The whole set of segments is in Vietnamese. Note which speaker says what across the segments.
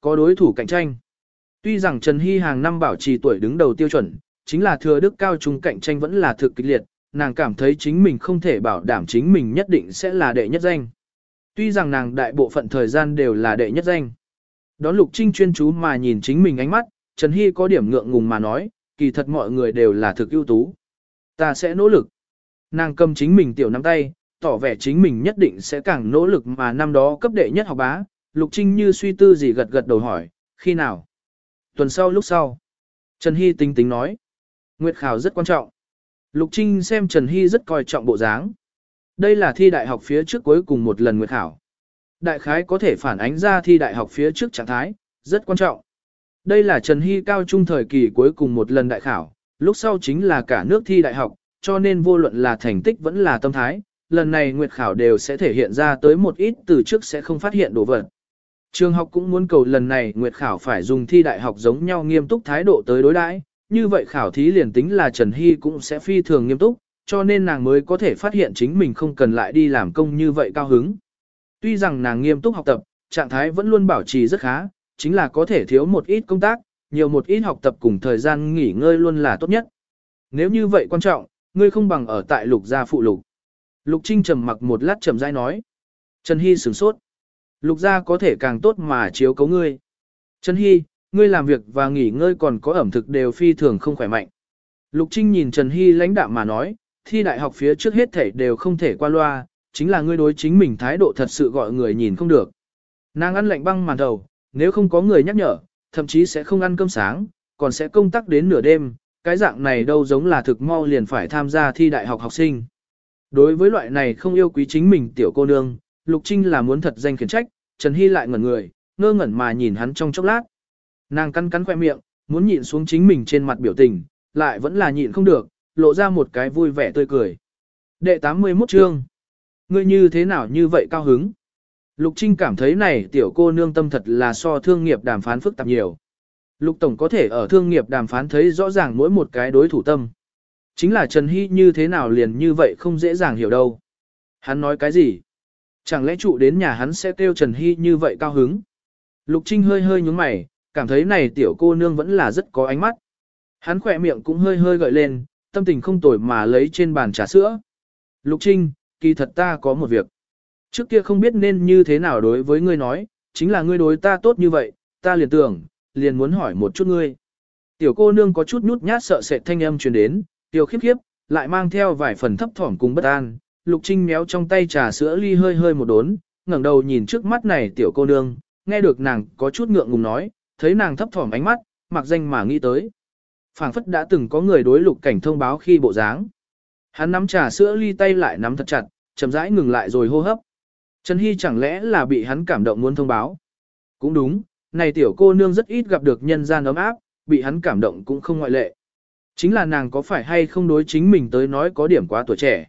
Speaker 1: có đối thủ cạnh tranh. Tuy rằng Trần Hy hàng năm bảo trì tuổi đứng đầu tiêu chuẩn, chính là thừa đức cao trung cạnh tranh vẫn là thực kịch liệt, nàng cảm thấy chính mình không thể bảo đảm chính mình nhất định sẽ là đệ nhất danh. Tuy rằng nàng đại bộ phận thời gian đều là đệ nhất danh. Đón Lục Trinh chuyên chú mà nhìn chính mình ánh mắt, Trần Hy có điểm ngượng ngùng mà nói, kỳ thật mọi người đều là thực ưu tú. Ta sẽ nỗ lực. Nàng cầm chính mình tiểu nắm tay, tỏ vẻ chính mình nhất định sẽ càng nỗ lực mà năm đó cấp đệ nhất học bá. Lục Trinh như suy tư gì gật gật đầu hỏi, khi nào? Tuần sau lúc sau. Trần Hy tính tính nói. Nguyệt khảo rất quan trọng. Lục Trinh xem Trần Hy rất coi trọng bộ dáng. Đây là thi đại học phía trước cuối cùng một lần nguyệt khảo. Đại khái có thể phản ánh ra thi đại học phía trước trạng thái, rất quan trọng. Đây là Trần Hy cao trung thời kỳ cuối cùng một lần đại khảo, lúc sau chính là cả nước thi đại học, cho nên vô luận là thành tích vẫn là tâm thái, lần này nguyệt khảo đều sẽ thể hiện ra tới một ít từ trước sẽ không phát hiện đồ vật. Trường học cũng muốn cầu lần này nguyệt khảo phải dùng thi đại học giống nhau nghiêm túc thái độ tới đối đãi, như vậy khảo thí liền tính là Trần Hy cũng sẽ phi thường nghiêm túc, cho nên nàng mới có thể phát hiện chính mình không cần lại đi làm công như vậy cao hứng. Tuy rằng nàng nghiêm túc học tập, trạng thái vẫn luôn bảo trì rất khá, chính là có thể thiếu một ít công tác, nhiều một ít học tập cùng thời gian nghỉ ngơi luôn là tốt nhất. Nếu như vậy quan trọng, ngươi không bằng ở tại lục gia phụ lục. Lục Trinh trầm mặc một lát trầm dai nói. Trần Hy sửng sốt. Lục gia có thể càng tốt mà chiếu cấu ngươi. Trần Hy, ngươi làm việc và nghỉ ngơi còn có ẩm thực đều phi thường không khỏe mạnh. Lục Trinh nhìn Trần Hy lãnh đạm mà nói, thi đại học phía trước hết thể đều không thể qua loa, chính là ngươi đối chính mình thái độ thật sự gọi người nhìn không được. Nàng ăn lạnh băng màn đầu, nếu không có người nhắc nhở, thậm chí sẽ không ăn cơm sáng, còn sẽ công tác đến nửa đêm, cái dạng này đâu giống là thực mau liền phải tham gia thi đại học học sinh. Đối với loại này không yêu quý chính mình tiểu cô nương, Lục Trinh là muốn thật danh khiển trách, Trần Hy lại ngẩn người, ngơ ngẩn mà nhìn hắn trong chốc lát. Nàng cắn cắn khoe miệng, muốn nhịn xuống chính mình trên mặt biểu tình, lại vẫn là nhịn không được, lộ ra một cái vui vẻ tươi cười. Đệ 81 chương. Ngươi như thế nào như vậy cao hứng? Lục Trinh cảm thấy này tiểu cô nương tâm thật là so thương nghiệp đàm phán phức tạp nhiều. Lục Tổng có thể ở thương nghiệp đàm phán thấy rõ ràng mỗi một cái đối thủ tâm. Chính là Trần Hy như thế nào liền như vậy không dễ dàng hiểu đâu. Hắn nói cái gì? Chẳng lẽ trụ đến nhà hắn sẽ kêu Trần Hy như vậy cao hứng? Lục Trinh hơi hơi nhúng mày, cảm thấy này tiểu cô nương vẫn là rất có ánh mắt. Hắn khỏe miệng cũng hơi hơi gợi lên, tâm tình không tồi mà lấy trên bàn trà sữa. Lục Trinh, kỳ thật ta có một việc. Trước kia không biết nên như thế nào đối với ngươi nói, chính là ngươi đối ta tốt như vậy, ta liền tưởng, liền muốn hỏi một chút ngươi. Tiểu cô nương có chút nhút nhát sợ sệt thanh âm truyền đến, tiểu khiếp khiếp, lại mang theo vài phần thấp thỏm cùng bất an. Lục Trinh méo trong tay trà sữa ly hơi hơi một đốn, ngẩng đầu nhìn trước mắt này tiểu cô nương, nghe được nàng có chút ngượng ngùng nói, thấy nàng thấp thỏm ánh mắt, mặc danh mà nghĩ tới. phảng phất đã từng có người đối lục cảnh thông báo khi bộ dáng. Hắn nắm trà sữa ly tay lại nắm thật chặt, chậm rãi ngừng lại rồi hô hấp. Trần Hy chẳng lẽ là bị hắn cảm động muốn thông báo? Cũng đúng, này tiểu cô nương rất ít gặp được nhân gian ấm áp, bị hắn cảm động cũng không ngoại lệ. Chính là nàng có phải hay không đối chính mình tới nói có điểm quá tuổi trẻ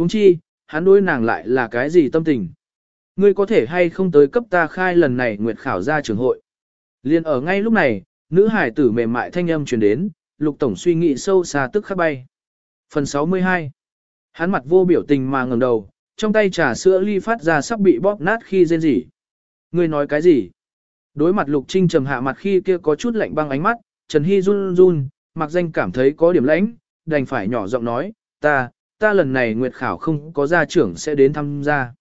Speaker 1: huống chi, hắn đối nàng lại là cái gì tâm tình? Ngươi có thể hay không tới cấp ta khai lần này nguyệt khảo ra trường hội? Liên ở ngay lúc này, nữ hải tử mềm mại thanh âm truyền đến, lục tổng suy nghĩ sâu xa tức khắc bay. Phần 62 Hắn mặt vô biểu tình mà ngẩng đầu, trong tay trà sữa ly phát ra sắp bị bóp nát khi rên rỉ. Ngươi nói cái gì? Đối mặt lục trinh trầm hạ mặt khi kia có chút lạnh băng ánh mắt, Trần Hy run run, mặc danh cảm thấy có điểm lãnh, đành phải nhỏ giọng nói, ta, ta lần này nguyệt khảo không có gia trưởng sẽ đến tham gia.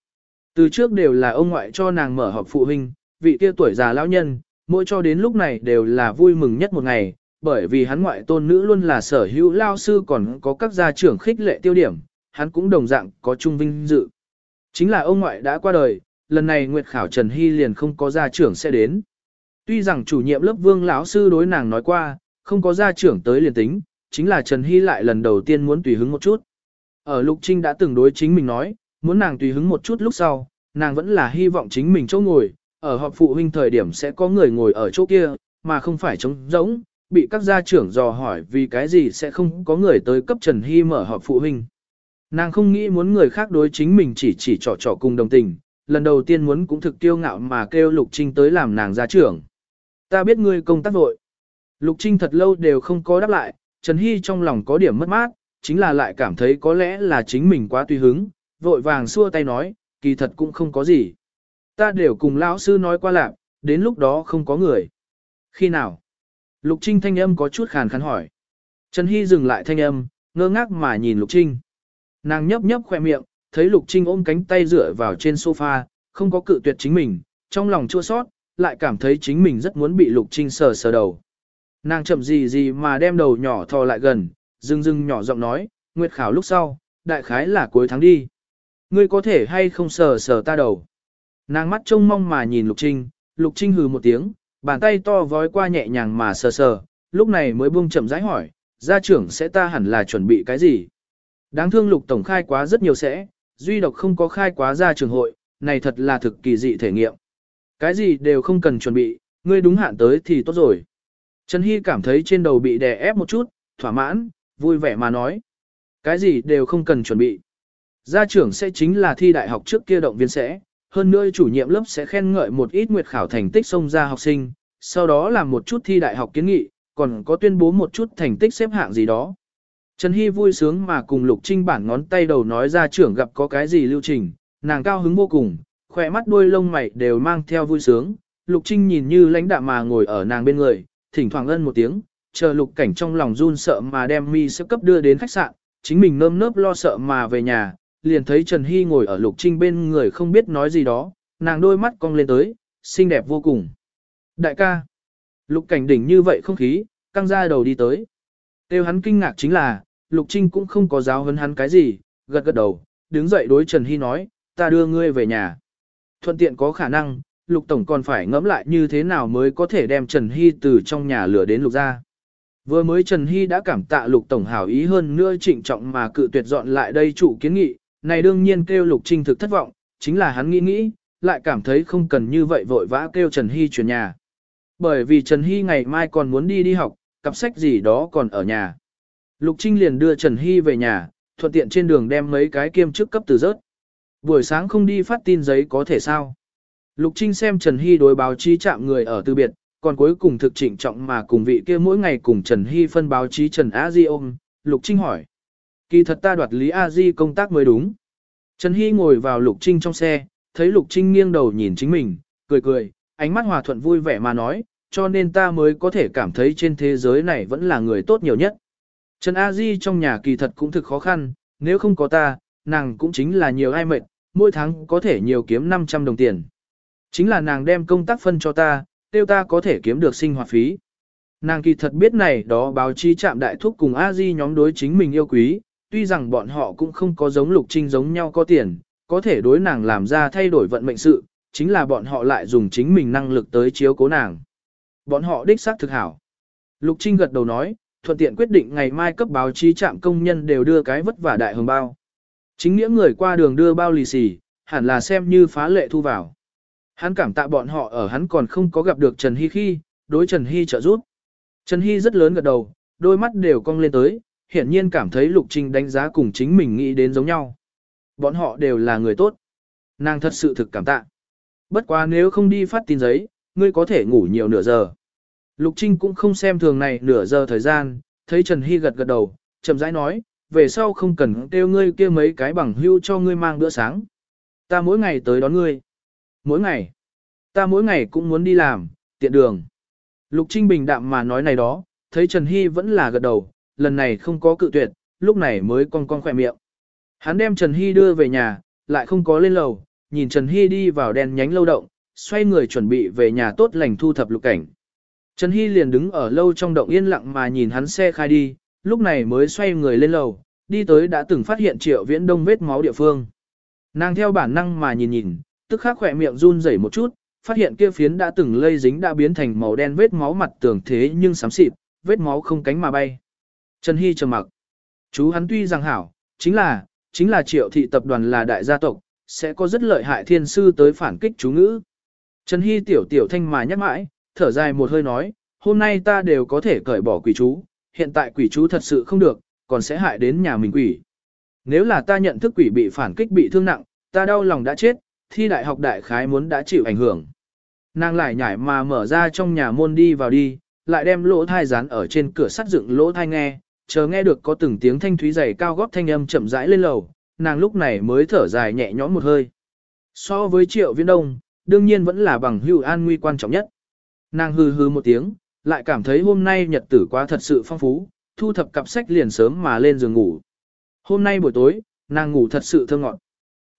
Speaker 1: Từ trước đều là ông ngoại cho nàng mở họp phụ huynh, vị kia tuổi già lão nhân, mỗi cho đến lúc này đều là vui mừng nhất một ngày, bởi vì hắn ngoại tôn nữ luôn là sở hữu lao sư còn có các gia trưởng khích lệ tiêu điểm, hắn cũng đồng dạng có trung vinh dự. Chính là ông ngoại đã qua đời, lần này Nguyệt Khảo Trần Hy liền không có gia trưởng sẽ đến. Tuy rằng chủ nhiệm lớp vương lão sư đối nàng nói qua, không có gia trưởng tới liền tính, chính là Trần Hy lại lần đầu tiên muốn tùy hứng một chút. Ở Lục Trinh đã từng đối chính mình nói, muốn nàng tùy hứng một chút lúc sau, nàng vẫn là hy vọng chính mình chỗ ngồi, ở họp phụ huynh thời điểm sẽ có người ngồi ở chỗ kia, mà không phải trống rỗng, bị các gia trưởng dò hỏi vì cái gì sẽ không có người tới cấp Trần Hy mở họp phụ huynh. Nàng không nghĩ muốn người khác đối chính mình chỉ chỉ trò trò cùng đồng tình, lần đầu tiên muốn cũng thực tiêu ngạo mà kêu Lục Trinh tới làm nàng gia trưởng. Ta biết ngươi công tác vội. Lục Trinh thật lâu đều không có đáp lại, Trần Hy trong lòng có điểm mất mát, chính là lại cảm thấy có lẽ là chính mình quá tùy hứng, vội vàng xua tay nói, kỳ thật cũng không có gì. Ta đều cùng lão sư nói qua lạc, đến lúc đó không có người. Khi nào? Lục Trinh thanh âm có chút khàn khàn hỏi. Trần Hy dừng lại thanh âm, ngơ ngác mà nhìn Lục Trinh. Nàng nhấp nhấp khoe miệng, thấy Lục Trinh ôm cánh tay dựa vào trên sofa, không có cự tuyệt chính mình, trong lòng chua sót, lại cảm thấy chính mình rất muốn bị Lục Trinh sờ sờ đầu. Nàng chậm gì gì mà đem đầu nhỏ thò lại gần, dưng dưng nhỏ giọng nói, nguyệt khảo lúc sau, đại khái là cuối tháng đi. Ngươi có thể hay không sờ sờ ta đầu. Nàng mắt trông mong mà nhìn Lục Trinh, Lục Trinh hừ một tiếng, bàn tay to vói qua nhẹ nhàng mà sờ sờ, lúc này mới buông chậm rãi hỏi, gia trưởng sẽ ta hẳn là chuẩn bị cái gì? Đáng thương Lục Tổng khai quá rất nhiều sẽ, duy độc không có khai quá gia trường hội, này thật là thực kỳ dị thể nghiệm. Cái gì đều không cần chuẩn bị, ngươi đúng hạn tới thì tốt rồi. Trần Hy cảm thấy trên đầu bị đè ép một chút, thỏa mãn, vui vẻ mà nói. Cái gì đều không cần chuẩn bị. Gia trưởng sẽ chính là thi đại học trước kia động viên sẽ, hơn nữa chủ nhiệm lớp sẽ khen ngợi một ít nguyệt khảo thành tích xông ra học sinh, sau đó làm một chút thi đại học kiến nghị, còn có tuyên bố một chút thành tích xếp hạng gì đó. Trần Hy vui sướng mà cùng Lục Trinh bản ngón tay đầu nói ra trưởng gặp có cái gì lưu trình, nàng cao hứng vô cùng, khỏe mắt đuôi lông mày đều mang theo vui sướng. Lục Trinh nhìn như lãnh đạm mà ngồi ở nàng bên người, thỉnh thoảng ân một tiếng, chờ lục cảnh trong lòng run sợ mà đem mi sơ cấp đưa đến khách sạn, chính mình nơm nớp lo sợ mà về nhà, liền thấy Trần Hy ngồi ở lục trinh bên người không biết nói gì đó, nàng đôi mắt cong lên tới, xinh đẹp vô cùng. Đại ca, lục cảnh đỉnh như vậy không khí, căng ra đầu đi tới. Tiêu hắn kinh ngạc chính là, lục trinh cũng không có giáo hấn hắn cái gì, gật gật đầu, đứng dậy đối Trần Hy nói, ta đưa ngươi về nhà. Thuận tiện có khả năng, Lục Tổng còn phải ngẫm lại như thế nào mới có thể đem Trần Hy từ trong nhà lửa đến Lục ra. Vừa mới Trần Hy đã cảm tạ Lục Tổng hảo ý hơn nữa trịnh trọng mà cự tuyệt dọn lại đây chủ kiến nghị, này đương nhiên kêu Lục Trinh thực thất vọng, chính là hắn nghĩ nghĩ, lại cảm thấy không cần như vậy vội vã kêu Trần Hy chuyển nhà. Bởi vì Trần Hy ngày mai còn muốn đi đi học, cặp sách gì đó còn ở nhà. Lục Trinh liền đưa Trần Hy về nhà, thuận tiện trên đường đem mấy cái kiêm chức cấp từ rớt. Buổi sáng không đi phát tin giấy có thể sao? Lục Trinh xem Trần Hy đối báo chí chạm người ở từ biệt, còn cuối cùng thực trịnh trọng mà cùng vị kia mỗi ngày cùng Trần Hy phân báo chí Trần A Di ôm, Lục Trinh hỏi. Kỳ thật ta đoạt Lý A Di công tác mới đúng. Trần Hy ngồi vào Lục Trinh trong xe, thấy Lục Trinh nghiêng đầu nhìn chính mình, cười cười, ánh mắt hòa thuận vui vẻ mà nói, cho nên ta mới có thể cảm thấy trên thế giới này vẫn là người tốt nhiều nhất. Trần A Di trong nhà kỳ thật cũng thực khó khăn, nếu không có ta, nàng cũng chính là nhiều ai mệt, mỗi tháng có thể nhiều kiếm 500 đồng tiền. Chính là nàng đem công tác phân cho ta, tiêu ta có thể kiếm được sinh hoạt phí. Nàng kỳ thật biết này đó báo chí chạm đại thúc cùng a di nhóm đối chính mình yêu quý, tuy rằng bọn họ cũng không có giống lục trinh giống nhau có tiền, có thể đối nàng làm ra thay đổi vận mệnh sự, chính là bọn họ lại dùng chính mình năng lực tới chiếu cố nàng. Bọn họ đích xác thực hảo. Lục Trinh gật đầu nói, thuận tiện quyết định ngày mai cấp báo chí trạm công nhân đều đưa cái vất vả đại hồng bao. Chính nghĩa người qua đường đưa bao lì xì, hẳn là xem như phá lệ thu vào. Hắn cảm tạ bọn họ ở hắn còn không có gặp được Trần Hy khi, đối Trần Hy trợ giúp. Trần Hy rất lớn gật đầu, đôi mắt đều cong lên tới, hiển nhiên cảm thấy Lục Trinh đánh giá cùng chính mình nghĩ đến giống nhau. Bọn họ đều là người tốt. Nàng thật sự thực cảm tạ. Bất quá nếu không đi phát tin giấy, ngươi có thể ngủ nhiều nửa giờ. Lục Trinh cũng không xem thường này nửa giờ thời gian, thấy Trần Hy gật gật đầu, chậm rãi nói, về sau không cần kêu ngươi kia mấy cái bằng hưu cho ngươi mang bữa sáng. Ta mỗi ngày tới đón ngươi. Mỗi ngày. Ta mỗi ngày cũng muốn đi làm, tiện đường. Lục Trinh bình đạm mà nói này đó, thấy Trần Hy vẫn là gật đầu, lần này không có cự tuyệt, lúc này mới con con khỏe miệng. Hắn đem Trần Hy đưa về nhà, lại không có lên lầu, nhìn Trần Hy đi vào đèn nhánh lâu động, xoay người chuẩn bị về nhà tốt lành thu thập lục cảnh. Trần Hy liền đứng ở lâu trong động yên lặng mà nhìn hắn xe khai đi, lúc này mới xoay người lên lầu, đi tới đã từng phát hiện triệu viễn đông vết máu địa phương. Nàng theo bản năng mà nhìn nhìn, tức khắc khỏe miệng run rẩy một chút, phát hiện kia phiến đã từng lây dính đã biến thành màu đen vết máu mặt tường thế nhưng xám xịt, vết máu không cánh mà bay. Trần Hy trầm mặc. Chú hắn tuy rằng hảo, chính là, chính là triệu thị tập đoàn là đại gia tộc, sẽ có rất lợi hại thiên sư tới phản kích chú ngữ. Trần Hy tiểu tiểu thanh mà nhắc mãi, thở dài một hơi nói, hôm nay ta đều có thể cởi bỏ quỷ chú, hiện tại quỷ chú thật sự không được, còn sẽ hại đến nhà mình quỷ. Nếu là ta nhận thức quỷ bị phản kích bị thương nặng, ta đau lòng đã chết, thi đại học đại khái muốn đã chịu ảnh hưởng. Nàng lại nhảy mà mở ra trong nhà môn đi vào đi, lại đem lỗ thai dán ở trên cửa sắt dựng lỗ thai nghe, chờ nghe được có từng tiếng thanh thúy dày cao góp thanh âm chậm rãi lên lầu, nàng lúc này mới thở dài nhẹ nhõm một hơi. So với triệu viên đông, đương nhiên vẫn là bằng hữu an nguy quan trọng nhất. Nàng hừ hừ một tiếng, lại cảm thấy hôm nay nhật tử quá thật sự phong phú, thu thập cặp sách liền sớm mà lên giường ngủ. Hôm nay buổi tối, nàng ngủ thật sự thơ ngọt.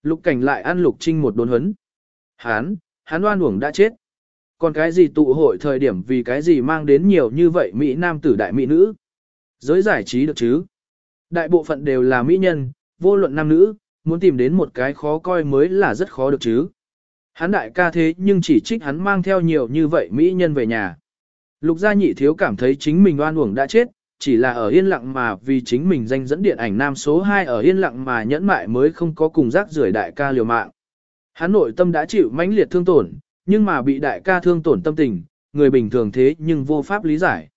Speaker 1: Lục cảnh lại ăn lục trinh một đốn huấn. Hán, hán oan uổng đã chết. Còn cái gì tụ hội thời điểm vì cái gì mang đến nhiều như vậy Mỹ nam tử đại Mỹ nữ? Giới giải trí được chứ? Đại bộ phận đều là Mỹ nhân, vô luận nam nữ, muốn tìm đến một cái khó coi mới là rất khó được chứ. Hắn đại ca thế nhưng chỉ trích hắn mang theo nhiều như vậy Mỹ nhân về nhà. Lục gia nhị thiếu cảm thấy chính mình oan uổng đã chết, chỉ là ở yên lặng mà vì chính mình danh dẫn điện ảnh nam số 2 ở yên lặng mà nhẫn mại mới không có cùng rác rưởi đại ca liều mạng. Hắn nội tâm đã chịu mãnh liệt thương tổn, nhưng mà bị đại ca thương tổn tâm tình, người bình thường thế nhưng vô pháp lý giải.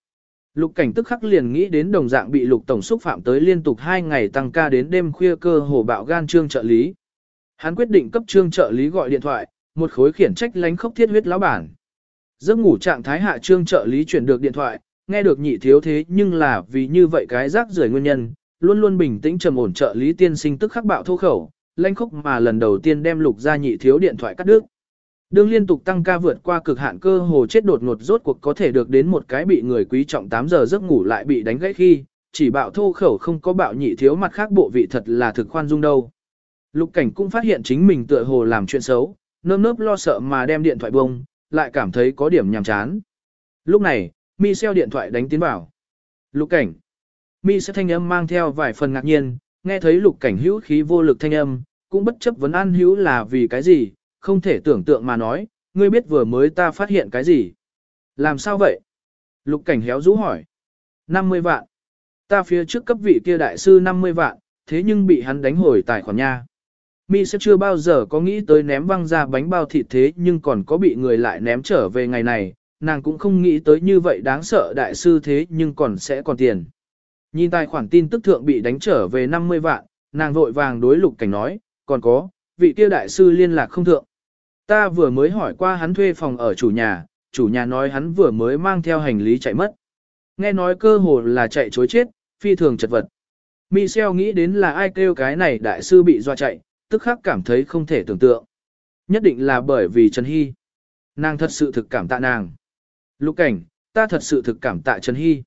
Speaker 1: Lục cảnh tức khắc liền nghĩ đến đồng dạng bị lục tổng xúc phạm tới liên tục 2 ngày tăng ca đến đêm khuya cơ hồ bạo gan trương trợ lý. Hắn quyết định cấp trương trợ lý gọi điện thoại, một khối khiển trách lánh khốc thiết huyết lão bản. Giấc ngủ trạng thái hạ trương trợ lý chuyển được điện thoại, nghe được nhị thiếu thế nhưng là vì như vậy cái rác rưởi nguyên nhân, luôn luôn bình tĩnh trầm ổn trợ lý tiên sinh tức khắc bạo thô khẩu, lanh khốc mà lần đầu tiên đem lục ra nhị thiếu điện thoại cắt đứt. Đương liên tục tăng ca vượt qua cực hạn cơ hồ chết đột ngột rốt cuộc có thể được đến một cái bị người quý trọng 8 giờ giấc ngủ lại bị đánh gãy khi, chỉ bạo thô khẩu không có bạo nhị thiếu mặt khác bộ vị thật là thực khoan dung đâu. Lục cảnh cũng phát hiện chính mình tựa hồ làm chuyện xấu, nơm nớp lo sợ mà đem điện thoại bông, lại cảm thấy có điểm nhàm chán. Lúc này, mi xeo điện thoại đánh tiến bảo. Lục cảnh. Mi sẽ thanh âm mang theo vài phần ngạc nhiên, nghe thấy lục cảnh hữu khí vô lực thanh âm, cũng bất chấp vấn an hữu là vì cái gì, không thể tưởng tượng mà nói, ngươi biết vừa mới ta phát hiện cái gì. Làm sao vậy? Lục cảnh héo rũ hỏi. 50 vạn. Ta phía trước cấp vị kia đại sư 50 vạn, thế nhưng bị hắn đánh hồi tài khoản nha. Mi sẽ chưa bao giờ có nghĩ tới ném văng ra bánh bao thịt thế nhưng còn có bị người lại ném trở về ngày này, nàng cũng không nghĩ tới như vậy đáng sợ đại sư thế nhưng còn sẽ còn tiền. Nhìn tài khoản tin tức thượng bị đánh trở về 50 vạn, nàng vội vàng đối lục cảnh nói, còn có, vị kia đại sư liên lạc không thượng. Ta vừa mới hỏi qua hắn thuê phòng ở chủ nhà, chủ nhà nói hắn vừa mới mang theo hành lý chạy mất. Nghe nói cơ hồ là chạy chối chết, phi thường chật vật. Michel nghĩ đến là ai kêu cái này đại sư bị doa chạy, tức khắc cảm thấy không thể tưởng tượng. Nhất định là bởi vì Trần Hy. Nàng thật sự thực cảm tạ nàng. Lục cảnh, ta thật sự thực cảm tạ Trần Hy.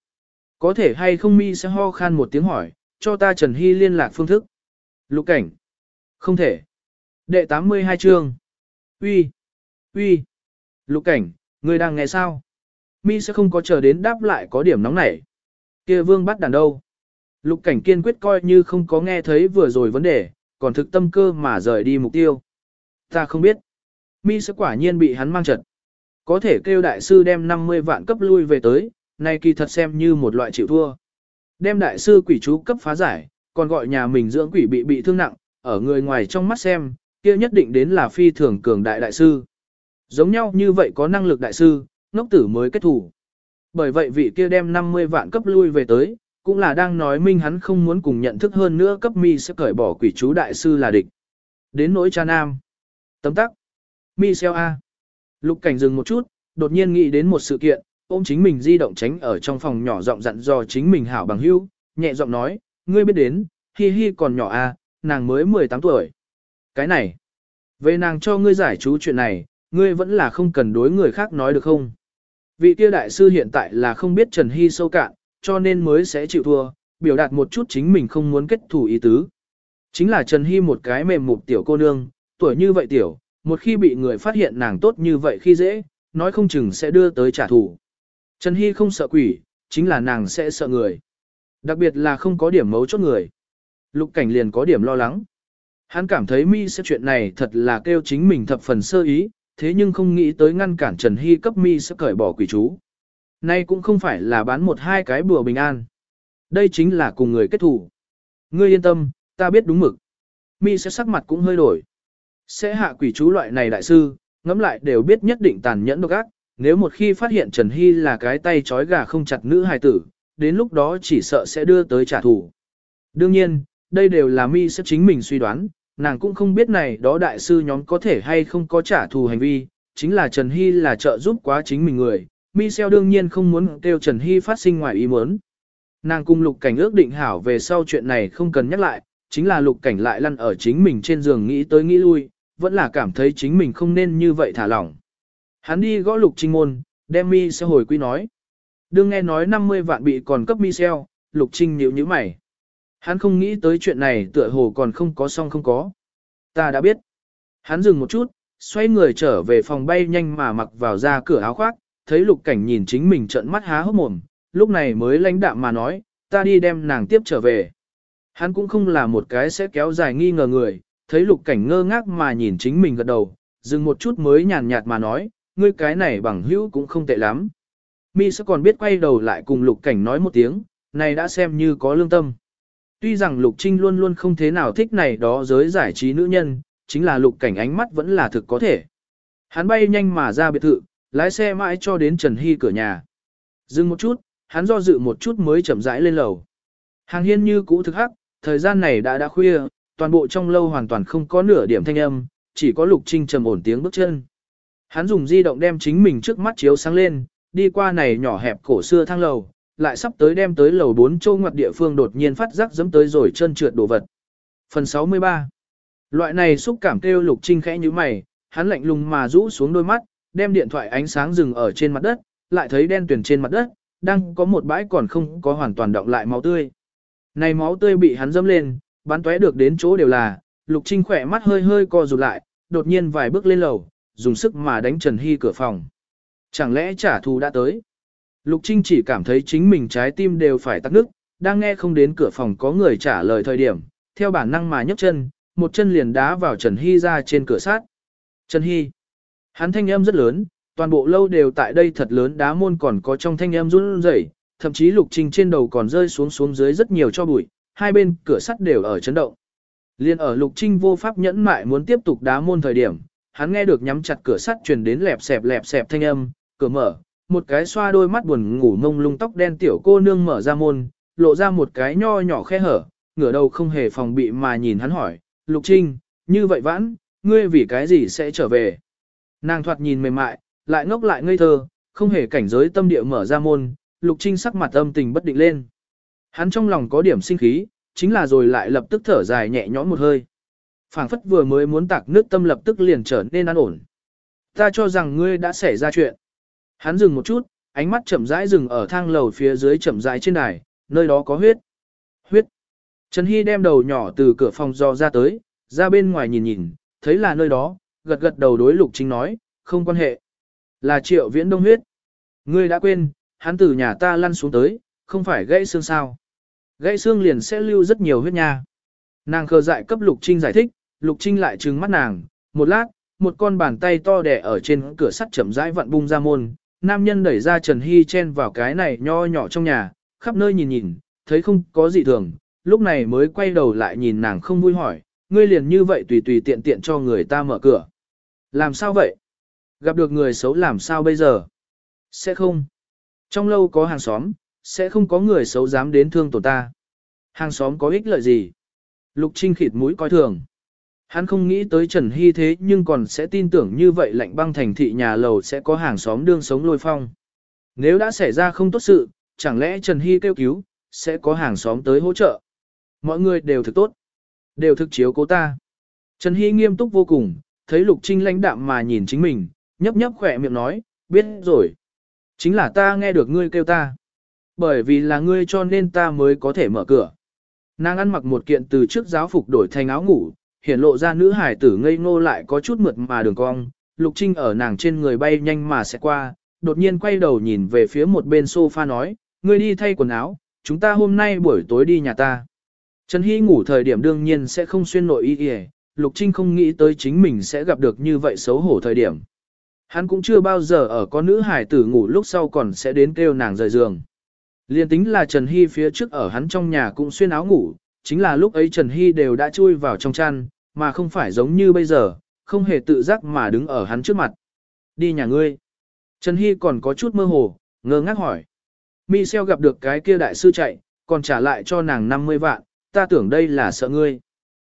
Speaker 1: Có thể hay không mi sẽ ho khan một tiếng hỏi, cho ta Trần Hy liên lạc phương thức. Lục cảnh. Không thể. Đệ 82 chương. Uy, uy. Lục cảnh, ngươi đang nghe sao? Mi sẽ không có chờ đến đáp lại có điểm nóng nảy. Kia vương bắt đàn đâu? Lục cảnh kiên quyết coi như không có nghe thấy vừa rồi vấn đề, còn thực tâm cơ mà rời đi mục tiêu. Ta không biết. Mi sẽ quả nhiên bị hắn mang trật. Có thể kêu đại sư đem 50 vạn cấp lui về tới, nay kỳ thật xem như một loại chịu thua. Đem đại sư quỷ chú cấp phá giải, còn gọi nhà mình dưỡng quỷ bị bị thương nặng, ở người ngoài trong mắt xem, kia nhất định đến là phi thường cường đại đại sư. Giống nhau như vậy có năng lực đại sư, ngốc tử mới kết thủ. Bởi vậy vị kia đem 50 vạn cấp lui về tới, cũng là đang nói minh hắn không muốn cùng nhận thức hơn nữa cấp mi sẽ cởi bỏ quỷ chú đại sư là địch. Đến nỗi cha nam. Tấm tắc. Mi xeo A. Lục cảnh dừng một chút, đột nhiên nghĩ đến một sự kiện, ôm chính mình di động tránh ở trong phòng nhỏ giọng dặn dò chính mình hảo bằng hữu, nhẹ giọng nói, ngươi biết đến, hi hi còn nhỏ a, nàng mới 18 tuổi. Cái này, về nàng cho ngươi giải chú chuyện này, ngươi vẫn là không cần đối người khác nói được không? Vị kia đại sư hiện tại là không biết Trần Hy sâu cạn, cho nên mới sẽ chịu thua, biểu đạt một chút chính mình không muốn kết thủ ý tứ. Chính là Trần Hy một cái mềm mục tiểu cô nương, tuổi như vậy tiểu, một khi bị người phát hiện nàng tốt như vậy khi dễ, nói không chừng sẽ đưa tới trả thù. Trần Hy không sợ quỷ, chính là nàng sẽ sợ người. Đặc biệt là không có điểm mấu chốt người. Lục cảnh liền có điểm lo lắng. Hắn cảm thấy mi sẽ chuyện này thật là kêu chính mình thập phần sơ ý, thế nhưng không nghĩ tới ngăn cản Trần Hy cấp mi sẽ cởi bỏ quỷ chú. Nay cũng không phải là bán một hai cái bùa bình an. Đây chính là cùng người kết thủ. Ngươi yên tâm, ta biết đúng mực. Mi sẽ sắc mặt cũng hơi đổi. Sẽ hạ quỷ chú loại này đại sư, ngẫm lại đều biết nhất định tàn nhẫn độc ác, nếu một khi phát hiện Trần Hy là cái tay trói gà không chặt nữ hài tử, đến lúc đó chỉ sợ sẽ đưa tới trả thù. Đương nhiên, đây đều là mi sẽ chính mình suy đoán, nàng cũng không biết này đó đại sư nhóm có thể hay không có trả thù hành vi, chính là Trần Hy là trợ giúp quá chính mình người, mi xeo đương nhiên không muốn kêu Trần Hy phát sinh ngoài ý muốn. Nàng cùng lục cảnh ước định hảo về sau chuyện này không cần nhắc lại, chính là lục cảnh lại lăn ở chính mình trên giường nghĩ tới nghĩ lui, vẫn là cảm thấy chính mình không nên như vậy thả lỏng. Hắn đi gõ lục trinh môn, đem mi sẽ hồi quy nói. Đương nghe nói 50 vạn bị còn cấp mi xeo, lục trinh nhíu nhíu mày. Hắn không nghĩ tới chuyện này tựa hồ còn không có xong không có. Ta đã biết. Hắn dừng một chút, xoay người trở về phòng bay nhanh mà mặc vào ra cửa áo khoác, thấy lục cảnh nhìn chính mình trợn mắt há hốc mồm, lúc này mới lãnh đạm mà nói, ta đi đem nàng tiếp trở về. Hắn cũng không là một cái sẽ kéo dài nghi ngờ người, thấy lục cảnh ngơ ngác mà nhìn chính mình gật đầu, dừng một chút mới nhàn nhạt mà nói, ngươi cái này bằng hữu cũng không tệ lắm. Mi sẽ còn biết quay đầu lại cùng lục cảnh nói một tiếng, này đã xem như có lương tâm. Tuy rằng lục trinh luôn luôn không thế nào thích này đó giới giải trí nữ nhân, chính là lục cảnh ánh mắt vẫn là thực có thể. Hắn bay nhanh mà ra biệt thự, lái xe mãi cho đến Trần Hy cửa nhà. Dừng một chút, hắn do dự một chút mới chậm rãi lên lầu. Hàng hiên như cũ thực hắc, thời gian này đã đã khuya, toàn bộ trong lâu hoàn toàn không có nửa điểm thanh âm, chỉ có lục trinh trầm ổn tiếng bước chân. Hắn dùng di động đem chính mình trước mắt chiếu sáng lên, đi qua này nhỏ hẹp cổ xưa thang lầu, lại sắp tới đem tới lầu 4 châu ngoặt địa phương đột nhiên phát giác dẫm tới rồi chân trượt đồ vật. Phần 63 Loại này xúc cảm kêu lục trinh khẽ như mày, hắn lạnh lùng mà rũ xuống đôi mắt, đem điện thoại ánh sáng dừng ở trên mặt đất, lại thấy đen tuyển trên mặt đất, đang có một bãi còn không có hoàn toàn động lại máu tươi. Này máu tươi bị hắn dâm lên, bắn tóe được đến chỗ đều là, lục trinh khỏe mắt hơi hơi co rụt lại, đột nhiên vài bước lên lầu, dùng sức mà đánh Trần Hy cửa phòng. Chẳng lẽ trả thù đã tới? Lục Trinh chỉ cảm thấy chính mình trái tim đều phải tắc nước, đang nghe không đến cửa phòng có người trả lời thời điểm, theo bản năng mà nhấc chân, một chân liền đá vào Trần Hy ra trên cửa sát. Trần Hy. Hắn thanh âm rất lớn, toàn bộ lâu đều tại đây thật lớn đá môn còn có trong thanh âm run rẩy, thậm chí Lục Trinh trên đầu còn rơi xuống xuống dưới rất nhiều cho bụi, hai bên cửa sắt đều ở chấn động. Liên ở Lục Trinh vô pháp nhẫn mại muốn tiếp tục đá môn thời điểm, hắn nghe được nhắm chặt cửa sắt truyền đến lẹp xẹp lẹp xẹp thanh âm, cửa mở, một cái xoa đôi mắt buồn ngủ mông lung tóc đen tiểu cô nương mở ra môn, lộ ra một cái nho nhỏ khe hở, ngửa đầu không hề phòng bị mà nhìn hắn hỏi, Lục Trinh, như vậy vãn, ngươi vì cái gì sẽ trở về? Nàng thoạt nhìn mềm mại, lại ngốc lại ngây thơ, không hề cảnh giới tâm địa mở ra môn, Lục Trinh sắc mặt âm tình bất định lên. Hắn trong lòng có điểm sinh khí, chính là rồi lại lập tức thở dài nhẹ nhõm một hơi. phảng phất vừa mới muốn tạc nước tâm lập tức liền trở nên an ổn. Ta cho rằng ngươi đã xảy ra chuyện. Hắn dừng một chút, ánh mắt chậm rãi dừng ở thang lầu phía dưới chậm rãi trên đài, nơi đó có huyết. Huyết. Trần Hy đem đầu nhỏ từ cửa phòng dò ra tới, ra bên ngoài nhìn nhìn, thấy là nơi đó, gật gật đầu đối Lục Trinh nói, không quan hệ. Là triệu viễn đông huyết. Ngươi đã quên, hắn từ nhà ta lăn xuống tới, không phải gãy xương sao. Gãy xương liền sẽ lưu rất nhiều huyết nha. Nàng khờ dại cấp Lục Trinh giải thích, Lục Trinh lại trừng mắt nàng, một lát, một con bàn tay to đẻ ở trên cửa sắt chậm rãi vặn bung ra môn, nam nhân đẩy ra Trần Hy chen vào cái này nho nhỏ trong nhà, khắp nơi nhìn nhìn, thấy không có gì thường, lúc này mới quay đầu lại nhìn nàng không vui hỏi, ngươi liền như vậy tùy tùy tiện tiện cho người ta mở cửa. Làm sao vậy? Gặp được người xấu làm sao bây giờ? Sẽ không. Trong lâu có hàng xóm, sẽ không có người xấu dám đến thương tổn ta. Hàng xóm có ích lợi gì? Lục Trinh khịt mũi coi thường. Hắn không nghĩ tới Trần Hy thế nhưng còn sẽ tin tưởng như vậy lạnh băng thành thị nhà lầu sẽ có hàng xóm đương sống lôi phong. Nếu đã xảy ra không tốt sự, chẳng lẽ Trần Hy kêu cứu, sẽ có hàng xóm tới hỗ trợ. Mọi người đều thực tốt, đều thực chiếu cố ta. Trần Hy nghiêm túc vô cùng, thấy Lục Trinh lãnh đạm mà nhìn chính mình, nhấp nhấp khỏe miệng nói, biết rồi. Chính là ta nghe được ngươi kêu ta. Bởi vì là ngươi cho nên ta mới có thể mở cửa. Nàng ăn mặc một kiện từ trước giáo phục đổi thành áo ngủ, hiện lộ ra nữ hải tử ngây ngô lại có chút mượt mà đường cong, Lục Trinh ở nàng trên người bay nhanh mà sẽ qua, đột nhiên quay đầu nhìn về phía một bên sofa nói, ngươi đi thay quần áo, chúng ta hôm nay buổi tối đi nhà ta. Trần Hy ngủ thời điểm đương nhiên sẽ không xuyên nội y y, Lục Trinh không nghĩ tới chính mình sẽ gặp được như vậy xấu hổ thời điểm. Hắn cũng chưa bao giờ ở có nữ hải tử ngủ lúc sau còn sẽ đến kêu nàng rời giường. Liên tính là Trần Hy phía trước ở hắn trong nhà cũng xuyên áo ngủ, chính là lúc ấy Trần Hy đều đã chui vào trong chăn, mà không phải giống như bây giờ, không hề tự giác mà đứng ở hắn trước mặt. Đi nhà ngươi. Trần Hy còn có chút mơ hồ, ngơ ngác hỏi. Michel gặp được cái kia đại sư chạy, còn trả lại cho nàng 50 vạn, ta tưởng đây là sợ ngươi.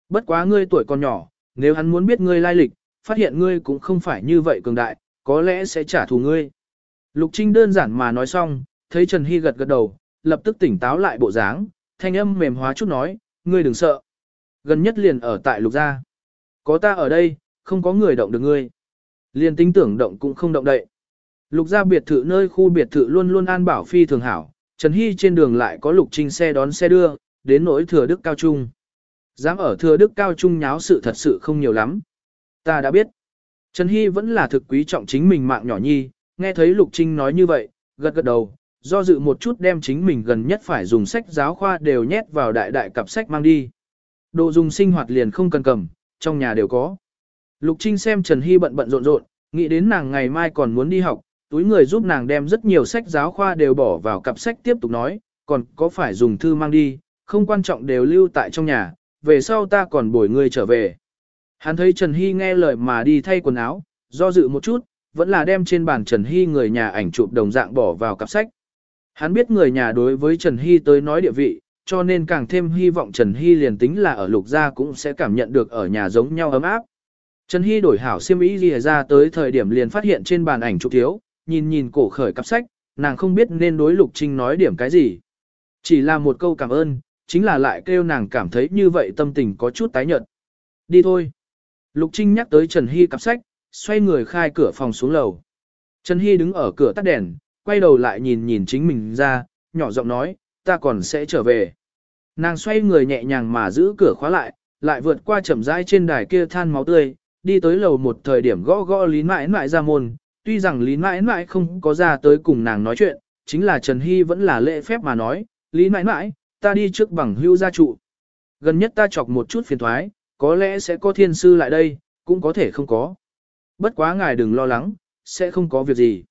Speaker 1: Bất quá ngươi tuổi còn nhỏ, nếu hắn muốn biết ngươi lai lịch, phát hiện ngươi cũng không phải như vậy cường đại, có lẽ sẽ trả thù ngươi. Lục Trinh đơn giản mà nói xong, thấy Trần Hy gật gật đầu, lập tức tỉnh táo lại bộ dáng, thanh âm mềm hóa chút nói, ngươi đừng sợ. Gần nhất liền ở tại lục gia. Có ta ở đây, không có người động được ngươi. Liên tính tưởng động cũng không động đậy. Lục gia biệt thự nơi khu biệt thự luôn luôn an bảo phi thường hảo, Trần Hy trên đường lại có lục trinh xe đón xe đưa, đến nỗi thừa đức cao trung. Dám ở thừa đức cao trung nháo sự thật sự không nhiều lắm. Ta đã biết. Trần Hy vẫn là thực quý trọng chính mình mạng nhỏ nhi, nghe thấy lục trinh nói như vậy, gật gật đầu, do dự một chút đem chính mình gần nhất phải dùng sách giáo khoa đều nhét vào đại đại cặp sách mang đi. Đồ dùng sinh hoạt liền không cần cầm, trong nhà đều có. Lục Trinh xem Trần Hy bận bận rộn rộn, nghĩ đến nàng ngày mai còn muốn đi học, túi người giúp nàng đem rất nhiều sách giáo khoa đều bỏ vào cặp sách tiếp tục nói, còn có phải dùng thư mang đi, không quan trọng đều lưu tại trong nhà, về sau ta còn bồi người trở về. Hắn thấy Trần Hy nghe lời mà đi thay quần áo, do dự một chút, vẫn là đem trên bàn Trần Hy người nhà ảnh chụp đồng dạng bỏ vào cặp sách. Hắn biết người nhà đối với Trần Hy tới nói địa vị, cho nên càng thêm hy vọng Trần Hy liền tính là ở lục gia cũng sẽ cảm nhận được ở nhà giống nhau ấm áp. Trần Hy đổi hảo siêm ý gì ra tới thời điểm liền phát hiện trên bàn ảnh trục thiếu, nhìn nhìn cổ khởi cặp sách, nàng không biết nên đối Lục Trinh nói điểm cái gì. Chỉ là một câu cảm ơn, chính là lại kêu nàng cảm thấy như vậy tâm tình có chút tái nhợt. Đi thôi. Lục Trinh nhắc tới Trần Hy cặp sách, xoay người khai cửa phòng xuống lầu. Trần Hy đứng ở cửa tắt đèn, quay đầu lại nhìn nhìn chính mình ra, nhỏ giọng nói, ta còn sẽ trở về. Nàng xoay người nhẹ nhàng mà giữ cửa khóa lại, lại vượt qua chậm rãi trên đài kia than máu tươi, đi tới lầu một thời điểm gõ gõ lý mãi mãi ra môn, tuy rằng lý mãi mãi không có ra tới cùng nàng nói chuyện, chính là Trần Hy vẫn là lễ phép mà nói, lý mãi mãi, ta đi trước bằng hưu gia trụ. Gần nhất ta chọc một chút phiền thoái, có lẽ sẽ có thiên sư lại đây, cũng có thể không có. Bất quá ngài đừng lo lắng, sẽ không có việc gì.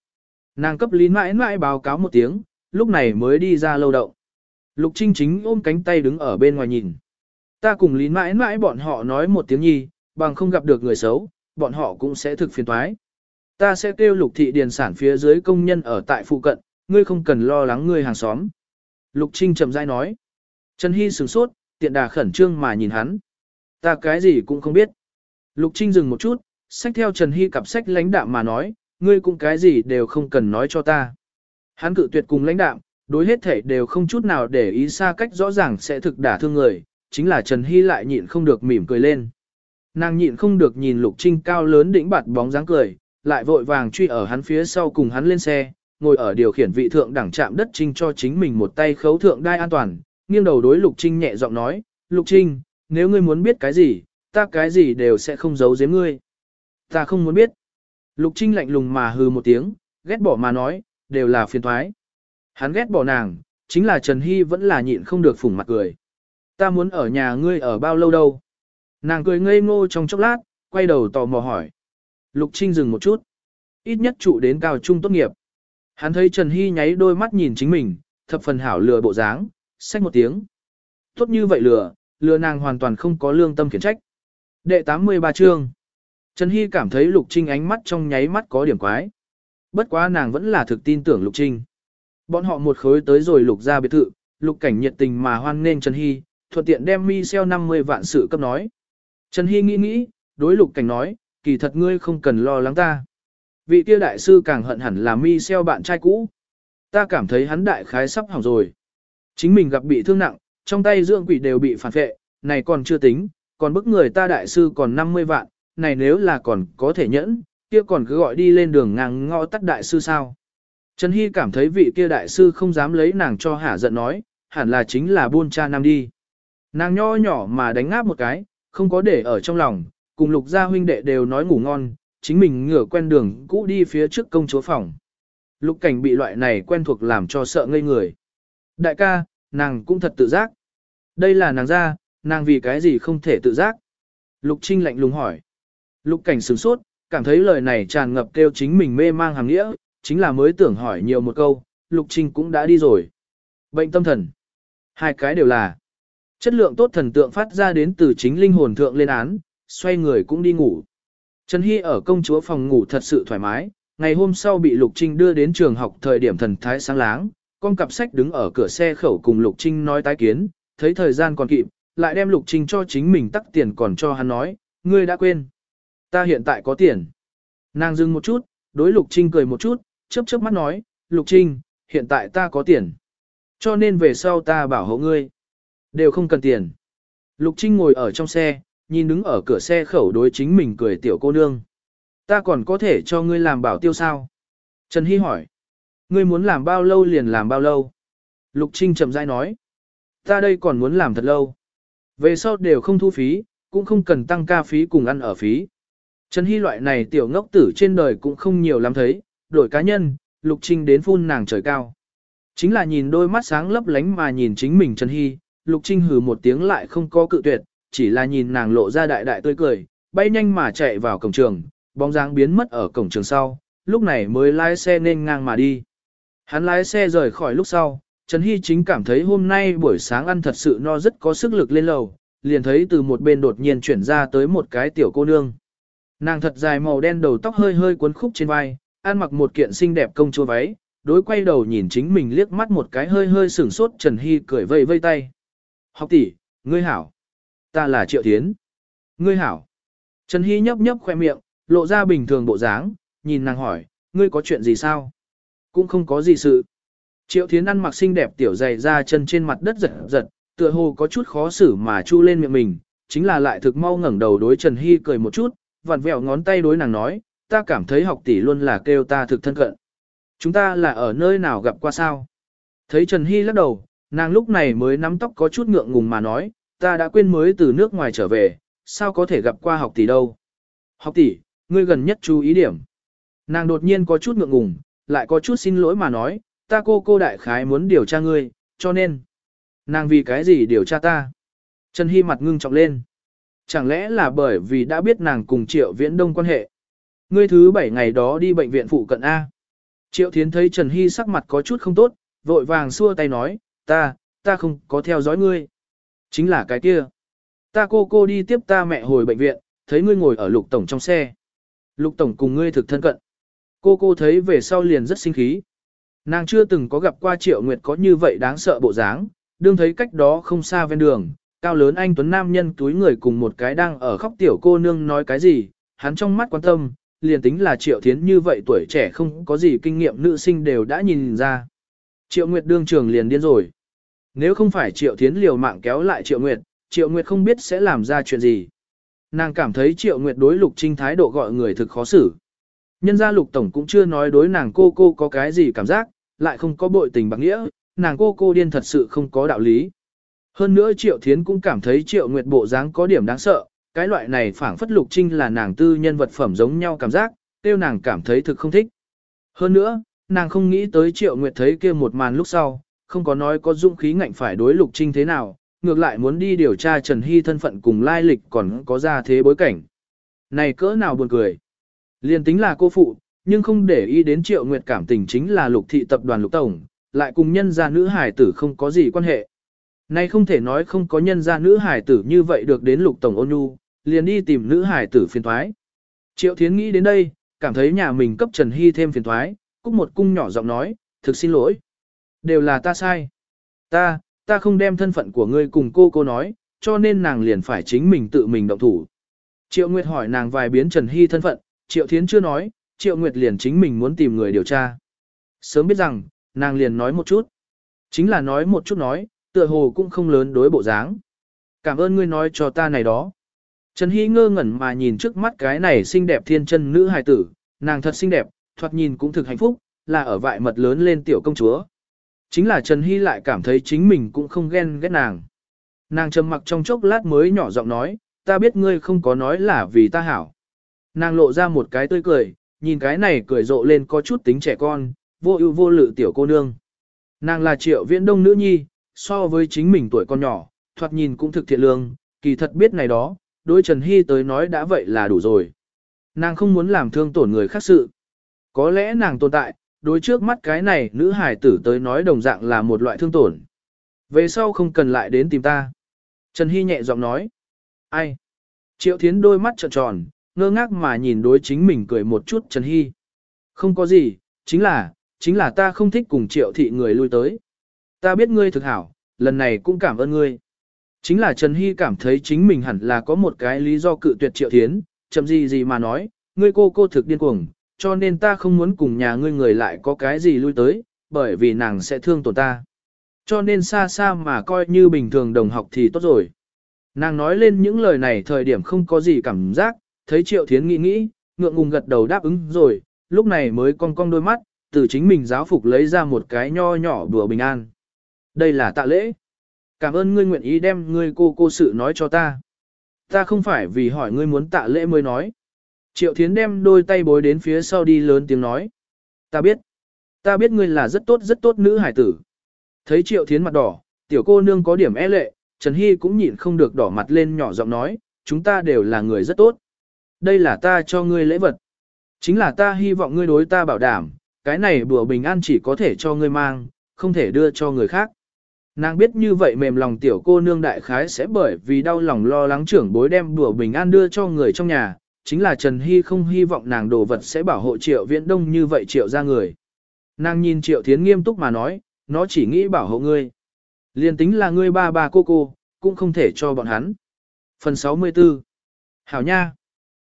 Speaker 1: Nàng cấp lý mãi mãi báo cáo một tiếng, lúc này mới đi ra lâu động. Lục Trinh chính ôm cánh tay đứng ở bên ngoài nhìn. Ta cùng lý mãi mãi bọn họ nói một tiếng nhi, bằng không gặp được người xấu, bọn họ cũng sẽ thực phiền toái. Ta sẽ kêu lục thị điền sản phía dưới công nhân ở tại phụ cận, ngươi không cần lo lắng ngươi hàng xóm. Lục Trinh chậm rãi nói. Trần Hy sửng sốt, tiện đà khẩn trương mà nhìn hắn. Ta cái gì cũng không biết. Lục Trinh dừng một chút, sách theo Trần Hy cặp sách lãnh đạm mà nói, ngươi cũng cái gì đều không cần nói cho ta. Hắn cự tuyệt cùng lãnh đạm, đối hết thể đều không chút nào để ý xa cách rõ ràng sẽ thực đả thương người, chính là Trần Hy lại nhịn không được mỉm cười lên. Nàng nhịn không được nhìn Lục Trinh cao lớn đỉnh bạt bóng dáng cười, lại vội vàng truy ở hắn phía sau cùng hắn lên xe, ngồi ở điều khiển vị thượng đẳng chạm đất Trinh cho chính mình một tay khấu thượng đai an toàn, nghiêng đầu đối Lục Trinh nhẹ giọng nói, Lục Trinh, nếu ngươi muốn biết cái gì, ta cái gì đều sẽ không giấu giếm ngươi. Ta không muốn biết. Lục Trinh lạnh lùng mà hừ một tiếng, ghét bỏ mà nói, đều là phiền thoái. Hắn ghét bỏ nàng, chính là Trần Hy vẫn là nhịn không được phủng mặt cười. Ta muốn ở nhà ngươi ở bao lâu đâu? Nàng cười ngây ngô trong chốc lát, quay đầu tò mò hỏi. Lục Trinh dừng một chút. Ít nhất trụ đến cao trung tốt nghiệp. Hắn thấy Trần Hy nháy đôi mắt nhìn chính mình, thập phần hảo lừa bộ dáng, xách một tiếng. Tốt như vậy lừa, lừa nàng hoàn toàn không có lương tâm khiển trách. Đệ 83 chương. Trần Hy cảm thấy Lục Trinh ánh mắt trong nháy mắt có điểm quái. Bất quá nàng vẫn là thực tin tưởng Lục Trinh. Bọn họ một khối tới rồi Lục ra biệt thự, Lục cảnh nhiệt tình mà hoan nghênh Trần Hy, thuận tiện đem mi xeo 50 vạn sự cấp nói. Trần Hy nghĩ nghĩ, đối Lục cảnh nói, kỳ thật ngươi không cần lo lắng ta. Vị kia đại sư càng hận hẳn là mi xeo bạn trai cũ. Ta cảm thấy hắn đại khái sắp hỏng rồi. Chính mình gặp bị thương nặng, trong tay dưỡng quỷ đều bị phản phệ, này còn chưa tính, còn bức người ta đại sư còn 50 vạn, này nếu là còn có thể nhẫn, kia còn cứ gọi đi lên đường ngang ngõ tắt đại sư sao. Trần Hy cảm thấy vị kia đại sư không dám lấy nàng cho hả giận nói, hẳn là chính là buôn cha nam đi. Nàng nho nhỏ mà đánh ngáp một cái, không có để ở trong lòng, cùng lục gia huynh đệ đều nói ngủ ngon, chính mình ngửa quen đường cũ đi phía trước công chúa phòng. Lục cảnh bị loại này quen thuộc làm cho sợ ngây người. Đại ca, nàng cũng thật tự giác. Đây là nàng ra, nàng vì cái gì không thể tự giác. Lục Trinh lạnh lùng hỏi. Lục cảnh sửng sốt, cảm thấy lời này tràn ngập kêu chính mình mê mang hàng nghĩa, chính là mới tưởng hỏi nhiều một câu, Lục Trinh cũng đã đi rồi. Bệnh tâm thần. Hai cái đều là. Chất lượng tốt thần tượng phát ra đến từ chính linh hồn thượng lên án, xoay người cũng đi ngủ. Trần Hy ở công chúa phòng ngủ thật sự thoải mái, ngày hôm sau bị Lục Trinh đưa đến trường học thời điểm thần thái sáng láng, con cặp sách đứng ở cửa xe khẩu cùng Lục Trinh nói tái kiến, thấy thời gian còn kịp, lại đem Lục Trinh cho chính mình tắc tiền còn cho hắn nói, ngươi đã quên. Ta hiện tại có tiền. Nàng dừng một chút, đối Lục Trinh cười một chút, chớp chớp mắt nói, Lục Trinh, hiện tại ta có tiền. Cho nên về sau ta bảo hộ ngươi. Đều không cần tiền. Lục Trinh ngồi ở trong xe, nhìn đứng ở cửa xe khẩu đối chính mình cười tiểu cô nương. Ta còn có thể cho ngươi làm bảo tiêu sao? Trần Hy hỏi. Ngươi muốn làm bao lâu liền làm bao lâu? Lục Trinh chậm rãi nói. Ta đây còn muốn làm thật lâu. Về sau đều không thu phí, cũng không cần tăng ca phí cùng ăn ở phí. Trần Hy loại này tiểu ngốc tử trên đời cũng không nhiều lắm thấy, đổi cá nhân, Lục Trinh đến phun nàng trời cao. Chính là nhìn đôi mắt sáng lấp lánh mà nhìn chính mình Trần Hy, Lục Trinh hừ một tiếng lại không có cự tuyệt, chỉ là nhìn nàng lộ ra đại đại tươi cười, bay nhanh mà chạy vào cổng trường, bóng dáng biến mất ở cổng trường sau, lúc này mới lái xe nên ngang mà đi. Hắn lái xe rời khỏi lúc sau, Trần Hy chính cảm thấy hôm nay buổi sáng ăn thật sự no rất có sức lực lên lầu, liền thấy từ một bên đột nhiên chuyển ra tới một cái tiểu cô nương. Nàng thật dài màu đen đầu tóc hơi hơi cuốn khúc trên vai, ăn mặc một kiện xinh đẹp công chúa váy, đối quay đầu nhìn chính mình liếc mắt một cái hơi hơi sửng sốt Trần Hy cười vây vây tay. Học tỷ, ngươi hảo. Ta là Triệu Thiến. Ngươi hảo. Trần Hy nhấp nhấp khoe miệng, lộ ra bình thường bộ dáng, nhìn nàng hỏi, ngươi có chuyện gì sao? Cũng không có gì sự. Triệu Thiến ăn mặc xinh đẹp tiểu dày ra chân trên mặt đất giật giật, tựa hồ có chút khó xử mà chu lên miệng mình, chính là lại thực mau ngẩng đầu đối Trần Hy cười một chút, vặn vẹo ngón tay đối nàng nói, ta cảm thấy học tỷ luôn là kêu ta thực thân cận. Chúng ta là ở nơi nào gặp qua sao? Thấy Trần Hy lắc đầu, nàng lúc này mới nắm tóc có chút ngượng ngùng mà nói, ta đã quên mới từ nước ngoài trở về, sao có thể gặp qua học tỷ đâu? Học tỷ, ngươi gần nhất chú ý điểm. Nàng đột nhiên có chút ngượng ngùng, lại có chút xin lỗi mà nói, ta cô cô đại khái muốn điều tra ngươi, cho nên. Nàng vì cái gì điều tra ta? Trần Hy mặt ngưng trọng lên. Chẳng lẽ là bởi vì đã biết nàng cùng Triệu Viễn Đông quan hệ? Ngươi thứ bảy ngày đó đi bệnh viện phụ cận A. Triệu Thiến thấy Trần Hy sắc mặt có chút không tốt, vội vàng xua tay nói, ta, ta không có theo dõi ngươi. Chính là cái kia. Ta cô cô đi tiếp ta mẹ hồi bệnh viện, thấy ngươi ngồi ở lục tổng trong xe. Lục tổng cùng ngươi thực thân cận. Cô cô thấy về sau liền rất sinh khí. Nàng chưa từng có gặp qua Triệu Nguyệt có như vậy đáng sợ bộ dáng, đương thấy cách đó không xa ven đường, cao lớn anh tuấn nam nhân túi người cùng một cái đang ở khóc tiểu cô nương nói cái gì, hắn trong mắt quan tâm, liền tính là Triệu Thiến như vậy tuổi trẻ không có gì kinh nghiệm nữ sinh đều đã nhìn ra. Triệu Nguyệt đương trường liền điên rồi. Nếu không phải Triệu Thiến liều mạng kéo lại Triệu Nguyệt, Triệu Nguyệt không biết sẽ làm ra chuyện gì. Nàng cảm thấy Triệu Nguyệt đối Lục Trinh thái độ gọi người thực khó xử. Nhân gia Lục Tổng cũng chưa nói đối nàng cô cô có cái gì cảm giác, lại không có bội tình bằng nghĩa, nàng cô cô điên thật sự không có đạo lý. Hơn nữa Triệu Thiến cũng cảm thấy Triệu Nguyệt bộ dáng có điểm đáng sợ, cái loại này phảng phất Lục Trinh là nàng tư nhân vật phẩm giống nhau cảm giác, tiêu nàng cảm thấy thực không thích. Hơn nữa, nàng không nghĩ tới Triệu Nguyệt thấy kia một màn lúc sau, không có nói có dũng khí ngạnh phải đối Lục Trinh thế nào, ngược lại muốn đi điều tra Trần Hy thân phận cùng lai lịch còn có ra thế bối cảnh. Này cỡ nào buồn cười. Liên tính là cô phụ, nhưng không để ý đến Triệu Nguyệt cảm tình chính là Lục thị tập đoàn Lục Tổng, lại cùng nhân gia nữ hải tử không có gì quan hệ. Nay không thể nói không có nhân gia nữ hải tử như vậy được đến Lục Tổng ôn nhu, liền đi tìm nữ hải tử phiền thoái. Triệu Thiến nghĩ đến đây, cảm thấy nhà mình cấp Trần Hy thêm phiền thoái, cúc một cung nhỏ giọng nói, thực xin lỗi. Đều là ta sai. Ta, ta không đem thân phận của ngươi cùng cô cô nói, cho nên nàng liền phải chính mình tự mình động thủ. Triệu Nguyệt hỏi nàng vài biến Trần Hy thân phận, Triệu Thiến chưa nói, Triệu Nguyệt liền chính mình muốn tìm người điều tra. Sớm biết rằng, nàng liền nói một chút. Chính là nói một chút nói, tựa hồ cũng không lớn đối bộ dáng. Cảm ơn ngươi nói cho ta này đó. Trần Hy ngơ ngẩn mà nhìn trước mắt cái này xinh đẹp thiên chân nữ hài tử, nàng thật xinh đẹp, thoạt nhìn cũng thực hạnh phúc, là ở vại mật lớn lên tiểu công chúa. Chính là Trần Hy lại cảm thấy chính mình cũng không ghen ghét nàng. Nàng trầm mặc trong chốc lát mới nhỏ giọng nói, ta biết ngươi không có nói là vì ta hảo. Nàng lộ ra một cái tươi cười, nhìn cái này cười rộ lên có chút tính trẻ con, vô ưu vô lự tiểu cô nương. Nàng là triệu viễn đông nữ nhi, so với chính mình tuổi con nhỏ, thoạt nhìn cũng thực thiện lương, kỳ thật biết này đó, đối Trần Hy tới nói đã vậy là đủ rồi. Nàng không muốn làm thương tổn người khác sự. Có lẽ nàng tồn tại, đối trước mắt cái này nữ hải tử tới nói đồng dạng là một loại thương tổn. Về sau không cần lại đến tìm ta. Trần Hy nhẹ giọng nói. Ai? Triệu Thiến đôi mắt trợn tròn, ngơ ngác mà nhìn đối chính mình cười một chút Trần Hy. Không có gì, chính là, chính là ta không thích cùng triệu thị người lui tới. Ta biết ngươi thực hảo, lần này cũng cảm ơn ngươi. Chính là Trần Hy cảm thấy chính mình hẳn là có một cái lý do cự tuyệt triệu thiến, chậm gì gì mà nói, ngươi cô cô thực điên cuồng, cho nên ta không muốn cùng nhà ngươi người lại có cái gì lui tới, bởi vì nàng sẽ thương tổn ta. Cho nên xa xa mà coi như bình thường đồng học thì tốt rồi. Nàng nói lên những lời này thời điểm không có gì cảm giác, thấy Triệu Thiến nghĩ nghĩ, ngượng ngùng gật đầu đáp ứng rồi, lúc này mới cong cong đôi mắt, từ chính mình giáo phục lấy ra một cái nho nhỏ đùa bình an. Đây là tạ lễ. Cảm ơn ngươi nguyện ý đem ngươi cô cô sự nói cho ta. Ta không phải vì hỏi ngươi muốn tạ lễ mới nói. Triệu Thiến đem đôi tay bối đến phía sau đi lớn tiếng nói. Ta biết. Ta biết ngươi là rất tốt rất tốt nữ hải tử. Thấy Triệu Thiến mặt đỏ, tiểu cô nương có điểm e lệ, Trần Hy cũng nhịn không được đỏ mặt lên nhỏ giọng nói, chúng ta đều là người rất tốt. Đây là ta cho ngươi lễ vật. Chính là ta hy vọng ngươi đối ta bảo đảm, cái này bùa bình an chỉ có thể cho ngươi mang, không thể đưa cho người khác. Nàng biết như vậy mềm lòng tiểu cô nương đại khái sẽ bởi vì đau lòng lo lắng trưởng bối đem đùa bình an đưa cho người trong nhà, chính là Trần Hy không hy vọng nàng đồ vật sẽ bảo hộ triệu viễn đông như vậy triệu ra người. Nàng nhìn triệu thiến nghiêm túc mà nói, nó chỉ nghĩ bảo hộ ngươi. Liên tính là ngươi ba bà cô cô, cũng không thể cho bọn hắn. Phần 64 Hảo nha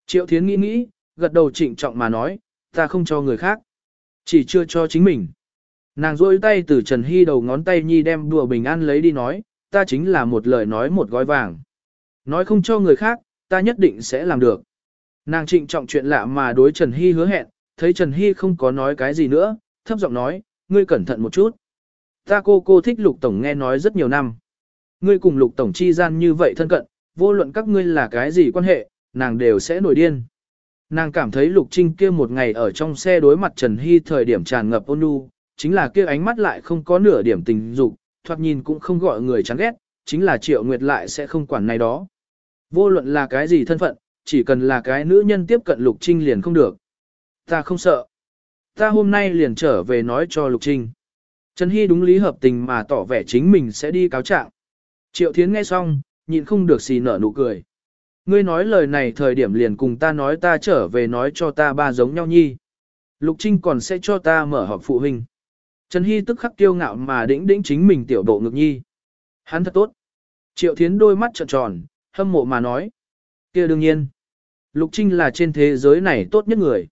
Speaker 1: Triệu thiến nghĩ nghĩ, gật đầu trịnh trọng mà nói, ta không cho người khác. Chỉ chưa cho chính mình. Nàng rôi tay từ Trần Hy đầu ngón tay nhi đem đùa bình an lấy đi nói, ta chính là một lời nói một gói vàng. Nói không cho người khác, ta nhất định sẽ làm được. Nàng trịnh trọng chuyện lạ mà đối Trần Hy hứa hẹn, thấy Trần Hy không có nói cái gì nữa, thấp giọng nói, ngươi cẩn thận một chút. Ta cô cô thích Lục Tổng nghe nói rất nhiều năm. Ngươi cùng Lục Tổng chi gian như vậy thân cận, vô luận các ngươi là cái gì quan hệ, nàng đều sẽ nổi điên. Nàng cảm thấy Lục Trinh kia một ngày ở trong xe đối mặt Trần Hy thời điểm tràn ngập ôn nhu, chính là kia ánh mắt lại không có nửa điểm tình dục, thoạt nhìn cũng không gọi người chán ghét, chính là Triệu Nguyệt lại sẽ không quản này đó. Vô luận là cái gì thân phận, chỉ cần là cái nữ nhân tiếp cận Lục Trinh liền không được. Ta không sợ. Ta hôm nay liền trở về nói cho Lục Trinh. Trần Hy đúng lý hợp tình mà tỏ vẻ chính mình sẽ đi cáo trạng. Triệu Thiến nghe xong, nhịn không được xì nở nụ cười. Ngươi nói lời này thời điểm liền cùng ta nói ta trở về nói cho ta ba giống nhau nhi. Lục Trinh còn sẽ cho ta mở họp phụ huynh. Trần Hy tức khắc kiêu ngạo mà đĩnh đĩnh chính mình tiểu độ ngực nhi. Hắn thật tốt. Triệu Thiến đôi mắt trợn tròn, hâm mộ mà nói. kia đương nhiên. Lục Trinh là trên thế giới này tốt nhất người.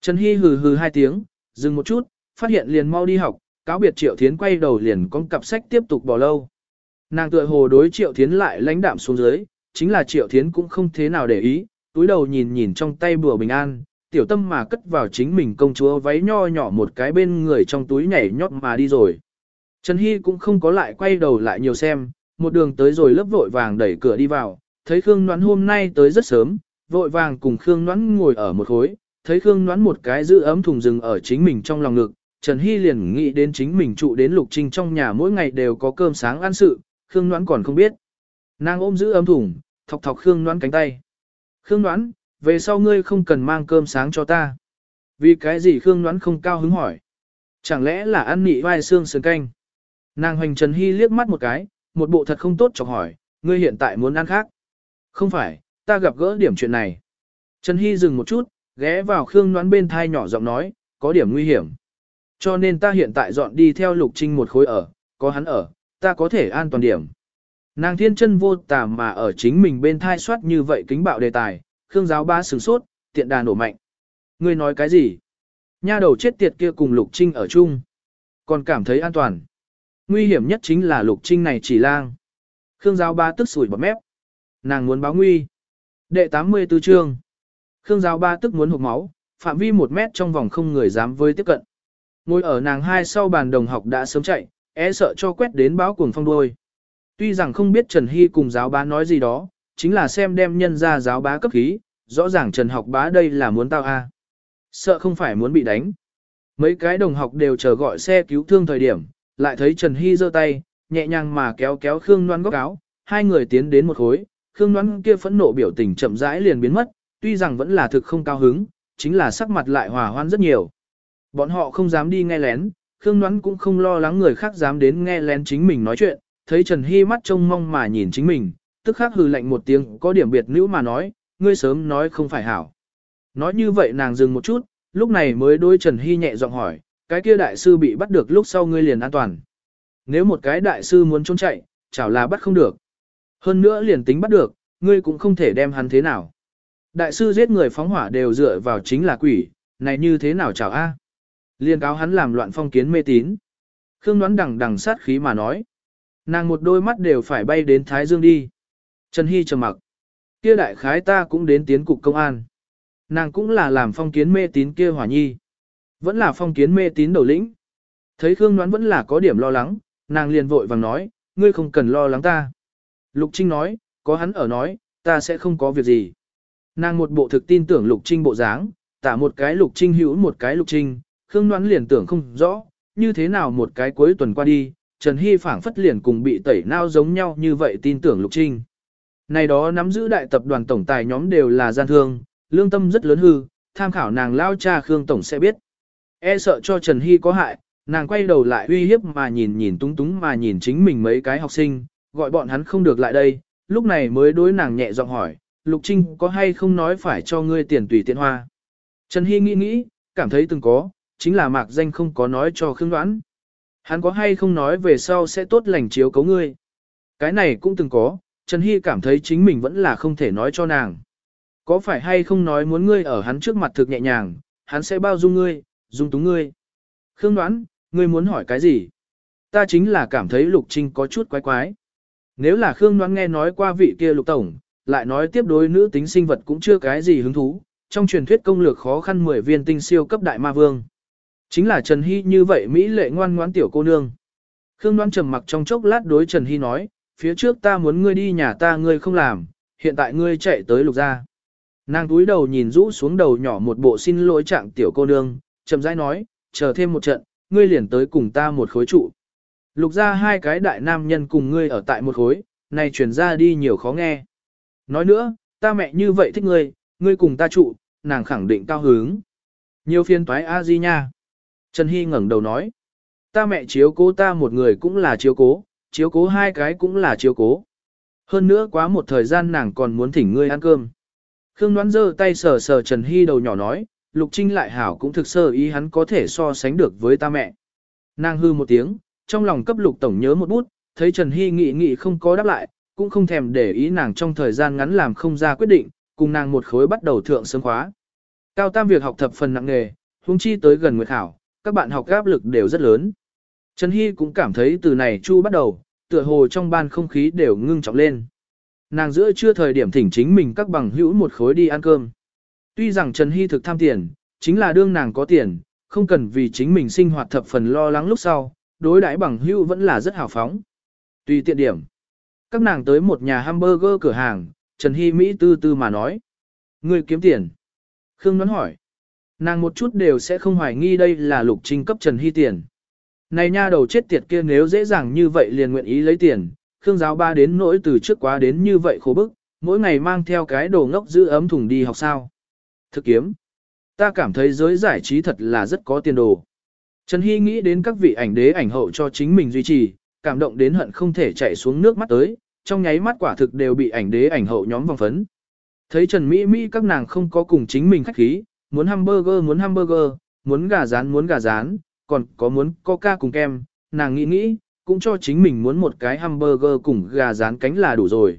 Speaker 1: Trần Hy hừ hừ hai tiếng, dừng một chút, phát hiện liền mau đi học, cáo biệt Triệu Thiến quay đầu liền con cặp sách tiếp tục bỏ lâu. Nàng tựa hồ đối Triệu Thiến lại lãnh đạm xuống dưới, chính là Triệu Thiến cũng không thế nào để ý, túi đầu nhìn nhìn trong tay bùa bình an, tiểu tâm mà cất vào chính mình công chúa váy nho nhỏ một cái bên người trong túi nhảy nhót mà đi rồi. Trần Hy cũng không có lại quay đầu lại nhiều xem, một đường tới rồi lớp vội vàng đẩy cửa đi vào, thấy Khương Noãn hôm nay tới rất sớm, vội vàng cùng Khương Noãn ngồi ở một khối, thấy Khương Noãn một cái giữ ấm thùng rừng ở chính mình trong lòng ngực, Trần Hy liền nghĩ đến chính mình trụ đến Lục Trinh trong nhà mỗi ngày đều có cơm sáng ăn sự, Khương Noãn còn không biết. Nàng ôm giữ ấm thùng, thọc thọc Khương Noãn cánh tay. Khương Noãn, về sau ngươi không cần mang cơm sáng cho ta. Vì cái gì Khương Ngoãn không cao hứng hỏi. Chẳng lẽ là ăn nị vai xương sườn canh. Nàng hoành Trần Hy liếc mắt một cái, một bộ thật không tốt chọc hỏi, ngươi hiện tại muốn ăn khác. Không phải, ta gặp gỡ điểm chuyện này. Trần Hy dừng một chút, ghé vào Khương Ngoãn bên thai nhỏ giọng nói, có điểm nguy hiểm. Cho nên ta hiện tại dọn đi theo Lục Trinh một khối ở, có hắn ở, ta có thể an toàn điểm. Nàng thiên chân vô tà mà ở chính mình bên thai soát như vậy kính bạo đề tài, Khương giáo ba sửng sốt, tiện đà nổ mạnh. Ngươi nói cái gì? Nha đầu chết tiệt kia cùng Lục Trinh ở chung. Còn cảm thấy an toàn. Nguy hiểm nhất chính là Lục Trinh này chỉ lang. Khương giáo ba tức sủi bọt mép. Nàng muốn báo nguy. Đệ 84 chương. Khương giáo ba tức muốn hụt máu, phạm vi một mét trong vòng không người dám với tiếp cận. Ngồi ở nàng hai sau bàn đồng học đã sớm chạy, e sợ cho quét đến báo cuồng phong đôi. Tuy rằng không biết Trần Hy cùng giáo bá nói gì đó, chính là xem đem nhân ra giáo bá cấp khí, rõ ràng Trần học bá đây là muốn tao a Sợ không phải muốn bị đánh. Mấy cái đồng học đều chờ gọi xe cứu thương thời điểm, lại thấy Trần Hy giơ tay, nhẹ nhàng mà kéo kéo Khương Loan góc áo, hai người tiến đến một khối, Khương Loan kia phẫn nộ biểu tình chậm rãi liền biến mất, tuy rằng vẫn là thực không cao hứng, chính là sắc mặt lại hòa hoan rất nhiều. Bọn họ không dám đi nghe lén, Khương Loan cũng không lo lắng người khác dám đến nghe lén chính mình nói chuyện, thấy Trần Hy mắt trông mong mà nhìn chính mình, tức khắc hừ lạnh một tiếng có điểm biệt nữ mà nói, ngươi sớm nói không phải hảo. Nói như vậy nàng dừng một chút, lúc này mới đôi Trần Hy nhẹ giọng hỏi, cái kia đại sư bị bắt được lúc sau ngươi liền an toàn. Nếu một cái đại sư muốn trốn chạy, chảo là bắt không được. Hơn nữa liền tính bắt được, ngươi cũng không thể đem hắn thế nào. Đại sư giết người phóng hỏa đều dựa vào chính là quỷ, này như thế nào chảo a? Liên cáo hắn làm loạn phong kiến mê tín. Khương đoán đằng đằng sát khí mà nói. Nàng một đôi mắt đều phải bay đến Thái Dương đi. Trần Hy trầm mặc. Kia đại khái ta cũng đến tiến cục công an. Nàng cũng là làm phong kiến mê tín kia hỏa nhi. Vẫn là phong kiến mê tín đầu lĩnh. Thấy Khương Đoán vẫn là có điểm lo lắng, nàng liền vội vàng nói, ngươi không cần lo lắng ta. Lục Trinh nói, có hắn ở nói, ta sẽ không có việc gì. Nàng một bộ thực tin tưởng Lục Trinh bộ dáng, tả một cái Lục Trinh hữu một cái Lục Trinh, Khương Đoán liền tưởng không rõ, như thế nào một cái cuối tuần qua đi, Trần Hy phảng phất liền cùng bị tẩy nao giống nhau như vậy tin tưởng Lục Trinh. Này đó nắm giữ đại tập đoàn tổng tài nhóm đều là gian thương, lương tâm rất lớn hư, tham khảo nàng lao cha Khương Tổng sẽ biết. E sợ cho Trần Hy có hại, nàng quay đầu lại uy hiếp mà nhìn nhìn túng túng mà nhìn chính mình mấy cái học sinh, gọi bọn hắn không được lại đây, lúc này mới đối nàng nhẹ giọng hỏi, Lục Trinh có hay không nói phải cho ngươi tiền tùy tiện hoa. Trần Hy nghĩ nghĩ, cảm thấy từng có, chính là mạc danh không có nói cho Khương Đoán. Hắn có hay không nói về sau sẽ tốt lành chiếu cấu ngươi. Cái này cũng từng có, Trần Hy cảm thấy chính mình vẫn là không thể nói cho nàng. Có phải hay không nói muốn ngươi ở hắn trước mặt thực nhẹ nhàng, hắn sẽ bao dung ngươi, dung túng ngươi. Khương đoán, ngươi muốn hỏi cái gì? Ta chính là cảm thấy Lục Trinh có chút quái quái. Nếu là Khương đoán nghe nói qua vị kia Lục Tổng, lại nói tiếp đối nữ tính sinh vật cũng chưa cái gì hứng thú, trong truyền thuyết công lược khó khăn 10 viên tinh siêu cấp đại ma vương. Chính là Trần Hy như vậy Mỹ lệ ngoan ngoãn tiểu cô nương. Khương đoán trầm mặc trong chốc lát đối Trần Hy nói, phía trước ta muốn ngươi đi nhà ta ngươi không làm, hiện tại ngươi chạy tới lục gia. Nàng túi đầu nhìn rũ xuống đầu nhỏ một bộ xin lỗi trạng tiểu cô nương, chậm rãi nói, chờ thêm một trận, ngươi liền tới cùng ta một khối trụ. Lục ra hai cái đại nam nhân cùng ngươi ở tại một khối, này chuyển ra đi nhiều khó nghe. Nói nữa, ta mẹ như vậy thích ngươi, ngươi cùng ta trụ, nàng khẳng định cao hứng. Nhiều phiên toái a di nha. Trần Hy ngẩng đầu nói, ta mẹ chiếu cố ta một người cũng là chiếu cố, chiếu cố hai cái cũng là chiếu cố. Hơn nữa quá một thời gian nàng còn muốn thỉnh ngươi ăn cơm. Khương đoán giơ tay sờ sờ Trần Hy đầu nhỏ nói, Lục Trinh lại hảo cũng thực sơ ý hắn có thể so sánh được với ta mẹ. Nàng hư một tiếng, trong lòng cấp Lục Tổng nhớ một bút, thấy Trần Hy nghị nghị không có đáp lại, cũng không thèm để ý nàng trong thời gian ngắn làm không ra quyết định, cùng nàng một khối bắt đầu thượng sớm khóa. Cao tam việc học thập phần nặng nghề, huống chi tới gần nguyệt khảo, các bạn học áp lực đều rất lớn. Trần Hy cũng cảm thấy từ này chu bắt đầu, tựa hồ trong ban không khí đều ngưng trọng lên. Nàng giữa chưa thời điểm thỉnh chính mình các bằng hữu một khối đi ăn cơm. Tuy rằng Trần Hy thực tham tiền, chính là đương nàng có tiền, không cần vì chính mình sinh hoạt thập phần lo lắng lúc sau, đối đãi bằng hữu vẫn là rất hào phóng. Tùy tiện điểm. Các nàng tới một nhà hamburger cửa hàng, Trần Hy Mỹ tư tư mà nói. Người kiếm tiền. Khương đoán hỏi. Nàng một chút đều sẽ không hoài nghi đây là lục trinh cấp Trần Hy tiền. Này nha đầu chết tiệt kia nếu dễ dàng như vậy liền nguyện ý lấy tiền, Khương giáo ba đến nỗi từ trước quá đến như vậy khổ bức, mỗi ngày mang theo cái đồ ngốc giữ ấm thùng đi học sao. Thực kiếm. Ta cảm thấy giới giải trí thật là rất có tiền đồ. Trần Hy nghĩ đến các vị ảnh đế ảnh hậu cho chính mình duy trì, cảm động đến hận không thể chạy xuống nước mắt tới, trong nháy mắt quả thực đều bị ảnh đế ảnh hậu nhóm vòng phấn. Thấy Trần Mỹ Mỹ các nàng không có cùng chính mình khách khí, muốn hamburger muốn hamburger, muốn gà rán muốn gà rán, còn có muốn coca cùng kem, nàng nghĩ nghĩ, cũng cho chính mình muốn một cái hamburger cùng gà rán cánh là đủ rồi.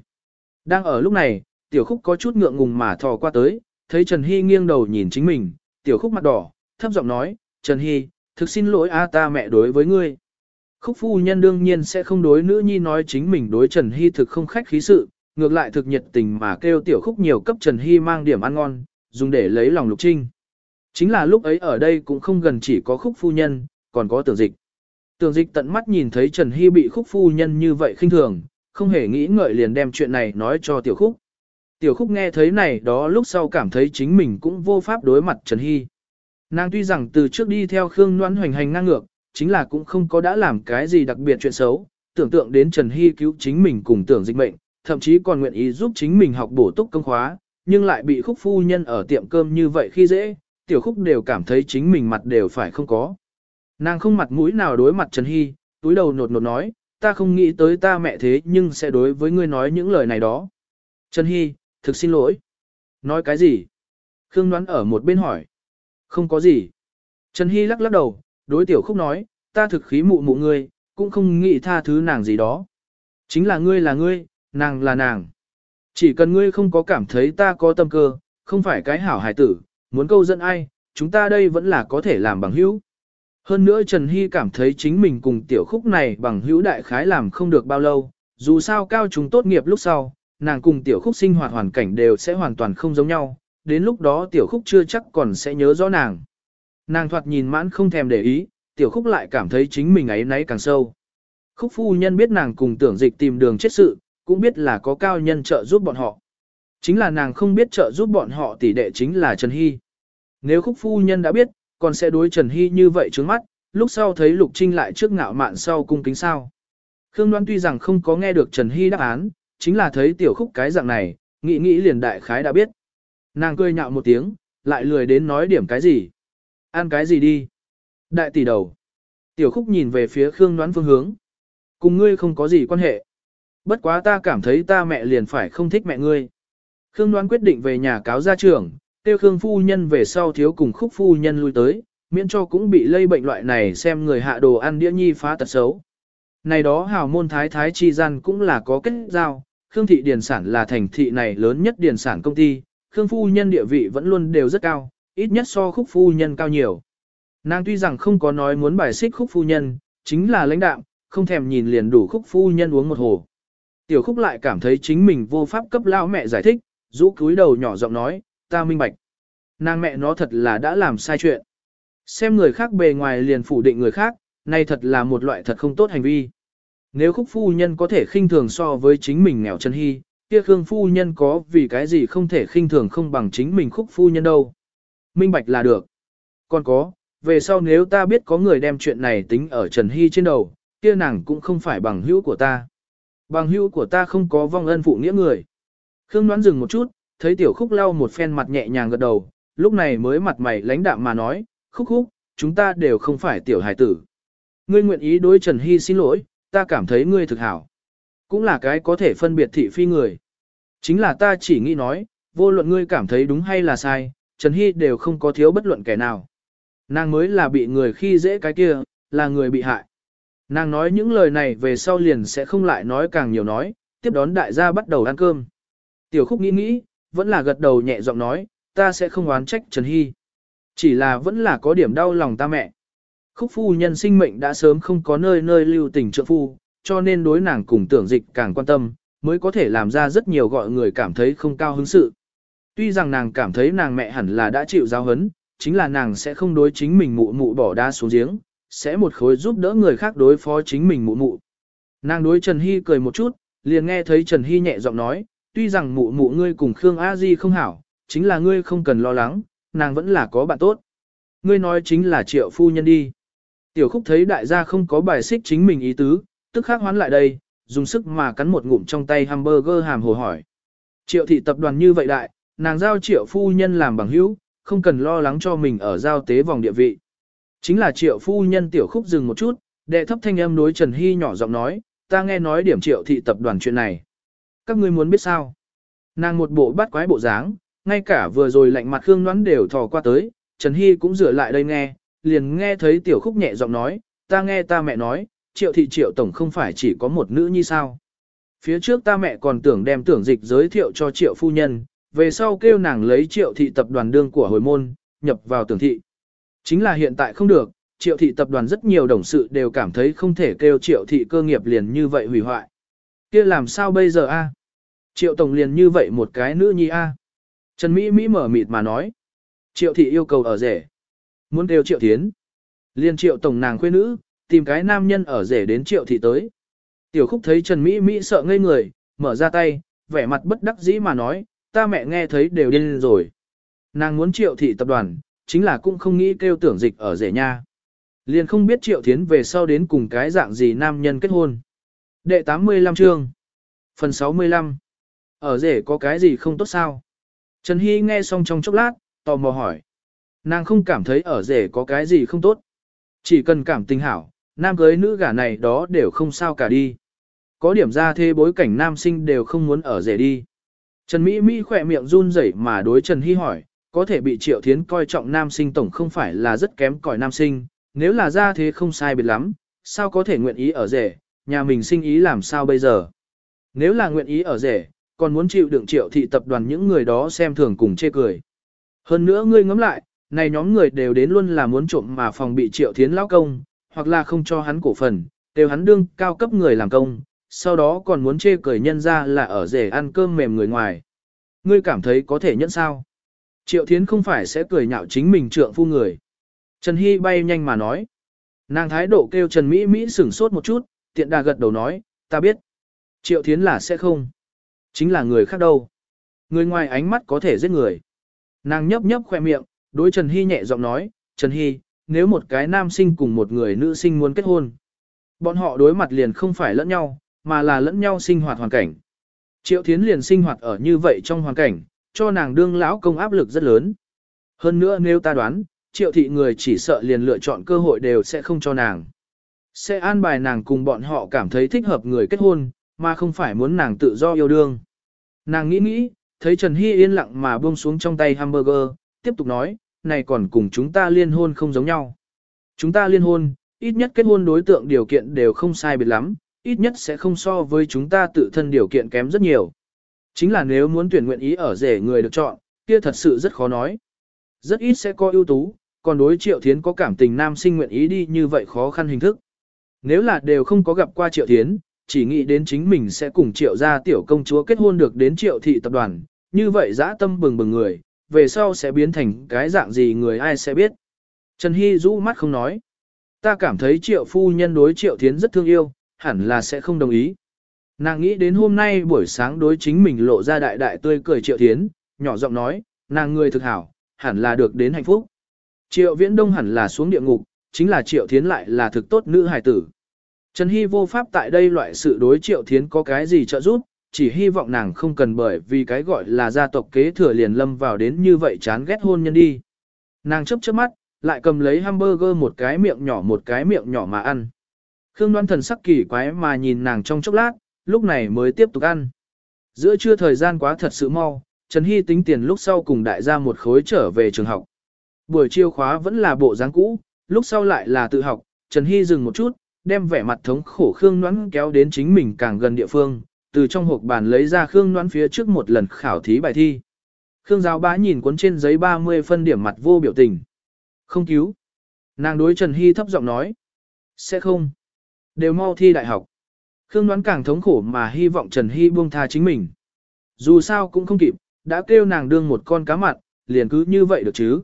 Speaker 1: Đang ở lúc này, tiểu khúc có chút ngượng ngùng mà thò qua tới, thấy Trần Hy nghiêng đầu nhìn chính mình, tiểu khúc mặt đỏ, thấp giọng nói, Trần Hy, thực xin lỗi a ta mẹ đối với ngươi. Khúc phu nhân đương nhiên sẽ không đối nữ nhi nói chính mình đối Trần Hy thực không khách khí sự, ngược lại thực nhiệt tình mà kêu tiểu khúc nhiều cấp Trần Hy mang điểm ăn ngon, dùng để lấy lòng lục trinh. Chính là lúc ấy ở đây cũng không gần chỉ có khúc phu nhân, còn có tưởng dịch. Tưởng dịch tận mắt nhìn thấy Trần Hy bị khúc phu nhân như vậy khinh thường, không hề nghĩ ngợi liền đem chuyện này nói cho tiểu khúc. Tiểu khúc nghe thấy này đó lúc sau cảm thấy chính mình cũng vô pháp đối mặt Trần Hy. Nàng tuy rằng từ trước đi theo Khương Noãn hoành hành ngang ngược, chính là cũng không có đã làm cái gì đặc biệt chuyện xấu, tưởng tượng đến Trần Hy cứu chính mình cùng tưởng dịch mệnh, thậm chí còn nguyện ý giúp chính mình học bổ túc công khóa, nhưng lại bị khúc phu nhân ở tiệm cơm như vậy khi dễ, tiểu khúc đều cảm thấy chính mình mặt đều phải không có. Nàng không mặt mũi nào đối mặt Trần Hy, túi đầu nột nột nói, ta không nghĩ tới ta mẹ thế nhưng sẽ đối với ngươi nói những lời này đó. Trần Hy, thực xin lỗi. Nói cái gì? Khương đoán ở một bên hỏi. Không có gì. Trần Hy lắc lắc đầu, đối tiểu khúc nói, ta thực khí mụ mụ ngươi, cũng không nghĩ tha thứ nàng gì đó. Chính là ngươi là ngươi, nàng là nàng. Chỉ cần ngươi không có cảm thấy ta có tâm cơ, không phải cái hảo hài tử, muốn câu dẫn ai, chúng ta đây vẫn là có thể làm bằng hữu. Hơn nữa Trần Hy cảm thấy chính mình cùng tiểu khúc này bằng hữu đại khái làm không được bao lâu, dù sao cao chúng tốt nghiệp lúc sau, nàng cùng tiểu khúc sinh hoạt hoàn cảnh đều sẽ hoàn toàn không giống nhau, đến lúc đó tiểu khúc chưa chắc còn sẽ nhớ rõ nàng. Nàng thoạt nhìn mãn không thèm để ý, tiểu khúc lại cảm thấy chính mình ấy nấy càng sâu. Khúc phu nhân biết nàng cùng tưởng dịch tìm đường chết sự, cũng biết là có cao nhân trợ giúp bọn họ. Chính là nàng không biết trợ giúp bọn họ tỷ đệ chính là Trần Hy. Nếu khúc phu nhân đã biết, còn sẽ đối Trần Hy như vậy trước mắt, lúc sau thấy Lục Trinh lại trước ngạo mạn sau cung kính sao. Khương Đoan tuy rằng không có nghe được Trần Hy đáp án, chính là thấy tiểu khúc cái dạng này, nghĩ nghĩ liền đại khái đã biết. Nàng cười nhạo một tiếng, lại lười đến nói điểm cái gì. Ăn cái gì đi? Đại tỷ đầu. Tiểu khúc nhìn về phía Khương Đoán phương hướng. Cùng ngươi không có gì quan hệ. Bất quá ta cảm thấy ta mẹ liền phải không thích mẹ ngươi. Khương Đoán quyết định về nhà cáo gia trưởng, tiêu Khương phu nhân về sau thiếu cùng khúc phu nhân lui tới, miễn cho cũng bị lây bệnh loại này xem người hạ đồ ăn đĩa nhi phá tật xấu. Này đó hào môn thái thái chi gian cũng là có kết giao, Khương thị điền sản là thành thị này lớn nhất điền sản công ty, Khương phu nhân địa vị vẫn luôn đều rất cao, ít nhất so khúc phu nhân cao nhiều. Nàng tuy rằng không có nói muốn bài xích khúc phu nhân, chính là lãnh đạm, không thèm nhìn liền đủ khúc phu nhân uống một hồ. Tiểu khúc lại cảm thấy chính mình vô pháp cấp lao mẹ giải thích, rũ cúi đầu nhỏ giọng nói, ta minh bạch. Nàng mẹ nó thật là đã làm sai chuyện. Xem người khác bề ngoài liền phủ định người khác, này thật là một loại thật không tốt hành vi. Nếu khúc phu nhân có thể khinh thường so với chính mình nghèo chân hy, kia khương phu nhân có vì cái gì không thể khinh thường không bằng chính mình khúc phu nhân đâu. Minh bạch là được. Còn có, về sau nếu ta biết có người đem chuyện này tính ở Trần Hy trên đầu, kia nàng cũng không phải bằng hữu của ta. Bằng hữu của ta không có vong ân phụ nghĩa người. Khương đoán dừng một chút, thấy tiểu khúc lau một phen mặt nhẹ nhàng gật đầu, lúc này mới mặt mày lãnh đạm mà nói, khúc khúc, chúng ta đều không phải tiểu hài tử. Ngươi nguyện ý đối Trần Hy xin lỗi, ta cảm thấy ngươi thực hảo. Cũng là cái có thể phân biệt thị phi người. Chính là ta chỉ nghĩ nói, vô luận ngươi cảm thấy đúng hay là sai, Trần Hy đều không có thiếu bất luận kẻ nào. Nàng mới là bị người khi dễ cái kia, là người bị hại. Nàng nói những lời này về sau liền sẽ không lại nói càng nhiều nói, tiếp đón đại gia bắt đầu ăn cơm. Tiểu khúc nghĩ nghĩ, vẫn là gật đầu nhẹ giọng nói, ta sẽ không oán trách Trần Hy. Chỉ là vẫn là có điểm đau lòng ta mẹ. Khúc phu nhân sinh mệnh đã sớm không có nơi nơi lưu tình trợ phu, cho nên đối nàng cùng tưởng dịch càng quan tâm, mới có thể làm ra rất nhiều gọi người cảm thấy không cao hứng sự. Tuy rằng nàng cảm thấy nàng mẹ hẳn là đã chịu giáo hấn, chính là nàng sẽ không đối chính mình mụ mụ bỏ đa xuống giếng, sẽ một khối giúp đỡ người khác đối phó chính mình mụ mụ. Nàng đối Trần Hy cười một chút, liền nghe thấy Trần Hy nhẹ giọng nói, tuy rằng mụ mụ ngươi cùng Khương A Di không hảo, chính là ngươi không cần lo lắng, nàng vẫn là có bạn tốt. Ngươi nói chính là triệu phu nhân đi. Tiểu khúc thấy đại gia không có bài xích chính mình ý tứ, tức khắc hoán lại đây, dùng sức mà cắn một ngụm trong tay hamburger hàm hồ hỏi. Triệu thị tập đoàn như vậy đại, nàng giao triệu phu nhân làm bằng hữu, không cần lo lắng cho mình ở giao tế vòng địa vị. Chính là triệu phu nhân tiểu khúc dừng một chút, đệ thấp thanh âm đối Trần Hy nhỏ giọng nói, ta nghe nói điểm triệu thị tập đoàn chuyện này. Các ngươi muốn biết sao? Nàng một bộ bắt quái bộ dáng, ngay cả vừa rồi lạnh mặt Khương Ngoãn đều thò qua tới, Trần Hy cũng rửa lại đây nghe, liền nghe thấy tiểu khúc nhẹ giọng nói, ta nghe ta mẹ nói, triệu thị triệu tổng không phải chỉ có một nữ như sao. Phía trước ta mẹ còn tưởng đem tưởng dịch giới thiệu cho triệu phu nhân, về sau kêu nàng lấy triệu thị tập đoàn đương của hồi môn, nhập vào tưởng thị. Chính là hiện tại không được, triệu thị tập đoàn rất nhiều đồng sự đều cảm thấy không thể kêu triệu thị cơ nghiệp liền như vậy hủy hoại kia làm sao bây giờ a? Triệu tổng liền như vậy một cái nữ nhi a. Trần Mỹ Mỹ mở mịt mà nói. Triệu thị yêu cầu ở rể. Muốn kêu triệu thiến. Liên triệu tổng nàng khuê nữ, tìm cái nam nhân ở rể đến triệu thị tới. Tiểu khúc thấy Trần Mỹ Mỹ sợ ngây người, mở ra tay, vẻ mặt bất đắc dĩ mà nói, ta mẹ nghe thấy đều điên rồi. Nàng muốn triệu thị tập đoàn, chính là cũng không nghĩ kêu tưởng dịch ở rể nha. Liền không biết triệu thiến về sau đến cùng cái dạng gì nam nhân kết hôn. Đệ 85 chương Phần 65 Ở rể có cái gì không tốt sao? Trần Hy nghe xong trong chốc lát, tò mò hỏi. Nàng không cảm thấy ở rể có cái gì không tốt. Chỉ cần cảm tình hảo, nam cưới nữ gả này đó đều không sao cả đi. Có điểm ra thế bối cảnh nam sinh đều không muốn ở rể đi. Trần Mỹ Mỹ khỏe miệng run rẩy mà đối Trần Hy hỏi, có thể bị Triệu Thiến coi trọng nam sinh tổng không phải là rất kém cỏi nam sinh, nếu là ra thế không sai biệt lắm, sao có thể nguyện ý ở rể, nhà mình sinh ý làm sao bây giờ. Nếu là nguyện ý ở rể, còn muốn chịu đựng Triệu thị tập đoàn những người đó xem thường cùng chê cười. Hơn nữa ngươi ngẫm lại, này nhóm người đều đến luôn là muốn trộm mà phòng bị Triệu Thiến lão công, hoặc là không cho hắn cổ phần, đều hắn đương cao cấp người làm công, sau đó còn muốn chê cười nhân ra là ở rể ăn cơm mềm người ngoài. Ngươi cảm thấy có thể nhẫn sao? Triệu Thiến không phải sẽ cười nhạo chính mình trượng phu người. Trần Hy bay nhanh mà nói. Nàng thái độ kêu Trần Mỹ Mỹ sửng sốt một chút, tiện đà gật đầu nói, ta biết. Triệu Thiến là sẽ không. Chính là người khác đâu. Người ngoài ánh mắt có thể giết người. Nàng nhấp nhấp khoe miệng, đối Trần Hy nhẹ giọng nói, Trần Hy, nếu một cái nam sinh cùng một người nữ sinh muốn kết hôn, bọn họ đối mặt liền không phải lẫn nhau, mà là lẫn nhau sinh hoạt hoàn cảnh. Triệu Thiến liền sinh hoạt ở như vậy trong hoàn cảnh, cho nàng đương lão công áp lực rất lớn. Hơn nữa nếu ta đoán, triệu thị người chỉ sợ liền lựa chọn cơ hội đều sẽ không cho nàng. Sẽ an bài nàng cùng bọn họ cảm thấy thích hợp người kết hôn, mà không phải muốn nàng tự do yêu đương. Nàng nghĩ nghĩ, thấy Trần Hy yên lặng mà buông xuống trong tay hamburger, tiếp tục nói, này còn cùng chúng ta liên hôn không giống nhau. Chúng ta liên hôn, ít nhất kết hôn đối tượng điều kiện đều không sai biệt lắm, ít nhất sẽ không so với chúng ta tự thân điều kiện kém rất nhiều. Chính là nếu muốn tuyển nguyện ý ở rể người được chọn, kia thật sự rất khó nói. Rất ít sẽ có ưu tú, còn đối triệu thiến có cảm tình nam sinh nguyện ý đi như vậy khó khăn hình thức. Nếu là đều không có gặp qua triệu thiến, chỉ nghĩ đến chính mình sẽ cùng triệu gia tiểu công chúa kết hôn được đến triệu thị tập đoàn, như vậy dã tâm bừng bừng người, về sau sẽ biến thành cái dạng gì người ai sẽ biết. Trần Hy rũ mắt không nói. Ta cảm thấy triệu phu nhân đối triệu thiến rất thương yêu, hẳn là sẽ không đồng ý. Nàng nghĩ đến hôm nay buổi sáng đối chính mình lộ ra đại đại tươi cười triệu thiến, nhỏ giọng nói, nàng người thực hảo, hẳn là được đến hạnh phúc. Triệu viễn đông hẳn là xuống địa ngục, chính là triệu thiến lại là thực tốt nữ hài tử. Trần Hy vô pháp tại đây loại sự đối triệu thiến có cái gì trợ giúp, chỉ hy vọng nàng không cần bởi vì cái gọi là gia tộc kế thừa liền lâm vào đến như vậy chán ghét hôn nhân đi. Nàng chấp chớp mắt, lại cầm lấy hamburger một cái miệng nhỏ một cái miệng nhỏ mà ăn. Khương đoan thần sắc kỳ quái mà nhìn nàng trong chốc lát, lúc này mới tiếp tục ăn. Giữa trưa thời gian quá thật sự mau, Trần Hy tính tiền lúc sau cùng đại gia một khối trở về trường học. Buổi chiêu khóa vẫn là bộ dáng cũ, lúc sau lại là tự học, Trần Hy dừng một chút, đem vẻ mặt thống khổ Khương Ngoãn kéo đến chính mình càng gần địa phương, từ trong hộp bàn lấy ra Khương Ngoãn phía trước một lần khảo thí bài thi. Khương giáo bá nhìn cuốn trên giấy 30 phân điểm mặt vô biểu tình. Không cứu. Nàng đối Trần Hy thấp giọng nói. Sẽ không. Đều mau thi đại học. Khương đoán càng thống khổ mà hy vọng Trần Hy buông tha chính mình. Dù sao cũng không kịp, đã kêu nàng đương một con cá mặn, liền cứ như vậy được chứ.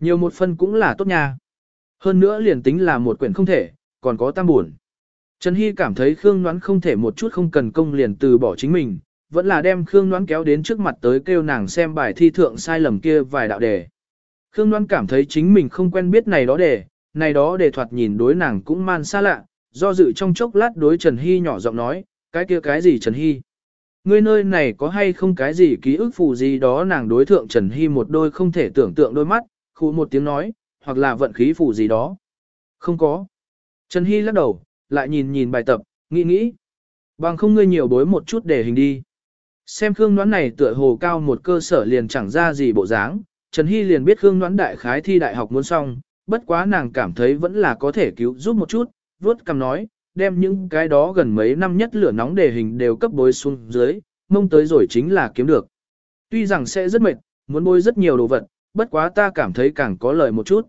Speaker 1: Nhiều một phân cũng là tốt nha. Hơn nữa liền tính là một quyển không thể, còn có tam buồn. Trần Hy cảm thấy Khương Ngoãn không thể một chút không cần công liền từ bỏ chính mình, vẫn là đem Khương Ngoãn kéo đến trước mặt tới kêu nàng xem bài thi thượng sai lầm kia vài đạo đề. Khương Ngoãn cảm thấy chính mình không quen biết này đó đề, này đó đề thoạt nhìn đối nàng cũng man xa lạ, do dự trong chốc lát đối Trần Hy nhỏ giọng nói, cái kia cái gì Trần Hy? Ngươi nơi này có hay không cái gì ký ức phù gì đó nàng đối thượng Trần Hy một đôi không thể tưởng tượng đôi mắt, khu một tiếng nói, hoặc là vận khí phù gì đó. Không có. Trần Hy lắc đầu, lại nhìn nhìn bài tập, nghĩ nghĩ. Bằng không ngươi nhiều bối một chút để hình đi. Xem Khương Ngoãn này tựa hồ cao một cơ sở liền chẳng ra gì bộ dáng, Trần Hy liền biết Khương Ngoãn đại khái thi đại học muốn xong, bất quá nàng cảm thấy vẫn là có thể cứu giúp một chút, vuốt cầm nói, đem những cái đó gần mấy năm nhất lửa nóng đề hình đều cấp bối xuống dưới, mông tới rồi chính là kiếm được. Tuy rằng sẽ rất mệt, muốn bôi rất nhiều đồ vật, bất quá ta cảm thấy càng có lợi một chút.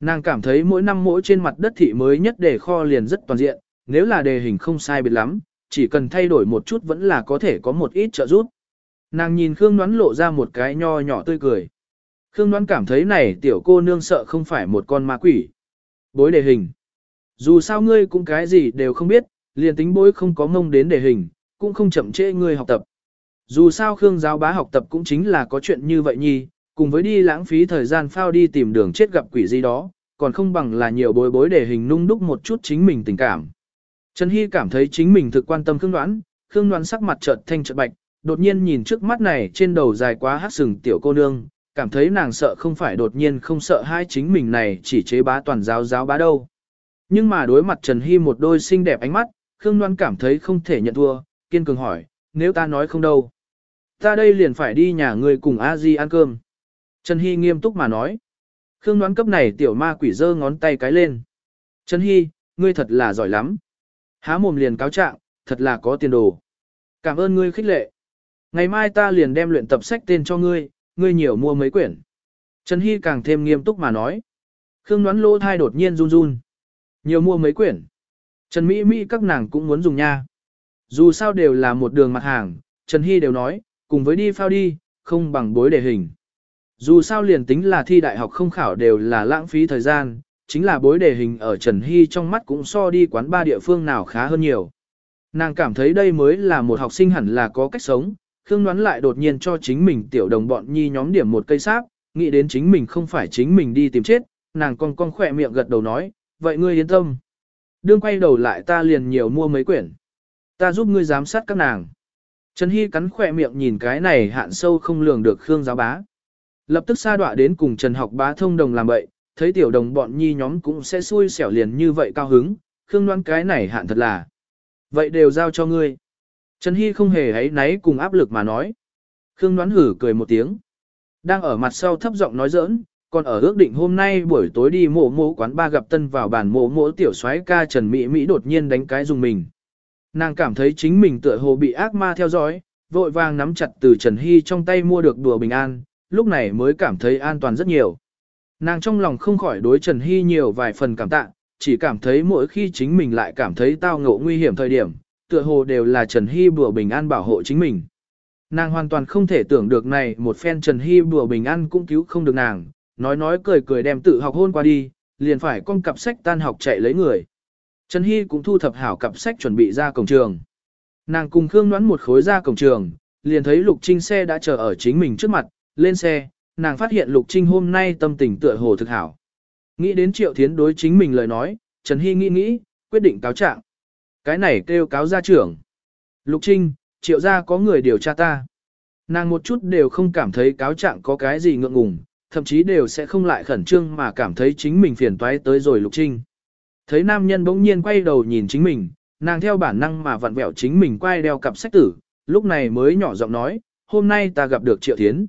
Speaker 1: Nàng cảm thấy mỗi năm mỗi trên mặt đất thị mới nhất đề kho liền rất toàn diện, nếu là đề hình không sai biệt lắm, chỉ cần thay đổi một chút vẫn là có thể có một ít trợ giúp. Nàng nhìn Khương Ngoãn lộ ra một cái nho nhỏ tươi cười. Khương Ngoãn cảm thấy này tiểu cô nương sợ không phải một con ma quỷ. Bối đề hình. Dù sao ngươi cũng cái gì đều không biết, liền tính bối không có mông đến đề hình, cũng không chậm trễ ngươi học tập. Dù sao Khương giáo bá học tập cũng chính là có chuyện như vậy nhi, cùng với đi lãng phí thời gian phao đi tìm đường chết gặp quỷ gì đó, còn không bằng là nhiều bối bối để hình nung đúc một chút chính mình tình cảm. Trần Hy cảm thấy chính mình thực quan tâm Khương Đoán, Khương Đoán sắc mặt chợt thanh chợt bạch, đột nhiên nhìn trước mắt này trên đầu dài quá hát sừng tiểu cô nương, cảm thấy nàng sợ không phải đột nhiên không sợ hai chính mình này chỉ chế bá toàn giáo giáo bá đâu. Nhưng mà đối mặt Trần Hy một đôi xinh đẹp ánh mắt, Khương đoán cảm thấy không thể nhận thua, kiên cường hỏi, nếu ta nói không đâu. Ta đây liền phải đi nhà người cùng a di ăn cơm. Trần Hy nghiêm túc mà nói. Khương đoán cấp này tiểu ma quỷ giơ ngón tay cái lên. Trần Hy, ngươi thật là giỏi lắm. Há mồm liền cáo trạng, thật là có tiền đồ. Cảm ơn ngươi khích lệ. Ngày mai ta liền đem luyện tập sách tên cho ngươi, ngươi nhiều mua mấy quyển. Trần Hy càng thêm nghiêm túc mà nói. Khương đoán lỗ thai đột nhiên run run. Nhiều mua mấy quyển. Trần Mỹ Mỹ các nàng cũng muốn dùng nha. Dù sao đều là một đường mặt hàng, Trần Hy đều nói, cùng với đi phao đi, không bằng bối đề hình. Dù sao liền tính là thi đại học không khảo đều là lãng phí thời gian, chính là bối đề hình ở Trần Hy trong mắt cũng so đi quán ba địa phương nào khá hơn nhiều. Nàng cảm thấy đây mới là một học sinh hẳn là có cách sống, Khương đoán lại đột nhiên cho chính mình tiểu đồng bọn nhi nhóm điểm một cây sáp, nghĩ đến chính mình không phải chính mình đi tìm chết, nàng con con khỏe miệng gật đầu nói, vậy ngươi yên tâm. Đương quay đầu lại ta liền nhiều mua mấy quyển. Ta giúp ngươi giám sát các nàng. Trần Hy cắn khỏe miệng nhìn cái này hạn sâu không lường được Khương giáo bá. Lập tức xa đọa đến cùng Trần học bá thông đồng làm bậy, thấy tiểu đồng bọn nhi nhóm cũng sẽ xui xẻo liền như vậy cao hứng, Khương Loan cái này hạn thật là. Vậy đều giao cho ngươi. Trần Hy không hề ấy náy cùng áp lực mà nói. Khương Loan hử cười một tiếng. Đang ở mặt sau thấp giọng nói giỡn, còn ở ước định hôm nay buổi tối đi mộ mộ quán ba gặp tân vào bàn mộ mộ tiểu soái ca Trần Mỹ Mỹ đột nhiên đánh cái dùng mình. Nàng cảm thấy chính mình tựa hồ bị ác ma theo dõi, vội vàng nắm chặt từ Trần Hy trong tay mua được đùa bình an, lúc này mới cảm thấy an toàn rất nhiều. Nàng trong lòng không khỏi đối Trần Hy nhiều vài phần cảm tạ, chỉ cảm thấy mỗi khi chính mình lại cảm thấy tao ngộ nguy hiểm thời điểm, tựa hồ đều là Trần Hy bùa bình an bảo hộ chính mình. Nàng hoàn toàn không thể tưởng được này một phen Trần Hy bùa bình an cũng cứu không được nàng, nói nói cười cười đem tự học hôn qua đi, liền phải con cặp sách tan học chạy lấy người. Trần Hy cũng thu thập hảo cặp sách chuẩn bị ra cổng trường. Nàng cùng Khương Ngoãn một khối ra cổng trường, liền thấy Lục Trinh xe đã chờ ở chính mình trước mặt, lên xe, nàng phát hiện Lục Trinh hôm nay tâm tình tựa hồ thực hảo. Nghĩ đến Triệu Thiến đối chính mình lời nói, Trần Hy nghĩ nghĩ, quyết định cáo trạng. Cái này kêu cáo gia trưởng. Lục Trinh, Triệu gia có người điều tra ta. Nàng một chút đều không cảm thấy cáo trạng có cái gì ngượng ngùng, thậm chí đều sẽ không lại khẩn trương mà cảm thấy chính mình phiền toái tới rồi Lục Trinh. Thấy nam nhân bỗng nhiên quay đầu nhìn chính mình, nàng theo bản năng mà vặn vẹo chính mình quay đeo cặp sách tử, lúc này mới nhỏ giọng nói, hôm nay ta gặp được Triệu Thiến.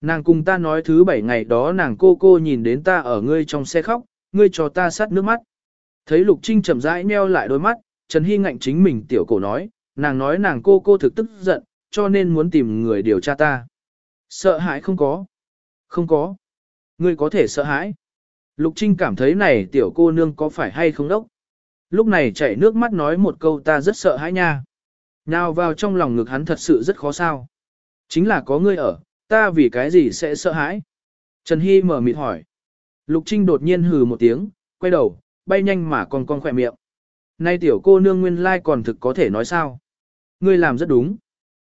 Speaker 1: Nàng cùng ta nói thứ bảy ngày đó nàng cô cô nhìn đến ta ở ngươi trong xe khóc, ngươi cho ta sát nước mắt. Thấy Lục Trinh chậm rãi nheo lại đôi mắt, Trần Hy ngạnh chính mình tiểu cổ nói, nàng nói nàng cô cô thực tức giận, cho nên muốn tìm người điều tra ta. Sợ hãi không có. Không có. Ngươi có thể sợ hãi. Lục Trinh cảm thấy này tiểu cô nương có phải hay không đốc. Lúc này chảy nước mắt nói một câu ta rất sợ hãi nha. Nào vào trong lòng ngực hắn thật sự rất khó sao. Chính là có ngươi ở, ta vì cái gì sẽ sợ hãi? Trần Hy mở mịt hỏi. Lục Trinh đột nhiên hừ một tiếng, quay đầu, bay nhanh mà còn con khỏe miệng. Nay tiểu cô nương nguyên lai còn thực có thể nói sao? Ngươi làm rất đúng.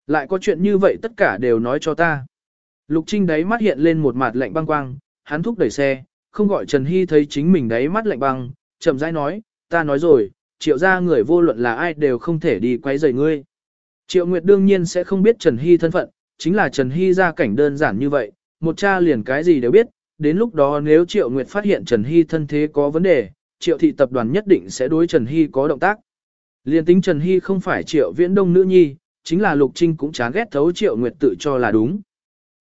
Speaker 1: Lại có chuyện như vậy tất cả đều nói cho ta. Lục Trinh đáy mắt hiện lên một mặt lạnh băng quang, hắn thúc đẩy xe, không gọi Trần Hy thấy chính mình đáy mắt lạnh băng, chậm rãi nói, ta nói rồi, triệu ra người vô luận là ai đều không thể đi quấy rầy ngươi. Triệu Nguyệt đương nhiên sẽ không biết Trần Hy thân phận, chính là Trần Hy ra cảnh đơn giản như vậy, một cha liền cái gì đều biết, đến lúc đó nếu Triệu Nguyệt phát hiện Trần Hy thân thế có vấn đề, Triệu thị tập đoàn nhất định sẽ đối Trần Hy có động tác. Liên tính Trần Hy không phải Triệu Viễn Đông nữ nhi, chính là Lục Trinh cũng chán ghét thấu Triệu Nguyệt tự cho là đúng.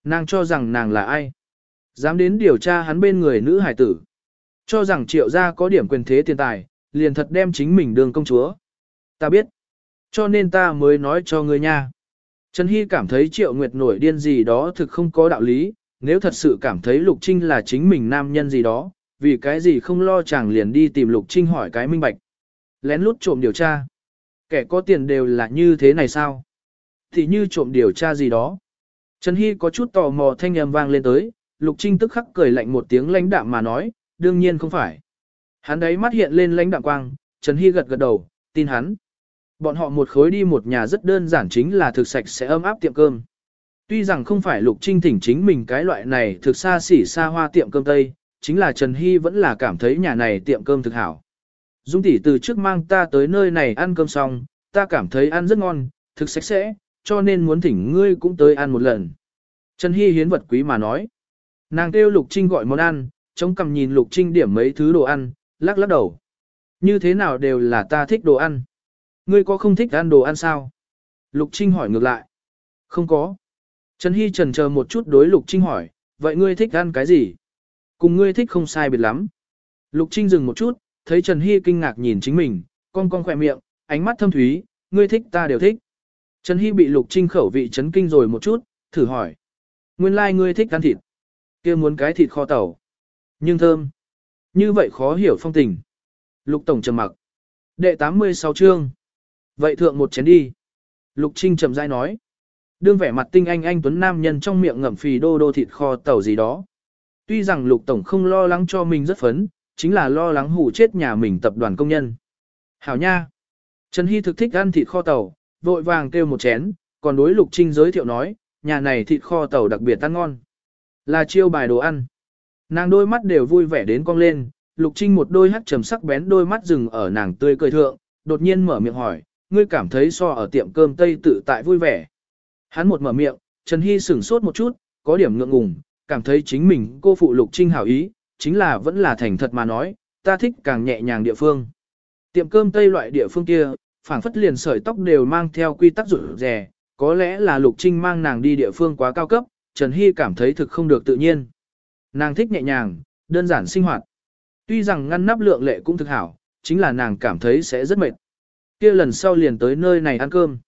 Speaker 1: Nàng cho rằng nàng là ai? Dám đến điều tra hắn bên người nữ hải tử. Cho rằng Triệu gia có điểm quyền thế tiền tài, liền thật đem chính mình đường công chúa. Ta biết. Cho nên ta mới nói cho ngươi nha. Trần Hy cảm thấy Triệu Nguyệt nổi điên gì đó thực không có đạo lý, nếu thật sự cảm thấy Lục Trinh là chính mình nam nhân gì đó, vì cái gì không lo chàng liền đi tìm Lục Trinh hỏi cái minh bạch. Lén lút trộm điều tra. Kẻ có tiền đều là như thế này sao? Thì như trộm điều tra gì đó. Trần Hy có chút tò mò thanh âm vang lên tới, Lục Trinh tức khắc cười lạnh một tiếng lãnh đạm mà nói, đương nhiên không phải. Hắn đấy mắt hiện lên lãnh đạm quang, Trần Hy gật gật đầu, tin hắn. Bọn họ một khối đi một nhà rất đơn giản chính là thực sạch sẽ ấm áp tiệm cơm. Tuy rằng không phải Lục Trinh thỉnh chính mình cái loại này thực xa xỉ xa hoa tiệm cơm Tây, chính là Trần Hy vẫn là cảm thấy nhà này tiệm cơm thực hảo. Dung tỷ từ trước mang ta tới nơi này ăn cơm xong, ta cảm thấy ăn rất ngon, thực sạch sẽ, cho nên muốn thỉnh ngươi cũng tới ăn một lần. Trần Hy hiến vật quý mà nói. Nàng kêu Lục Trinh gọi món ăn, chống cầm nhìn Lục Trinh điểm mấy thứ đồ ăn, lắc lắc đầu. Như thế nào đều là ta thích đồ ăn. Ngươi có không thích ăn đồ ăn sao? Lục Trinh hỏi ngược lại. Không có. Trần Hy trần chờ một chút đối Lục Trinh hỏi, vậy ngươi thích ăn cái gì? Cùng ngươi thích không sai biệt lắm. Lục Trinh dừng một chút, thấy Trần Hy kinh ngạc nhìn chính mình, con con khỏe miệng, ánh mắt thâm thúy, ngươi thích ta đều thích. Trần Hy bị Lục Trinh khẩu vị chấn kinh rồi một chút, thử hỏi. Nguyên lai like ngươi thích ăn thịt. kia muốn cái thịt kho tàu. Nhưng thơm. Như vậy khó hiểu phong tình. Lục Tổng trầm mặc. Đệ 86 chương. Vậy thượng một chén đi. Lục Trinh chậm rãi nói. Đương vẻ mặt tinh anh anh tuấn nam nhân trong miệng ngậm phì đô đô thịt kho tàu gì đó. Tuy rằng Lục Tổng không lo lắng cho mình rất phấn, chính là lo lắng hủ chết nhà mình tập đoàn công nhân. Hảo nha. Trần Hy thực thích ăn thịt kho tàu, vội vàng kêu một chén, còn đối Lục Trinh giới thiệu nói, nhà này thịt kho tàu đặc biệt ăn ngon. Là chiêu bài đồ ăn. Nàng đôi mắt đều vui vẻ đến cong lên, Lục Trinh một đôi hắt trầm sắc bén đôi mắt dừng ở nàng tươi cười thượng, đột nhiên mở miệng hỏi, ngươi cảm thấy so ở tiệm cơm Tây tự tại vui vẻ. Hắn một mở miệng, Trần Hy sửng sốt một chút, có điểm ngượng ngùng, cảm thấy chính mình cô phụ Lục Trinh hảo ý, chính là vẫn là thành thật mà nói, ta thích càng nhẹ nhàng địa phương. Tiệm cơm Tây loại địa phương kia, phảng phất liền sợi tóc đều mang theo quy tắc rủi rè, có lẽ là Lục Trinh mang nàng đi địa phương quá cao cấp, Trần Hy cảm thấy thực không được tự nhiên. Nàng thích nhẹ nhàng, đơn giản sinh hoạt. Tuy rằng ngăn nắp lượng lệ cũng thực hảo, chính là nàng cảm thấy sẽ rất mệt kia lần sau liền tới nơi này ăn cơm.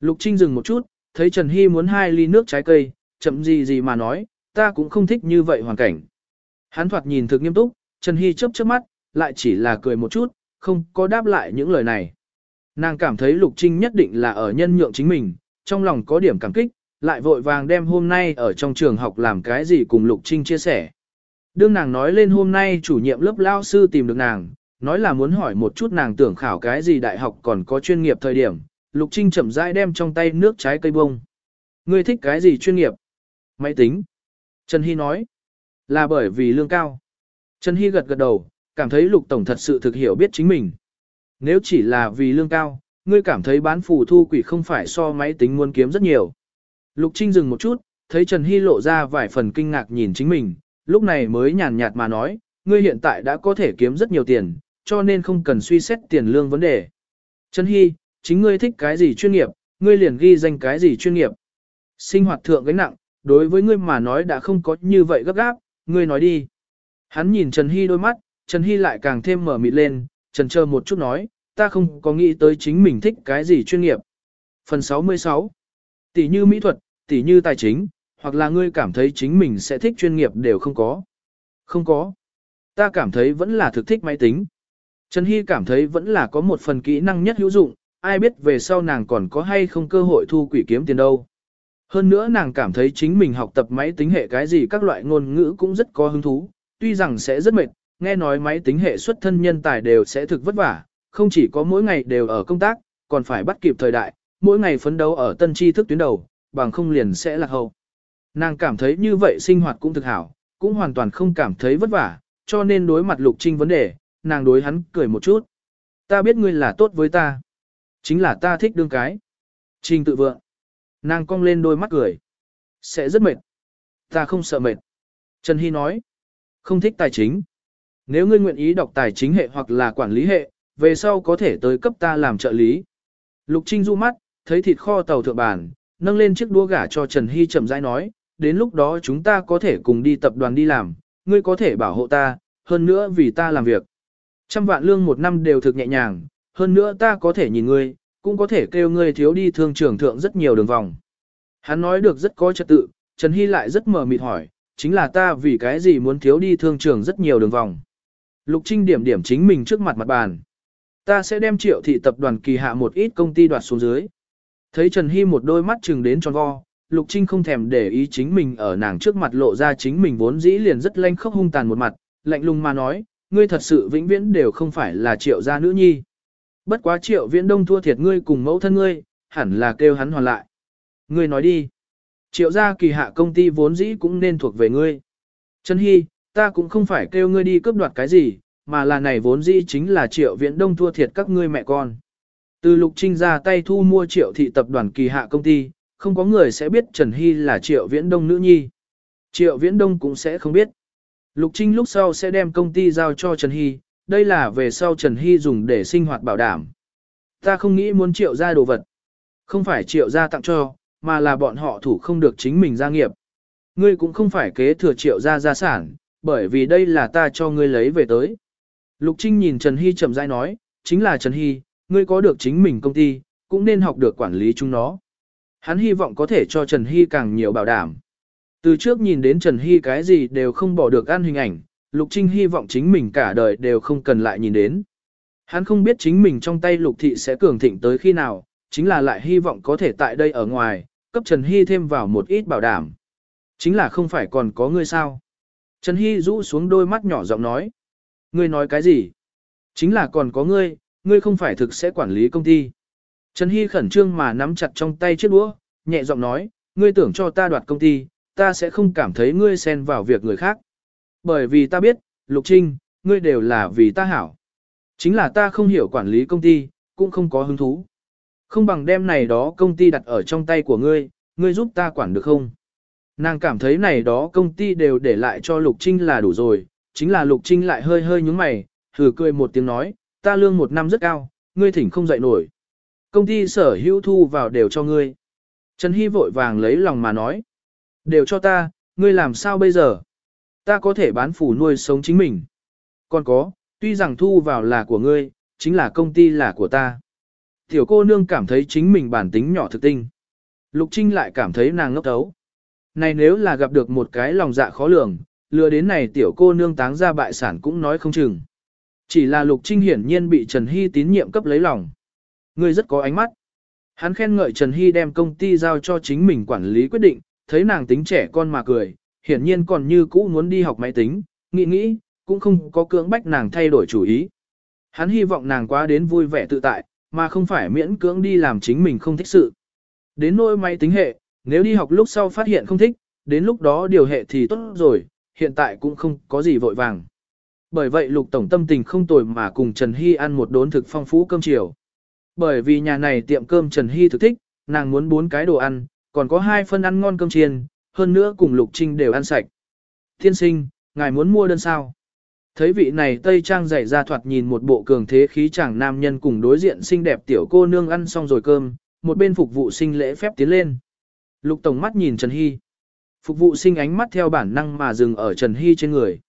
Speaker 1: Lục Trinh dừng một chút, thấy Trần Hy muốn hai ly nước trái cây, chậm gì gì mà nói, ta cũng không thích như vậy hoàn cảnh. Hắn thoạt nhìn thực nghiêm túc, Trần Hy chớp chớp mắt, lại chỉ là cười một chút, không có đáp lại những lời này. Nàng cảm thấy Lục Trinh nhất định là ở nhân nhượng chính mình, trong lòng có điểm cảm kích, lại vội vàng đem hôm nay ở trong trường học làm cái gì cùng Lục Trinh chia sẻ. Đương nàng nói lên hôm nay chủ nhiệm lớp lao sư tìm được nàng, nói là muốn hỏi một chút nàng tưởng khảo cái gì đại học còn có chuyên nghiệp thời điểm, Lục Trinh chậm rãi đem trong tay nước trái cây bông. Ngươi thích cái gì chuyên nghiệp? Máy tính. Trần Hy nói. Là bởi vì lương cao. Trần Hy gật gật đầu, cảm thấy Lục Tổng thật sự thực hiểu biết chính mình. Nếu chỉ là vì lương cao, ngươi cảm thấy bán phù thu quỷ không phải so máy tính muốn kiếm rất nhiều. Lục Trinh dừng một chút, thấy Trần Hy lộ ra vài phần kinh ngạc nhìn chính mình, lúc này mới nhàn nhạt mà nói, ngươi hiện tại đã có thể kiếm rất nhiều tiền, cho nên không cần suy xét tiền lương vấn đề. Trần Hy, chính ngươi thích cái gì chuyên nghiệp, ngươi liền ghi danh cái gì chuyên nghiệp. Sinh hoạt thượng gánh nặng, đối với ngươi mà nói đã không có như vậy gấp gáp, ngươi nói đi. Hắn nhìn Trần Hy đôi mắt, Trần Hy lại càng thêm mở mịt lên, trần chờ một chút nói, ta không có nghĩ tới chính mình thích cái gì chuyên nghiệp. Phần 66 Tỷ như mỹ thuật, tỷ như tài chính, hoặc là ngươi cảm thấy chính mình sẽ thích chuyên nghiệp đều không có. Không có. Ta cảm thấy vẫn là thực thích máy tính. Trần Hy cảm thấy vẫn là có một phần kỹ năng nhất hữu dụng, ai biết về sau nàng còn có hay không cơ hội thu quỷ kiếm tiền đâu. Hơn nữa nàng cảm thấy chính mình học tập máy tính hệ cái gì các loại ngôn ngữ cũng rất có hứng thú, tuy rằng sẽ rất mệt, nghe nói máy tính hệ xuất thân nhân tài đều sẽ thực vất vả, không chỉ có mỗi ngày đều ở công tác, còn phải bắt kịp thời đại, mỗi ngày phấn đấu ở tân tri thức tuyến đầu, bằng không liền sẽ lạc hậu. Nàng cảm thấy như vậy sinh hoạt cũng thực hảo, cũng hoàn toàn không cảm thấy vất vả, cho nên đối mặt Lục Trinh vấn đề, nàng đối hắn cười một chút. Ta biết ngươi là tốt với ta. Chính là ta thích đương cái. Trình tự vượng. Nàng cong lên đôi mắt cười. Sẽ rất mệt. Ta không sợ mệt. Trần Hy nói. Không thích tài chính. Nếu ngươi nguyện ý đọc tài chính hệ hoặc là quản lý hệ, về sau có thể tới cấp ta làm trợ lý. Lục Trinh du mắt, thấy thịt kho tàu thượng bàn, nâng lên chiếc đũa gả cho Trần Hy chậm rãi nói, đến lúc đó chúng ta có thể cùng đi tập đoàn đi làm, ngươi có thể bảo hộ ta, hơn nữa vì ta làm việc. Trăm vạn lương một năm đều thực nhẹ nhàng, hơn nữa ta có thể nhìn ngươi, cũng có thể kêu ngươi thiếu đi thương trưởng thượng rất nhiều đường vòng. Hắn nói được rất có trật tự, Trần Hy lại rất mờ mịt hỏi, chính là ta vì cái gì muốn thiếu đi thương trường rất nhiều đường vòng. Lục Trinh điểm điểm chính mình trước mặt mặt bàn. Ta sẽ đem triệu thị tập đoàn kỳ hạ một ít công ty đoạt xuống dưới. Thấy Trần Hy một đôi mắt chừng đến tròn vo, Lục Trinh không thèm để ý chính mình ở nàng trước mặt lộ ra chính mình vốn dĩ liền rất lanh khốc hung tàn một mặt, lạnh lùng mà nói, ngươi thật sự vĩnh viễn đều không phải là triệu gia nữ nhi. Bất quá triệu viễn đông thua thiệt ngươi cùng mẫu thân ngươi, hẳn là kêu hắn hoàn lại. Ngươi nói đi. Triệu gia kỳ hạ công ty vốn dĩ cũng nên thuộc về ngươi. Trần Hy, ta cũng không phải kêu ngươi đi cướp đoạt cái gì, mà là này vốn dĩ chính là triệu viễn đông thua thiệt các ngươi mẹ con. Từ lục trinh ra tay thu mua triệu thị tập đoàn kỳ hạ công ty, không có người sẽ biết Trần Hy là triệu viễn đông nữ nhi. Triệu viễn đông cũng sẽ không biết. Lục trinh lúc sau sẽ đem công ty giao cho Trần Hy, đây là về sau Trần Hy dùng để sinh hoạt bảo đảm. Ta không nghĩ muốn triệu ra đồ vật. Không phải triệu ra tặng cho, mà là bọn họ thủ không được chính mình gia nghiệp. Ngươi cũng không phải kế thừa triệu ra gia sản, bởi vì đây là ta cho ngươi lấy về tới. Lục Trinh nhìn Trần Hy chậm rãi nói, chính là Trần Hy, ngươi có được chính mình công ty, cũng nên học được quản lý chúng nó. Hắn hy vọng có thể cho Trần Hy càng nhiều bảo đảm. Từ trước nhìn đến Trần Hy cái gì đều không bỏ được ăn hình ảnh, Lục Trinh hy vọng chính mình cả đời đều không cần lại nhìn đến. Hắn không biết chính mình trong tay lục thị sẽ cường thịnh tới khi nào, chính là lại hy vọng có thể tại đây ở ngoài, cấp Trần Hy thêm vào một ít bảo đảm. Chính là không phải còn có ngươi sao. Trần Hy rũ xuống đôi mắt nhỏ giọng nói. Ngươi nói cái gì? Chính là còn có ngươi, ngươi không phải thực sẽ quản lý công ty. Trần Hy khẩn trương mà nắm chặt trong tay chiếc đũa, nhẹ giọng nói, ngươi tưởng cho ta đoạt công ty, ta sẽ không cảm thấy ngươi xen vào việc người khác. Bởi vì ta biết, Lục Trinh, ngươi đều là vì ta hảo. Chính là ta không hiểu quản lý công ty, cũng không có hứng thú. Không bằng đem này đó công ty đặt ở trong tay của ngươi, ngươi giúp ta quản được không? Nàng cảm thấy này đó công ty đều để lại cho Lục Trinh là đủ rồi, chính là Lục Trinh lại hơi hơi nhúng mày, thử cười một tiếng nói, ta lương một năm rất cao, ngươi thỉnh không dậy nổi. Công ty sở hữu thu vào đều cho ngươi. Trần Hy vội vàng lấy lòng mà nói, đều cho ta, ngươi làm sao bây giờ? Ta có thể bán phủ nuôi sống chính mình. Còn có, tuy rằng thu vào là của ngươi, chính là công ty là của ta. Tiểu cô nương cảm thấy chính mình bản tính nhỏ thực tinh. Lục Trinh lại cảm thấy nàng ngốc thấu. Này nếu là gặp được một cái lòng dạ khó lường, lừa đến này tiểu cô nương táng ra bại sản cũng nói không chừng. Chỉ là Lục Trinh hiển nhiên bị Trần Hy tín nhiệm cấp lấy lòng. ngươi rất có ánh mắt. Hắn khen ngợi Trần Hy đem công ty giao cho chính mình quản lý quyết định, thấy nàng tính trẻ con mà cười, hiển nhiên còn như cũ muốn đi học máy tính, nghĩ nghĩ, cũng không có cưỡng bách nàng thay đổi chủ ý. Hắn hy vọng nàng quá đến vui vẻ tự tại, mà không phải miễn cưỡng đi làm chính mình không thích sự. Đến nỗi máy tính hệ, nếu đi học lúc sau phát hiện không thích, đến lúc đó điều hệ thì tốt rồi, hiện tại cũng không có gì vội vàng. Bởi vậy Lục Tổng tâm tình không tồi mà cùng Trần Hy ăn một đốn thực phong phú cơm chiều. Bởi vì nhà này tiệm cơm Trần Hy thực thích, nàng muốn bốn cái đồ ăn, còn có hai phân ăn ngon cơm chiên, hơn nữa cùng Lục Trinh đều ăn sạch. Thiên sinh, ngài muốn mua đơn sao? Thấy vị này Tây Trang dày ra thoạt nhìn một bộ cường thế khí chàng nam nhân cùng đối diện xinh đẹp tiểu cô nương ăn xong rồi cơm, một bên phục vụ sinh lễ phép tiến lên. Lục Tổng mắt nhìn Trần Hy. Phục vụ sinh ánh mắt theo bản năng mà dừng ở Trần Hy trên người.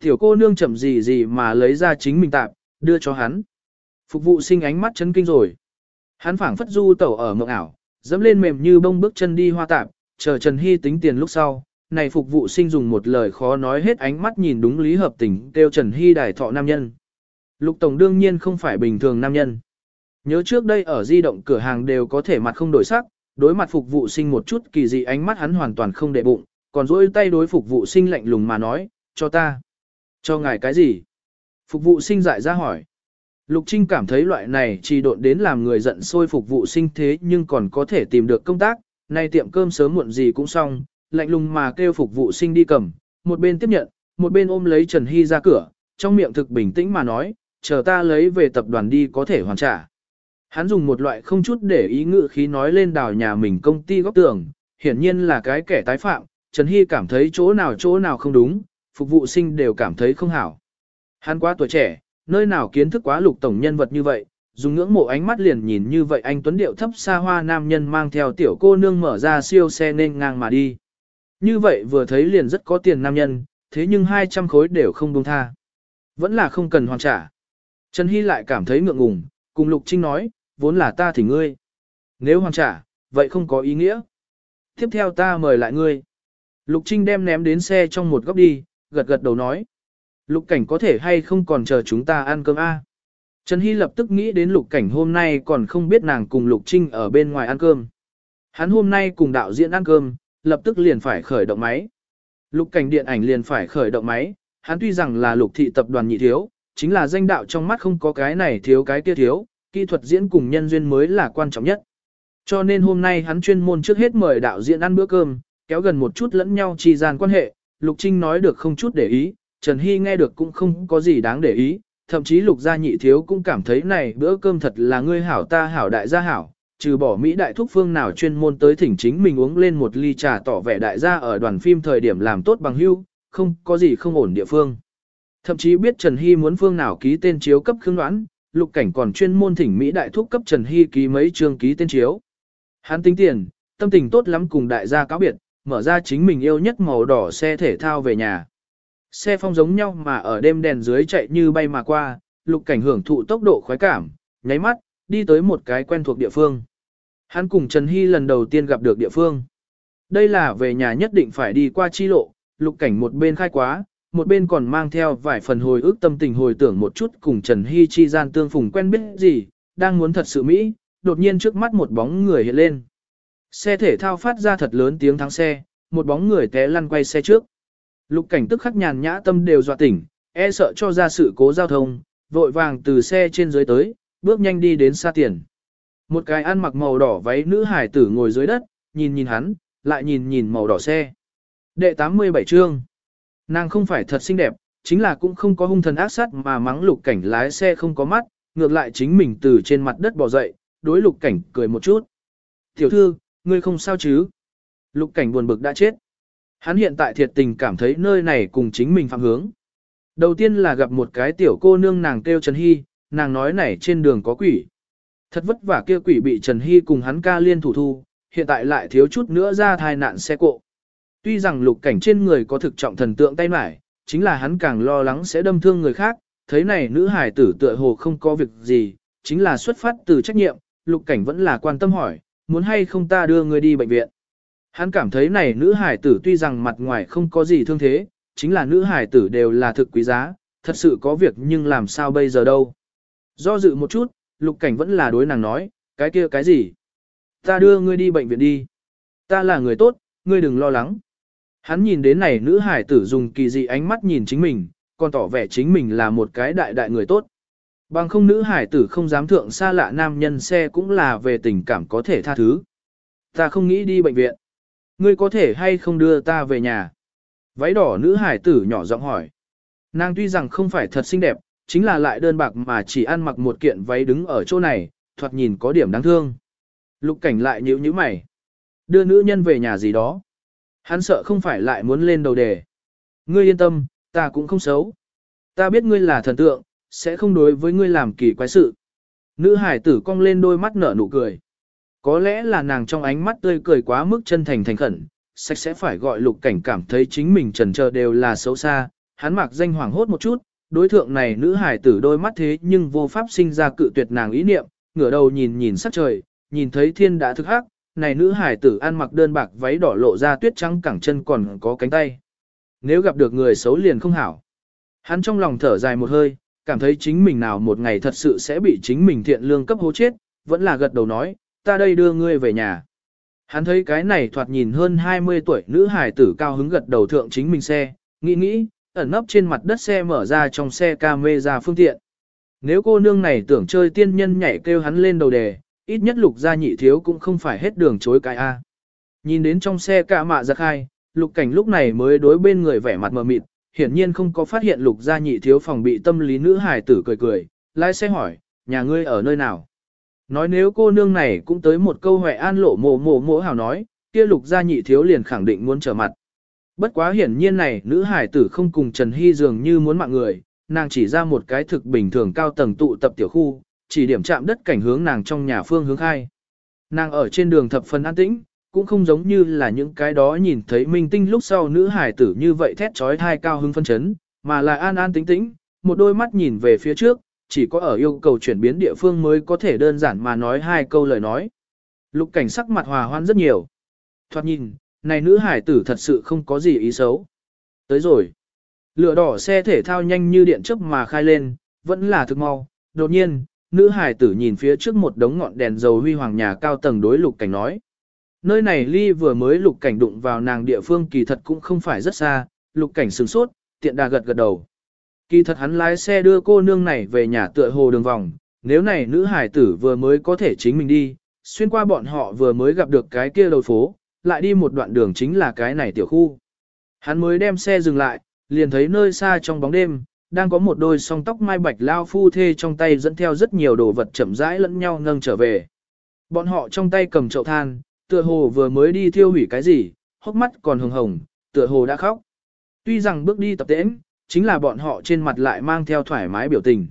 Speaker 1: Tiểu cô nương chậm gì gì mà lấy ra chính mình tạp, đưa cho hắn. Phục vụ sinh ánh mắt chấn kinh rồi. Hắn phảng phất du tẩu ở mộng ảo, dẫm lên mềm như bông bước chân đi hoa tạp, chờ Trần Hy tính tiền lúc sau. Này phục vụ sinh dùng một lời khó nói hết ánh mắt nhìn đúng lý hợp tình kêu Trần Hy đài thọ nam nhân. Lục Tổng đương nhiên không phải bình thường nam nhân. Nhớ trước đây ở di động cửa hàng đều có thể mặt không đổi sắc, đối mặt phục vụ sinh một chút kỳ dị ánh mắt hắn hoàn toàn không để bụng, còn dỗi tay đối phục vụ sinh lạnh lùng mà nói, cho ta. Cho ngài cái gì? Phục vụ sinh dại ra hỏi. Lục Trinh cảm thấy loại này chỉ độn đến làm người giận sôi phục vụ sinh thế nhưng còn có thể tìm được công tác, nay tiệm cơm sớm muộn gì cũng xong, lạnh lùng mà kêu phục vụ sinh đi cầm, một bên tiếp nhận, một bên ôm lấy Trần Hy ra cửa, trong miệng thực bình tĩnh mà nói, chờ ta lấy về tập đoàn đi có thể hoàn trả. Hắn dùng một loại không chút để ý ngự khí nói lên đào nhà mình công ty góc tường, hiển nhiên là cái kẻ tái phạm, Trần Hy cảm thấy chỗ nào chỗ nào không đúng, phục vụ sinh đều cảm thấy không hảo. Hắn quá tuổi trẻ, nơi nào kiến thức quá lục tổng nhân vật như vậy, dùng ngưỡng mộ ánh mắt liền nhìn như vậy anh Tuấn Điệu thấp xa hoa nam nhân mang theo tiểu cô nương mở ra siêu xe nên ngang mà đi. Như vậy vừa thấy liền rất có tiền nam nhân, thế nhưng 200 khối đều không buông tha. Vẫn là không cần hoàn trả. Trần Hy lại cảm thấy ngượng ngùng, cùng Lục Trinh nói, vốn là ta thì ngươi. Nếu hoàn trả, vậy không có ý nghĩa. Tiếp theo ta mời lại ngươi. Lục Trinh đem ném đến xe trong một góc đi, gật gật đầu nói. Lục cảnh có thể hay không còn chờ chúng ta ăn cơm a? Trần Hy lập tức nghĩ đến lục cảnh hôm nay còn không biết nàng cùng Lục Trinh ở bên ngoài ăn cơm. Hắn hôm nay cùng đạo diễn ăn cơm, lập tức liền phải khởi động máy. Lục cảnh điện ảnh liền phải khởi động máy, hắn tuy rằng là lục thị tập đoàn nhị thiếu, chính là danh đạo trong mắt không có cái này thiếu cái kia thiếu, kỹ thuật diễn cùng nhân duyên mới là quan trọng nhất. Cho nên hôm nay hắn chuyên môn trước hết mời đạo diễn ăn bữa cơm, kéo gần một chút lẫn nhau trì gian quan hệ, Lục Trinh nói được không chút để ý, Trần Hy nghe được cũng không có gì đáng để ý, thậm chí Lục gia nhị thiếu cũng cảm thấy này bữa cơm thật là ngươi hảo ta hảo đại gia hảo, trừ bỏ Mỹ đại thúc phương nào chuyên môn tới thỉnh chính mình uống lên một ly trà tỏ vẻ đại gia ở đoàn phim thời điểm làm tốt bằng hưu, không có gì không ổn địa phương. Thậm chí biết Trần Hy muốn phương nào ký tên chiếu cấp khương đoán, lục cảnh còn chuyên môn thỉnh Mỹ đại thúc cấp Trần Hy ký mấy chương ký tên chiếu. Hắn tính tiền, tâm tình tốt lắm cùng đại gia cáo biệt, mở ra chính mình yêu nhất màu đỏ xe thể thao về nhà. Xe phong giống nhau mà ở đêm đèn dưới chạy như bay mà qua, lục cảnh hưởng thụ tốc độ khoái cảm, nháy mắt, đi tới một cái quen thuộc địa phương. Hắn cùng Trần Hy lần đầu tiên gặp được địa phương. Đây là về nhà nhất định phải đi qua chi lộ, lục cảnh một bên khai quá, một bên còn mang theo vài phần hồi ức tâm tình hồi tưởng một chút cùng Trần Hy chi gian tương phùng quen biết gì, đang muốn thật sự Mỹ, đột nhiên trước mắt một bóng người hiện lên. Xe thể thao phát ra thật lớn tiếng thắng xe, một bóng người té lăn quay xe trước. Lục cảnh tức khắc nhàn nhã tâm đều dọa tỉnh, e sợ cho ra sự cố giao thông, vội vàng từ xe trên dưới tới, bước nhanh đi đến xa tiền. Một cái ăn mặc màu đỏ váy nữ hải tử ngồi dưới đất, nhìn nhìn hắn, lại nhìn nhìn màu đỏ xe. Đệ 87 chương. Nàng không phải thật xinh đẹp, chính là cũng không có hung thần ác sát mà mắng lục cảnh lái xe không có mắt, ngược lại chính mình từ trên mặt đất bò dậy, đối lục cảnh cười một chút. Tiểu thư, ngươi không sao chứ? Lục cảnh buồn bực đã chết. Hắn hiện tại thiệt tình cảm thấy nơi này cùng chính mình phạm hướng. Đầu tiên là gặp một cái tiểu cô nương nàng kêu Trần Hy, nàng nói này trên đường có quỷ. Thật vất vả kia quỷ bị Trần Hy cùng hắn ca liên thủ thu, hiện tại lại thiếu chút nữa ra thai nạn xe cộ. Tuy rằng lục cảnh trên người có thực trọng thần tượng tay mải, chính là hắn càng lo lắng sẽ đâm thương người khác, thấy này nữ hải tử tựa hồ không có việc gì, chính là xuất phát từ trách nhiệm, lục cảnh vẫn là quan tâm hỏi, muốn hay không ta đưa người đi bệnh viện. Hắn cảm thấy này nữ hải tử tuy rằng mặt ngoài không có gì thương thế, chính là nữ hải tử đều là thực quý giá, thật sự có việc nhưng làm sao bây giờ đâu. Do dự một chút, lục cảnh vẫn là đối nàng nói, cái kia cái gì? Ta đưa ngươi đi bệnh viện đi. Ta là người tốt, ngươi đừng lo lắng. Hắn nhìn đến này nữ hải tử dùng kỳ dị ánh mắt nhìn chính mình, còn tỏ vẻ chính mình là một cái đại đại người tốt. Bằng không nữ hải tử không dám thượng xa lạ nam nhân xe cũng là về tình cảm có thể tha thứ. Ta không nghĩ đi bệnh viện. Ngươi có thể hay không đưa ta về nhà? Váy đỏ nữ hải tử nhỏ giọng hỏi. Nàng tuy rằng không phải thật xinh đẹp, chính là lại đơn bạc mà chỉ ăn mặc một kiện váy đứng ở chỗ này, thoạt nhìn có điểm đáng thương. Lục cảnh lại nhíu nhíu mày. Đưa nữ nhân về nhà gì đó. Hắn sợ không phải lại muốn lên đầu đề. Ngươi yên tâm, ta cũng không xấu. Ta biết ngươi là thần tượng, sẽ không đối với ngươi làm kỳ quái sự. Nữ hải tử cong lên đôi mắt nở nụ cười. Có lẽ là nàng trong ánh mắt tươi cười quá mức chân thành thành khẩn, sạch sẽ phải gọi lục cảnh cảm thấy chính mình trần chờ đều là xấu xa, hắn mặc danh hoàng hốt một chút, đối thượng này nữ hải tử đôi mắt thế nhưng vô pháp sinh ra cự tuyệt nàng ý niệm, ngửa đầu nhìn nhìn sắc trời, nhìn thấy thiên đã thức hắc, này nữ hải tử ăn mặc đơn bạc váy đỏ lộ ra tuyết trắng cẳng chân còn có cánh tay. Nếu gặp được người xấu liền không hảo. Hắn trong lòng thở dài một hơi, cảm thấy chính mình nào một ngày thật sự sẽ bị chính mình thiện lương cấp hố chết, vẫn là gật đầu nói, ta đây đưa ngươi về nhà. Hắn thấy cái này thoạt nhìn hơn 20 tuổi nữ hải tử cao hứng gật đầu thượng chính mình xe, nghĩ nghĩ, ẩn nấp trên mặt đất xe mở ra trong xe camera phương tiện. Nếu cô nương này tưởng chơi tiên nhân nhảy kêu hắn lên đầu đề, ít nhất lục gia nhị thiếu cũng không phải hết đường chối cái A. Nhìn đến trong xe cả mạ giặc hai, lục cảnh lúc này mới đối bên người vẻ mặt mờ mịt, hiển nhiên không có phát hiện lục gia nhị thiếu phòng bị tâm lý nữ hải tử cười cười, lái xe hỏi, nhà ngươi ở nơi nào? Nói nếu cô nương này cũng tới một câu huệ an lộ mồ mồ mỗ hào nói, kia lục gia nhị thiếu liền khẳng định muốn trở mặt. Bất quá hiển nhiên này nữ hải tử không cùng Trần Hy dường như muốn mạng người, nàng chỉ ra một cái thực bình thường cao tầng tụ tập tiểu khu, chỉ điểm chạm đất cảnh hướng nàng trong nhà phương hướng khai. Nàng ở trên đường thập phần an tĩnh, cũng không giống như là những cái đó nhìn thấy minh tinh lúc sau nữ hải tử như vậy thét trói thai cao hưng phân chấn, mà là an an tĩnh tĩnh, một đôi mắt nhìn về phía trước, chỉ có ở yêu cầu chuyển biến địa phương mới có thể đơn giản mà nói hai câu lời nói. Lục cảnh sắc mặt hòa hoan rất nhiều. Thoạt nhìn, này nữ hải tử thật sự không có gì ý xấu. Tới rồi. Lửa đỏ xe thể thao nhanh như điện chớp mà khai lên, vẫn là thực mau. Đột nhiên, nữ hải tử nhìn phía trước một đống ngọn đèn dầu huy hoàng nhà cao tầng đối lục cảnh nói. Nơi này ly vừa mới lục cảnh đụng vào nàng địa phương kỳ thật cũng không phải rất xa, lục cảnh sửng sốt, tiện đà gật gật đầu. Kỳ thật hắn lái xe đưa cô nương này về nhà tựa hồ đường vòng, nếu này nữ hải tử vừa mới có thể chính mình đi, xuyên qua bọn họ vừa mới gặp được cái kia đầu phố, lại đi một đoạn đường chính là cái này tiểu khu. Hắn mới đem xe dừng lại, liền thấy nơi xa trong bóng đêm, đang có một đôi song tóc mai bạch lao phu thê trong tay dẫn theo rất nhiều đồ vật chậm rãi lẫn nhau nâng trở về. Bọn họ trong tay cầm chậu than, tựa hồ vừa mới đi thiêu hủy cái gì, hốc mắt còn hồng hồng, tựa hồ đã khóc. Tuy rằng bước đi tập tễnh, chính là bọn họ trên mặt lại mang theo thoải mái biểu tình.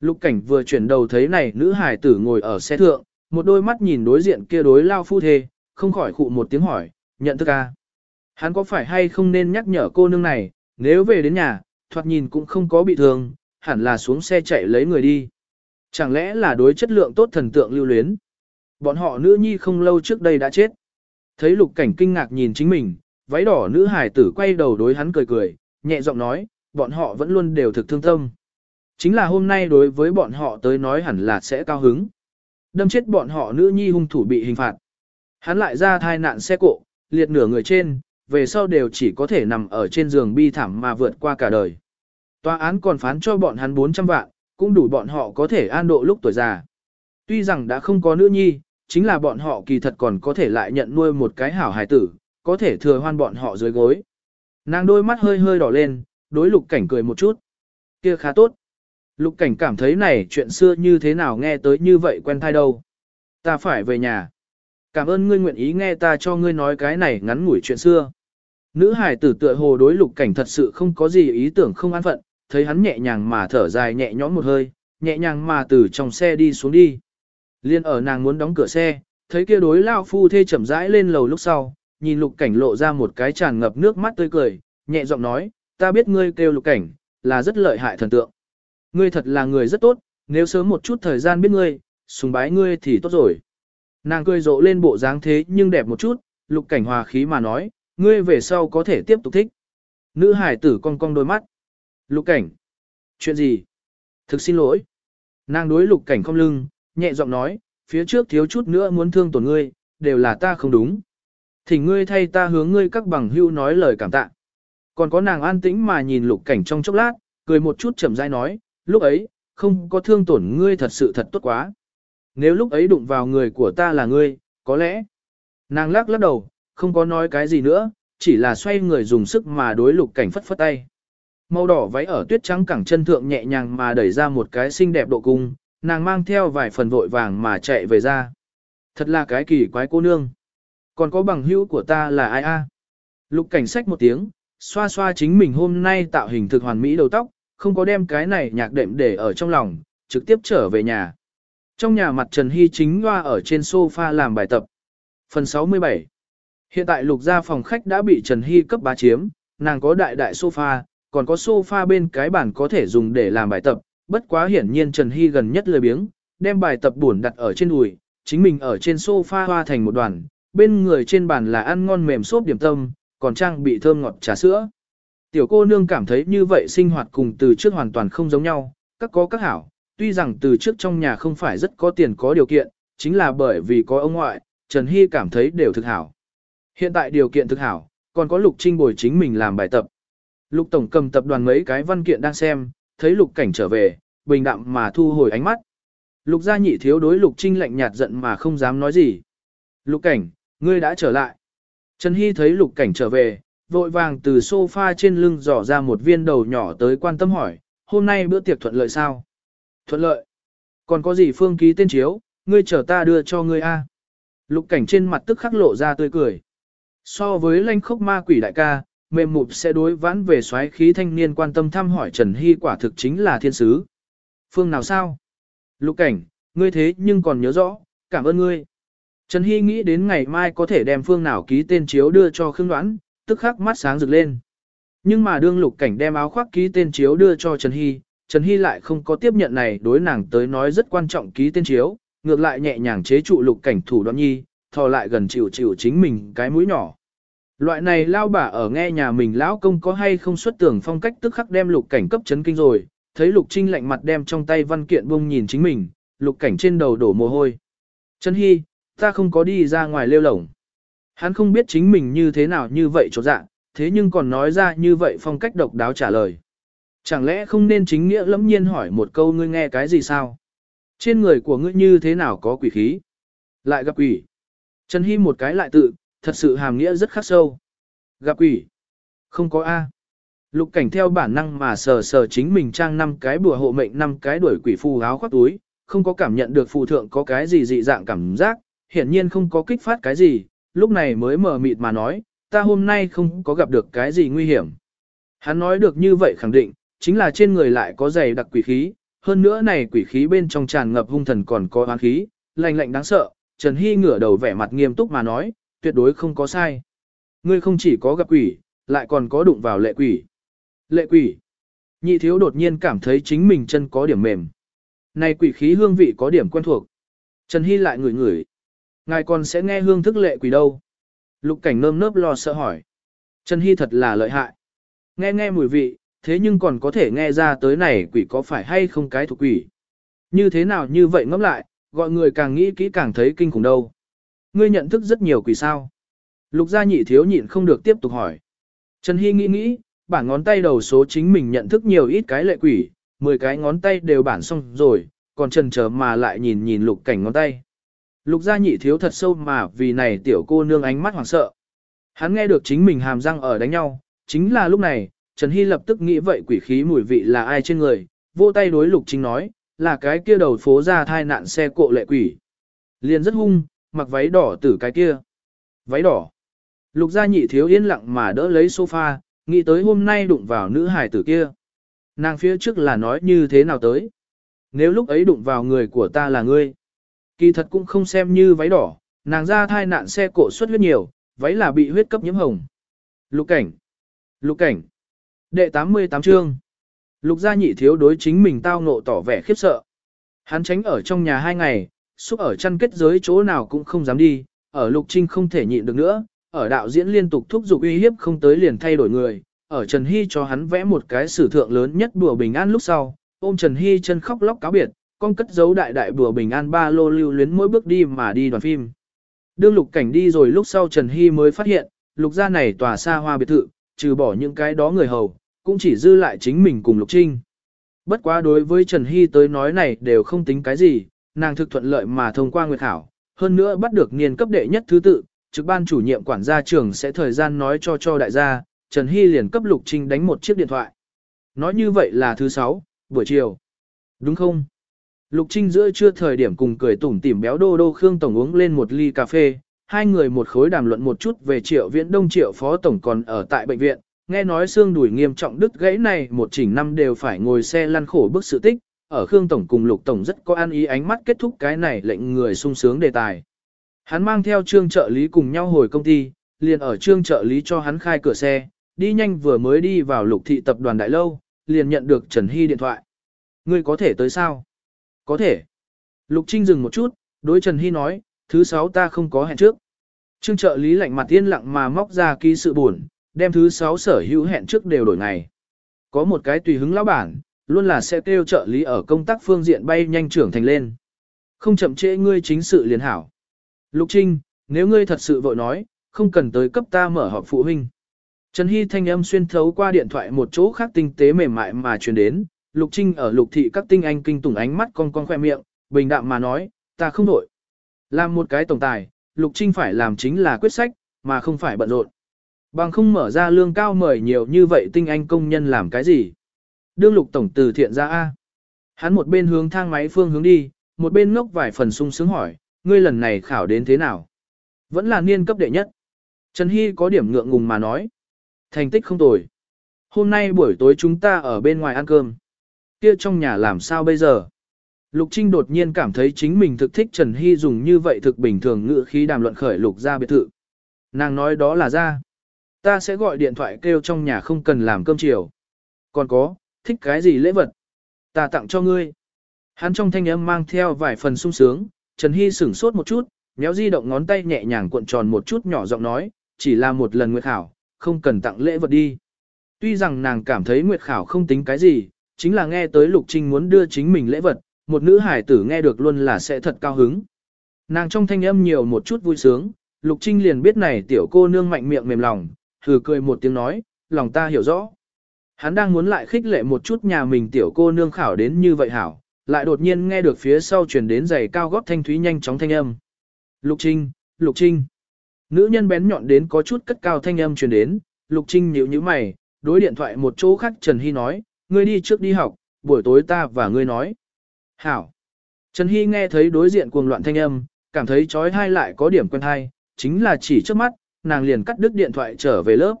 Speaker 1: Lục cảnh vừa chuyển đầu thấy này nữ hải tử ngồi ở xe thượng, một đôi mắt nhìn đối diện kia đối lao phu thê, không khỏi khụ một tiếng hỏi, nhận thức à? Hắn có phải hay không nên nhắc nhở cô nương này, nếu về đến nhà, thoạt nhìn cũng không có bị thương, hẳn là xuống xe chạy lấy người đi. Chẳng lẽ là đối chất lượng tốt thần tượng lưu luyến? Bọn họ nữ nhi không lâu trước đây đã chết. Thấy lục cảnh kinh ngạc nhìn chính mình, váy đỏ nữ hải tử quay đầu đối hắn cười cười, nhẹ giọng nói, bọn họ vẫn luôn đều thực thương tâm. Chính là hôm nay đối với bọn họ tới nói hẳn là sẽ cao hứng. Đâm chết bọn họ nữ nhi hung thủ bị hình phạt. Hắn lại ra thai nạn xe cộ, liệt nửa người trên, về sau đều chỉ có thể nằm ở trên giường bi thảm mà vượt qua cả đời. Tòa án còn phán cho bọn hắn 400 vạn, cũng đủ bọn họ có thể an độ lúc tuổi già. Tuy rằng đã không có nữ nhi, chính là bọn họ kỳ thật còn có thể lại nhận nuôi một cái hảo hài tử, có thể thừa hoan bọn họ dưới gối. Nàng đôi mắt hơi hơi đỏ lên, đối lục cảnh cười một chút. Kia khá tốt. Lục cảnh cảm thấy này chuyện xưa như thế nào nghe tới như vậy quen thai đâu. Ta phải về nhà. Cảm ơn ngươi nguyện ý nghe ta cho ngươi nói cái này ngắn ngủi chuyện xưa. Nữ hải tử tựa hồ đối lục cảnh thật sự không có gì ý tưởng không an phận, thấy hắn nhẹ nhàng mà thở dài nhẹ nhõm một hơi, nhẹ nhàng mà từ trong xe đi xuống đi. Liên ở nàng muốn đóng cửa xe, thấy kia đối lao phu thê chậm rãi lên lầu lúc sau, nhìn lục cảnh lộ ra một cái tràn ngập nước mắt tươi cười, nhẹ giọng nói, ta biết ngươi kêu lục cảnh, là rất lợi hại thần tượng. Ngươi thật là người rất tốt, nếu sớm một chút thời gian biết ngươi, sùng bái ngươi thì tốt rồi. Nàng cười rộ lên bộ dáng thế nhưng đẹp một chút, lục cảnh hòa khí mà nói, ngươi về sau có thể tiếp tục thích. Nữ hải tử cong cong đôi mắt. Lục cảnh. Chuyện gì? Thực xin lỗi. Nàng đối lục cảnh không lưng, nhẹ giọng nói, phía trước thiếu chút nữa muốn thương tổn ngươi, đều là ta không đúng. Thỉnh ngươi thay ta hướng ngươi các bằng hưu nói lời cảm tạ. Còn có nàng an tĩnh mà nhìn lục cảnh trong chốc lát, cười một chút chậm rãi nói, lúc ấy, không có thương tổn ngươi thật sự thật tốt quá. Nếu lúc ấy đụng vào người của ta là ngươi, có lẽ. Nàng lắc lắc đầu, không có nói cái gì nữa, chỉ là xoay người dùng sức mà đối lục cảnh phất phất tay. Màu đỏ váy ở tuyết trắng cẳng chân thượng nhẹ nhàng mà đẩy ra một cái xinh đẹp độ cung, nàng mang theo vài phần vội vàng mà chạy về ra. Thật là cái kỳ quái cô nương. Còn có bằng hữu của ta là ai a? Lục cảnh sách một tiếng, xoa xoa chính mình hôm nay tạo hình thực hoàn mỹ đầu tóc, không có đem cái này nhạc đệm để ở trong lòng, trực tiếp trở về nhà. Trong nhà mặt Trần Hy chính loa ở trên sofa làm bài tập. Phần 67 Hiện tại lục gia phòng khách đã bị Trần Hy cấp bá chiếm, nàng có đại đại sofa, còn có sofa bên cái bàn có thể dùng để làm bài tập, bất quá hiển nhiên Trần Hy gần nhất lười biếng, đem bài tập buồn đặt ở trên đùi, chính mình ở trên sofa hoa thành một đoàn, bên người trên bàn là ăn ngon mềm xốp điểm tâm, còn trang bị thơm ngọt trà sữa. Tiểu cô nương cảm thấy như vậy sinh hoạt cùng từ trước hoàn toàn không giống nhau, các có các hảo, tuy rằng từ trước trong nhà không phải rất có tiền có điều kiện, chính là bởi vì có ông ngoại, Trần Hy cảm thấy đều thực hảo. Hiện tại điều kiện thực hảo, còn có Lục Trinh bồi chính mình làm bài tập. Lục Tổng cầm tập đoàn mấy cái văn kiện đang xem, thấy Lục Cảnh trở về, bình đạm mà thu hồi ánh mắt. Lục gia nhị thiếu đối Lục Trinh lạnh nhạt giận mà không dám nói gì. Lục Cảnh, ngươi đã trở lại. Trần Hy thấy Lục Cảnh trở về, vội vàng từ sofa trên lưng dò ra một viên đầu nhỏ tới quan tâm hỏi, hôm nay bữa tiệc thuận lợi sao? Thuận lợi. Còn có gì phương ký tên chiếu, ngươi chờ ta đưa cho ngươi a. Lục cảnh trên mặt tức khắc lộ ra tươi cười. So với lanh khốc ma quỷ đại ca, mềm mụp sẽ đối vãn về xoáy khí thanh niên quan tâm thăm hỏi Trần Hy quả thực chính là thiên sứ. Phương nào sao? Lục cảnh, ngươi thế nhưng còn nhớ rõ, cảm ơn ngươi. Trần Hy nghĩ đến ngày mai có thể đem phương nào ký tên chiếu đưa cho Khương Đoán, tức khắc mắt sáng rực lên. Nhưng mà đương lục cảnh đem áo khoác ký tên chiếu đưa cho Trần Hy, Trần Hy lại không có tiếp nhận này đối nàng tới nói rất quan trọng ký tên chiếu, ngược lại nhẹ nhàng chế trụ lục cảnh thủ đoạn nhi, thò lại gần chịu chịu chính mình cái mũi nhỏ. Loại này lao bà ở nghe nhà mình lão công có hay không xuất tưởng phong cách tức khắc đem lục cảnh cấp chấn kinh rồi, thấy lục trinh lạnh mặt đem trong tay văn kiện bông nhìn chính mình, lục cảnh trên đầu đổ mồ hôi. Trần Hy, ta không có đi ra ngoài lêu lổng. Hắn không biết chính mình như thế nào như vậy chỗ dạ, thế nhưng còn nói ra như vậy phong cách độc đáo trả lời. Chẳng lẽ không nên chính nghĩa lẫm nhiên hỏi một câu ngươi nghe cái gì sao? Trên người của ngươi như thế nào có quỷ khí? Lại gặp quỷ. Trần Hy một cái lại tự, thật sự hàm nghĩa rất khắc sâu. Gặp quỷ. Không có A. Lục cảnh theo bản năng mà sờ sờ chính mình trang năm cái bùa hộ mệnh năm cái đuổi quỷ phù áo khoác túi, không có cảm nhận được phù thượng có cái gì dị dạng cảm giác, hiển nhiên không có kích phát cái gì, lúc này mới mở mịt mà nói, ta hôm nay không có gặp được cái gì nguy hiểm. Hắn nói được như vậy khẳng định, chính là trên người lại có dày đặc quỷ khí, hơn nữa này quỷ khí bên trong tràn ngập hung thần còn có oán khí, lạnh lạnh đáng sợ, Trần Hy ngửa đầu vẻ mặt nghiêm túc mà nói, tuyệt đối không có sai. Ngươi không chỉ có gặp quỷ, lại còn có đụng vào lệ quỷ. Lệ quỷ. Nhị thiếu đột nhiên cảm thấy chính mình chân có điểm mềm. Này quỷ khí hương vị có điểm quen thuộc. Trần Hy lại ngửi ngửi. Ngài còn sẽ nghe hương thức lệ quỷ đâu. Lục cảnh nơm nớp lo sợ hỏi. Trần Hy thật là lợi hại. Nghe nghe mùi vị, thế nhưng còn có thể nghe ra tới này quỷ có phải hay không cái thuộc quỷ. Như thế nào như vậy ngẫm lại, gọi người càng nghĩ kỹ càng thấy kinh khủng đâu. Ngươi nhận thức rất nhiều quỷ sao. Lục gia nhị thiếu nhịn không được tiếp tục hỏi. Trần Hy nghĩ nghĩ, bản ngón tay đầu số chính mình nhận thức nhiều ít cái lệ quỷ, 10 cái ngón tay đều bản xong rồi, còn trần chờ mà lại nhìn nhìn lục cảnh ngón tay. Lục gia nhị thiếu thật sâu mà vì này tiểu cô nương ánh mắt hoảng sợ. Hắn nghe được chính mình hàm răng ở đánh nhau, chính là lúc này, Trần Hy lập tức nghĩ vậy quỷ khí mùi vị là ai trên người, vô tay đối lục chính nói, là cái kia đầu phố ra thai nạn xe cộ lệ quỷ. Liền rất hung, mặc váy đỏ tử cái kia. Váy đỏ. Lục gia nhị thiếu yên lặng mà đỡ lấy sofa, nghĩ tới hôm nay đụng vào nữ hài tử kia. Nàng phía trước là nói như thế nào tới. Nếu lúc ấy đụng vào người của ta là ngươi. Kỳ thật cũng không xem như váy đỏ, nàng ra thai nạn xe cộ xuất huyết nhiều, váy là bị huyết cấp nhiễm hồng. Lục cảnh. Lục cảnh. Đệ 88 chương. Lục gia nhị thiếu đối chính mình tao ngộ tỏ vẻ khiếp sợ. Hắn tránh ở trong nhà hai ngày, xúc ở chăn kết giới chỗ nào cũng không dám đi, ở lục trinh không thể nhịn được nữa, ở đạo diễn liên tục thúc giục uy hiếp không tới liền thay đổi người, ở Trần Hy cho hắn vẽ một cái sử thượng lớn nhất đùa bình an lúc sau, ôm Trần Hy chân khóc lóc cáo biệt, con cất giấu đại đại đùa bình an ba lô lưu luyến mỗi bước đi mà đi đoàn phim. Đương lục cảnh đi rồi lúc sau Trần Hy mới phát hiện, lục gia này tòa xa hoa biệt thự, trừ bỏ những cái đó người hầu, cũng chỉ dư lại chính mình cùng lục trinh. Bất quá đối với Trần Hy tới nói này đều không tính cái gì, nàng thực thuận lợi mà thông qua nguyệt khảo, hơn nữa bắt được niên cấp đệ nhất thứ tự, trực ban chủ nhiệm quản gia trưởng sẽ thời gian nói cho cho đại gia, Trần Hy liền cấp Lục Trinh đánh một chiếc điện thoại. Nói như vậy là thứ sáu, buổi chiều. Đúng không? Lục Trinh giữa trưa thời điểm cùng cười tủm tỉm béo đô đô Khương Tổng uống lên một ly cà phê, hai người một khối đàm luận một chút về triệu viễn đông triệu phó tổng còn ở tại bệnh viện, nghe nói xương đùi nghiêm trọng đứt gãy này một chỉnh năm đều phải ngồi xe lăn khổ bức sự tích, ở Khương Tổng cùng Lục Tổng rất có an ý ánh mắt kết thúc cái này lệnh người sung sướng đề tài. Hắn mang theo trương trợ lý cùng nhau hồi công ty, liền ở trương trợ lý cho hắn khai cửa xe, đi nhanh vừa mới đi vào lục thị tập đoàn đại lâu, liền nhận được Trần Hy điện thoại. Ngươi có thể tới sao? Có thể. Lục Trinh dừng một chút, đối Trần Hy nói, thứ sáu ta không có hẹn trước. Trương trợ lý lạnh mặt yên lặng mà móc ra ký sự buồn, đem thứ sáu sở hữu hẹn trước đều đổi ngày. Có một cái tùy hứng lão bản, luôn là sẽ kêu trợ lý ở công tác phương diện bay nhanh trưởng thành lên. Không chậm trễ ngươi chính sự liền hảo. Lục Trinh, nếu ngươi thật sự vội nói, không cần tới cấp ta mở họp phụ huynh. Trần Hy thanh âm xuyên thấu qua điện thoại một chỗ khác tinh tế mềm mại mà truyền đến, Lục Trinh ở lục thị các tinh anh kinh tủng ánh mắt con con khoe miệng, bình đạm mà nói, ta không đổi. Làm một cái tổng tài, Lục Trinh phải làm chính là quyết sách, mà không phải bận rộn. Bằng không mở ra lương cao mời nhiều như vậy tinh anh công nhân làm cái gì. Đương lục tổng từ thiện ra A. Hắn một bên hướng thang máy phương hướng đi, một bên ngốc vài phần sung sướng hỏi, ngươi lần này khảo đến thế nào? Vẫn là niên cấp đệ nhất. Trần Hy có điểm ngượng ngùng mà nói. Thành tích không tồi. Hôm nay buổi tối chúng ta ở bên ngoài ăn cơm. Kia trong nhà làm sao bây giờ? Lục Trinh đột nhiên cảm thấy chính mình thực thích Trần Hy dùng như vậy thực bình thường ngữ khí đàm luận khởi lục ra biệt thự. Nàng nói đó là ra. Ta sẽ gọi điện thoại kêu trong nhà không cần làm cơm chiều. Còn có, thích cái gì lễ vật? Ta tặng cho ngươi. Hắn trong thanh âm mang theo vài phần sung sướng, Trần Hy sửng sốt một chút, nhéo di động ngón tay nhẹ nhàng cuộn tròn một chút nhỏ giọng nói, chỉ là một lần nguyệt khảo, không cần tặng lễ vật đi. Tuy rằng nàng cảm thấy nguyệt khảo không tính cái gì, chính là nghe tới Lục Trinh muốn đưa chính mình lễ vật, một nữ hải tử nghe được luôn là sẽ thật cao hứng. Nàng trong thanh âm nhiều một chút vui sướng, Lục Trinh liền biết này tiểu cô nương mạnh miệng mềm lòng, thử cười một tiếng nói, lòng ta hiểu rõ. Hắn đang muốn lại khích lệ một chút nhà mình tiểu cô nương khảo đến như vậy hảo, lại đột nhiên nghe được phía sau truyền đến giày cao gót thanh thúy nhanh chóng thanh âm. Lục Trinh, Lục Trinh. Nữ nhân bén nhọn đến có chút cất cao thanh âm truyền đến, Lục Trinh nhíu nhíu mày, đối điện thoại một chỗ khác Trần Hy nói, ngươi đi trước đi học, buổi tối ta và ngươi nói. Hảo. Trần Hy nghe thấy đối diện cuồng loạn thanh âm, cảm thấy trói hai lại có điểm quen hai, chính là chỉ trước mắt, nàng liền cắt đứt điện thoại trở về lớp.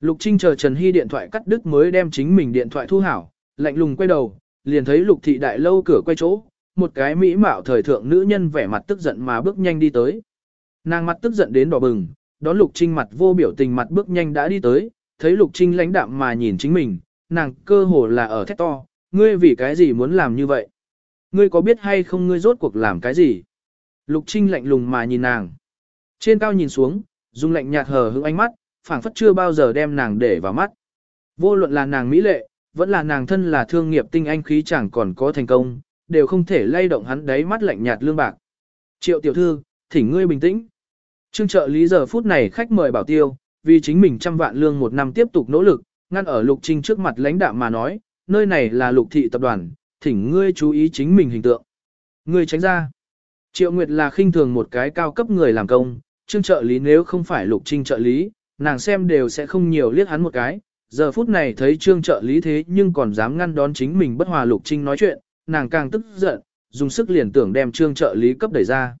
Speaker 1: Lục Trinh chờ Trần Hy điện thoại cắt đứt mới đem chính mình điện thoại thu hảo, lạnh lùng quay đầu, liền thấy lục thị đại lâu cửa quay chỗ, một cái mỹ mạo thời thượng nữ nhân vẻ mặt tức giận mà bước nhanh đi tới. Nàng mặt tức giận đến đỏ bừng, đón lục trinh mặt vô biểu tình mặt bước nhanh đã đi tới, thấy lục trinh lãnh đạm mà nhìn chính mình, nàng cơ hồ là ở thét to, ngươi vì cái gì muốn làm như vậy? Ngươi có biết hay không ngươi rốt cuộc làm cái gì? Lục trinh lạnh lùng mà nhìn nàng. Trên cao nhìn xuống, dùng lạnh nhạt hờ hững ánh mắt, phảng phất chưa bao giờ đem nàng để vào mắt. Vô luận là nàng mỹ lệ, vẫn là nàng thân là thương nghiệp tinh anh khí chẳng còn có thành công, đều không thể lay động hắn đáy mắt lạnh nhạt lương bạc. Triệu tiểu thư, thỉnh ngươi bình tĩnh. Trương trợ lý giờ phút này khách mời bảo tiêu, vì chính mình trăm vạn lương một năm tiếp tục nỗ lực, ngăn ở lục trinh trước mặt lãnh đạo mà nói, nơi này là lục thị tập đoàn, thỉnh ngươi chú ý chính mình hình tượng. Ngươi tránh ra. Triệu Nguyệt là khinh thường một cái cao cấp người làm công, trương trợ lý nếu không phải lục trinh trợ lý, nàng xem đều sẽ không nhiều liếc hắn một cái. Giờ phút này thấy trương trợ lý thế nhưng còn dám ngăn đón chính mình bất hòa lục trinh nói chuyện, nàng càng tức giận, dùng sức liền tưởng đem trương trợ lý cấp đẩy ra.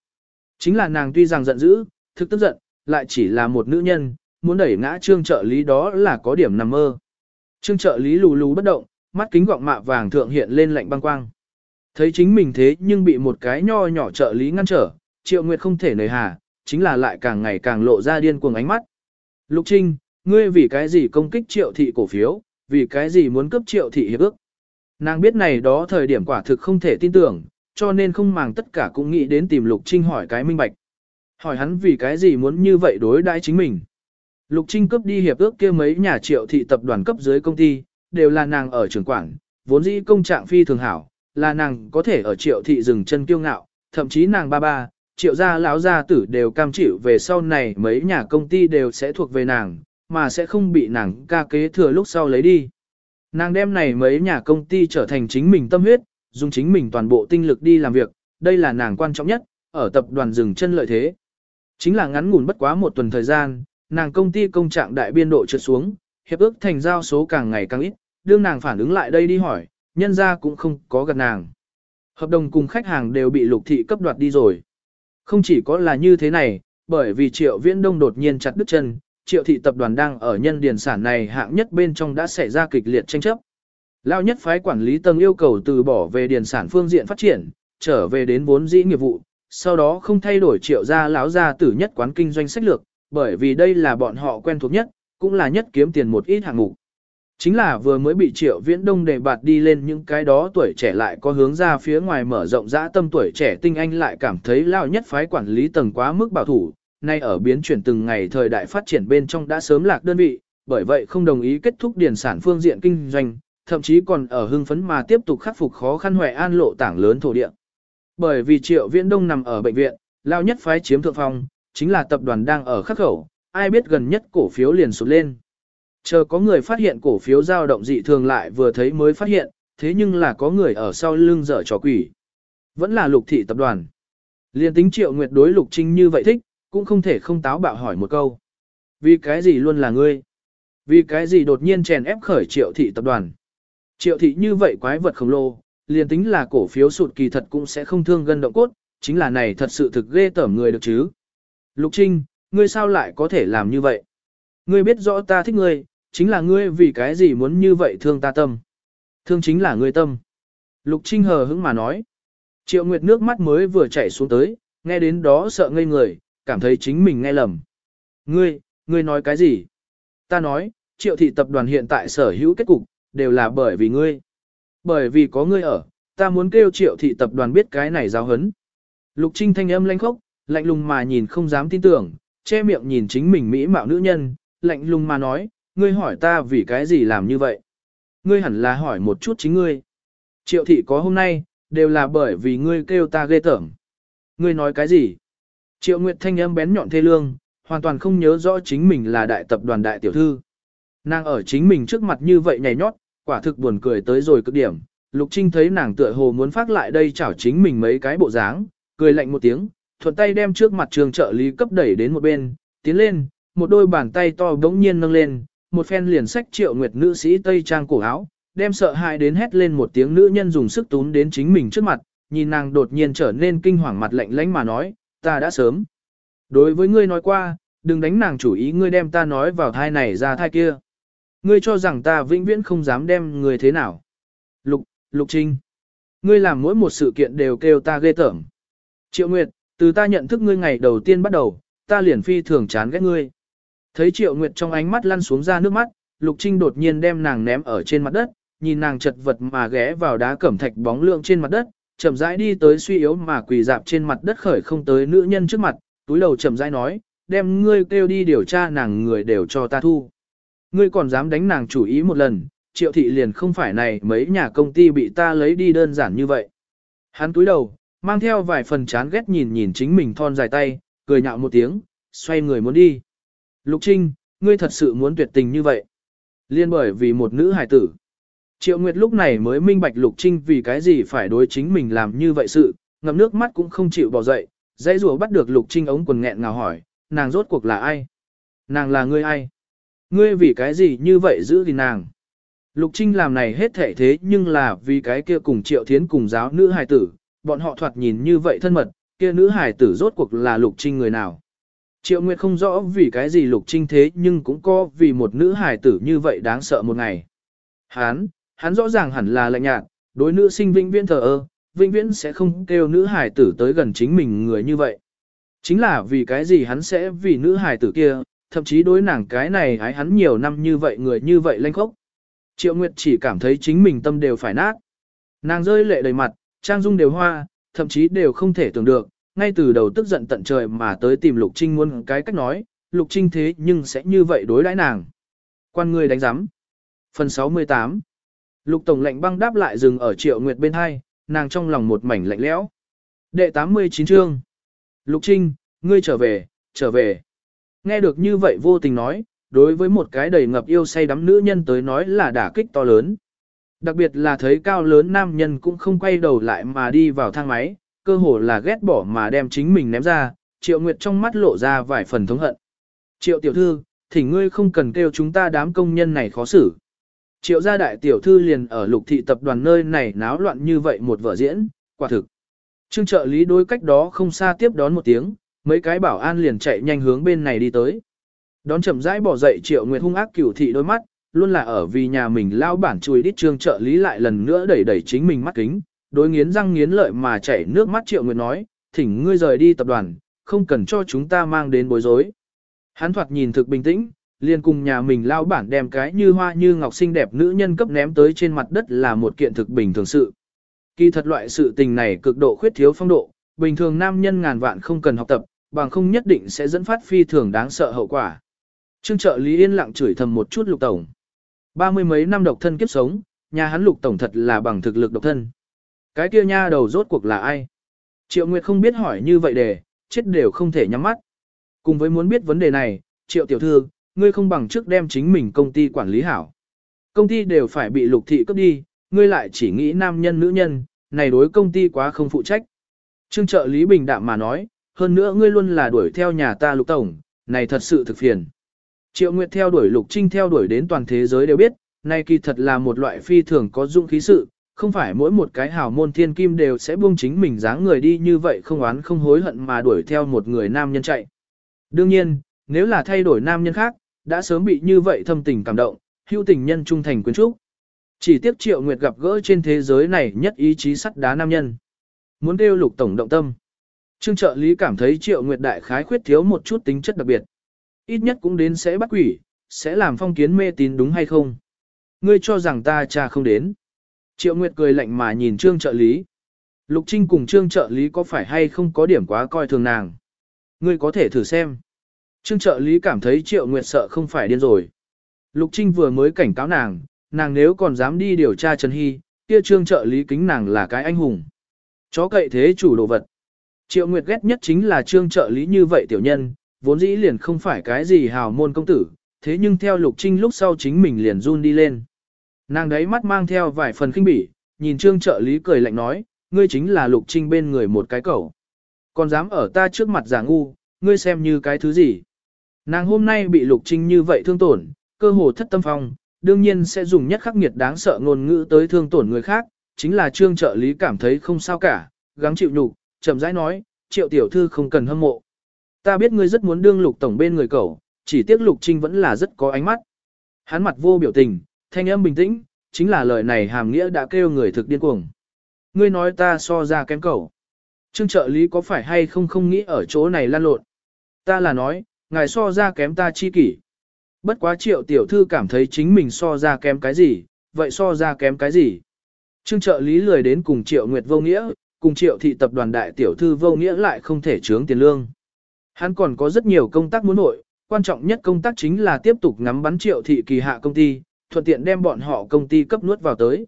Speaker 1: Chính là nàng tuy rằng giận dữ, thực tức giận, lại chỉ là một nữ nhân, muốn đẩy ngã trương trợ lý đó là có điểm nằm mơ. Trương trợ lý lù lù bất động, mắt kính gọng mạ vàng thượng hiện lên lạnh băng quang. Thấy chính mình thế nhưng bị một cái nho nhỏ trợ lý ngăn trở, triệu nguyệt không thể nời hà, chính là lại càng ngày càng lộ ra điên cuồng ánh mắt. Lục Trinh, ngươi vì cái gì công kích triệu thị cổ phiếu, vì cái gì muốn cấp triệu thị hiệp ước. Nàng biết này đó thời điểm quả thực không thể tin tưởng, cho nên không màng tất cả cũng nghĩ đến tìm Lục Trinh hỏi cái minh bạch. Hỏi hắn vì cái gì muốn như vậy đối đãi chính mình. Lục Trinh cấp đi hiệp ước kia mấy nhà triệu thị tập đoàn cấp dưới công ty, đều là nàng ở trường quảng, vốn dĩ công trạng phi thường hảo, là nàng có thể ở triệu thị dừng chân kiêu ngạo, thậm chí nàng ba ba, triệu gia lão gia tử đều cam chịu về sau này mấy nhà công ty đều sẽ thuộc về nàng, mà sẽ không bị nàng ca kế thừa lúc sau lấy đi. Nàng đem này mấy nhà công ty trở thành chính mình tâm huyết, dùng chính mình toàn bộ tinh lực đi làm việc, đây là nàng quan trọng nhất, ở tập đoàn dừng chân lợi thế. Chính là ngắn ngủn bất quá một tuần thời gian, nàng công ty công trạng đại biên độ trượt xuống, hiệp ước thành giao số càng ngày càng ít, đương nàng phản ứng lại đây đi hỏi, nhân ra cũng không có gặp nàng. Hợp đồng cùng khách hàng đều bị lục thị cấp đoạt đi rồi. Không chỉ có là như thế này, bởi vì triệu viễn đông đột nhiên chặt đứt chân, triệu thị tập đoàn đang ở nhân điền sản này hạng nhất bên trong đã xảy ra kịch liệt tranh chấp. Lao nhất phái quản lý tầng yêu cầu từ bỏ về điền sản phương diện phát triển, trở về đến vốn dĩ nghiệp vụ, sau đó không thay đổi triệu gia lão gia tử nhất quán kinh doanh sách lược, bởi vì đây là bọn họ quen thuộc nhất, cũng là nhất kiếm tiền một ít hạng mục. Chính là vừa mới bị triệu viễn đông đề bạt đi lên những cái đó tuổi trẻ lại có hướng ra phía ngoài mở rộng dã tâm tuổi trẻ tinh anh lại cảm thấy lao nhất phái quản lý tầng quá mức bảo thủ, nay ở biến chuyển từng ngày thời đại phát triển bên trong đã sớm lạc đơn vị, bởi vậy không đồng ý kết thúc điển sản phương diện kinh doanh, thậm chí còn ở hưng phấn mà tiếp tục khắc phục khó khăn hoại an lộ tảng lớn thổ địa. Bởi vì triệu viễn đông nằm ở bệnh viện, lao nhất phái chiếm thượng phong, chính là tập đoàn đang ở khắc khẩu, ai biết gần nhất cổ phiếu liền sụt lên. Chờ có người phát hiện cổ phiếu dao động dị thường lại vừa thấy mới phát hiện, thế nhưng là có người ở sau lưng dở trò quỷ. Vẫn là lục thị tập đoàn. Liên tính triệu nguyệt đối lục trinh như vậy thích, cũng không thể không táo bạo hỏi một câu. Vì cái gì luôn là ngươi? Vì cái gì đột nhiên chèn ép khởi triệu thị tập đoàn? Triệu thị như vậy quái vật khổng lồ, liền tính là cổ phiếu sụt kỳ thật cũng sẽ không thương gân động cốt, chính là này thật sự thực ghê tởm người được chứ. Lục Trinh, ngươi sao lại có thể làm như vậy? Ngươi biết rõ ta thích ngươi, chính là ngươi vì cái gì muốn như vậy thương ta tâm. Thương chính là ngươi tâm. Lục Trinh hờ hững mà nói. Triệu Nguyệt nước mắt mới vừa chảy xuống tới, nghe đến đó sợ ngây người, cảm thấy chính mình nghe lầm. Ngươi, ngươi nói cái gì? Ta nói, triệu thị tập đoàn hiện tại sở hữu kết cục, đều là bởi vì ngươi. Bởi vì có ngươi ở, ta muốn kêu triệu thị tập đoàn biết cái này giáo hấn. Lục Trinh thanh âm lanh khốc, lạnh lùng mà nhìn không dám tin tưởng, che miệng nhìn chính mình mỹ mạo nữ nhân, lạnh lùng mà nói, ngươi hỏi ta vì cái gì làm như vậy. Ngươi hẳn là hỏi một chút chính ngươi. Triệu thị có hôm nay, đều là bởi vì ngươi kêu ta ghê tởm. Ngươi nói cái gì? Triệu Nguyệt thanh âm bén nhọn thê lương, hoàn toàn không nhớ rõ chính mình là đại tập đoàn đại tiểu thư. Nàng ở chính mình trước mặt như vậy nhảy nhót, quả thực buồn cười tới rồi cực điểm. Lục Trinh thấy nàng tựa hồ muốn phát lại đây chảo chính mình mấy cái bộ dáng, cười lạnh một tiếng, thuận tay đem trước mặt trường trợ lý cấp đẩy đến một bên, tiến lên, một đôi bàn tay to bỗng nhiên nâng lên, một phen liền sách triệu nguyệt nữ sĩ tây trang cổ áo, đem sợ hãi đến hét lên một tiếng nữ nhân dùng sức tún đến chính mình trước mặt, nhìn nàng đột nhiên trở nên kinh hoàng mặt lạnh lẽn mà nói, ta đã sớm. Đối với ngươi nói qua, đừng đánh nàng chủ ý ngươi đem ta nói vào thai này ra thai kia. Ngươi cho rằng ta vĩnh viễn không dám đem người thế nào. Lục, Lục Trinh. Ngươi làm mỗi một sự kiện đều kêu ta ghê tởm. Triệu Nguyệt, từ ta nhận thức ngươi ngày đầu tiên bắt đầu, ta liền phi thường chán ghét ngươi. Thấy Triệu Nguyệt trong ánh mắt lăn xuống ra nước mắt, Lục Trinh đột nhiên đem nàng ném ở trên mặt đất, nhìn nàng chật vật mà ghé vào đá cẩm thạch bóng lượng trên mặt đất, chậm rãi đi tới suy yếu mà quỳ dạp trên mặt đất khởi không tới nữ nhân trước mặt, túi đầu chậm rãi nói, đem ngươi kêu đi điều tra nàng người đều cho ta thu. Ngươi còn dám đánh nàng chủ ý một lần, triệu thị liền không phải này mấy nhà công ty bị ta lấy đi đơn giản như vậy. Hắn túi đầu, mang theo vài phần chán ghét nhìn nhìn chính mình thon dài tay, cười nhạo một tiếng, xoay người muốn đi. Lục Trinh, ngươi thật sự muốn tuyệt tình như vậy. Liên bởi vì một nữ hài tử. Triệu Nguyệt lúc này mới minh bạch Lục Trinh vì cái gì phải đối chính mình làm như vậy sự, ngậm nước mắt cũng không chịu bỏ dậy, dãy rùa bắt được Lục Trinh ống quần nghẹn ngào hỏi, nàng rốt cuộc là ai? Nàng là ngươi ai? Ngươi vì cái gì như vậy giữ thì nàng? Lục Trinh làm này hết thể thế nhưng là vì cái kia cùng Triệu Thiến cùng giáo nữ hài tử, bọn họ thoạt nhìn như vậy thân mật, kia nữ hài tử rốt cuộc là Lục Trinh người nào? Triệu Nguyệt không rõ vì cái gì Lục Trinh thế nhưng cũng có vì một nữ hài tử như vậy đáng sợ một ngày. Hán, hắn rõ ràng hẳn là lạnh nhạt, đối nữ sinh vĩnh viễn thờ ơ, vĩnh viễn sẽ không kêu nữ hài tử tới gần chính mình người như vậy. Chính là vì cái gì hắn sẽ vì nữ hài tử kia, thậm chí đối nàng cái này ái hắn nhiều năm như vậy người như vậy lanh khốc. Triệu Nguyệt chỉ cảm thấy chính mình tâm đều phải nát. Nàng rơi lệ đầy mặt, trang dung đều hoa, thậm chí đều không thể tưởng được, ngay từ đầu tức giận tận trời mà tới tìm Lục Trinh muốn cái cách nói, Lục Trinh thế nhưng sẽ như vậy đối đãi nàng. Quan người đánh giám. Phần 68 Lục Tổng lệnh băng đáp lại dừng ở Triệu Nguyệt bên hai, nàng trong lòng một mảnh lạnh lẽo. Đệ 89 chương Lục Trinh, ngươi trở về, trở về. Nghe được như vậy vô tình nói, đối với một cái đầy ngập yêu say đắm nữ nhân tới nói là đả kích to lớn. Đặc biệt là thấy cao lớn nam nhân cũng không quay đầu lại mà đi vào thang máy, cơ hồ là ghét bỏ mà đem chính mình ném ra, Triệu Nguyệt trong mắt lộ ra vài phần thống hận. Triệu tiểu thư, thỉnh ngươi không cần kêu chúng ta đám công nhân này khó xử. Triệu gia đại tiểu thư liền ở lục thị tập đoàn nơi này náo loạn như vậy một vở diễn, quả thực. Trương trợ lý đối cách đó không xa tiếp đón một tiếng, mấy cái bảo an liền chạy nhanh hướng bên này đi tới. Đón chậm rãi bỏ dậy Triệu Nguyệt hung ác cửu thị đôi mắt, luôn là ở vì nhà mình lao bản chùi đít trương trợ lý lại lần nữa đẩy đẩy chính mình mắt kính, đối nghiến răng nghiến lợi mà chảy nước mắt Triệu Nguyệt nói, thỉnh ngươi rời đi tập đoàn, không cần cho chúng ta mang đến bối rối. Hắn thoạt nhìn thực bình tĩnh, liền cùng nhà mình lao bản đem cái như hoa như ngọc xinh đẹp nữ nhân cấp ném tới trên mặt đất là một kiện thực bình thường sự. Kỳ thật loại sự tình này cực độ khuyết thiếu phong độ, bình thường nam nhân ngàn vạn không cần học tập, bằng không nhất định sẽ dẫn phát phi thường đáng sợ hậu quả. Trương trợ lý yên lặng chửi thầm một chút lục tổng. Ba mươi mấy năm độc thân kiếp sống, nhà hắn lục tổng thật là bằng thực lực độc thân. Cái kia nha đầu rốt cuộc là ai? Triệu Nguyệt không biết hỏi như vậy để, chết đều không thể nhắm mắt. Cùng với muốn biết vấn đề này, Triệu tiểu thư, ngươi không bằng trước đem chính mình công ty quản lý hảo. Công ty đều phải bị lục thị cướp đi, ngươi lại chỉ nghĩ nam nhân nữ nhân, này đối công ty quá không phụ trách. Trương trợ lý bình đạm mà nói, hơn nữa ngươi luôn là đuổi theo nhà ta lục tổng, này thật sự thực phiền. Triệu Nguyệt theo đuổi lục trinh theo đuổi đến toàn thế giới đều biết, này kỳ thật là một loại phi thường có dụng khí sự, không phải mỗi một cái hào môn thiên kim đều sẽ buông chính mình dáng người đi như vậy không oán không hối hận mà đuổi theo một người nam nhân chạy. Đương nhiên, nếu là thay đổi nam nhân khác, đã sớm bị như vậy thâm tình cảm động, hữu tình nhân trung thành quyến trúc. Chỉ tiếc Triệu Nguyệt gặp gỡ trên thế giới này nhất ý chí sắt đá nam nhân. Muốn kêu lục tổng động tâm. Trương trợ lý cảm thấy Triệu Nguyệt đại khái khuyết thiếu một chút tính chất đặc biệt. Ít nhất cũng đến sẽ bắt quỷ, sẽ làm phong kiến mê tín đúng hay không. Ngươi cho rằng ta cha không đến. Triệu Nguyệt cười lạnh mà nhìn Trương trợ lý. Lục Trinh cùng Trương trợ lý có phải hay không có điểm quá coi thường nàng. Ngươi có thể thử xem. Trương trợ lý cảm thấy Triệu Nguyệt sợ không phải điên rồi. Lục Trinh vừa mới cảnh cáo nàng, nàng nếu còn dám đi điều tra Trần Hy, kia Trương trợ lý kính nàng là cái anh hùng. Chó cậy thế chủ đồ vật. Triệu Nguyệt ghét nhất chính là Trương trợ lý như vậy tiểu nhân, vốn dĩ liền không phải cái gì hào môn công tử, thế nhưng theo Lục Trinh lúc sau chính mình liền run đi lên. Nàng đấy mắt mang theo vài phần khinh bỉ, nhìn Trương trợ lý cười lạnh nói, ngươi chính là Lục Trinh bên người một cái cẩu. Còn dám ở ta trước mặt giả ngu, ngươi xem như cái thứ gì. Nàng hôm nay bị Lục Trinh như vậy thương tổn, cơ hồ thất tâm phong, đương nhiên sẽ dùng nhất khắc nghiệt đáng sợ ngôn ngữ tới thương tổn người khác, chính là trương trợ lý cảm thấy không sao cả, gắng chịu nhục, chậm rãi nói, triệu tiểu thư không cần hâm mộ. Ta biết ngươi rất muốn đương lục tổng bên người cậu, chỉ tiếc lục trinh vẫn là rất có ánh mắt. Hắn mặt vô biểu tình, thanh âm bình tĩnh, chính là lời này hàm nghĩa đã kêu người thực điên cuồng. Ngươi nói ta so ra kém cậu. Trương trợ lý có phải hay không không nghĩ ở chỗ này lan lộn. Ta là nói, ngài so ra kém ta chi kỷ. Bất quá triệu tiểu thư cảm thấy chính mình so ra kém cái gì, vậy so ra kém cái gì. Trương trợ lý lười đến cùng triệu nguyệt vô nghĩa, cùng triệu thị tập đoàn đại tiểu thư vô nghĩa lại không thể chướng tiền lương. Hắn còn có rất nhiều công tác muốn nội, quan trọng nhất công tác chính là tiếp tục ngắm bắn triệu thị kỳ hạ công ty, thuận tiện đem bọn họ công ty cấp nuốt vào tới.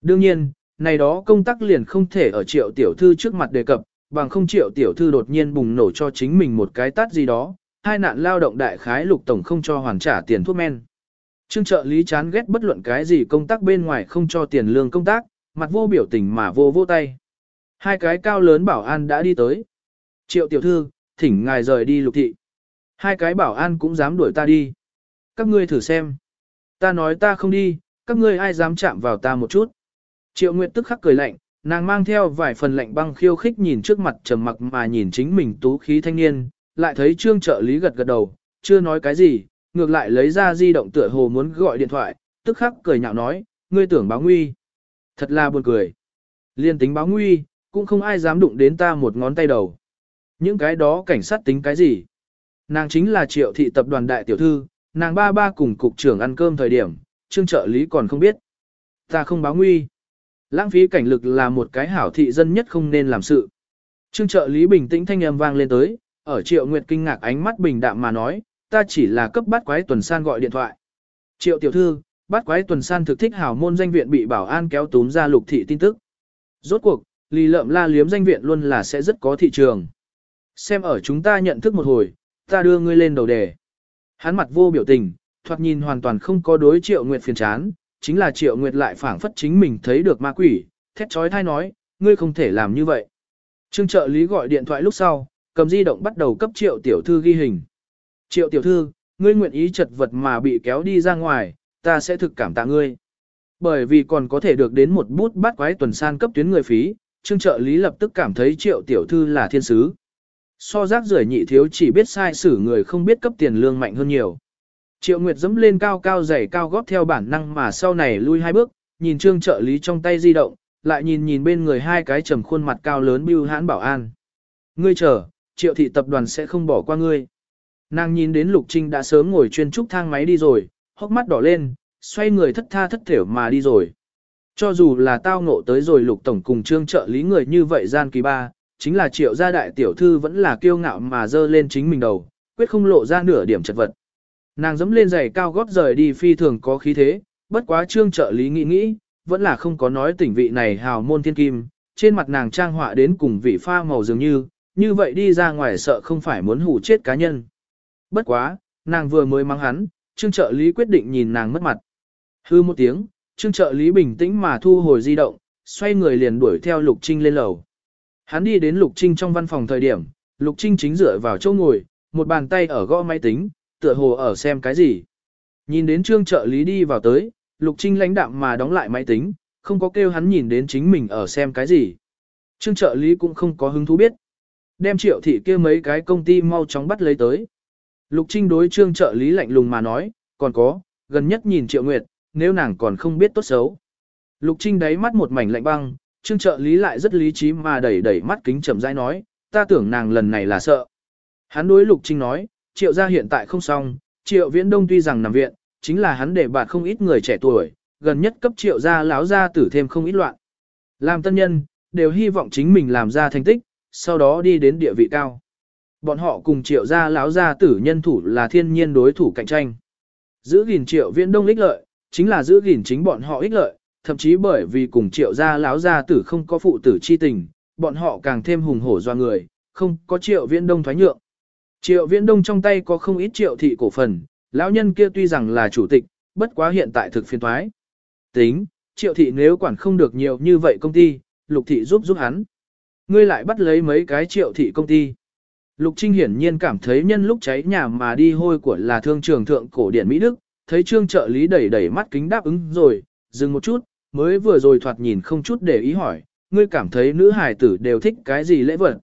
Speaker 1: Đương nhiên, này đó công tác liền không thể ở triệu tiểu thư trước mặt đề cập, bằng không triệu tiểu thư đột nhiên bùng nổ cho chính mình một cái tát gì đó, hai nạn lao động đại khái lục tổng không cho hoàn trả tiền thuốc men. Trương trợ lý chán ghét bất luận cái gì công tác bên ngoài không cho tiền lương công tác, mặt vô biểu tình mà vô vô tay. Hai cái cao lớn bảo an đã đi tới. Triệu tiểu thư, thỉnh ngài rời đi lục thị. Hai cái bảo an cũng dám đuổi ta đi. Các ngươi thử xem. Ta nói ta không đi, các ngươi ai dám chạm vào ta một chút. Triệu Nguyệt tức khắc cười lạnh, nàng mang theo vài phần lạnh băng khiêu khích nhìn trước mặt trầm mặc mà nhìn chính mình tú khí thanh niên, lại thấy trương trợ lý gật gật đầu, chưa nói cái gì, ngược lại lấy ra di động tựa hồ muốn gọi điện thoại, tức khắc cười nhạo nói, ngươi tưởng báo nguy. Thật là buồn cười. Liên tính báo nguy, cũng không ai dám đụng đến ta một ngón tay đầu. Những cái đó cảnh sát tính cái gì? Nàng chính là triệu thị tập đoàn đại tiểu thư, nàng ba ba cùng cục trưởng ăn cơm thời điểm, trương trợ lý còn không biết. Ta không báo nguy. Lãng phí cảnh lực là một cái hảo thị dân nhất không nên làm sự. Trương trợ lý bình tĩnh thanh âm vang lên tới, ở triệu nguyệt kinh ngạc ánh mắt bình đạm mà nói, ta chỉ là cấp bát quái tuần san gọi điện thoại. Triệu tiểu thư, bát quái tuần san thực thích hảo môn danh viện bị bảo an kéo túm ra lục thị tin tức. Rốt cuộc, lì lợm la liếm danh viện luôn là sẽ rất có thị trường. Xem ở chúng ta nhận thức một hồi, ta đưa ngươi lên đầu đề. Hắn mặt vô biểu tình, thoạt nhìn hoàn toàn không có đối triệu nguyệt phiền chán, chính là triệu nguyệt lại phảng phất chính mình thấy được ma quỷ, thét trói thai nói, ngươi không thể làm như vậy. Trương trợ lý gọi điện thoại lúc sau, cầm di động bắt đầu cấp triệu tiểu thư ghi hình. Triệu tiểu thư, ngươi nguyện ý chật vật mà bị kéo đi ra ngoài, ta sẽ thực cảm tạ ngươi. Bởi vì còn có thể được đến một bút bát quái tuần san cấp tuyến người phí, trương trợ lý lập tức cảm thấy triệu tiểu thư là thiên sứ. So rác rưởi nhị thiếu chỉ biết sai xử người không biết cấp tiền lương mạnh hơn nhiều. Triệu Nguyệt dẫm lên cao cao giày cao góp theo bản năng mà sau này lui hai bước, nhìn trương trợ lý trong tay di động, lại nhìn nhìn bên người hai cái trầm khuôn mặt cao lớn bưu hãn bảo an. Ngươi chờ, triệu thị tập đoàn sẽ không bỏ qua ngươi. Nàng nhìn đến Lục Trinh đã sớm ngồi chuyên trúc thang máy đi rồi, hốc mắt đỏ lên, xoay người thất tha thất thểu mà đi rồi. Cho dù là tao ngộ tới rồi Lục Tổng cùng trương trợ lý người như vậy gian kỳ ba, chính là triệu gia đại tiểu thư vẫn là kiêu ngạo mà dơ lên chính mình đầu, quyết không lộ ra nửa điểm chật vật. Nàng dẫm lên giày cao gót rời đi phi thường có khí thế, bất quá trương trợ lý nghĩ nghĩ, vẫn là không có nói tỉnh vị này hào môn thiên kim, trên mặt nàng trang họa đến cùng vị pha màu dường như, như vậy đi ra ngoài sợ không phải muốn hủ chết cá nhân. Bất quá, nàng vừa mới mắng hắn, trương trợ lý quyết định nhìn nàng mất mặt. Hư một tiếng, trương trợ lý bình tĩnh mà thu hồi di động, xoay người liền đuổi theo Lục Trinh lên lầu. Hắn đi đến Lục Trinh trong văn phòng thời điểm, Lục Trinh chính dựa vào chỗ ngồi, một bàn tay ở gõ máy tính, tựa hồ ở xem cái gì. Nhìn đến trương trợ lý đi vào tới, Lục Trinh lãnh đạm mà đóng lại máy tính, không có kêu hắn nhìn đến chính mình ở xem cái gì. Trương trợ lý cũng không có hứng thú biết. Đem triệu thị kia mấy cái công ty mau chóng bắt lấy tới. Lục Trinh đối trương trợ lý lạnh lùng mà nói, còn có, gần nhất nhìn triệu nguyệt, nếu nàng còn không biết tốt xấu. Lục Trinh đáy mắt một mảnh lạnh băng, trương trợ lý lại rất lý trí mà đẩy đẩy mắt kính chậm rãi nói, ta tưởng nàng lần này là sợ. Hắn đối Lục Trinh nói, triệu gia hiện tại không xong, triệu viễn đông tuy rằng nằm viện, chính là hắn để bạt không ít người trẻ tuổi, gần nhất cấp triệu gia láo gia tử thêm không ít loạn. Làm tân nhân, đều hy vọng chính mình làm ra thành tích, sau đó đi đến địa vị cao. Bọn họ cùng triệu gia láo gia tử nhân thủ là thiên nhiên đối thủ cạnh tranh. Giữ gìn triệu viễn đông ích lợi, chính là giữ gìn chính bọn họ ích lợi, thậm chí bởi vì cùng triệu gia láo gia tử không có phụ tử chi tình, bọn họ càng thêm hùng hổ do người, không có triệu viễn đông thoái nhượng. Triệu viễn đông trong tay có không ít triệu thị cổ phần, lão nhân kia tuy rằng là chủ tịch, bất quá hiện tại thực phiên thoái. Tính, triệu thị nếu quản không được nhiều như vậy công ty, lục thị giúp giúp hắn. Ngươi lại bắt lấy mấy cái triệu thị công ty. Lục Trinh hiển nhiên cảm thấy nhân lúc cháy nhà mà đi hôi của là thương trường thượng cổ điển Mỹ Đức, thấy trương trợ lý đẩy đẩy mắt kính đáp ứng rồi, dừng một chút, mới vừa rồi thoạt nhìn không chút để ý hỏi, ngươi cảm thấy nữ hài tử đều thích cái gì lễ vật.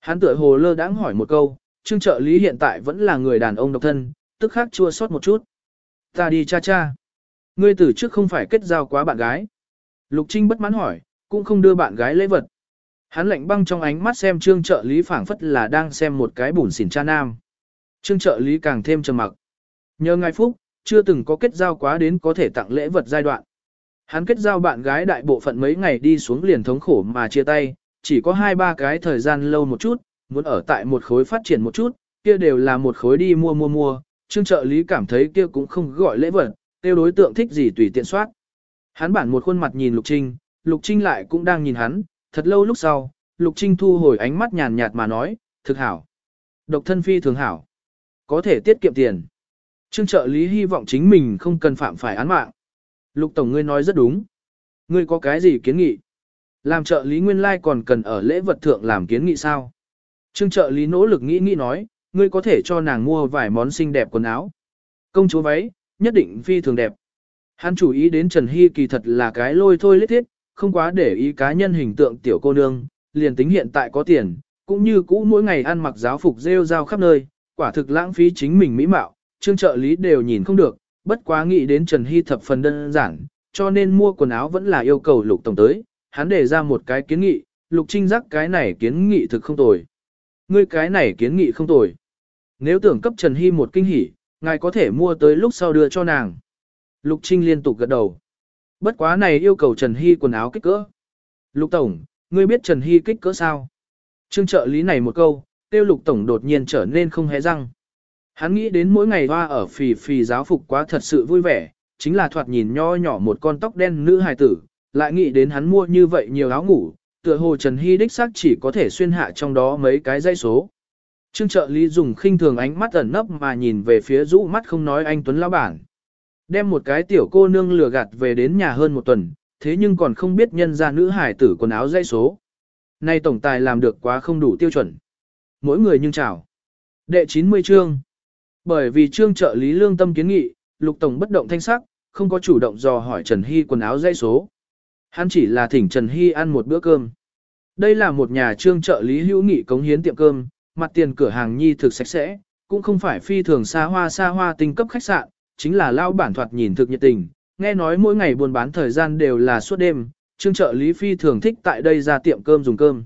Speaker 1: Hắn tựa hồ lơ đãng hỏi một câu, trương trợ lý hiện tại vẫn là người đàn ông độc thân, tức khắc chua sót một chút. Ta đi cha cha. Ngươi từ trước không phải kết giao quá bạn gái. Lục Trinh bất mãn hỏi, cũng không đưa bạn gái lễ vật. Hắn lạnh băng trong ánh mắt xem trương trợ lý phảng phất là đang xem một cái bùn xỉn cha nam. Trương trợ lý càng thêm trầm mặc. Nhờ ngài phúc, chưa từng có kết giao quá đến có thể tặng lễ vật giai đoạn. Hắn kết giao bạn gái đại bộ phận mấy ngày đi xuống liền thống khổ mà chia tay, chỉ có hai ba cái thời gian lâu một chút, muốn ở tại một khối phát triển một chút, kia đều là một khối đi mua mua mua, trương trợ lý cảm thấy kia cũng không gọi lễ vật, tiêu đối tượng thích gì tùy tiện soát. Hắn bản một khuôn mặt nhìn Lục Trinh, Lục Trinh lại cũng đang nhìn hắn, thật lâu lúc sau, Lục Trinh thu hồi ánh mắt nhàn nhạt mà nói, thực hảo. Độc thân phi thường hảo. Có thể tiết kiệm tiền. Trương trợ lý hy vọng chính mình không cần phạm phải án mạng. Lục Tổng ngươi nói rất đúng. Ngươi có cái gì kiến nghị? Làm trợ lý nguyên lai like còn cần ở lễ vật thượng làm kiến nghị sao? Trương trợ lý nỗ lực nghĩ nghĩ nói, ngươi có thể cho nàng mua vài món xinh đẹp quần áo. Công chúa váy, nhất định phi thường đẹp. Hắn chủ ý đến Trần Hy kỳ thật là cái lôi thôi lết thiết, không quá để ý cá nhân hình tượng tiểu cô nương, liền tính hiện tại có tiền, cũng như cũ mỗi ngày ăn mặc giáo phục rêu rao khắp nơi, quả thực lãng phí chính mình mỹ mạo, trương trợ lý đều nhìn không được, bất quá nghĩ đến Trần Hy thập phần đơn giản, cho nên mua quần áo vẫn là yêu cầu lục tổng tới, hắn đề ra một cái kiến nghị, lục trinh giác cái này kiến nghị thực không tồi. Ngươi cái này kiến nghị không tồi. Nếu tưởng cấp Trần Hy một kinh hỉ, ngài có thể mua tới lúc sau đưa cho nàng. Lục Trinh liên tục gật đầu. Bất quá này yêu cầu Trần Hy quần áo kích cỡ. Lục Tổng, ngươi biết Trần Hy kích cỡ sao? Trương trợ lý này một câu, tiêu Lục Tổng đột nhiên trở nên không hé răng. Hắn nghĩ đến mỗi ngày hoa ở phì phì giáo phục quá thật sự vui vẻ, chính là thoạt nhìn nho nhỏ một con tóc đen nữ hài tử, lại nghĩ đến hắn mua như vậy nhiều áo ngủ, tựa hồ Trần Hy đích xác chỉ có thể xuyên hạ trong đó mấy cái dây số. Trương trợ lý dùng khinh thường ánh mắt ẩn nấp mà nhìn về phía rũ mắt không nói anh Tuấn Lão Bản. Đem một cái tiểu cô nương lừa gạt về đến nhà hơn một tuần, thế nhưng còn không biết nhân ra nữ hải tử quần áo dây số. Nay tổng tài làm được quá không đủ tiêu chuẩn. Mỗi người nhưng chào. Đệ 90 chương. Bởi vì trương trợ lý lương tâm kiến nghị, lục tổng bất động thanh sắc, không có chủ động dò hỏi Trần Hy quần áo dây số. Hắn chỉ là thỉnh Trần Hy ăn một bữa cơm. Đây là một nhà trương trợ lý hữu nghị cống hiến tiệm cơm, mặt tiền cửa hàng nhi thực sạch sẽ, cũng không phải phi thường xa hoa xa hoa tinh cấp khách sạn, chính là lao bản thoạt nhìn thực nhiệt tình, nghe nói mỗi ngày buôn bán thời gian đều là suốt đêm, trương trợ lý phi thường thích tại đây ra tiệm cơm dùng cơm.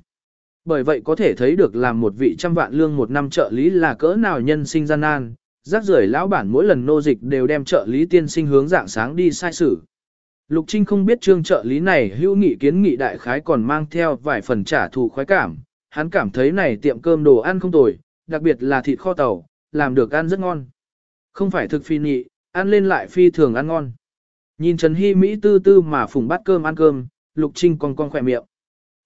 Speaker 1: Bởi vậy có thể thấy được làm một vị trăm vạn lương một năm trợ lý là cỡ nào nhân sinh gian nan, rác rưởi lão bản mỗi lần nô dịch đều đem trợ lý tiên sinh hướng dạng sáng đi sai sử. Lục Trinh không biết trương trợ lý này hữu nghị kiến nghị đại khái còn mang theo vài phần trả thù khoái cảm, hắn cảm thấy này tiệm cơm đồ ăn không tồi, đặc biệt là thịt kho tàu, làm được ăn rất ngon. Không phải thực phi nhị, ăn lên lại phi thường ăn ngon. Nhìn Trần Hy Mỹ tư tư mà phùng bát cơm ăn cơm, Lục Trinh con con khỏe miệng.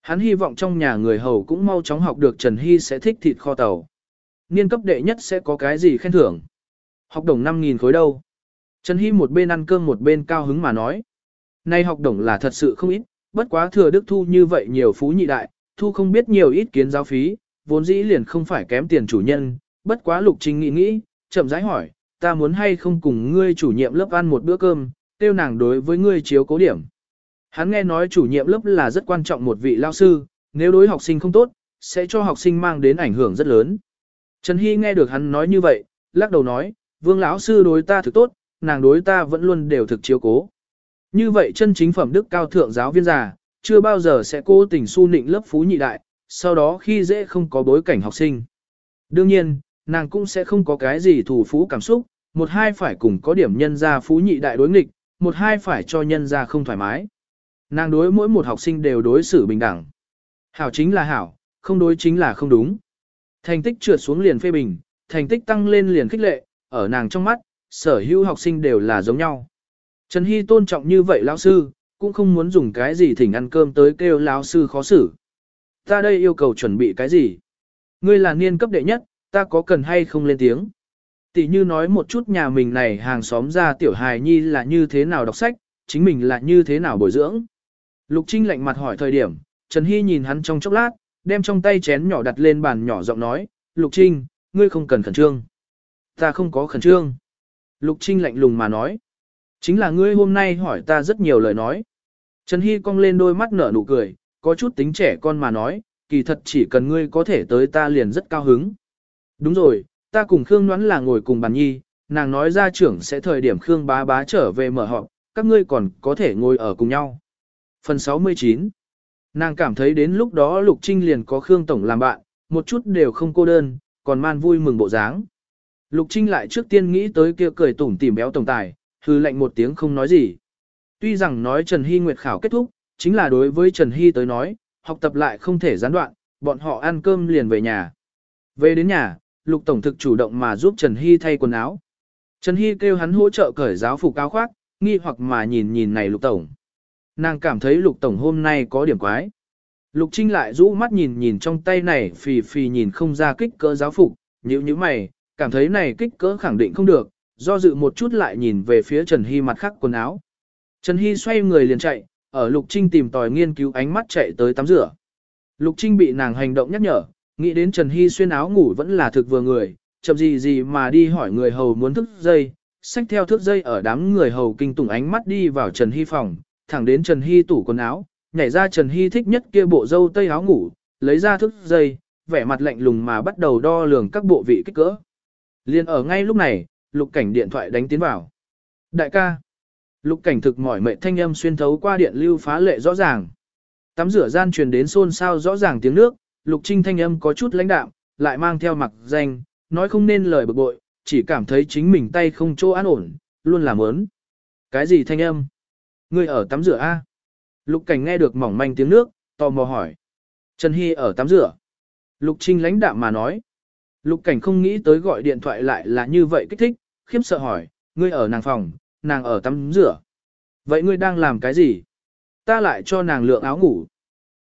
Speaker 1: Hắn hy vọng trong nhà người hầu cũng mau chóng học được Trần Hy sẽ thích thịt kho tàu. Niên cấp đệ nhất sẽ có cái gì khen thưởng. Học đồng 5.000 khối đâu. Trần Hy một bên ăn cơm một bên cao hứng mà nói. Nay học đồng là thật sự không ít, bất quá thừa đức thu như vậy nhiều phú nhị đại, thu không biết nhiều ít kiến giáo phí, vốn dĩ liền không phải kém tiền chủ nhân, bất quá lục trình nghĩ nghĩ, chậm rãi hỏi, ta muốn hay không cùng ngươi chủ nhiệm lớp ăn một bữa cơm, tiêu nàng đối với ngươi chiếu cố điểm. Hắn nghe nói chủ nhiệm lớp là rất quan trọng một vị lao sư, nếu đối học sinh không tốt, sẽ cho học sinh mang đến ảnh hưởng rất lớn. Trần Hy nghe được hắn nói như vậy, lắc đầu nói, vương lão sư đối ta thực tốt, nàng đối ta vẫn luôn đều thực chiếu cố. Như vậy chân chính phẩm đức cao thượng giáo viên già, chưa bao giờ sẽ cố tình su nịnh lớp phú nhị đại, sau đó khi dễ không có bối cảnh học sinh. Đương nhiên, nàng cũng sẽ không có cái gì thủ phú cảm xúc, một hai phải cùng có điểm nhân ra phú nhị đại đối nghịch, một hai phải cho nhân ra không thoải mái. Nàng đối mỗi một học sinh đều đối xử bình đẳng. Hảo chính là hảo, không đối chính là không đúng. Thành tích trượt xuống liền phê bình, thành tích tăng lên liền khích lệ, ở nàng trong mắt, sở hữu học sinh đều là giống nhau. Trần Hy tôn trọng như vậy lão sư, cũng không muốn dùng cái gì thỉnh ăn cơm tới kêu lão sư khó xử. Ta đây yêu cầu chuẩn bị cái gì? Ngươi là niên cấp đệ nhất, ta có cần hay không lên tiếng? Tỷ như nói một chút nhà mình này hàng xóm ra tiểu hài nhi là như thế nào đọc sách, chính mình là như thế nào bồi dưỡng. Lục Trinh lạnh mặt hỏi thời điểm, Trần Hy nhìn hắn trong chốc lát, đem trong tay chén nhỏ đặt lên bàn nhỏ giọng nói, Lục Trinh, ngươi không cần khẩn trương. Ta không có khẩn trương. Lục Trinh lạnh lùng mà nói. Chính là ngươi hôm nay hỏi ta rất nhiều lời nói. Trần Hy cong lên đôi mắt nở nụ cười, có chút tính trẻ con mà nói, kỳ thật chỉ cần ngươi có thể tới ta liền rất cao hứng. Đúng rồi, ta cùng Khương Ngoãn là ngồi cùng bàn nhi, nàng nói ra trưởng sẽ thời điểm Khương bá bá trở về mở họp, các ngươi còn có thể ngồi ở cùng nhau. Phần 69 Nàng cảm thấy đến lúc đó Lục Trinh liền có Khương Tổng làm bạn, một chút đều không cô đơn, còn man vui mừng bộ dáng. Lục Trinh lại trước tiên nghĩ tới kia cười tủm tỉm béo tổng tài, hư lệnh một tiếng không nói gì. Tuy rằng nói Trần Hy Nguyệt khảo kết thúc, chính là đối với Trần Hy tới nói, học tập lại không thể gián đoạn, bọn họ ăn cơm liền về nhà. Về đến nhà, Lục Tổng thực chủ động mà giúp Trần Hy thay quần áo. Trần Hy kêu hắn hỗ trợ cởi giáo phục áo khoác, nghi hoặc mà nhìn nhìn này Lục Tổng. Nàng cảm thấy Lục Tổng hôm nay có điểm quái. Lục Trinh lại rũ mắt nhìn nhìn trong tay này phì phì nhìn không ra kích cỡ giáo phục, nhíu nhíu mày, cảm thấy này kích cỡ khẳng định không được, do dự một chút lại nhìn về phía Trần Hy mặt khác quần áo. Trần Hy xoay người liền chạy, ở Lục Trinh tìm tòi nghiên cứu ánh mắt chạy tới tắm rửa. Lục Trinh bị nàng hành động nhắc nhở, nghĩ đến Trần Hy xuyên áo ngủ vẫn là thực vừa người, chậm gì gì mà đi hỏi người hầu muốn thức dây, xách theo thước dây ở đám người hầu kinh tủng ánh mắt đi vào Trần Hy phòng, thẳng đến Trần Hy tủ quần áo, nhảy ra Trần Hy thích nhất kia bộ dâu tây áo ngủ, lấy ra thước dây, vẻ mặt lạnh lùng mà bắt đầu đo lường các bộ vị kích cỡ. Liên ở ngay lúc này, lục cảnh điện thoại đánh tiến vào. Đại ca, lục cảnh thực mỏi mệt thanh âm xuyên thấu qua điện lưu phá lệ rõ ràng. Tắm rửa gian truyền đến xôn xao rõ ràng tiếng nước, lục trinh thanh âm có chút lãnh đạm, lại mang theo mặc danh, nói không nên lời bực bội, chỉ cảm thấy chính mình tay không chỗ an ổn, luôn làm ớn. Cái gì thanh âm? Ngươi ở tắm rửa A? Lục cảnh nghe được mỏng manh tiếng nước, tò mò hỏi. Trần Hy ở tắm rửa. Lục Trinh lãnh đạm mà nói. Lục cảnh không nghĩ tới gọi điện thoại lại là như vậy kích thích, khiếp sợ hỏi, ngươi ở nàng phòng, nàng ở tắm rửa. Vậy ngươi đang làm cái gì? Ta lại cho nàng lượng áo ngủ.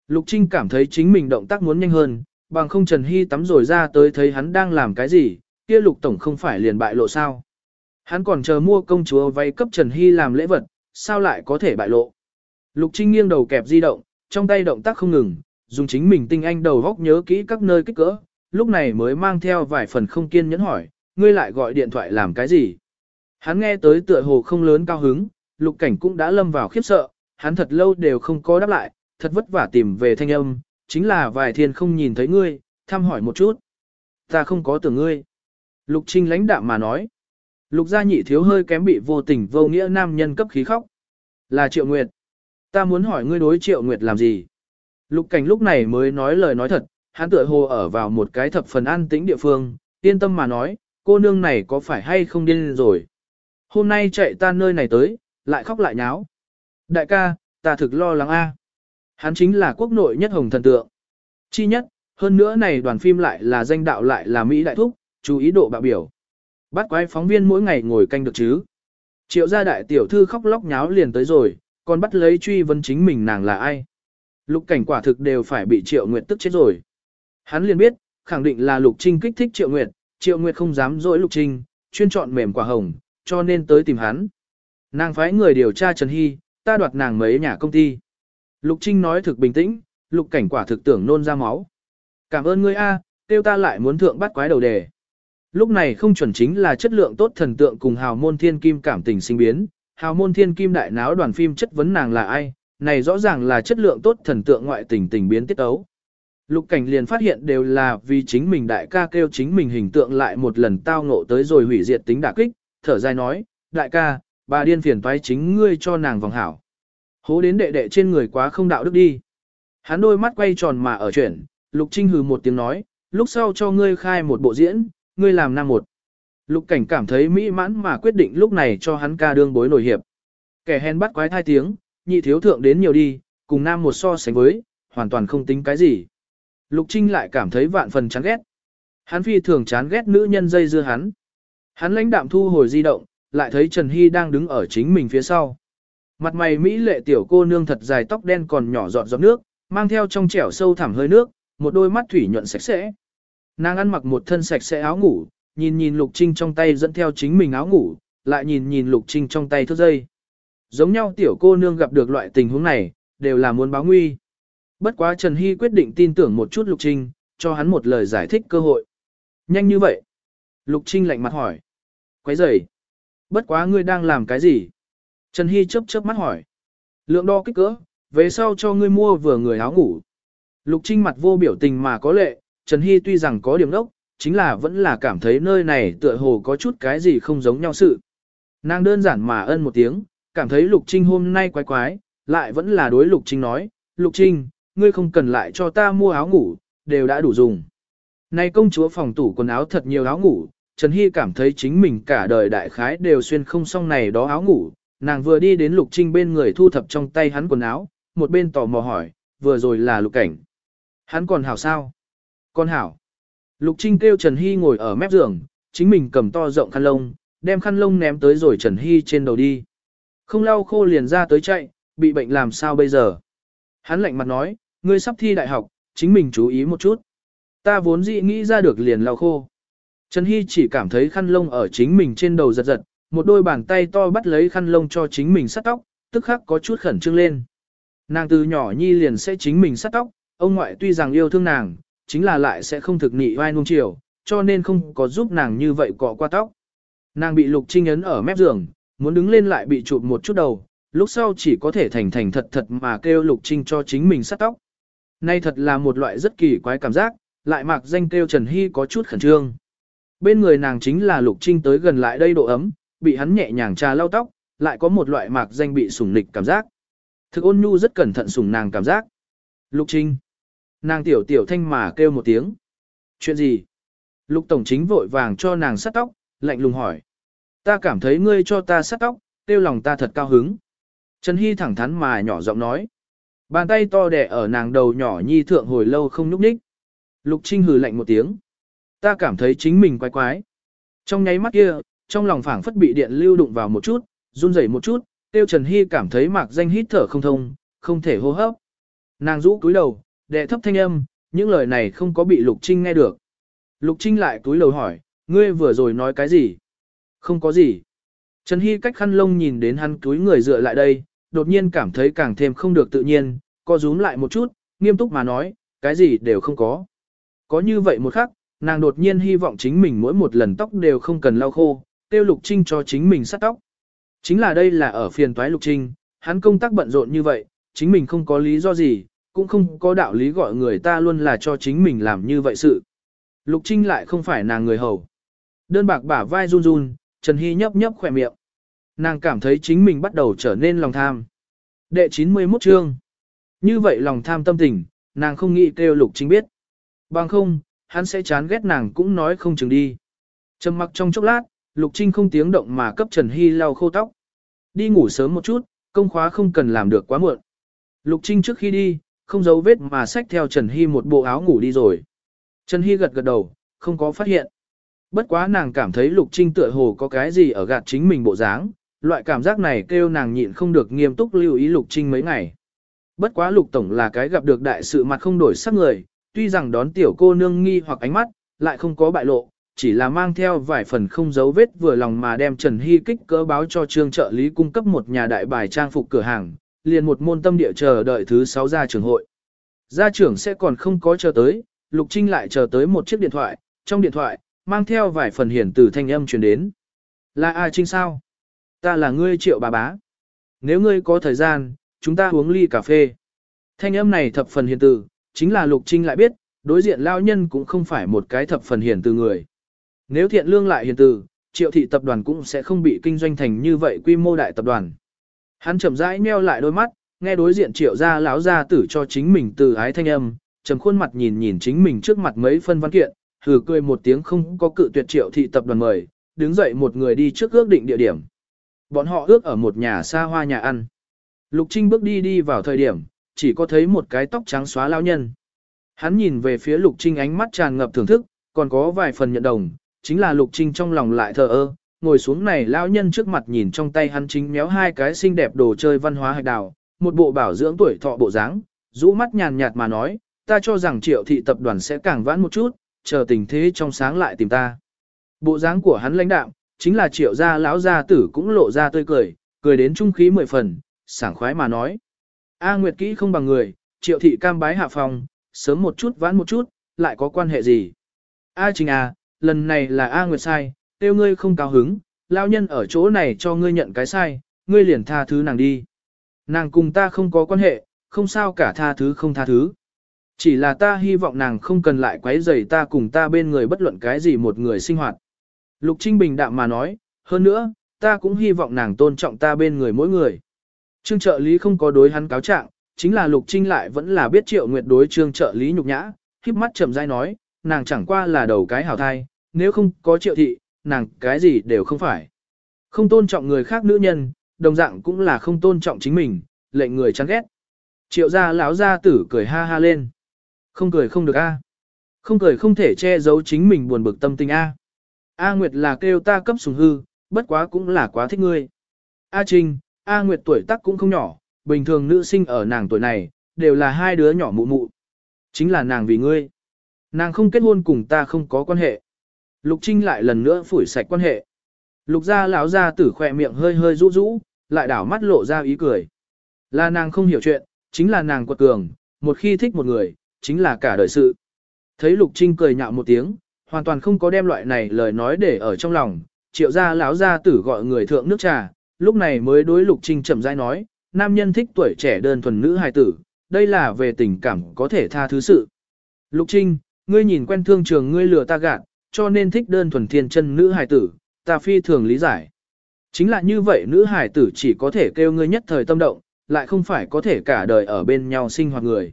Speaker 1: Lục Trinh cảm thấy chính mình động tác muốn nhanh hơn, bằng không Trần Hy tắm rồi ra tới thấy hắn đang làm cái gì, kia Lục Tổng không phải liền bại lộ sao. Hắn còn chờ mua công chúa vay cấp Trần Hy làm lễ vật, sao lại có thể bại lộ. Lục Trinh nghiêng đầu kẹp di động, trong tay động tác không ngừng, dùng chính mình tinh anh đầu góc nhớ kỹ các nơi kích cỡ, lúc này mới mang theo vài phần không kiên nhẫn hỏi, ngươi lại gọi điện thoại làm cái gì? Hắn nghe tới tựa hồ không lớn cao hứng, lục cảnh cũng đã lâm vào khiếp sợ, hắn thật lâu đều không có đáp lại, thật vất vả tìm về thanh âm, chính là vài thiên không nhìn thấy ngươi, thăm hỏi một chút. Ta không có tưởng ngươi. Lục Trinh lãnh đạm mà nói. Lục gia nhị thiếu hơi kém bị vô tình vô nghĩa nam nhân cấp khí khóc. Là Triệu Nguyệt. Ta muốn hỏi ngươi đối Triệu Nguyệt làm gì? Lục cảnh lúc này mới nói lời nói thật, hắn tựa hồ ở vào một cái thập phần an tĩnh địa phương, yên tâm mà nói, cô nương này có phải hay không điên rồi. Hôm nay chạy ta nơi này tới, lại khóc lại nháo. Đại ca, ta thực lo lắng a. Hắn chính là quốc nội nhất hồng thần tượng. Chi nhất, hơn nữa này đoàn phim lại là danh đạo lại là Mỹ đại thúc, chú ý độ bạo biểu. Bắt quái phóng viên mỗi ngày ngồi canh được chứ. Triệu gia đại tiểu thư khóc lóc nháo liền tới rồi, còn bắt lấy truy vấn chính mình nàng là ai. Lục cảnh quả thực đều phải bị Triệu Nguyệt tức chết rồi. Hắn liền biết, khẳng định là Lục Trinh kích thích Triệu Nguyệt, Triệu Nguyệt không dám dỗi Lục Trinh, chuyên chọn mềm quả hồng, cho nên tới tìm hắn. Nàng phái người điều tra Trần Hy, ta đoạt nàng mấy nhà công ty. Lục Trinh nói thực bình tĩnh, Lục cảnh quả thực tưởng nôn ra máu. Cảm ơn ngươi A, tiêu ta lại muốn thượng bắt quái đầu đề. Lúc này không chuẩn chính là chất lượng tốt thần tượng cùng hào môn thiên kim cảm tình sinh biến, hào môn thiên kim đại náo đoàn phim chất vấn nàng là ai, này rõ ràng là chất lượng tốt thần tượng ngoại tình tình biến tiết ấu. Lục cảnh liền phát hiện đều là vì chính mình đại ca kêu chính mình hình tượng lại một lần tao ngộ tới rồi hủy diệt tính đả kích, thở dài nói, đại ca, bà điên phiền toái chính ngươi cho nàng vòng hảo. Hố đến đệ đệ trên người quá không đạo đức đi. Hắn đôi mắt quay tròn mà ở chuyển, lục trinh hừ một tiếng nói, lúc sau cho ngươi khai một bộ diễn, ngươi làm nam một. Lục cảnh cảm thấy mỹ mãn mà quyết định lúc này cho hắn ca đương bối nổi hiệp. Kẻ hèn bắt quái thai tiếng, nhị thiếu thượng đến nhiều đi, cùng nam một so sánh với, hoàn toàn không tính cái gì. Lục Trinh lại cảm thấy vạn phần chán ghét. Hắn phi thường chán ghét nữ nhân dây dưa hắn. Hắn lãnh đạm thu hồi di động, lại thấy Trần Hy đang đứng ở chính mình phía sau. Mặt mày Mỹ lệ tiểu cô nương thật dài tóc đen còn nhỏ giọt giọt nước, mang theo trong trẻo sâu thẳm hơi nước, một đôi mắt thủy nhuận sạch sẽ. Nàng ăn mặc một thân sạch sẽ áo ngủ, nhìn nhìn Lục Trinh trong tay dẫn theo chính mình áo ngủ, lại nhìn nhìn Lục Trinh trong tay thước dây. Giống nhau tiểu cô nương gặp được loại tình huống này, đều là muốn báo nguy. Bất quá Trần Hy quyết định tin tưởng một chút Lục Trinh, cho hắn một lời giải thích cơ hội. Nhanh như vậy. Lục Trinh lạnh mặt hỏi. Quấy rầy. Bất quá ngươi đang làm cái gì? Trần Hy chớp chớp mắt hỏi. Lượng đo kích cỡ, về sau cho ngươi mua vừa người áo ngủ. Lục Trinh mặt vô biểu tình mà có lệ, Trần Hy tuy rằng có điểm đốc, chính là vẫn là cảm thấy nơi này tựa hồ có chút cái gì không giống nhau sự. Nàng đơn giản mà ân một tiếng, cảm thấy Lục Trinh hôm nay quái quái, lại vẫn là đối Lục Trinh nói, Lục Trinh, ngươi không cần lại cho ta mua áo ngủ, đều đã đủ dùng. Này công chúa phòng tủ quần áo thật nhiều áo ngủ, Trần Hy cảm thấy chính mình cả đời đại khái đều xuyên không xong này đó áo ngủ, nàng vừa đi đến Lục Trinh bên người thu thập trong tay hắn quần áo, một bên tò mò hỏi, vừa rồi là Lục Cảnh. Hắn còn hảo sao? Con hảo. Lục Trinh kêu Trần Hy ngồi ở mép giường, chính mình cầm to rộng khăn lông, đem khăn lông ném tới rồi Trần Hy trên đầu đi. Không lau khô liền ra tới chạy, bị bệnh làm sao bây giờ? Hắn lạnh mặt nói, ngươi sắp thi đại học, chính mình chú ý một chút. Ta vốn dĩ nghĩ ra được liền lau khô. Trần Hy chỉ cảm thấy khăn lông ở chính mình trên đầu giật giật, một đôi bàn tay to bắt lấy khăn lông cho chính mình sắt tóc, tức khắc có chút khẩn trương lên. Nàng từ nhỏ nhi liền sẽ chính mình sắt tóc, ông ngoại tuy rằng yêu thương nàng, chính là lại sẽ không thực nị vai nung chiều, cho nên không có giúp nàng như vậy cọ qua tóc. Nàng bị lục trinh ấn ở mép giường, muốn đứng lên lại bị chụp một chút đầu, lúc sau chỉ có thể thành thành thật thật mà kêu lục trinh cho chính mình sắt tóc. Nay thật là một loại rất kỳ quái cảm giác, lại mặc danh kêu Trần Hy có chút khẩn trương. Bên người nàng chính là lục trinh tới gần lại đây độ ấm, bị hắn nhẹ nhàng trà lau tóc, lại có một loại mạc danh bị sủng nịch cảm giác. Thực ôn nhu rất cẩn thận sủng nàng cảm giác. Lục trinh. Nàng tiểu tiểu thanh mà kêu một tiếng. Chuyện gì? Lục tổng chính vội vàng cho nàng sắt tóc, lạnh lùng hỏi. Ta cảm thấy ngươi cho ta sắt tóc, tiêu lòng ta thật cao hứng. Trần Hy thẳng thắn mà nhỏ giọng nói. Bàn tay to đẻ ở nàng đầu nhỏ nhi thượng hồi lâu không nhúc nhích. Lục Trinh hừ lạnh một tiếng. Ta cảm thấy chính mình quái quái. Trong nháy mắt kia, trong lòng phảng phất bị điện lưu đụng vào một chút, run rẩy một chút, tiêu Trần Hy cảm thấy mạc danh hít thở không thông, không thể hô hấp. Nàng rũ cúi đầu, đệ thấp thanh âm, những lời này không có bị Lục Trinh nghe được. Lục Trinh lại túi đầu hỏi, ngươi vừa rồi nói cái gì? Không có gì. Trần Hy cách khăn lông nhìn đến hắn túi người dựa lại đây, đột nhiên cảm thấy càng thêm không được tự nhiên, co rúm lại một chút, nghiêm túc mà nói, cái gì đều không có. Có như vậy một khắc, nàng đột nhiên hy vọng chính mình mỗi một lần tóc đều không cần lau khô, tiêu Lục Trinh cho chính mình sát tóc. Chính là đây là ở phiền toái Lục Trinh, hắn công tác bận rộn như vậy, chính mình không có lý do gì, cũng không có đạo lý gọi người ta luôn là cho chính mình làm như vậy sự. Lục Trinh lại không phải nàng người hầu. Đơn bạc bả vai run run, Trần Hy nhấp nhấp khỏe miệng. Nàng cảm thấy chính mình bắt đầu trở nên lòng tham. Đệ 91 chương. Như vậy lòng tham tâm tình, nàng không nghĩ kêu Lục Trinh biết. Bằng không, hắn sẽ chán ghét nàng cũng nói không chừng đi. Trầm mặc trong chốc lát, Lục Trinh không tiếng động mà cấp Trần Hy lau khô tóc. Đi ngủ sớm một chút, công khóa không cần làm được quá muộn. Lục Trinh trước khi đi, không giấu vết mà xách theo Trần Hy một bộ áo ngủ đi rồi. Trần Hy gật gật đầu, không có phát hiện. Bất quá nàng cảm thấy Lục Trinh tựa hồ có cái gì ở gạt chính mình bộ dáng, loại cảm giác này kêu nàng nhịn không được nghiêm túc lưu ý Lục Trinh mấy ngày. Bất quá Lục Tổng là cái gặp được đại sự mặt không đổi sắc người, tuy rằng đón tiểu cô nương nghi hoặc ánh mắt, lại không có bại lộ, chỉ là mang theo vài phần không giấu vết vừa lòng mà đem Trần Hy kích cỡ báo cho trương trợ lý cung cấp một nhà đại bài trang phục cửa hàng, liền một môn tâm địa chờ đợi thứ 6 gia trưởng hội. Gia trưởng sẽ còn không có chờ tới, Lục Trinh lại chờ tới một chiếc điện thoại, trong điện thoại, mang theo vài phần hiển từ thanh âm truyền đến. Là ai Trinh sao? Ta là ngươi triệu bà bá. Nếu ngươi có thời gian, chúng ta uống ly cà phê. Thanh âm này thập phần hiền từ, chính là Lục Trinh lại biết, đối diện lao nhân cũng không phải một cái thập phần hiền từ người. Nếu thiện lương lại hiền từ, triệu thị tập đoàn cũng sẽ không bị kinh doanh thành như vậy quy mô đại tập đoàn. Hắn chậm rãi meo lại đôi mắt, nghe đối diện triệu gia lão gia tử cho chính mình từ ái thanh âm, trầm khuôn mặt nhìn nhìn chính mình trước mặt mấy phân văn kiện, hừ cười một tiếng không có cự tuyệt triệu thị tập đoàn mời, đứng dậy một người đi trước ước định địa điểm. Bọn họ ước ở một nhà xa hoa nhà ăn. Lục Trinh bước đi đi vào thời điểm, chỉ có thấy một cái tóc trắng xóa lão nhân. Hắn nhìn về phía Lục Trinh ánh mắt tràn ngập thưởng thức, còn có vài phần nhận đồng, chính là Lục Trinh trong lòng lại thờ ơ, ngồi xuống này lão nhân trước mặt nhìn trong tay hắn chính méo hai cái xinh đẹp đồ chơi văn hóa hạch đào, một bộ bảo dưỡng tuổi thọ bộ dáng, rũ mắt nhàn nhạt mà nói, ta cho rằng triệu thị tập đoàn sẽ càng vãn một chút, chờ tình thế trong sáng lại tìm ta. Bộ dáng của hắn lãnh đạm, chính là triệu gia lão gia tử cũng lộ ra tươi cười, cười đến trung khí mười phần, sảng khoái mà nói. A Nguyệt kỹ không bằng người, triệu thị cam bái hạ phòng, sớm một chút vãn một chút, lại có quan hệ gì? A Trình à, lần này là A Nguyệt sai, tiêu ngươi không cao hứng, lao nhân ở chỗ này cho ngươi nhận cái sai, ngươi liền tha thứ nàng đi. Nàng cùng ta không có quan hệ, không sao cả tha thứ không tha thứ. Chỉ là ta hy vọng nàng không cần lại quấy rầy ta cùng ta bên người bất luận cái gì một người sinh hoạt. Lục Trinh bình đạm mà nói, hơn nữa, ta cũng hy vọng nàng tôn trọng ta bên người mỗi người. Trương trợ lý không có đối hắn cáo trạng, chính là Lục Trinh lại vẫn là biết triệu nguyệt đối trương trợ lý nhục nhã, khiếp mắt chậm rãi nói, nàng chẳng qua là đầu cái hảo thai, nếu không có triệu thị, nàng cái gì đều không phải. Không tôn trọng người khác nữ nhân, đồng dạng cũng là không tôn trọng chính mình, lệnh người chán ghét. Triệu gia lão gia tử cười ha ha lên. Không cười không được a. Không cười không thể che giấu chính mình buồn bực tâm tình A. A Nguyệt là kêu ta cấp sùng hư, bất quá cũng là quá thích ngươi. A Trinh, A Nguyệt tuổi tác cũng không nhỏ, bình thường nữ sinh ở nàng tuổi này, đều là hai đứa nhỏ mụ mụ. Chính là nàng vì ngươi. Nàng không kết hôn cùng ta không có quan hệ. Lục Trinh lại lần nữa phủi sạch quan hệ. Lục gia lão gia tử khỏe miệng hơi hơi rũ rũ, lại đảo mắt lộ ra ý cười. Là nàng không hiểu chuyện, chính là nàng quật cường, một khi thích một người, chính là cả đời sự. Thấy Lục Trinh cười nhạo một tiếng, hoàn toàn không có đem loại này lời nói để ở trong lòng, triệu gia lão gia tử gọi người thượng nước trà, lúc này mới đối Lục Trinh chậm rãi nói, nam nhân thích tuổi trẻ đơn thuần nữ hài tử, đây là về tình cảm có thể tha thứ sự. Lục Trinh, ngươi nhìn quen thương trường ngươi lừa ta gạt, cho nên thích đơn thuần thiên chân nữ hài tử, ta phi thường lý giải. Chính là như vậy nữ hài tử chỉ có thể kêu ngươi nhất thời tâm động, lại không phải có thể cả đời ở bên nhau sinh hoạt người.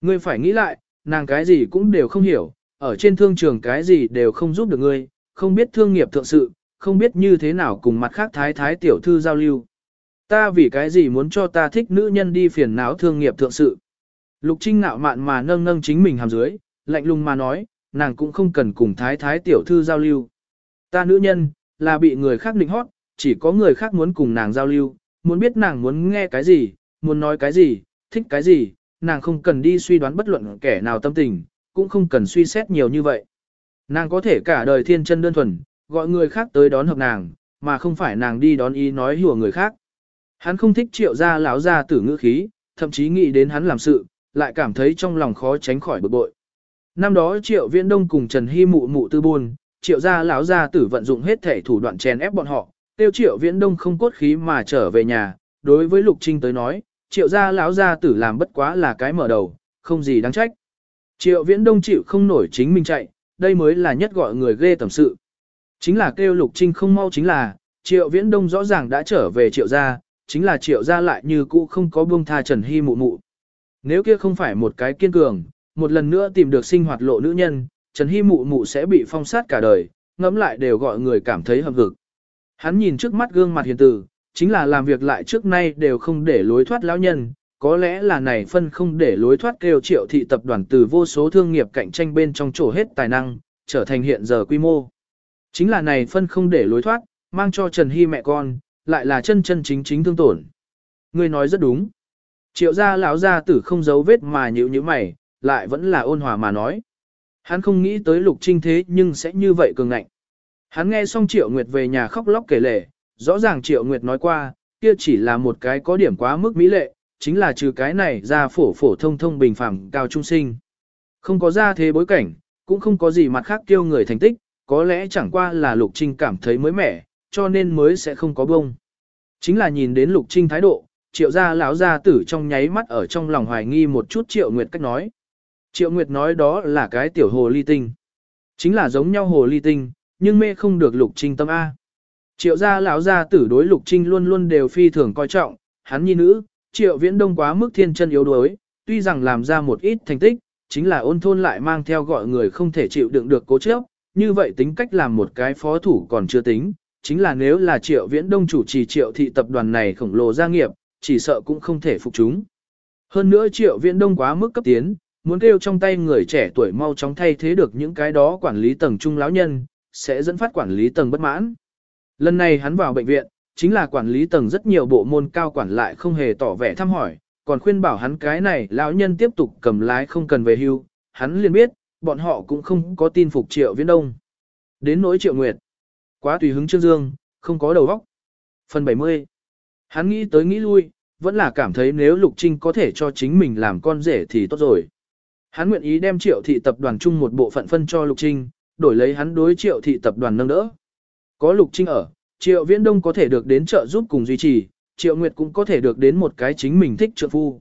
Speaker 1: Ngươi phải nghĩ lại, nàng cái gì cũng đều không hiểu, ở trên thương trường cái gì đều không giúp được ngươi, không biết thương nghiệp thượng sự, không biết như thế nào cùng mặt khác thái thái tiểu thư giao lưu. Ta vì cái gì muốn cho ta thích nữ nhân đi phiền não thương nghiệp thượng sự. Lục Trinh nạo mạn mà nâng nâng chính mình hàm dưới, lạnh lùng mà nói, nàng cũng không cần cùng thái thái tiểu thư giao lưu. Ta nữ nhân, là bị người khác định hót, chỉ có người khác muốn cùng nàng giao lưu, muốn biết nàng muốn nghe cái gì, muốn nói cái gì, thích cái gì, nàng không cần đi suy đoán bất luận kẻ nào tâm tình, cũng không cần suy xét nhiều như vậy. Nàng có thể cả đời thiên chân đơn thuần, gọi người khác tới đón hợp nàng, mà không phải nàng đi đón ý nói hùa người khác. Hắn không thích triệu gia lão gia tử ngữ khí, thậm chí nghĩ đến hắn làm sự, lại cảm thấy trong lòng khó tránh khỏi bực bội. Năm đó triệu viễn đông cùng Trần Hy mụ mụ tư buôn, triệu gia lão gia tử vận dụng hết thể thủ đoạn chèn ép bọn họ, tiêu triệu viễn đông không cốt khí mà trở về nhà, đối với lục trinh tới nói, triệu gia lão gia tử làm bất quá là cái mở đầu, không gì đáng trách. Triệu viễn đông chịu không nổi chính mình chạy, đây mới là nhất gọi người ghê tầm sự. Chính là kêu lục trinh không mau chính là, triệu viễn đông rõ ràng đã trở về triệu gia, chính là triệu gia lại như cũ không có buông tha Trần Hy mụ mụ. Nếu kia không phải một cái kiên cường, một lần nữa tìm được sinh hoạt lộ nữ nhân, Trần Hy mụ mụ sẽ bị phong sát cả đời, ngẫm lại đều gọi người cảm thấy hậm hực. Hắn nhìn trước mắt gương mặt hiền tử, chính là làm việc lại trước nay đều không để lối thoát lão nhân, có lẽ là này phân không để lối thoát kêu triệu thị tập đoàn từ vô số thương nghiệp cạnh tranh bên trong chỗ hết tài năng, trở thành hiện giờ quy mô. Chính là này phân không để lối thoát, mang cho Trần Hy mẹ con, lại là chân chân chính chính thương tổn. Ngươi nói rất đúng. Triệu gia lão gia tử không giấu vết mà nhữ như mày, lại vẫn là ôn hòa mà nói. Hắn không nghĩ tới lục trinh thế nhưng sẽ như vậy cường ngạnh. Hắn nghe xong Triệu Nguyệt về nhà khóc lóc kể lể, rõ ràng Triệu Nguyệt nói qua, kia chỉ là một cái có điểm quá mức mỹ lệ, chính là trừ cái này ra phổ phổ thông thông bình phẳng cao trung sinh. Không có ra thế bối cảnh, cũng không có gì mặt khác kêu người thành tích, có lẽ chẳng qua là Lục Trinh cảm thấy mới mẻ, cho nên mới sẽ không có bông. Chính là nhìn đến Lục Trinh thái độ, triệu gia lão gia tử trong nháy mắt ở trong lòng hoài nghi một chút Triệu Nguyệt cách nói. Triệu Nguyệt nói đó là cái tiểu hồ ly tinh. Chính là giống nhau hồ ly tinh, nhưng mê không được Lục Trinh tâm A. Triệu gia lão gia tử đối Lục Trinh luôn luôn đều phi thường coi trọng, hắn nhi nữ, Triệu Viễn Đông quá mức thiên chân yếu đuối, tuy rằng làm ra một ít thành tích, chính là ôn thôn lại mang theo gọi người không thể chịu đựng được cố chấp, như vậy tính cách làm một cái phó thủ còn chưa tính, chính là nếu là Triệu Viễn Đông chủ trì Triệu thị tập đoàn này khổng lồ gia nghiệp, chỉ sợ cũng không thể phục chúng. Hơn nữa Triệu Viễn Đông quá mức cấp tiến, muốn kêu trong tay người trẻ tuổi mau chóng thay thế được những cái đó quản lý tầng trung lão nhân, sẽ dẫn phát quản lý tầng bất mãn. Lần này hắn vào bệnh viện, chính là quản lý tầng rất nhiều bộ môn cao quản lại không hề tỏ vẻ thăm hỏi, còn khuyên bảo hắn cái này lão nhân tiếp tục cầm lái không cần về hưu, hắn liền biết, bọn họ cũng không có tin phục Triệu Viễn Đông. Đến nỗi Triệu Nguyệt, quá tùy hứng Trương Dương, không có đầu óc. Phần 70 Hắn nghĩ tới nghĩ lui, vẫn là cảm thấy nếu Lục Trinh có thể cho chính mình làm con rể thì tốt rồi. Hắn nguyện ý đem triệu thị tập đoàn chung một bộ phận phân cho Lục Trinh, đổi lấy hắn đối triệu thị tập đoàn nâng đỡ. Có Lục Trinh ở, triệu viễn đông có thể được đến trợ giúp cùng duy trì, triệu nguyệt cũng có thể được đến một cái chính mình thích trợ phu.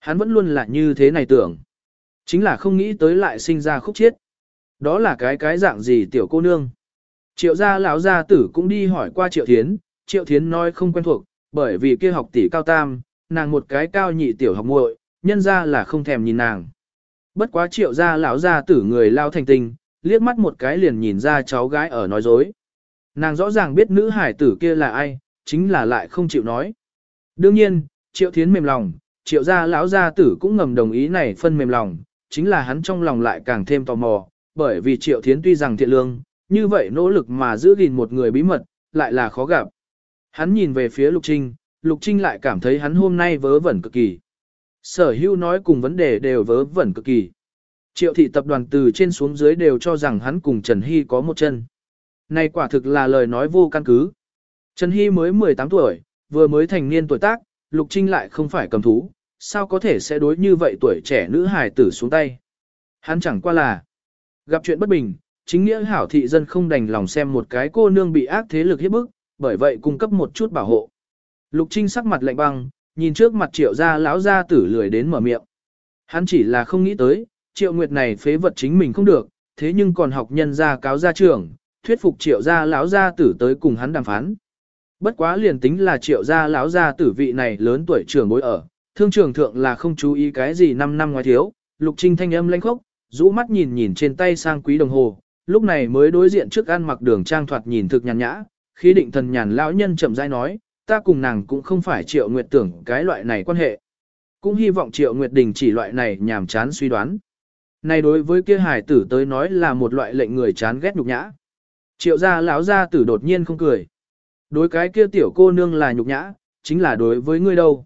Speaker 1: Hắn vẫn luôn là như thế này tưởng. Chính là không nghĩ tới lại sinh ra khúc chiết. Đó là cái cái dạng gì tiểu cô nương. Triệu gia lão gia tử cũng đi hỏi qua triệu thiến, triệu thiến nói không quen thuộc, bởi vì kia học tỷ cao tam, nàng một cái cao nhị tiểu học muội, nhân ra là không thèm nhìn nàng. Bất quá triệu gia lão gia tử người lao thành tinh, liếc mắt một cái liền nhìn ra cháu gái ở nói dối. Nàng rõ ràng biết nữ hải tử kia là ai, chính là lại không chịu nói. Đương nhiên, triệu thiến mềm lòng, triệu gia lão gia tử cũng ngầm đồng ý này phân mềm lòng, chính là hắn trong lòng lại càng thêm tò mò, bởi vì Triệu Thiến tuy rằng thiện lương, như vậy nỗ lực mà giữ gìn một người bí mật, lại là khó gặp. Hắn nhìn về phía Lục Trinh, Lục Trinh lại cảm thấy hắn hôm nay vớ vẩn cực kỳ. Sở hữu nói cùng vấn đề đều vớ vẩn cực kỳ. Triệu thị tập đoàn từ trên xuống dưới đều cho rằng hắn cùng Trần Hy có một chân. Này quả thực là lời nói vô căn cứ. Trần Hy mới 18 tuổi, vừa mới thành niên tuổi tác, Lục Trinh lại không phải cầm thú, sao có thể sẽ đối như vậy tuổi trẻ nữ hài tử xuống tay. Hắn chẳng qua là gặp chuyện bất bình, chính nghĩa hảo thị dân không đành lòng xem một cái cô nương bị ác thế lực hiếp bức, bởi vậy cung cấp một chút bảo hộ. Lục Trinh sắc mặt lạnh băng, nhìn trước mặt triệu gia lão gia tử lười đến mở miệng. Hắn chỉ là không nghĩ tới, triệu nguyệt này phế vật chính mình không được, thế nhưng còn học nhân gia cáo gia trưởng, thuyết phục triệu gia lão gia tử tới cùng hắn đàm phán. Bất quá liền tính là triệu gia lão gia tử vị này lớn tuổi trưởng bối ở, thương trưởng thượng là không chú ý cái gì năm năm ngoài thiếu, lục trinh thanh âm lanh khốc, rũ mắt nhìn nhìn trên tay sang quý đồng hồ, lúc này mới đối diện trước ăn mặc đường trang thoạt nhìn thực nhàn nhã, khi định thần nhàn lão nhân chậm rãi nói, ta cùng nàng cũng không phải triệu nguyệt tưởng cái loại này quan hệ. Cũng hy vọng triệu nguyệt đình chỉ loại này nhàm chán suy đoán. Này đối với kia hải tử tới nói là một loại lệnh người chán ghét nhục nhã. Triệu gia lão gia tử đột nhiên không cười. Đối cái kia tiểu cô nương là nhục nhã, chính là đối với ngươi đâu.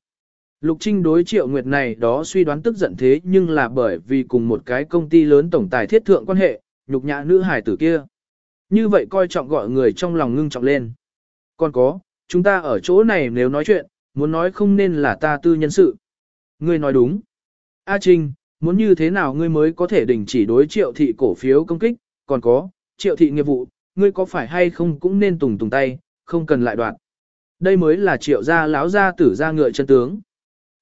Speaker 1: Lục Trinh đối triệu nguyệt này đó suy đoán tức giận thế nhưng là bởi vì cùng một cái công ty lớn tổng tài thiết thượng quan hệ, nhục nhã nữ hải tử kia. Như vậy coi trọng gọi người trong lòng ngưng trọng lên. Còn có, chúng ta ở chỗ này nếu nói chuyện, muốn nói không nên là ta tư nhân sự. Ngươi nói đúng. A Trinh, muốn như thế nào ngươi mới có thể đình chỉ đối triệu thị cổ phiếu công kích, còn có, triệu thị nghiệp vụ, ngươi có phải hay không cũng nên tùng tùng tay, không cần lại đoạn. Đây mới là triệu gia láo gia tử gia ngựa chân tướng.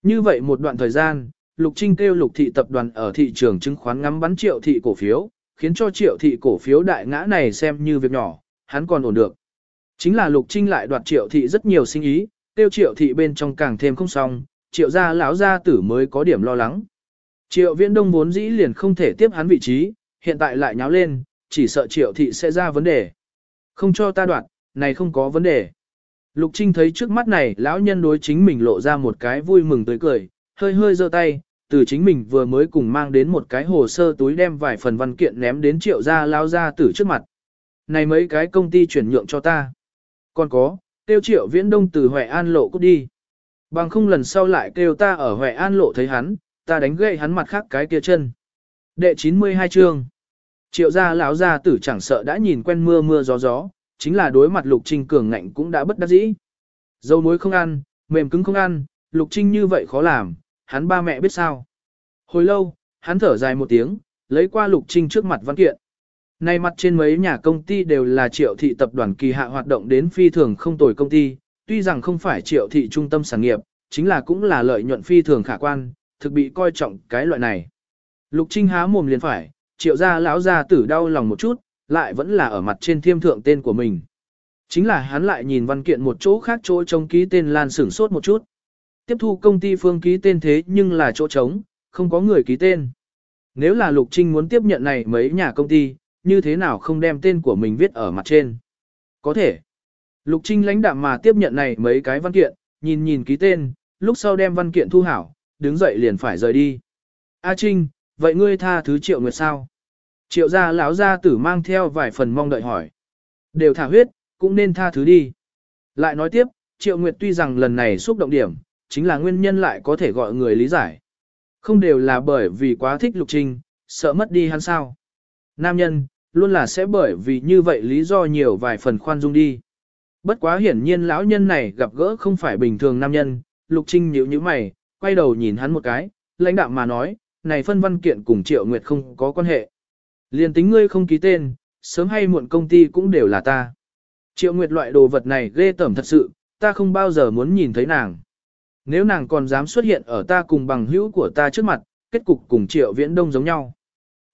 Speaker 1: Như vậy một đoạn thời gian, Lục Trinh kêu Lục thị tập đoàn ở thị trường chứng khoán ngắm bắn triệu thị cổ phiếu, khiến cho triệu thị cổ phiếu đại ngã này xem như việc nhỏ, hắn còn ổn được. Chính là Lục Trinh lại đoạt triệu thị rất nhiều sinh ý, tiêu triệu thị bên trong càng thêm không xong, triệu gia lão gia tử mới có điểm lo lắng. Triệu viễn đông vốn dĩ liền không thể tiếp hắn vị trí, hiện tại lại nháo lên, chỉ sợ triệu thị sẽ ra vấn đề. Không cho ta đoạt, này không có vấn đề. Lục Trinh thấy trước mắt này lão nhân đối chính mình lộ ra một cái vui mừng tươi cười, hơi hơi giơ tay, từ chính mình vừa mới cùng mang đến một cái hồ sơ túi đem vài phần văn kiện ném đến triệu gia lao ra tử trước mặt. Này mấy cái công ty chuyển nhượng cho ta. Còn có, tiêu triệu viễn đông từ Huệ An lộ cút đi. Bằng không lần sau lại kêu ta ở Huệ An lộ thấy hắn, ta đánh gậy hắn mặt khác cái kia chân. Đệ 92 chương. Triệu gia lão gia tử chẳng sợ đã nhìn quen mưa mưa gió gió, chính là đối mặt Lục Trinh cường ngạnh cũng đã bất đắc dĩ. Dâu muối không ăn, mềm cứng không ăn, Lục Trinh như vậy khó làm, hắn ba mẹ biết sao. Hồi lâu, hắn thở dài một tiếng, lấy qua Lục Trinh trước mặt văn kiện. Nay mặt trên mấy nhà công ty đều là triệu thị tập đoàn kỳ hạ hoạt động đến phi thường không tồi công ty, tuy rằng không phải triệu thị trung tâm sản nghiệp, chính là cũng là lợi nhuận phi thường khả quan, thực bị coi trọng cái loại này. Lục Trinh há mồm liền phải, triệu gia lão gia tử đau lòng một chút, lại vẫn là ở mặt trên thiêm thượng tên của mình. Chính là hắn lại nhìn văn kiện một chỗ khác chỗ trống ký tên lan sửng sốt một chút. Tiếp thu công ty phương ký tên thế nhưng là chỗ trống, không có người ký tên. Nếu là Lục Trinh muốn tiếp nhận này mấy nhà công ty, như thế nào không đem tên của mình viết ở mặt trên? Có thể. Lục Trinh lãnh đạm mà tiếp nhận này mấy cái văn kiện, nhìn nhìn ký tên, lúc sau đem văn kiện thu hảo, đứng dậy liền phải rời đi. A Trinh, vậy ngươi tha thứ triệu nguyệt sao? Triệu gia lão gia tử mang theo vài phần mong đợi hỏi. Đều thả huyết, cũng nên tha thứ đi. Lại nói tiếp, triệu nguyệt tuy rằng lần này xúc động điểm, chính là nguyên nhân lại có thể gọi người lý giải. Không đều là bởi vì quá thích lục trinh, sợ mất đi hắn sao. Nam nhân, luôn là sẽ bởi vì như vậy lý do nhiều vài phần khoan dung đi. Bất quá hiển nhiên lão nhân này gặp gỡ không phải bình thường nam nhân, lục trinh nhíu nhíu mày, quay đầu nhìn hắn một cái, lãnh đạm mà nói, này phân văn kiện cùng triệu nguyệt không có quan hệ. Liên tính ngươi không ký tên, sớm hay muộn công ty cũng đều là ta. Triệu Nguyệt loại đồ vật này ghê tởm thật sự, ta không bao giờ muốn nhìn thấy nàng. Nếu nàng còn dám xuất hiện ở ta cùng bằng hữu của ta trước mặt, kết cục cùng Triệu Viễn Đông giống nhau.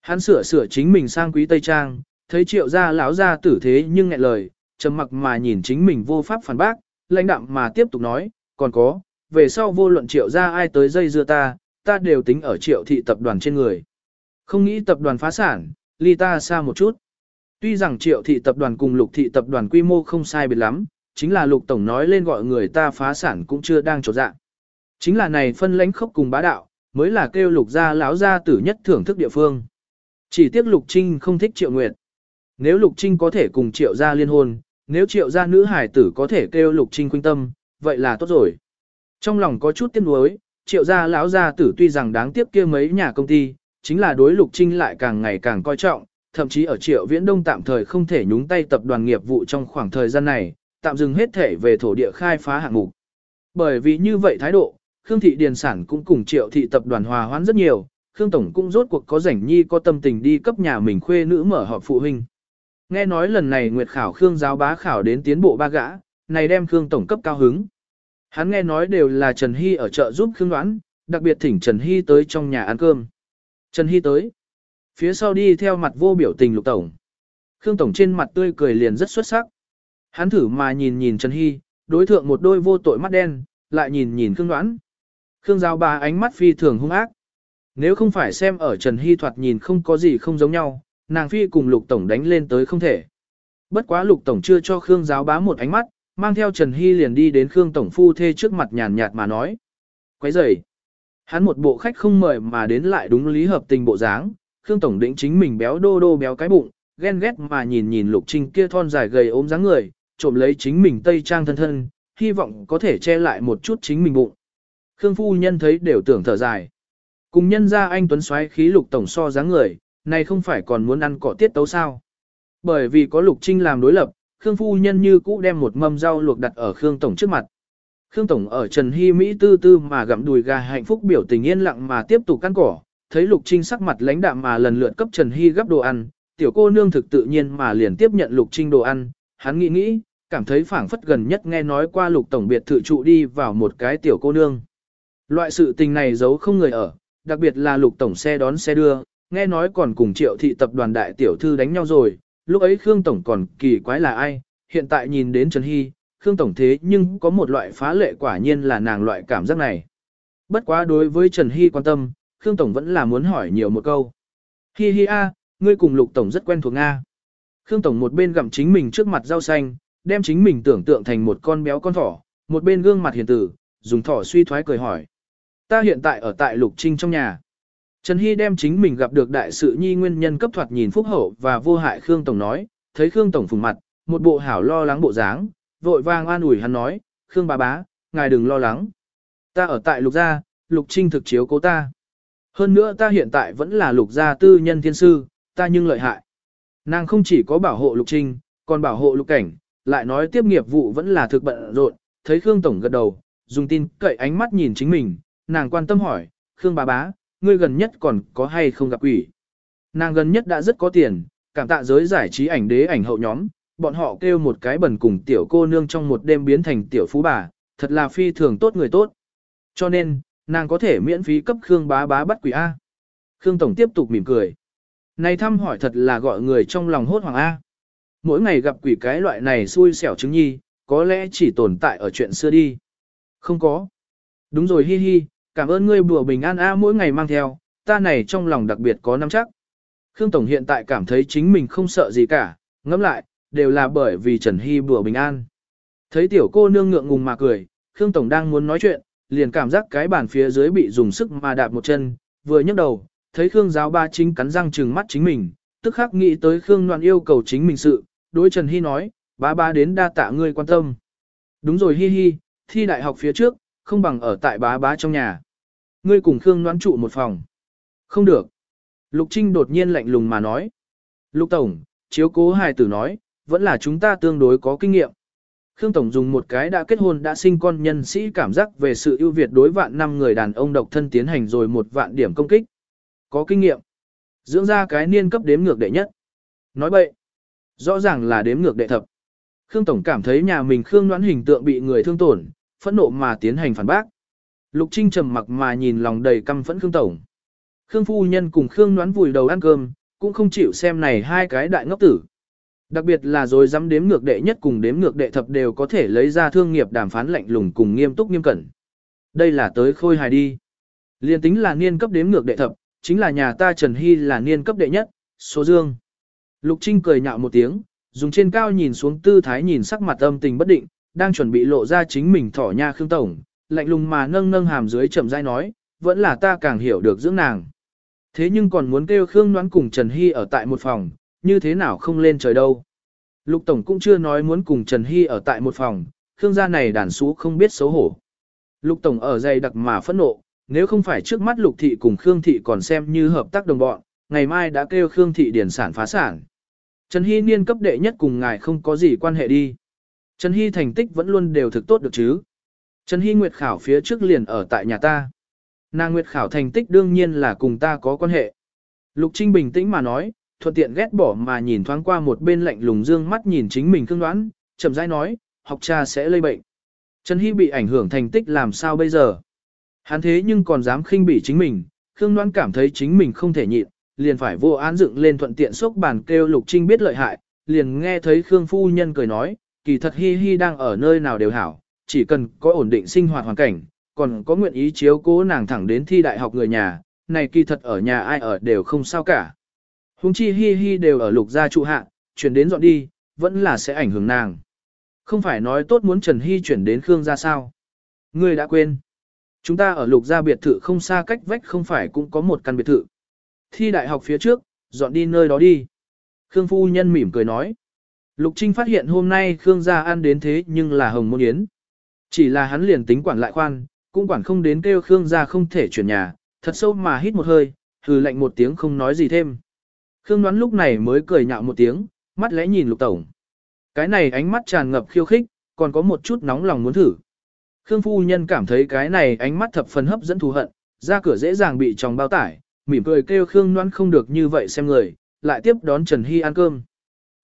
Speaker 1: Hắn sửa sửa chính mình sang quý Tây Trang, thấy Triệu gia lão gia tử thế nhưng nghẹn lời, trầm mặc mà nhìn chính mình vô pháp phản bác, lãnh đạm mà tiếp tục nói, còn có, về sau vô luận Triệu gia ai tới dây dưa ta, ta đều tính ở Triệu thị tập đoàn trên người. Không nghĩ tập đoàn phá sản, ly ta xa một chút. Tuy rằng triệu thị tập đoàn cùng lục thị tập đoàn quy mô không sai biệt lắm, chính là lục tổng nói lên gọi người ta phá sản cũng chưa đang trột dạ. Chính là này phân lãnh khốc cùng bá đạo, mới là kêu lục gia lão gia tử nhất thưởng thức địa phương. Chỉ tiếc lục trinh không thích triệu nguyệt. Nếu lục trinh có thể cùng triệu gia liên hôn, nếu triệu gia nữ hải tử có thể kêu lục trinh khuynh tâm, vậy là tốt rồi. Trong lòng có chút tiếc nuối, triệu gia lão gia tử tuy rằng đáng tiếc kia mấy nhà công ty, chính là đối lục trinh lại càng ngày càng coi trọng, thậm chí ở triệu viễn đông tạm thời không thể nhúng tay tập đoàn nghiệp vụ trong khoảng thời gian này, tạm dừng hết thể về thổ địa khai phá hạng mục. Bởi vì như vậy thái độ, Khương Thị Điền Sản cũng cùng triệu thị tập đoàn hòa hoãn rất nhiều, Khương Tổng cũng rốt cuộc có rảnh nhi có tâm tình đi cấp nhà mình khuê nữ mở họp phụ huynh. Nghe nói lần này Nguyệt khảo Khương giáo bá khảo đến tiến bộ ba gã, này đem Khương Tổng cấp cao hứng. Hắn nghe nói đều là Trần Hy ở chợ giúp Khương Đoán, đặc biệt thỉnh Trần Hy tới trong nhà ăn cơm. Trần Hy tới. Phía sau đi theo mặt vô biểu tình lục tổng. Khương Tổng trên mặt tươi cười liền rất xuất sắc. Hắn thử mà nhìn nhìn Trần Hy, đối thượng một đôi vô tội mắt đen, lại nhìn nhìn Khương Đoán. Khương Giao bà ánh mắt phi thường hung ác. Nếu không phải xem ở Trần Hy thoạt nhìn không có gì không giống nhau, nàng phi cùng Lục Tổng đánh lên tới không thể. Bất quá Lục Tổng chưa cho Khương Giáo bá một ánh mắt, mang theo Trần Hy liền đi đến Khương Tổng phu thê trước mặt nhàn nhạt mà nói. Quấy rời. Hắn một bộ khách không mời mà đến lại đúng lý hợp tình bộ dáng, Khương Tổng định chính mình béo đô đô béo cái bụng, ghen ghét mà nhìn nhìn Lục Trinh kia thon dài gầy ốm dáng người, trộm lấy chính mình tây trang thân thân, hy vọng có thể che lại một chút chính mình bụng. Khương phu nhân thấy đều tưởng thở dài. Cùng nhân ra anh Tuấn xoáy khí Lục Tổng so dáng người, này không phải còn muốn ăn cỏ tiết tấu sao. Bởi vì có Lục Trinh làm đối lập, Khương phu nhân như cũ đem một mâm rau luộc đặt ở Khương Tổng trước mặt. Khương Tổng ở Trần Hy Mỹ tư tư mà gặm đùi gà hạnh phúc biểu tình yên lặng mà tiếp tục căn cỏ, thấy Lục Trinh sắc mặt lãnh đạm mà lần lượt cấp Trần Hy gấp đồ ăn, tiểu cô nương thực tự nhiên mà liền tiếp nhận Lục Trinh đồ ăn, hắn nghĩ nghĩ, cảm thấy phảng phất gần nhất nghe nói qua Lục Tổng biệt thự trụ đi vào một cái tiểu cô nương. Loại sự tình này giấu không người ở, đặc biệt là Lục Tổng xe đón xe đưa, nghe nói còn cùng triệu thị tập đoàn đại tiểu thư đánh nhau rồi, lúc ấy Khương Tổng còn kỳ quái là ai, hiện tại nhìn đến Trần Hy, Khương Tổng thế nhưng có một loại phá lệ quả nhiên là nàng loại cảm giác này. Bất quá đối với Trần Hy quan tâm, Khương Tổng vẫn là muốn hỏi nhiều một câu. Hi hi a, ngươi cùng Lục Tổng rất quen thuộc Nga. Khương Tổng một bên gặm chính mình trước mặt rau xanh, đem chính mình tưởng tượng thành một con béo con thỏ, một bên gương mặt hiền tử, dùng thỏ suy thoái cười hỏi. Ta hiện tại ở tại Lục Trinh trong nhà. Trần Hy đem chính mình gặp được đại sự nhi nguyên nhân cấp thoạt nhìn phúc hậu và vô hại Khương Tổng nói, thấy Khương Tổng phùng mặt, một bộ hảo lo lắng bộ dáng, vội vàng an ủi hắn nói, Khương bà bá, ngài đừng lo lắng. Ta ở tại Lục Gia, Lục Trinh thực chiếu cố ta. Hơn nữa ta hiện tại vẫn là Lục Gia tư nhân thiên sư, ta nhưng lợi hại. Nàng không chỉ có bảo hộ Lục Trinh, còn bảo hộ Lục Cảnh, lại nói tiếp nghiệp vụ vẫn là thực bận rộn, thấy Khương Tổng gật đầu, dùng tin cậy ánh mắt nhìn chính mình, nàng quan tâm hỏi, Khương bà bá, ngươi gần nhất còn có hay không gặp quỷ. Nàng gần nhất đã rất có tiền, cảm tạ giới giải trí ảnh đế ảnh hậu nhóm, bọn họ kêu một cái bẩn cùng tiểu cô nương trong một đêm biến thành tiểu phú bà, thật là phi thường tốt người tốt. Cho nên, nàng có thể miễn phí cấp Khương bá bá bắt quỷ A. Khương Tổng tiếp tục mỉm cười. Này thăm hỏi thật là gọi người trong lòng hốt hoàng A. Mỗi ngày gặp quỷ cái loại này xui xẻo chứng nhi, có lẽ chỉ tồn tại ở chuyện xưa đi. Không có. Đúng rồi hi hi, cảm ơn ngươi bùa bình an A mỗi ngày mang theo, ta này trong lòng đặc biệt có nắm chắc. Khương Tổng hiện tại cảm thấy chính mình không sợ gì cả, ngẫm lại, đều là bởi vì Trần Hy bùa bình an. Thấy tiểu cô nương ngượng ngùng mà cười, Khương Tổng đang muốn nói chuyện, liền cảm giác cái bàn phía dưới bị dùng sức mà đạp một chân, vừa nhấc đầu, thấy Khương giáo ba chính cắn răng trừng mắt chính mình, tức khắc nghĩ tới Khương Loan yêu cầu chính mình sự, đối Trần Hy nói, ba ba đến đa tạ ngươi quan tâm. Đúng rồi Hi Hi, thi đại học phía trước, không bằng ở tại bá bá trong nhà. Ngươi cùng Khương Noãn trụ một phòng. Không được. Lục Trinh đột nhiên lạnh lùng mà nói. Lục Tổng, chiếu cố hài tử nói, vẫn là chúng ta tương đối có kinh nghiệm. Khương Tổng dùng một cái đã kết hôn đã sinh con nhân sĩ cảm giác về sự ưu việt đối vạn năm người đàn ông độc thân tiến hành rồi một vạn điểm công kích. Có kinh nghiệm. Dưỡng ra cái niên cấp đếm ngược đệ nhất. Nói bậy. Rõ ràng là đếm ngược đệ thập. Khương Tổng cảm thấy nhà mình Khương đoán hình tượng bị người thương tổn, phẫn nộ mà tiến hành phản bác. Lục Trinh trầm mặc mà nhìn lòng đầy căm phẫn Khương Tổng. Khương Phu Nhân cùng Khương đoán vùi đầu ăn cơm, cũng không chịu xem này hai cái đại ngốc tử. Đặc biệt là rồi dám đếm ngược đệ nhất cùng đếm ngược đệ thập đều có thể lấy ra thương nghiệp đàm phán lạnh lùng cùng nghiêm túc nghiêm cẩn. Đây là tới khôi hài đi. Liên tính là niên cấp đếm ngược đệ thập, chính là nhà ta Trần Hy là niên cấp đệ nhất, số dương. Lục Trinh cười nhạo một tiếng, dùng trên cao nhìn xuống tư thái nhìn sắc mặt âm tình bất định, đang chuẩn bị lộ ra chính mình thỏ nha Khương Tổng, lạnh lùng mà nâng nâng hàm dưới chậm rãi nói, vẫn là ta càng hiểu được dưỡng nàng. Thế nhưng còn muốn kêu Khương Noãn cùng Trần Hy ở tại một phòng, như thế nào không lên trời đâu. Lục Tổng cũng chưa nói muốn cùng Trần Hy ở tại một phòng, Khương gia này đàn xú không biết xấu hổ. Lục Tổng ở dày đặc mà phẫn nộ, nếu không phải trước mắt Lục Thị cùng Khương Thị còn xem như hợp tác đồng bọn, ngày mai đã kêu Khương Thị điển sản phá sản. Trần Hy niên cấp đệ nhất cùng ngài không có gì quan hệ đi. Trần Hy thành tích vẫn luôn đều thực tốt được chứ. Trần Hy Nguyệt khảo phía trước liền ở tại nhà ta. Nàng Nguyệt khảo thành tích đương nhiên là cùng ta có quan hệ. Lục Trinh bình tĩnh mà nói, thuận tiện ghét bỏ mà nhìn thoáng qua một bên lạnh lùng dương mắt nhìn chính mình cương đoán, chậm rãi nói, học cha sẽ lây bệnh. Trần Hy bị ảnh hưởng thành tích làm sao bây giờ? Hắn thế nhưng còn dám khinh bỉ chính mình, Khương Loan cảm thấy chính mình không thể nhịn, liền phải vô án dựng lên thuận tiện xúc bàn kêu Lục Trinh biết lợi hại, liền nghe thấy Khương Phu Nhân cười nói, kỳ thật Hi Hi đang ở nơi nào đều hảo, chỉ cần có ổn định sinh hoạt hoàn cảnh, còn có nguyện ý chiếu cố nàng thẳng đến thi đại học người nhà, này kỳ thật ở nhà ai ở đều không sao cả. Hùng chi Hi Hi đều ở Lục gia trụ hạ, chuyển đến dọn đi, vẫn là sẽ ảnh hưởng nàng. Không phải nói tốt muốn Trần Hy chuyển đến Khương gia sao? Ngươi đã quên. Chúng ta ở lục gia biệt thự không xa cách vách không phải cũng có một căn biệt thự. Thi đại học phía trước, dọn đi nơi đó đi. Khương phu nhân mỉm cười nói. Lục Trinh phát hiện hôm nay Khương gia ăn đến thế nhưng là hồng môn yến. Chỉ là hắn liền tính quản lại khoan, cũng quản không đến kêu Khương gia không thể chuyển nhà, thật sâu mà hít một hơi, hừ lạnh một tiếng không nói gì thêm. Khương đoán lúc này mới cười nhạo một tiếng, mắt lẽ nhìn lục tổng. Cái này ánh mắt tràn ngập khiêu khích, còn có một chút nóng lòng muốn thử. Khương phu nhân cảm thấy cái này ánh mắt thập phần hấp dẫn thù hận, ra cửa dễ dàng bị chồng bao tải, mỉm cười kêu Khương Loan không được như vậy xem người, lại tiếp đón Trần Hy ăn cơm.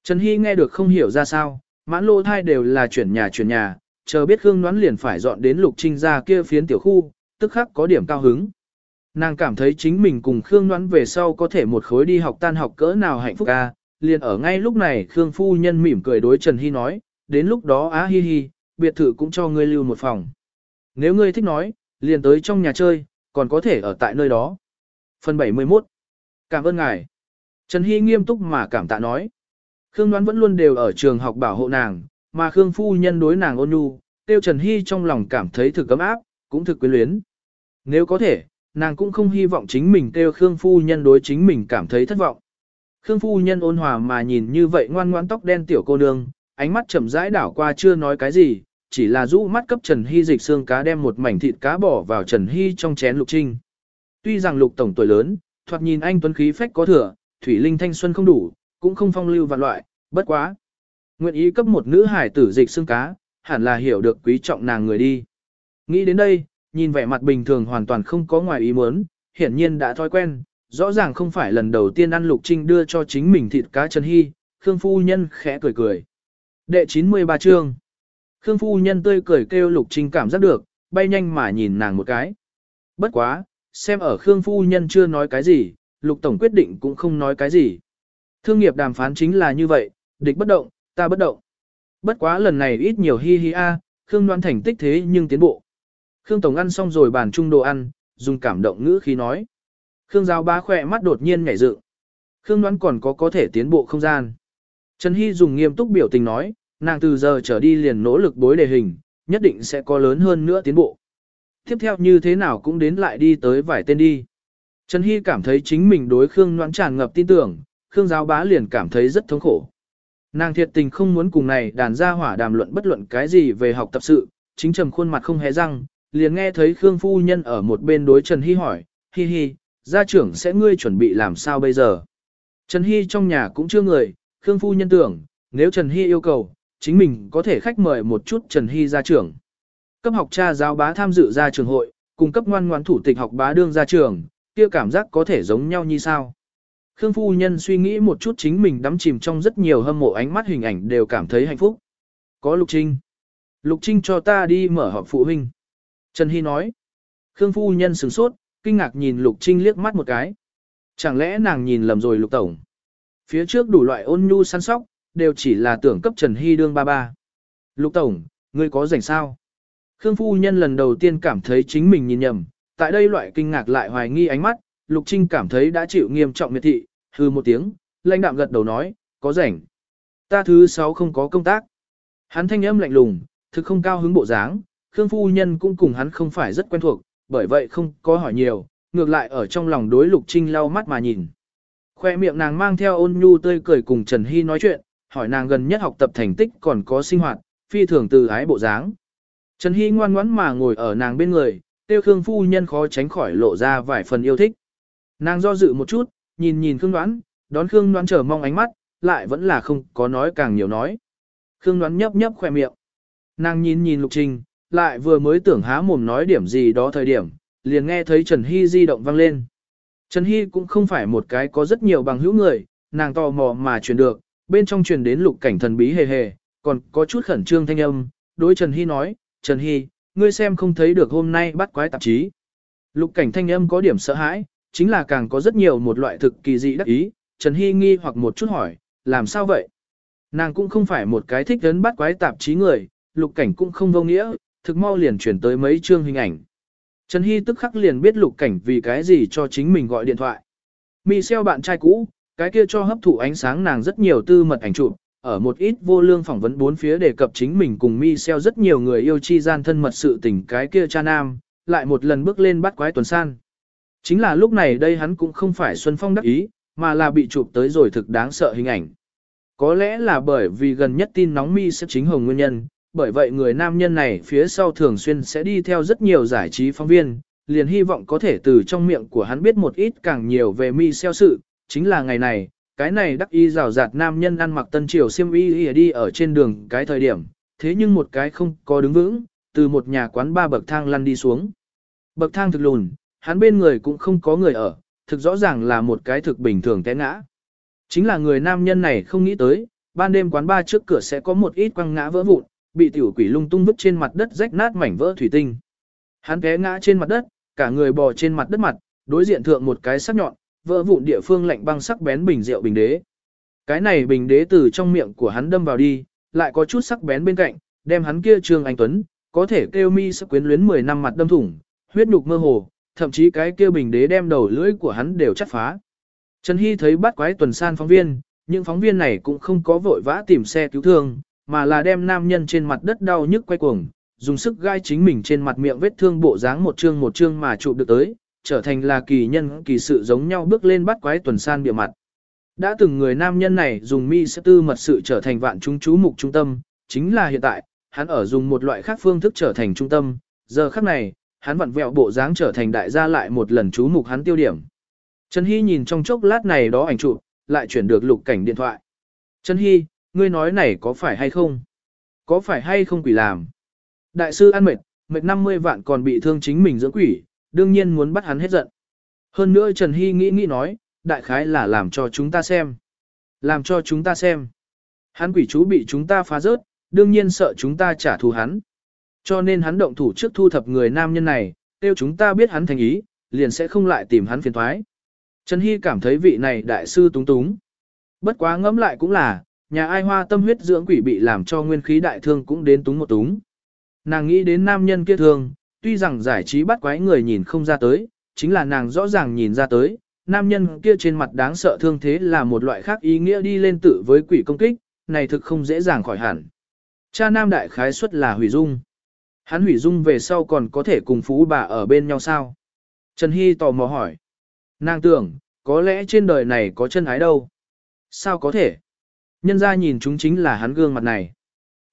Speaker 1: Trần Hy nghe được không hiểu ra sao, mãn lô thai đều là chuyển nhà chuyển nhà, chờ biết Khương Ngoãn liền phải dọn đến lục trinh ra kia phiến tiểu khu, tức khắc có điểm cao hứng. Nàng cảm thấy chính mình cùng Khương Ngoãn về sau có thể một khối đi học tan học cỡ nào hạnh phúc a. liền ở ngay lúc này Khương Phu Nhân mỉm cười đối Trần Hy nói, đến lúc đó á hi hi, biệt thự cũng cho ngươi lưu một phòng. Nếu ngươi thích nói, liền tới trong nhà chơi, còn có thể ở tại nơi đó. Phần 71 Cảm ơn ngài. Trần Hy nghiêm túc mà cảm tạ nói. Khương đoán vẫn luôn đều ở trường học bảo hộ nàng, mà Khương Phu Nhân đối nàng ôn nhu, tiêu Trần Hy trong lòng cảm thấy thực cấm áp, cũng thực quyến luyến. Nếu có thể, nàng cũng không hy vọng chính mình tiêu Khương Phu Nhân đối chính mình cảm thấy thất vọng. Khương phu nhân ôn hòa mà nhìn như vậy ngoan ngoan tóc đen tiểu cô nương, ánh mắt chậm rãi đảo qua chưa nói cái gì, chỉ là rũ mắt cấp Trần Hy dịch xương cá đem một mảnh thịt cá bỏ vào Trần Hy trong chén lục trinh. Tuy rằng lục tổng tuổi lớn, thoạt nhìn anh tuấn khí phách có thừa, thủy linh thanh xuân không đủ, cũng không phong lưu vạn loại, bất quá. Nguyện ý cấp một nữ hải tử dịch xương cá, hẳn là hiểu được quý trọng nàng người đi. Nghĩ đến đây, nhìn vẻ mặt bình thường hoàn toàn không có ngoài ý muốn, hiển nhiên đã thói quen, rõ ràng không phải lần đầu tiên ăn Lục Trinh đưa cho chính mình thịt cá chân Hy, Khương Phu Nhân khẽ cười cười. Đệ 93 chương Khương Phu Nhân tươi cười kêu Lục Trinh cảm giác được, bay nhanh mà nhìn nàng một cái. Bất quá, xem ở Khương Phu Nhân chưa nói cái gì, Lục Tổng quyết định cũng không nói cái gì. Thương nghiệp đàm phán chính là như vậy, địch bất động, ta bất động. Bất quá lần này ít nhiều hi hi a, Khương đoan thành tích thế nhưng tiến bộ. Khương Tổng ăn xong rồi bàn chung đồ ăn, dùng cảm động ngữ khi nói. Khương giáo bá khỏe mắt đột nhiên nhảy dựng. Khương đoán còn có có thể tiến bộ không gian. Trần Hy dùng nghiêm túc biểu tình nói, nàng từ giờ trở đi liền nỗ lực bối đề hình, nhất định sẽ có lớn hơn nữa tiến bộ. Tiếp theo như thế nào cũng đến lại đi tới vài tên đi. Trần Hy cảm thấy chính mình đối Khương Noãn tràn ngập tin tưởng, Khương giáo bá liền cảm thấy rất thống khổ. Nàng thiệt tình không muốn cùng này đàn ra hỏa đàm luận bất luận cái gì về học tập sự, chính trầm khuôn mặt không hé răng, liền nghe thấy Khương phu nhân ở một bên đối Trần Hy hỏi, hi hi, gia trưởng sẽ ngươi chuẩn bị làm sao bây giờ. Trần Hy trong nhà cũng chưa người, Khương Phu nhân tưởng, nếu Trần Hy yêu cầu, chính mình có thể khách mời một chút Trần Hy gia trưởng. Cấp học cha giáo bá tham dự gia trường hội, cùng cấp ngoan ngoãn thủ tịch học bá đương gia trường, kia cảm giác có thể giống nhau như sao. Khương Phu Nhân suy nghĩ một chút chính mình đắm chìm trong rất nhiều hâm mộ ánh mắt hình ảnh đều cảm thấy hạnh phúc. Có Lục Trinh. Lục Trinh cho ta đi mở họp phụ huynh. Trần Hy nói. Khương Phu Nhân sửng sốt, kinh ngạc nhìn Lục Trinh liếc mắt một cái. Chẳng lẽ nàng nhìn lầm rồi Lục Tổng? Phía trước đủ loại ôn nhu săn sóc, đều chỉ là tưởng cấp Trần Hy đương ba ba. Lục Tổng, ngươi có rảnh sao? Khương Phu Nhân lần đầu tiên cảm thấy chính mình nhìn nhầm, tại đây loại kinh ngạc lại hoài nghi ánh mắt, Lục Trinh cảm thấy đã chịu nghiêm trọng miệt thị, hư một tiếng, lãnh đạm gật đầu nói, có rảnh. Ta thứ sáu không có công tác. Hắn thanh âm lạnh lùng, thực không cao hứng bộ dáng, Khương Phu Nhân cũng cùng hắn không phải rất quen thuộc, bởi vậy không có hỏi nhiều, ngược lại ở trong lòng đối Lục Trinh lau mắt mà nhìn. Khoe miệng nàng mang theo ôn nhu tươi cười cùng Trần Hy nói chuyện, hỏi nàng gần nhất học tập thành tích còn có sinh hoạt, phi thường từ ái bộ dáng. Trần Hy ngoan ngoãn mà ngồi ở nàng bên người, tiêu Khương phu nhân khó tránh khỏi lộ ra vài phần yêu thích. Nàng do dự một chút, nhìn nhìn Khương đoán, đón Khương đoán chờ mong ánh mắt, lại vẫn là không có nói càng nhiều nói. Khương đoán nhấp nhấp khoe miệng. Nàng nhìn nhìn Lục Trình, lại vừa mới tưởng há mồm nói điểm gì đó thời điểm, liền nghe thấy Trần Hy di động vang lên. Trần Hy cũng không phải một cái có rất nhiều bằng hữu người, nàng tò mò mà truyền được, bên trong truyền đến lục cảnh thần bí hề hề, còn có chút khẩn trương thanh âm, đối Trần Hy nói, Trần Hy, ngươi xem không thấy được hôm nay bắt quái tạp chí. Lục cảnh thanh âm có điểm sợ hãi, chính là càng có rất nhiều một loại thực kỳ dị đắc ý, Trần Hy nghi hoặc một chút hỏi, làm sao vậy? Nàng cũng không phải một cái thích đến bắt quái tạp chí người, lục cảnh cũng không vô nghĩa, thực mau liền chuyển tới mấy chương hình ảnh. Trần Hy tức khắc liền biết lục cảnh vì cái gì cho chính mình gọi điện thoại. Michelle bạn trai cũ, cái kia cho hấp thụ ánh sáng nàng rất nhiều tư mật ảnh chụp, ở một ít vô lương phỏng vấn bốn phía đề cập chính mình cùng Michelle rất nhiều người yêu chi gian thân mật sự tình cái kia cha nam, lại một lần bước lên bắt quái tuần san. Chính là lúc này đây hắn cũng không phải Xuân Phong đắc ý, mà là bị chụp tới rồi thực đáng sợ hình ảnh. Có lẽ là bởi vì gần nhất tin nóng mi sẽ chính hồng nguyên nhân, bởi vậy người nam nhân này phía sau thường xuyên sẽ đi theo rất nhiều giải trí phóng viên, liền hy vọng có thể từ trong miệng của hắn biết một ít càng nhiều về mi xeo sự, chính là ngày này, cái này đắc y rào rạt nam nhân ăn mặc tân triều xiêm y đi ở trên đường cái thời điểm, thế nhưng một cái không có đứng vững, từ một nhà quán ba bậc thang lăn đi xuống. Bậc thang thực lùn, hắn bên người cũng không có người ở, thực rõ ràng là một cái thực bình thường té ngã. Chính là người nam nhân này không nghĩ tới, ban đêm quán ba trước cửa sẽ có một ít quăng ngã vỡ vụn, bị tiểu quỷ lung tung vứt trên mặt đất rách nát mảnh vỡ thủy tinh. Hắn té ngã trên mặt đất, cả người bò trên mặt đất mặt, đối diện thượng một cái sắc nhọn, vỡ vụn địa phương lạnh băng sắc bén bình rượu bình đế. Cái này bình đế từ trong miệng của hắn đâm vào đi, lại có chút sắc bén bên cạnh, đem hắn kia trương anh tuấn, có thể kêu mi sắc quyến luyến 10 năm mặt đâm thủng, huyết nhục mơ hồ, thậm chí cái kia bình đế đem đầu lưỡi của hắn đều chắt phá. Trần Hy thấy bắt quái tuần san phóng viên, những phóng viên này cũng không có vội vã tìm xe cứu thương, mà là đem nam nhân trên mặt đất đau nhức quay cuồng, dùng sức gai chính mình trên mặt miệng vết thương bộ dáng một chương một chương mà chụp được tới, trở thành là kỳ nhân kỳ sự giống nhau bước lên bắt quái tuần san bịa mặt. Đã từng người nam nhân này dùng mi sẽ tư mật sự trở thành vạn chúng chú mục trung tâm, chính là hiện tại, hắn ở dùng một loại khác phương thức trở thành trung tâm, giờ khắc này, hắn vặn vẹo bộ dáng trở thành đại gia lại một lần chú mục hắn tiêu điểm. Trần Hy nhìn trong chốc lát này đó ảnh chụp, lại chuyển được lục cảnh điện thoại. Trần Hy, ngươi nói này có phải hay không? Có phải hay không quỷ làm? Đại sư ăn mệt, mệt 50 vạn còn bị thương chính mình dưỡng quỷ, đương nhiên muốn bắt hắn hết giận. Hơn nữa Trần Hy nghĩ nghĩ nói, đại khái là làm cho chúng ta xem. Làm cho chúng ta xem. Hắn quỷ chú bị chúng ta phá rớt, đương nhiên sợ chúng ta trả thù hắn. Cho nên hắn động thủ trước thu thập người nam nhân này, tiêu chúng ta biết hắn thành ý, liền sẽ không lại tìm hắn phiền thoái. Trần Hy cảm thấy vị này đại sư túng túng. Bất quá ngẫm lại cũng là, nhà ai hoa tâm huyết dưỡng quỷ bị làm cho nguyên khí đại thương cũng đến túng một túng. Nàng nghĩ đến nam nhân kia thương, tuy rằng giải trí bắt quái người nhìn không ra tới, chính là nàng rõ ràng nhìn ra tới, nam nhân kia trên mặt đáng sợ thương thế là một loại khác ý nghĩa đi lên tự với quỷ công kích, này thực không dễ dàng khỏi hẳn. Cha nam đại khái suất là hủy dung. Hắn hủy dung về sau còn có thể cùng phú bà ở bên nhau sao? Trần Hy tò mò hỏi. Nàng tưởng, có lẽ trên đời này có chân ái đâu? Sao có thể? Nhân ra nhìn chúng chính là hắn gương mặt này.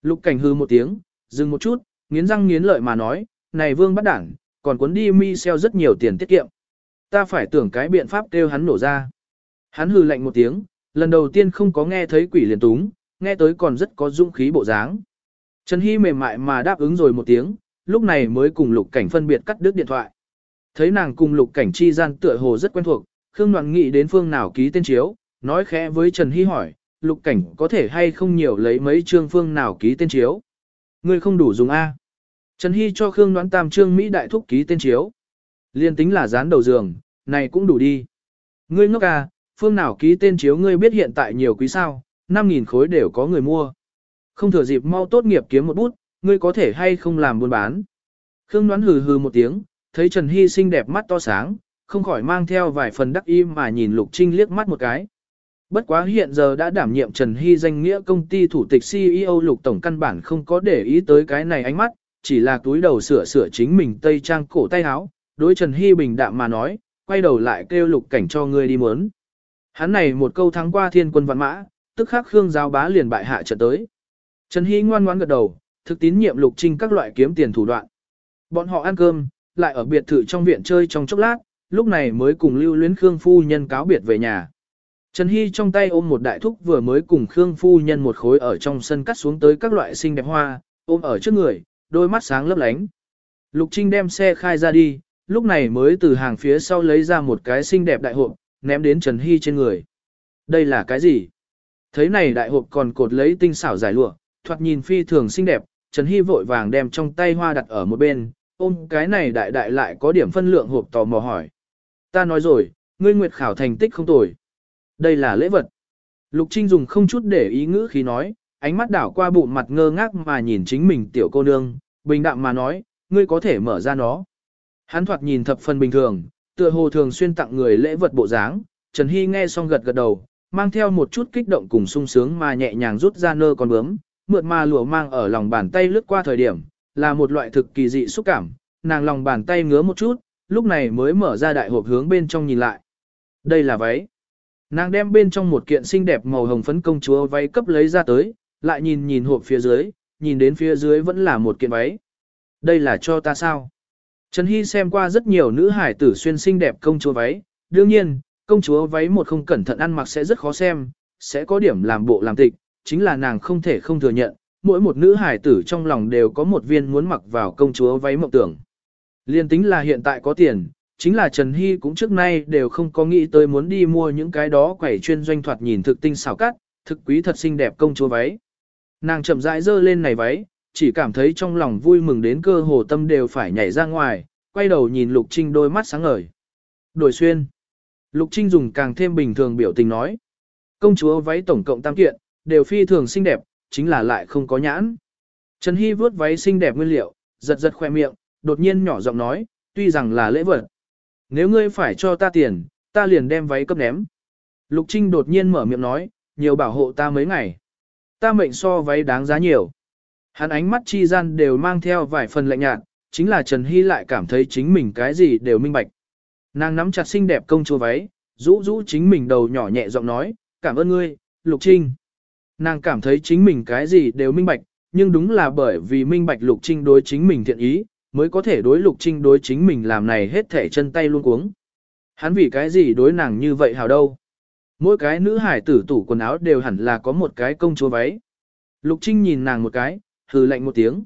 Speaker 1: Lục cảnh hư một tiếng, dừng một chút, nghiến răng nghiến lợi mà nói, này vương bắt đảng, còn cuốn đi mi xeo rất nhiều tiền tiết kiệm. Ta phải tưởng cái biện pháp kêu hắn nổ ra. Hắn hư lạnh một tiếng, lần đầu tiên không có nghe thấy quỷ liền túng, nghe tới còn rất có dũng khí bộ dáng. Trần Hy mềm mại mà đáp ứng rồi một tiếng, lúc này mới cùng lục cảnh phân biệt cắt đứt điện thoại. Thấy nàng cùng lục cảnh chi gian tựa hồ rất quen thuộc, Khương Ngoạn nghĩ đến phương nào ký tên chiếu, nói khẽ với Trần Hy hỏi, lục cảnh có thể hay không nhiều lấy mấy chương phương nào ký tên chiếu. Ngươi không đủ dùng A. Trần Hy cho Khương Ngoạn Tam Trương Mỹ Đại Thúc ký tên chiếu. Liên tính là dán đầu giường, này cũng đủ đi. Ngươi ngốc à, phương nào ký tên chiếu ngươi biết hiện tại nhiều quý sao, 5.000 khối đều có người mua. Không thừa dịp mau tốt nghiệp kiếm một bút, ngươi có thể hay không làm buôn bán. Khương Đoán hừ hừ một tiếng, thấy Trần Hy xinh đẹp mắt to sáng, không khỏi mang theo vài phần đắc im mà nhìn Lục Trinh liếc mắt một cái. Bất quá hiện giờ đã đảm nhiệm Trần Hy danh nghĩa công ty thủ tịch CEO Lục Tổng căn bản không có để ý tới cái này ánh mắt, chỉ là túi đầu sửa sửa chính mình tây trang cổ tay áo, đối Trần Hy bình đạm mà nói, quay đầu lại kêu lục cảnh cho ngươi đi muốn. Hắn này một câu thắng qua thiên quân vạn mã, tức khắc Khương giáo bá liền bại hạ trận tới. Trần Hy ngoan ngoãn gật đầu, thực tín nhiệm lục trinh các loại kiếm tiền thủ đoạn. Bọn họ ăn cơm, lại ở biệt thự trong viện chơi trong chốc lát, lúc này mới cùng lưu luyến Khương phu nhân cáo biệt về nhà. Trần Hy trong tay ôm một đại thúc vừa mới cùng Khương phu nhân một khối ở trong sân cắt xuống tới các loại xinh đẹp hoa, ôm ở trước người, đôi mắt sáng lấp lánh. Lục Trinh đem xe khai ra đi, lúc này mới từ hàng phía sau lấy ra một cái xinh đẹp đại hộp, ném đến Trần Hy trên người. Đây là cái gì? Thấy này đại hộp còn cột lấy tinh xảo giải lụa, thoạt nhìn phi thường xinh đẹp, Trần Hy vội vàng đem trong tay hoa đặt ở một bên, ôm cái này đại đại lại có điểm phân lượng hộp tò mò hỏi. Ta nói rồi, ngươi nguyệt khảo thành tích không tồi. Đây là lễ vật. Lục Trinh dùng không chút để ý ngữ khi nói, ánh mắt đảo qua bụng mặt ngơ ngác mà nhìn chính mình tiểu cô nương, bình đạm mà nói, ngươi có thể mở ra nó. Hắn thoạt nhìn thập phần bình thường, tựa hồ thường xuyên tặng người lễ vật bộ dáng, Trần Hy nghe xong gật gật đầu, mang theo một chút kích động cùng sung sướng mà nhẹ nhàng rút ra nơ con bướm, mượt mà lụa mang ở lòng bàn tay lướt qua thời điểm, là một loại thực kỳ dị xúc cảm, nàng lòng bàn tay ngứa một chút, lúc này mới mở ra đại hộp hướng bên trong nhìn lại. Đây là váy. Nàng đem bên trong một kiện xinh đẹp màu hồng phấn công chúa váy cấp lấy ra tới, lại nhìn nhìn hộp phía dưới, nhìn đến phía dưới vẫn là một kiện váy. Đây là cho ta sao? Trần Hy xem qua rất nhiều nữ hải tử xuyên xinh đẹp công chúa váy, đương nhiên, công chúa váy một không cẩn thận ăn mặc sẽ rất khó xem, sẽ có điểm làm bộ làm tịch, chính là nàng không thể không thừa nhận, mỗi một nữ hải tử trong lòng đều có một viên muốn mặc vào công chúa váy mộng tưởng. Liên tính là hiện tại có tiền, chính là Trần Hy cũng trước nay đều không có nghĩ tới muốn đi mua những cái đó quẩy chuyên doanh thoạt nhìn thực tinh xảo cắt, thực quý thật xinh đẹp công chúa váy. Nàng chậm rãi dơ lên này váy, chỉ cảm thấy trong lòng vui mừng đến cơ hồ tâm đều phải nhảy ra ngoài, quay đầu nhìn Lục Trinh đôi mắt sáng ngời. Đổi xuyên. Lục Trinh dùng càng thêm bình thường biểu tình nói. Công chúa váy tổng cộng tam kiện, đều phi thường xinh đẹp, chính là lại không có nhãn. Trần Hy vớt váy xinh đẹp nguyên liệu, giật giật khoe miệng, đột nhiên nhỏ giọng nói, tuy rằng là lễ vật. Nếu ngươi phải cho ta tiền, ta liền đem váy cấp ném. Lục Trinh đột nhiên mở miệng nói, nhiều bảo hộ ta mấy ngày. Ta mệnh so váy đáng giá nhiều. Hắn ánh mắt chi gian đều mang theo vài phần lạnh nhạt, chính là Trần Hy lại cảm thấy chính mình cái gì đều minh bạch. Nàng nắm chặt xinh đẹp công chúa váy, rũ rũ chính mình đầu nhỏ nhẹ giọng nói, cảm ơn ngươi, Lục Trinh. Nàng cảm thấy chính mình cái gì đều minh bạch, nhưng đúng là bởi vì minh bạch Lục Trinh đối chính mình thiện ý, mới có thể đối Lục Trinh đối chính mình làm này hết thể chân tay luôn cuống. Hắn vì cái gì đối nàng như vậy hào đâu. Mỗi cái nữ hải tử tủ quần áo đều hẳn là có một cái công chúa váy. Lục Trinh nhìn nàng một cái, hừ lạnh một tiếng.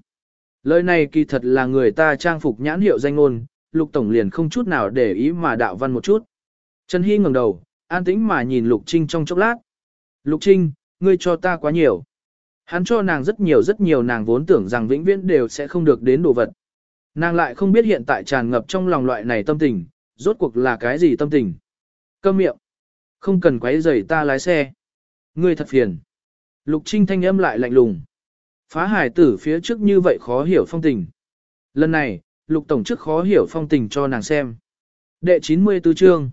Speaker 1: Lời này kỳ thật là người ta trang phục nhãn hiệu danh ngôn, Lục Tổng liền không chút nào để ý mà đạo văn một chút. Trần Hy ngẩng đầu, an tĩnh mà nhìn Lục Trinh trong chốc lát. Lục Trinh, ngươi cho ta quá nhiều. Hắn cho nàng rất nhiều rất nhiều nàng vốn tưởng rằng vĩnh viễn đều sẽ không được đến đồ vật. Nàng lại không biết hiện tại tràn ngập trong lòng loại này tâm tình, rốt cuộc là cái gì tâm tình. Câm miệng. Không cần quấy rầy ta lái xe. Ngươi thật phiền. Lục Trinh thanh âm lại lạnh lùng. Phá hải tử phía trước như vậy khó hiểu phong tình. Lần này, Lục Tổng trước khó hiểu phong tình cho nàng xem. Đệ 94 chương.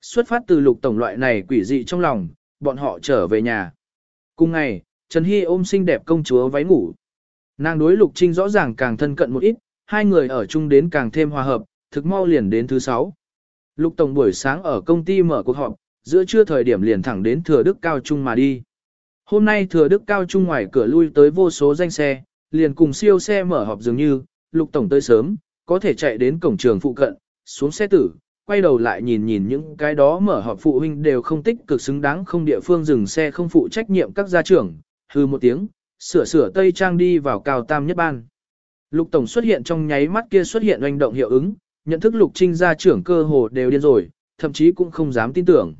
Speaker 1: Xuất phát từ Lục Tổng loại này quỷ dị trong lòng, bọn họ trở về nhà. Cùng ngày, Trần Hy ôm xinh đẹp công chúa váy ngủ. Nàng đối Lục Trinh rõ ràng càng thân cận một ít, hai người ở chung đến càng thêm hòa hợp, thực mau liền đến thứ sáu. Lục Tổng buổi sáng ở công ty mở cuộc họp, giữa trưa thời điểm liền thẳng đến Thừa Đức Cao Trung mà đi. Hôm nay Thừa Đức Cao Trung ngoài cửa lui tới vô số danh xe, liền cùng siêu xe mở họp dường như, Lục Tổng tới sớm, có thể chạy đến cổng trường phụ cận, xuống xe tử, quay đầu lại nhìn nhìn những cái đó mở họp phụ huynh đều không tích cực xứng đáng không địa phương dừng xe không phụ trách nhiệm các gia trưởng, hư một tiếng, sửa sửa tây trang đi vào cao tam nhất ban. Lục Tổng xuất hiện trong nháy mắt kia xuất hiện oanh động hiệu ứng, nhận thức Lục Trinh gia trưởng cơ hồ đều điên rồi, thậm chí cũng không dám tin tưởng.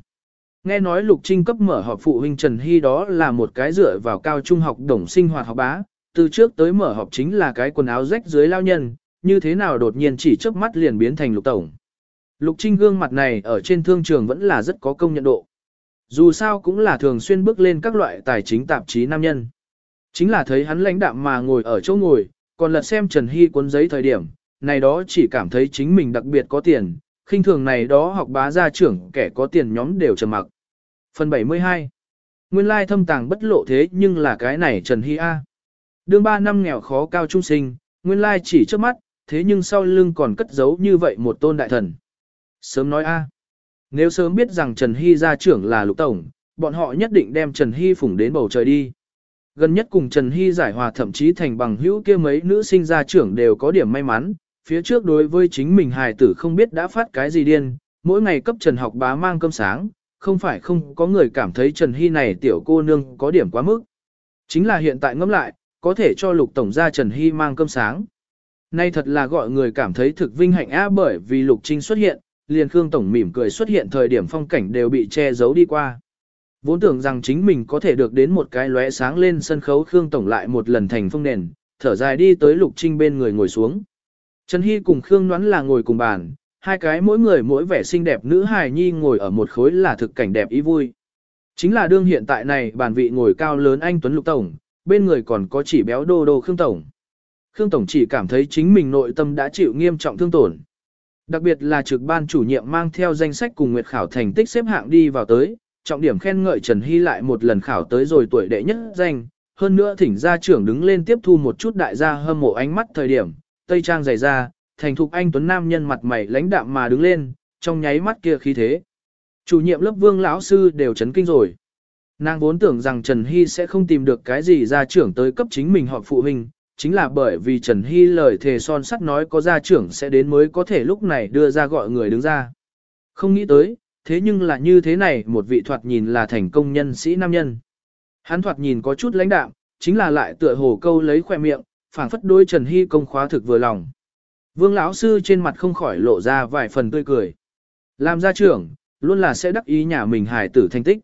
Speaker 1: Nghe nói Lục Trinh cấp mở họp phụ huynh Trần Hy đó là một cái dựa vào cao trung học đồng sinh hoạt học bá, từ trước tới mở họp chính là cái quần áo rách dưới lao nhân, như thế nào đột nhiên chỉ trước mắt liền biến thành Lục Tổng. Lục Trinh gương mặt này ở trên thương trường vẫn là rất có công nhận độ. Dù sao cũng là thường xuyên bước lên các loại tài chính tạp chí nam nhân. Chính là thấy hắn lãnh đạm mà ngồi ở chỗ ngồi, còn lật xem Trần Hy cuốn giấy thời điểm, này đó chỉ cảm thấy chính mình đặc biệt có tiền, khinh thường này đó học bá gia trưởng kẻ có tiền nhóm đều trầm mặc. Phần 72 Nguyên lai thâm tàng bất lộ thế nhưng là cái này Trần Hy A. Đương 3 năm nghèo khó cao trung sinh, nguyên lai chỉ trước mắt, thế nhưng sau lưng còn cất giấu như vậy một tôn đại thần. Sớm nói a, nếu sớm biết rằng Trần Hy gia trưởng là lục tổng, bọn họ nhất định đem Trần Hy phủng đến bầu trời đi. Gần nhất cùng Trần Hy giải hòa thậm chí thành bằng hữu kia mấy nữ sinh gia trưởng đều có điểm may mắn, phía trước đối với chính mình hài tử không biết đã phát cái gì điên, mỗi ngày cấp Trần học bá mang cơm sáng, không phải không có người cảm thấy Trần Hy này tiểu cô nương có điểm quá mức. Chính là hiện tại ngẫm lại, có thể cho lục tổng gia Trần Hy mang cơm sáng. Nay thật là gọi người cảm thấy thực vinh hạnh á bởi vì lục trinh xuất hiện, liền Khương Tổng mỉm cười xuất hiện thời điểm phong cảnh đều bị che giấu đi qua. Vốn tưởng rằng chính mình có thể được đến một cái lóe sáng lên sân khấu Khương Tổng lại một lần thành phong nền, thở dài đi tới Lục Trinh bên người ngồi xuống. Trần Hy cùng Khương Ngoãn là ngồi cùng bàn, hai cái mỗi người mỗi vẻ xinh đẹp nữ hài nhi ngồi ở một khối là thực cảnh đẹp ý vui. Chính là đương hiện tại này bàn vị ngồi cao lớn anh Tuấn Lục Tổng, bên người còn có chỉ béo đô đô Khương Tổng. Khương Tổng chỉ cảm thấy chính mình nội tâm đã chịu nghiêm trọng thương tổn. Đặc biệt là trực ban chủ nhiệm mang theo danh sách cùng nguyệt khảo thành tích xếp hạng đi vào tới, trọng điểm khen ngợi Trần Hy lại một lần khảo tới rồi tuổi đệ nhất danh, hơn nữa thỉnh gia trưởng đứng lên tiếp thu một chút đại gia hâm mộ ánh mắt thời điểm, tây trang dày ra, thành thục anh tuấn nam nhân mặt mày lãnh đạm mà đứng lên, trong nháy mắt kia khí thế. Chủ nhiệm lớp vương lão sư đều chấn kinh rồi. Nàng vốn tưởng rằng Trần Hy sẽ không tìm được cái gì gia trưởng tới cấp chính mình họp phụ huynh, chính là bởi vì Trần Hy lời thề son sắt nói có gia trưởng sẽ đến mới có thể lúc này đưa ra gọi người đứng ra. Không nghĩ tới, thế nhưng là như thế này một vị thoạt nhìn là thành công nhân sĩ nam nhân. Hắn thoạt nhìn có chút lãnh đạm, chính là lại tựa hồ câu lấy khoe miệng, phảng phất đôi Trần Hy công khóa thực vừa lòng. Vương lão sư trên mặt không khỏi lộ ra vài phần tươi cười. Làm gia trưởng, luôn là sẽ đắc ý nhà mình hài tử thành tích.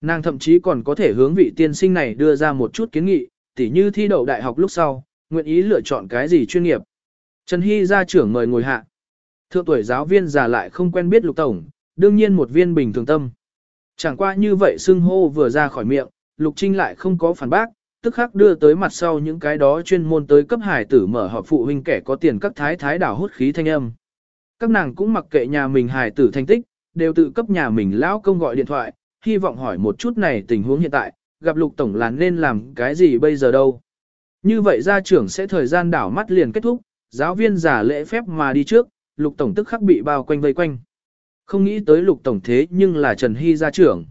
Speaker 1: Nàng thậm chí còn có thể hướng vị tiên sinh này đưa ra một chút kiến nghị, tỉ như thi đậu đại học lúc sau, nguyện ý lựa chọn cái gì chuyên nghiệp. Trần Hy ra trưởng mời ngồi hạ. Thượng tuổi giáo viên già lại không quen biết lục tổng, đương nhiên một viên bình thường tâm. Chẳng qua như vậy xưng hô vừa ra khỏi miệng, lục trinh lại không có phản bác, tức khắc đưa tới mặt sau những cái đó chuyên môn tới cấp hải tử mở họp phụ huynh kẻ có tiền các thái thái đảo hút khí thanh âm. Các nàng cũng mặc kệ nhà mình hải tử thành tích, đều tự cấp nhà mình lão công gọi điện thoại, hy vọng hỏi một chút này tình huống hiện tại, gặp lục tổng là nên làm cái gì bây giờ đâu. Như vậy gia trưởng sẽ thời gian đảo mắt liền kết thúc, giáo viên giả lễ phép mà đi trước, lục tổng tức khắc bị bao quanh vây quanh. Không nghĩ tới lục tổng thế nhưng là Trần Hy gia trưởng.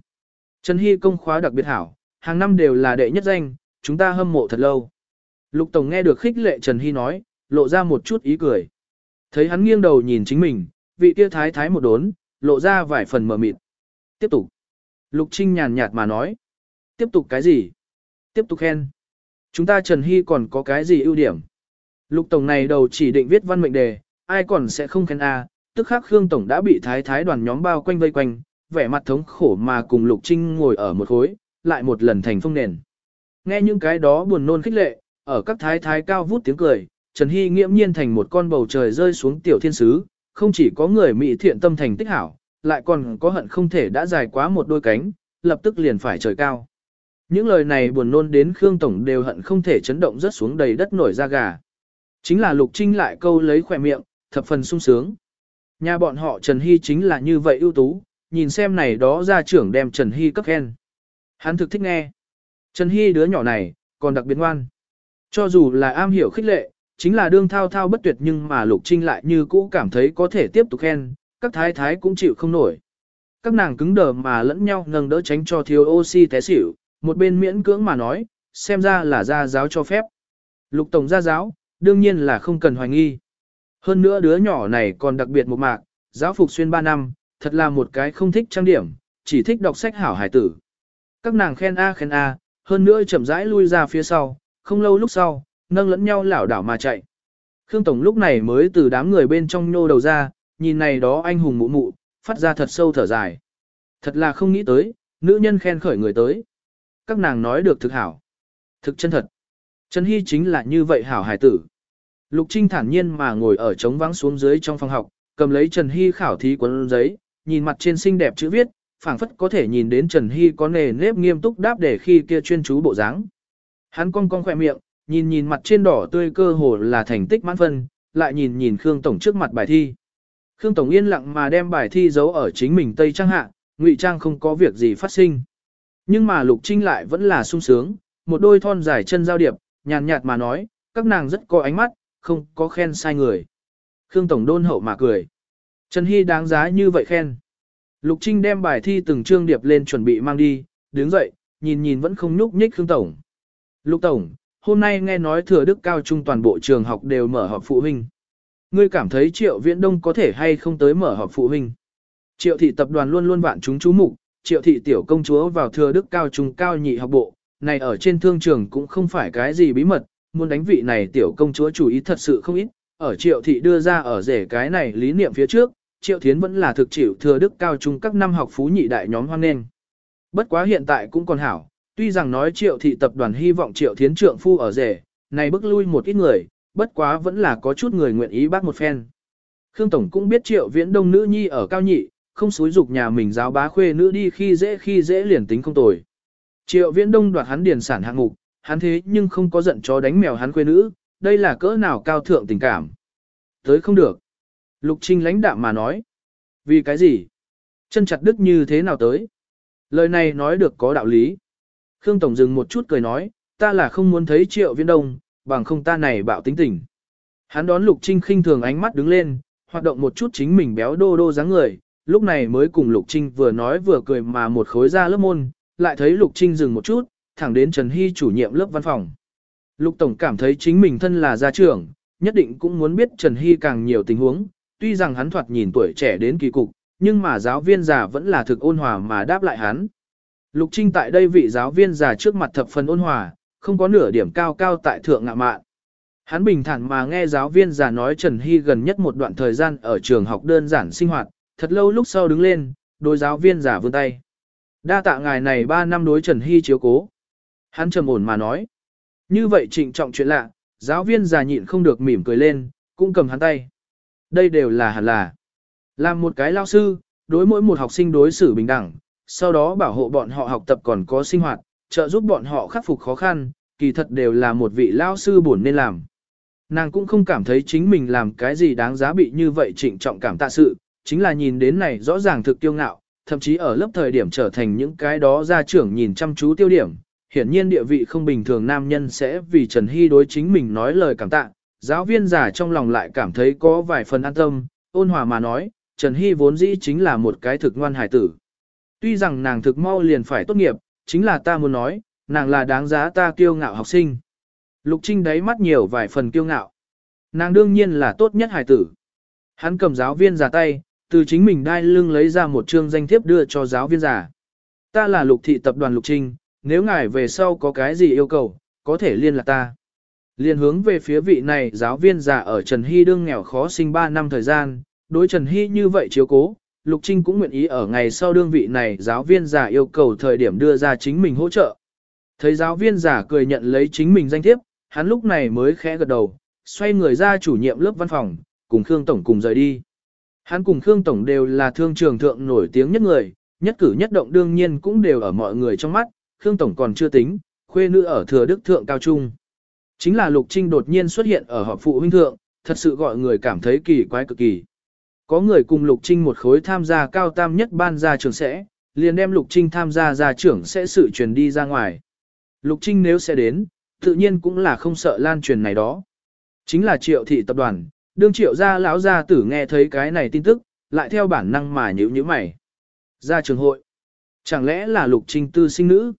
Speaker 1: Trần Hy công khóa đặc biệt hảo, hàng năm đều là đệ nhất danh, chúng ta hâm mộ thật lâu. Lục tổng nghe được khích lệ Trần Hy nói, lộ ra một chút ý cười. Thấy hắn nghiêng đầu nhìn chính mình, vị kia thái thái một đốn, lộ ra vài phần mờ mịt. Tiếp tục. Lục Trinh nhàn nhạt mà nói. Tiếp tục cái gì? Tiếp tục khen. Chúng ta Trần Hy còn có cái gì ưu điểm? Lục Tổng này đầu chỉ định viết văn mệnh đề, ai còn sẽ không khen A, tức khắc Khương Tổng đã bị thái thái đoàn nhóm bao quanh vây quanh, vẻ mặt thống khổ mà cùng Lục Trinh ngồi ở một khối, lại một lần thành phong nền. Nghe những cái đó buồn nôn khích lệ, ở các thái thái cao vút tiếng cười, Trần Hy nghiễm nhiên thành một con bầu trời rơi xuống tiểu thiên sứ, không chỉ có người mỹ thiện tâm thành tích hảo, lại còn có hận không thể đã dài quá một đôi cánh, lập tức liền phải trời cao. Những lời này buồn nôn đến Khương Tổng đều hận không thể chấn động rất xuống đầy đất nổi da gà. Chính là Lục Trinh lại câu lấy khỏe miệng, thập phần sung sướng. Nhà bọn họ Trần Hy chính là như vậy ưu tú, nhìn xem này đó ra trưởng đem Trần Hy cấp khen. Hắn thực thích nghe. Trần Hy đứa nhỏ này, còn đặc biệt ngoan. Cho dù là am hiểu khích lệ, chính là đương thao thao bất tuyệt nhưng mà Lục Trinh lại như cũ cảm thấy có thể tiếp tục khen, các thái thái cũng chịu không nổi. Các nàng cứng đờ mà lẫn nhau nâng đỡ tránh cho thiếu oxy té xỉu, một bên miễn cưỡng mà nói, xem ra là gia giáo cho phép. Lục tổng gia giáo, đương nhiên là không cần hoài nghi. Hơn nữa đứa nhỏ này còn đặc biệt một mạc, giáo phục xuyên 3 năm, thật là một cái không thích trang điểm, chỉ thích đọc sách hảo hải tử. Các nàng khen A khen A, hơn nữa chậm rãi lui ra phía sau, không lâu lúc sau, nâng lẫn nhau lảo đảo mà chạy. Khương Tổng lúc này mới từ đám người bên trong nhô đầu ra, nhìn này đó anh hùng mụ mụ, phát ra thật sâu thở dài. Thật là không nghĩ tới, nữ nhân khen khởi người tới. Các nàng nói được thực hảo. Thực chân thật. Trần Hy chính là như vậy hảo hải tử. Lục Trinh thản nhiên mà ngồi ở trống vắng xuống dưới trong phòng học, cầm lấy Trần Hy khảo thí cuốn giấy, nhìn mặt trên xinh đẹp chữ viết, phảng phất có thể nhìn đến Trần Hy có nề nếp nghiêm túc đáp để khi kia chuyên chú bộ dáng. Hắn cong cong khỏe miệng, nhìn nhìn mặt trên đỏ tươi cơ hồ là thành tích mãn phân, lại nhìn nhìn Khương Tổng trước mặt bài thi. Khương Tổng yên lặng mà đem bài thi giấu ở chính mình Tây Trang hạ, ngụy Trang không có việc gì phát sinh. Nhưng mà Lục Trinh lại vẫn là sung sướng, một đôi thon dài chân giao điệp, nhàn nhạt mà nói, các nàng rất có ánh mắt, không có khen sai người. Khương Tổng đôn hậu mà cười. Trần Hy đáng giá như vậy khen. Lục Trinh đem bài thi từng chương điệp lên chuẩn bị mang đi, đứng dậy, nhìn nhìn vẫn không nhúc nhích Khương Tổng. Lục Tổng, hôm nay nghe nói thừa đức cao trung toàn bộ trường học đều mở họp phụ huynh. Ngươi cảm thấy Triệu Viễn Đông có thể hay không tới mở họp phụ huynh. Triệu thị tập đoàn luôn luôn vạn chúng chú mục, Triệu thị tiểu công chúa vào thừa đức cao trung cao nhị học bộ, này ở trên thương trường cũng không phải cái gì bí mật, muốn đánh vị này tiểu công chúa chủ ý thật sự không ít, ở Triệu thị đưa ra ở rể cái này lý niệm phía trước, Triệu Thiến vẫn là thực chịu thừa đức cao trung các năm học phú nhị đại nhóm hoan nghênh. Bất quá hiện tại cũng còn hảo, tuy rằng nói Triệu thị tập đoàn hy vọng Triệu Thiến trượng phu ở rể, này bức lui một ít người, bất quá vẫn là có chút người nguyện ý bác một phen. Khương Tổng cũng biết Triệu Viễn Đông nữ nhi ở cao nhị, không xúi dục nhà mình giáo bá khuê nữ đi khi dễ khi dễ liền tính không tồi. Triệu Viễn Đông đoạt hắn điền sản hạng mục, hắn thế nhưng không có giận chó đánh mèo hắn khuê nữ, đây là cỡ nào cao thượng tình cảm. Tới không được. Lục Trinh lãnh đạm mà nói. Vì cái gì? Chân chặt đức như thế nào tới? Lời này nói được có đạo lý. Khương Tổng dừng một chút cười nói, ta là không muốn thấy triệu viễn đông, bằng không ta này bạo tính tình. Hắn đón Lục Trinh khinh thường ánh mắt đứng lên, hoạt động một chút chính mình béo đô đô dáng người, lúc này mới cùng Lục Trinh vừa nói vừa cười mà một khối ra lớp môn, lại thấy Lục Trinh dừng một chút, thẳng đến Trần Hy chủ nhiệm lớp văn phòng. Lục Tổng cảm thấy chính mình thân là gia trưởng, nhất định cũng muốn biết Trần Hy càng nhiều tình huống, tuy rằng hắn thoạt nhìn tuổi trẻ đến kỳ cục, nhưng mà giáo viên già vẫn là thực ôn hòa mà đáp lại hắn. Lục Trinh tại đây vị giáo viên già trước mặt thập phần ôn hòa, không có nửa điểm cao cao tại thượng ngạ mạn. Hắn bình thản mà nghe giáo viên già nói Trần Hy gần nhất một đoạn thời gian ở trường học đơn giản sinh hoạt, thật lâu lúc sau đứng lên, đối giáo viên giả vươn tay. Đa tạ ngài này 3 năm đối Trần Hy chiếu cố. Hắn trầm ổn mà nói. Như vậy trịnh trọng chuyện lạ, giáo viên già nhịn không được mỉm cười lên, cũng cầm hắn tay. Đây đều là hẳn là. Làm một cái lao sư, đối mỗi một học sinh đối xử bình đẳng, sau đó bảo hộ bọn họ học tập còn có sinh hoạt, trợ giúp bọn họ khắc phục khó khăn, kỳ thật đều là một vị lao sư buồn nên làm. Nàng cũng không cảm thấy chính mình làm cái gì đáng giá bị như vậy trịnh trọng cảm tạ sự, chính là nhìn đến này rõ ràng thực tiêu ngạo, thậm chí ở lớp thời điểm trở thành những cái đó gia trưởng nhìn chăm chú tiêu điểm. Hiển nhiên địa vị không bình thường nam nhân sẽ vì Trần Hy đối chính mình nói lời cảm tạ, giáo viên già trong lòng lại cảm thấy có vài phần an tâm, ôn hòa mà nói, Trần Hy vốn dĩ chính là một cái thực ngoan hải tử. Tuy rằng nàng thực mau liền phải tốt nghiệp, chính là ta muốn nói, nàng là đáng giá ta kiêu ngạo học sinh. Lục Trinh đáy mắt nhiều vài phần kiêu ngạo. Nàng đương nhiên là tốt nhất hải tử. Hắn cầm giáo viên giả tay, từ chính mình đai lưng lấy ra một chương danh thiếp đưa cho giáo viên giả Ta là lục thị tập đoàn Lục Trinh, nếu ngài về sau có cái gì yêu cầu, có thể liên lạc ta. Liên hướng về phía vị này giáo viên giả ở Trần Hy đương nghèo khó sinh 3 năm thời gian, đối Trần Hy như vậy chiếu cố, Lục Trinh cũng nguyện ý ở ngày sau đương vị này giáo viên giả yêu cầu thời điểm đưa ra chính mình hỗ trợ. Thấy giáo viên giả cười nhận lấy chính mình danh thiếp, hắn lúc này mới khẽ gật đầu, xoay người ra chủ nhiệm lớp văn phòng, cùng Khương Tổng cùng rời đi. Hắn cùng Khương Tổng đều là thương trường thượng nổi tiếng nhất người, nhất cử nhất động đương nhiên cũng đều ở mọi người trong mắt, Khương Tổng còn chưa tính, khuê nữ ở thừa đức thượng cao trung. Chính là Lục Trinh đột nhiên xuất hiện ở họp phụ huynh thượng, thật sự gọi người cảm thấy kỳ quái cực kỳ. Có người cùng Lục Trinh một khối tham gia cao tam nhất ban gia trưởng sẽ, liền đem Lục Trinh tham gia gia trưởng sẽ sự truyền đi ra ngoài. Lục Trinh nếu sẽ đến, tự nhiên cũng là không sợ lan truyền này đó. Chính là triệu thị tập đoàn, đương triệu gia lão gia tử nghe thấy cái này tin tức, lại theo bản năng mà nhíu nhíu mày. Ra trường hội. Chẳng lẽ là Lục Trinh tư sinh nữ?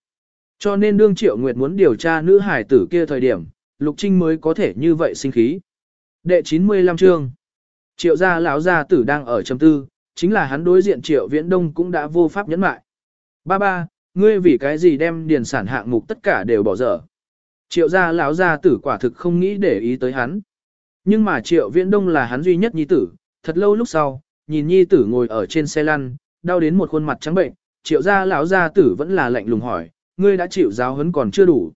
Speaker 1: Cho nên đương triệu nguyệt muốn điều tra nữ hải tử kia thời điểm, Lục Trinh mới có thể như vậy sinh khí. Đệ 95 chương. Triệu gia lão gia tử đang ở trầm tư, chính là hắn đối diện Triệu Viễn Đông cũng đã vô pháp nhẫn mại. Ba ba, ngươi vì cái gì đem điền sản hạng mục tất cả đều bỏ dở. Triệu gia lão gia tử quả thực không nghĩ để ý tới hắn. Nhưng mà Triệu Viễn Đông là hắn duy nhất nhi tử, thật lâu lúc sau, nhìn nhi tử ngồi ở trên xe lăn, đau đến một khuôn mặt trắng bệnh, Triệu gia lão gia tử vẫn là lạnh lùng hỏi, ngươi đã chịu giáo huấn còn chưa đủ.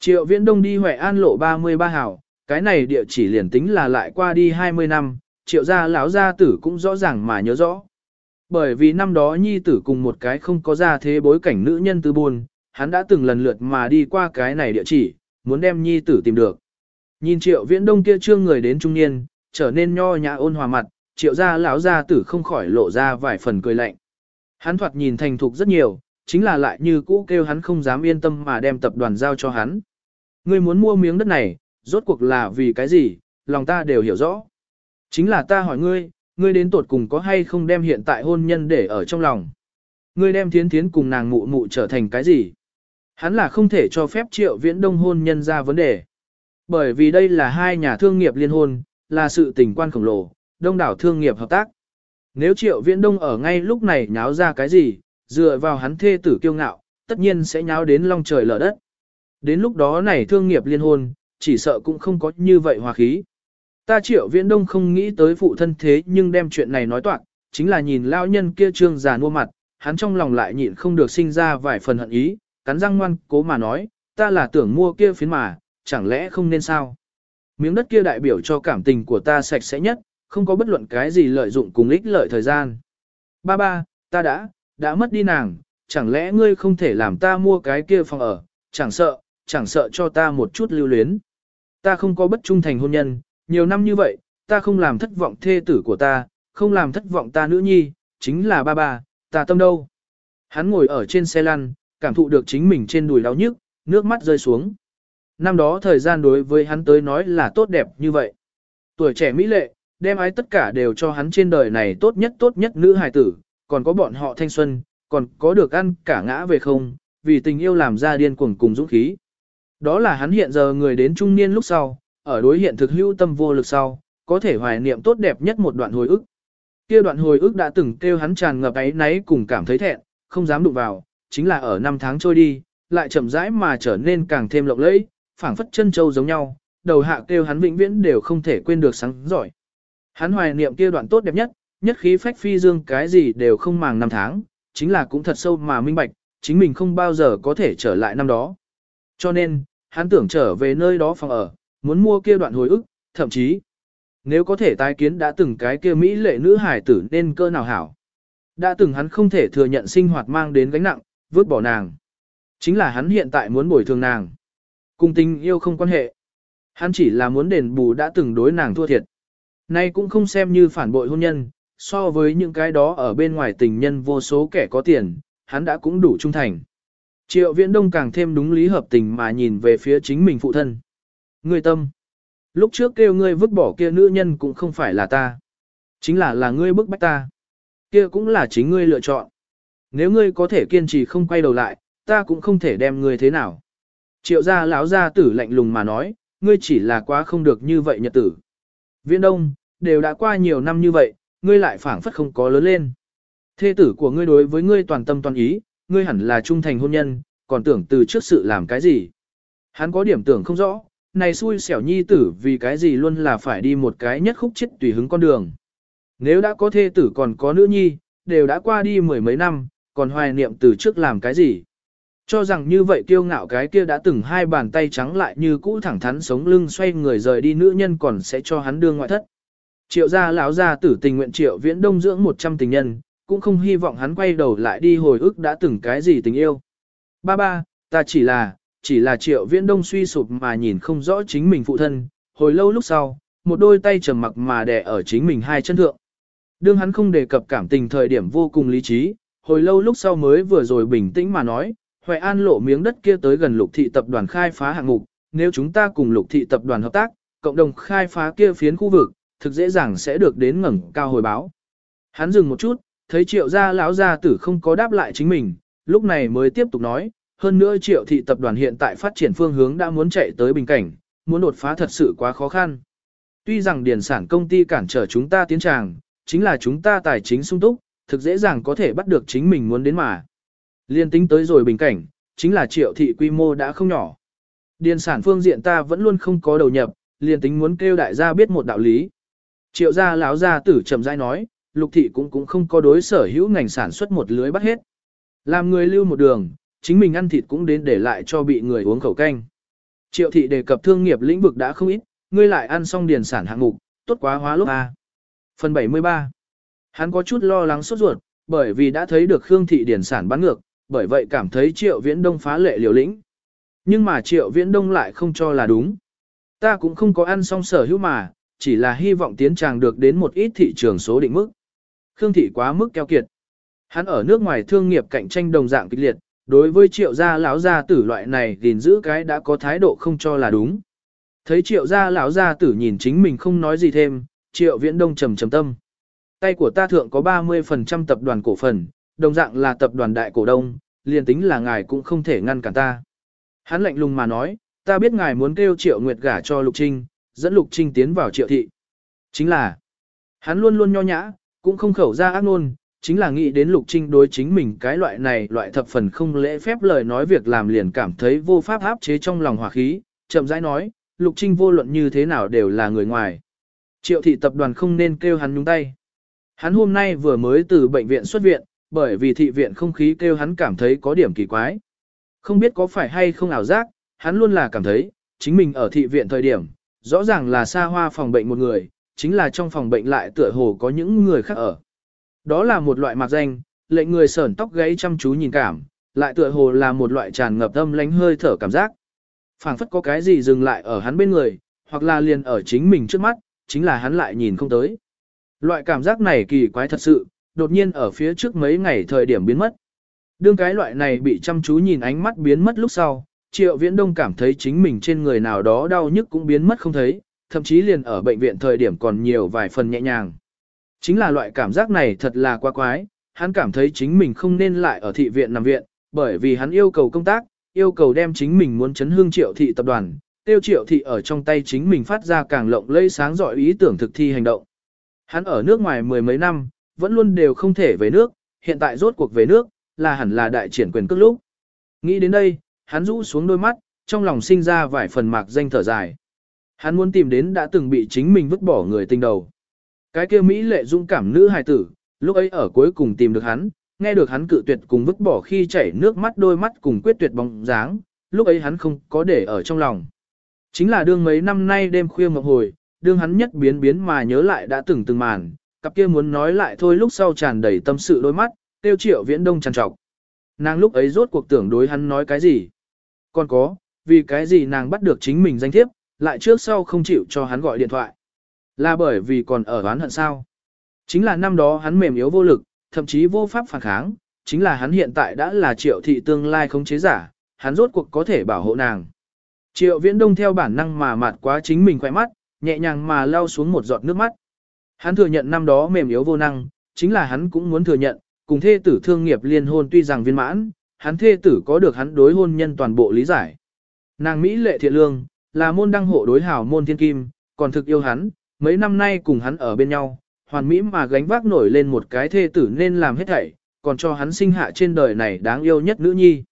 Speaker 1: Triệu Viễn Đông đi Huệ An lộ 33 hào, cái này địa chỉ liền tính là lại qua đi 20 năm, Triệu gia lão gia tử cũng rõ ràng mà nhớ rõ. Bởi vì năm đó nhi tử cùng một cái không có ra thế bối cảnh nữ nhân tư buồn, hắn đã từng lần lượt mà đi qua cái này địa chỉ, muốn đem nhi tử tìm được. Nhìn Triệu Viễn Đông kia trương người đến trung niên, trở nên nho nhã ôn hòa mặt, Triệu gia lão gia tử không khỏi lộ ra vài phần cười lạnh. Hắn thoạt nhìn thành thục rất nhiều, chính là lại như cũ kêu hắn không dám yên tâm mà đem tập đoàn giao cho hắn. Ngươi muốn mua miếng đất này, rốt cuộc là vì cái gì, lòng ta đều hiểu rõ. Chính là ta hỏi ngươi, ngươi đến tột cùng có hay không đem hiện tại hôn nhân để ở trong lòng. Ngươi đem thiến thiến cùng nàng mụ mụ trở thành cái gì? Hắn là không thể cho phép triệu viễn đông hôn nhân ra vấn đề. Bởi vì đây là hai nhà thương nghiệp liên hôn, là sự tình quan khổng lồ, đông đảo thương nghiệp hợp tác. Nếu triệu viễn đông ở ngay lúc này nháo ra cái gì, dựa vào hắn thê tử kiêu ngạo, tất nhiên sẽ nháo đến long trời lở đất. Đến lúc đó này thương nghiệp liên hôn, chỉ sợ cũng không có như vậy hòa khí. Ta triệu viễn đông không nghĩ tới phụ thân thế nhưng đem chuyện này nói toạc, chính là nhìn lao nhân kia trương già nua mặt, hắn trong lòng lại nhịn không được sinh ra vài phần hận ý, cắn răng ngoan cố mà nói, ta là tưởng mua kia phiến mà, chẳng lẽ không nên sao? Miếng đất kia đại biểu cho cảm tình của ta sạch sẽ nhất, không có bất luận cái gì lợi dụng cùng ích lợi thời gian. Ba ba, ta đã, đã mất đi nàng, chẳng lẽ ngươi không thể làm ta mua cái kia phòng ở, chẳng sợ, chẳng sợ cho ta một chút lưu luyến. Ta không có bất trung thành hôn nhân, nhiều năm như vậy, ta không làm thất vọng thê tử của ta, không làm thất vọng ta nữ nhi, chính là ba ba, ta tâm đâu. Hắn ngồi ở trên xe lăn, cảm thụ được chính mình trên đùi đau nhức, nước mắt rơi xuống. Năm đó thời gian đối với hắn tới nói là tốt đẹp như vậy. Tuổi trẻ mỹ lệ, đem ái tất cả đều cho hắn trên đời này tốt nhất tốt nhất nữ hài tử, còn có bọn họ thanh xuân, còn có được ăn cả ngã về không, vì tình yêu làm ra điên cuồng cùng dũng khí. Đó là hắn hiện giờ người đến trung niên lúc sau, ở đối hiện thực hữu tâm vô lực sau, có thể hoài niệm tốt đẹp nhất một đoạn hồi ức. Kia đoạn hồi ức đã từng kêu hắn tràn ngập ấy náy cùng cảm thấy thẹn, không dám đụng vào, chính là ở năm tháng trôi đi, lại chậm rãi mà trở nên càng thêm lộng lẫy, phảng phất chân châu giống nhau, đầu hạ kêu hắn vĩnh viễn đều không thể quên được sáng giỏi. Hắn hoài niệm kia đoạn tốt đẹp nhất, nhất khí phách phi dương cái gì đều không màng năm tháng, chính là cũng thật sâu mà minh bạch, chính mình không bao giờ có thể trở lại năm đó. Cho nên, hắn tưởng trở về nơi đó phòng ở, muốn mua kia đoạn hồi ức, thậm chí, nếu có thể tái kiến đã từng cái kia Mỹ lệ nữ hải tử nên cơ nào hảo. Đã từng hắn không thể thừa nhận sinh hoạt mang đến gánh nặng, vứt bỏ nàng. Chính là hắn hiện tại muốn bồi thường nàng. Cùng tình yêu không quan hệ. Hắn chỉ là muốn đền bù đã từng đối nàng thua thiệt. Nay cũng không xem như phản bội hôn nhân, so với những cái đó ở bên ngoài tình nhân vô số kẻ có tiền, hắn đã cũng đủ trung thành. Triệu viễn đông càng thêm đúng lý hợp tình mà nhìn về phía chính mình phụ thân. Ngươi tâm. Lúc trước kêu ngươi vứt bỏ kia nữ nhân cũng không phải là ta. Chính là là ngươi bức bách ta. Kia cũng là chính ngươi lựa chọn. Nếu ngươi có thể kiên trì không quay đầu lại, ta cũng không thể đem ngươi thế nào. Triệu gia lão gia tử lạnh lùng mà nói, ngươi chỉ là quá không được như vậy nhật tử. Viễn đông, đều đã qua nhiều năm như vậy, ngươi lại phảng phất không có lớn lên. Thê tử của ngươi đối với ngươi toàn tâm toàn ý, ngươi hẳn là trung thành hôn nhân, còn tưởng từ trước sự làm cái gì. Hắn có điểm tưởng không rõ, này xui xẻo nhi tử vì cái gì luôn là phải đi một cái nhất khúc chết tùy hứng con đường. Nếu đã có thê tử còn có nữ nhi, đều đã qua đi mười mấy năm, còn hoài niệm từ trước làm cái gì. Cho rằng như vậy kiêu ngạo cái kia đã từng hai bàn tay trắng lại như cũ thẳng thắn sống lưng xoay người rời đi nữ nhân còn sẽ cho hắn đương ngoại thất. Triệu gia lão gia tử tình nguyện triệu viễn đông dưỡng 100 tình nhân, cũng không hy vọng hắn quay đầu lại đi hồi ức đã từng cái gì tình yêu. Ba ba, ta chỉ là, chỉ là triệu viễn đông suy sụp mà nhìn không rõ chính mình phụ thân, hồi lâu lúc sau, một đôi tay trầm mặc mà đè ở chính mình hai chân thượng. Đương hắn không đề cập cảm tình thời điểm vô cùng lý trí, hồi lâu lúc sau mới vừa rồi bình tĩnh mà nói, Hoài An lộ miếng đất kia tới gần lục thị tập đoàn khai phá hạng mục, nếu chúng ta cùng lục thị tập đoàn hợp tác, cộng đồng khai phá kia phiến khu vực, thực dễ dàng sẽ được đến ngẩng cao hồi báo. Hắn dừng một chút, thấy triệu gia lão gia tử không có đáp lại chính mình, lúc này mới tiếp tục nói, hơn nữa triệu thị tập đoàn hiện tại phát triển phương hướng đã muốn chạy tới bình cảnh, muốn đột phá thật sự quá khó khăn. Tuy rằng điển sản công ty cản trở chúng ta tiến tràng, chính là chúng ta tài chính sung túc, thực dễ dàng có thể bắt được chính mình muốn đến mà. Liên tính tới rồi bình cảnh, chính là triệu thị quy mô đã không nhỏ. Điền sản phương diện ta vẫn luôn không có đầu nhập, liên tính muốn kêu đại gia biết một đạo lý. Triệu gia lão gia tử trầm rãi nói, lục thị cũng cũng không có đối sở hữu ngành sản xuất một lưới bắt hết. Làm người lưu một đường, chính mình ăn thịt cũng đến để lại cho bị người uống khẩu canh. Triệu thị đề cập thương nghiệp lĩnh vực đã không ít, ngươi lại ăn xong điền sản hạng mục, tốt quá hóa lúc A. Phần 73 Hắn có chút lo lắng sốt ruột, bởi vì đã thấy được Khương thị điền sản bán ngược, bởi vậy cảm thấy Triệu Viễn Đông phá lệ liều lĩnh. Nhưng mà Triệu Viễn Đông lại không cho là đúng. Ta cũng không có ăn xong sở hữu mà, chỉ là hy vọng tiến tràng được đến một ít thị trường số định mức. Khương thị quá mức keo kiệt. Hắn ở nước ngoài thương nghiệp cạnh tranh đồng dạng kịch liệt, đối với triệu gia lão gia tử loại này gìn giữ cái đã có thái độ không cho là đúng. Thấy triệu gia lão gia tử nhìn chính mình không nói gì thêm, triệu viễn đông trầm trầm tâm. Tay của ta thượng có 30% tập đoàn cổ phần, đồng dạng là tập đoàn đại cổ đông, liền tính là ngài cũng không thể ngăn cản ta. Hắn lạnh lùng mà nói, ta biết ngài muốn kêu triệu nguyệt gả cho Lục Trinh, dẫn Lục Trinh tiến vào triệu thị. Chính là, hắn luôn luôn nho nhã, cũng không khẩu ra ác ngôn, chính là nghĩ đến Lục Trinh đối chính mình cái loại này loại thập phần không lễ phép lời nói việc làm liền cảm thấy vô pháp áp chế trong lòng hỏa khí, chậm rãi nói, Lục Trinh vô luận như thế nào đều là người ngoài. Triệu thị tập đoàn không nên kêu hắn nhúng tay. Hắn hôm nay vừa mới từ bệnh viện xuất viện, bởi vì thị viện không khí kêu hắn cảm thấy có điểm kỳ quái. Không biết có phải hay không ảo giác, hắn luôn là cảm thấy, chính mình ở thị viện thời điểm, rõ ràng là xa hoa phòng bệnh một người, chính là trong phòng bệnh lại tựa hồ có những người khác ở. Đó là một loại mạc danh, lệnh người sởn tóc gáy chăm chú nhìn cảm, lại tựa hồ là một loại tràn ngập âm lánh hơi thở cảm giác. phảng phất có cái gì dừng lại ở hắn bên người, hoặc là liền ở chính mình trước mắt, chính là hắn lại nhìn không tới. Loại cảm giác này kỳ quái thật sự, đột nhiên ở phía trước mấy ngày thời điểm biến mất. Đương cái loại này bị chăm chú nhìn ánh mắt biến mất lúc sau, Triệu Viễn Đông cảm thấy chính mình trên người nào đó đau nhức cũng biến mất không thấy, thậm chí liền ở bệnh viện thời điểm còn nhiều vài phần nhẹ nhàng. Chính là loại cảm giác này thật là quá quái, hắn cảm thấy chính mình không nên lại ở thị viện nằm viện, bởi vì hắn yêu cầu công tác, yêu cầu đem chính mình muốn chấn hương triệu thị tập đoàn, tiêu triệu thị ở trong tay chính mình phát ra càng lộng lẫy sáng giỏi ý tưởng thực thi hành động. Hắn ở nước ngoài mười mấy năm, vẫn luôn đều không thể về nước, hiện tại rốt cuộc về nước, là hẳn là đại triển quyền cước lúc. Nghĩ đến đây, hắn rũ xuống đôi mắt, trong lòng sinh ra vài phần mạc danh thở dài. Hắn muốn tìm đến đã từng bị chính mình vứt bỏ người tình đầu. Cái kia Mỹ lệ dung cảm nữ hài tử, lúc ấy ở cuối cùng tìm được hắn, nghe được hắn cự tuyệt cùng vứt bỏ khi chảy nước mắt đôi mắt cùng quyết tuyệt bóng dáng, lúc ấy hắn không có để ở trong lòng. Chính là đương mấy năm nay đêm khuya mộng hồi, đương hắn nhất biến biến mà nhớ lại đã từng từng màn, cặp kia muốn nói lại thôi lúc sau tràn đầy tâm sự đôi mắt, tiêu triệu viễn đông tràn trọc. Nàng lúc ấy rốt cuộc tưởng đối hắn nói cái gì? Còn có, vì cái gì nàng bắt được chính mình danh thiếp, lại trước sau không chịu cho hắn gọi điện thoại. Là bởi vì còn ở oán hận sao? Chính là năm đó hắn mềm yếu vô lực, thậm chí vô pháp phản kháng, chính là hắn hiện tại đã là triệu thị tương lai không chế giả, hắn rốt cuộc có thể bảo hộ nàng. Triệu viễn đông theo bản năng mà mạt quá chính mình khỏe mắt, nhẹ nhàng mà lau xuống một giọt nước mắt. Hắn thừa nhận năm đó mềm yếu vô năng, chính là hắn cũng muốn thừa nhận, cùng thê tử thương nghiệp liên hôn tuy rằng viên mãn, hắn thê tử có được hắn đối hôn nhân toàn bộ lý giải. Nàng Mỹ lệ thiện lương, là môn đăng hộ đối hảo môn thiên kim, còn thực yêu hắn, mấy năm nay cùng hắn ở bên nhau, hoàn mỹ mà gánh vác nổi lên một cái thê tử nên làm hết thảy, còn cho hắn sinh hạ trên đời này đáng yêu nhất nữ nhi.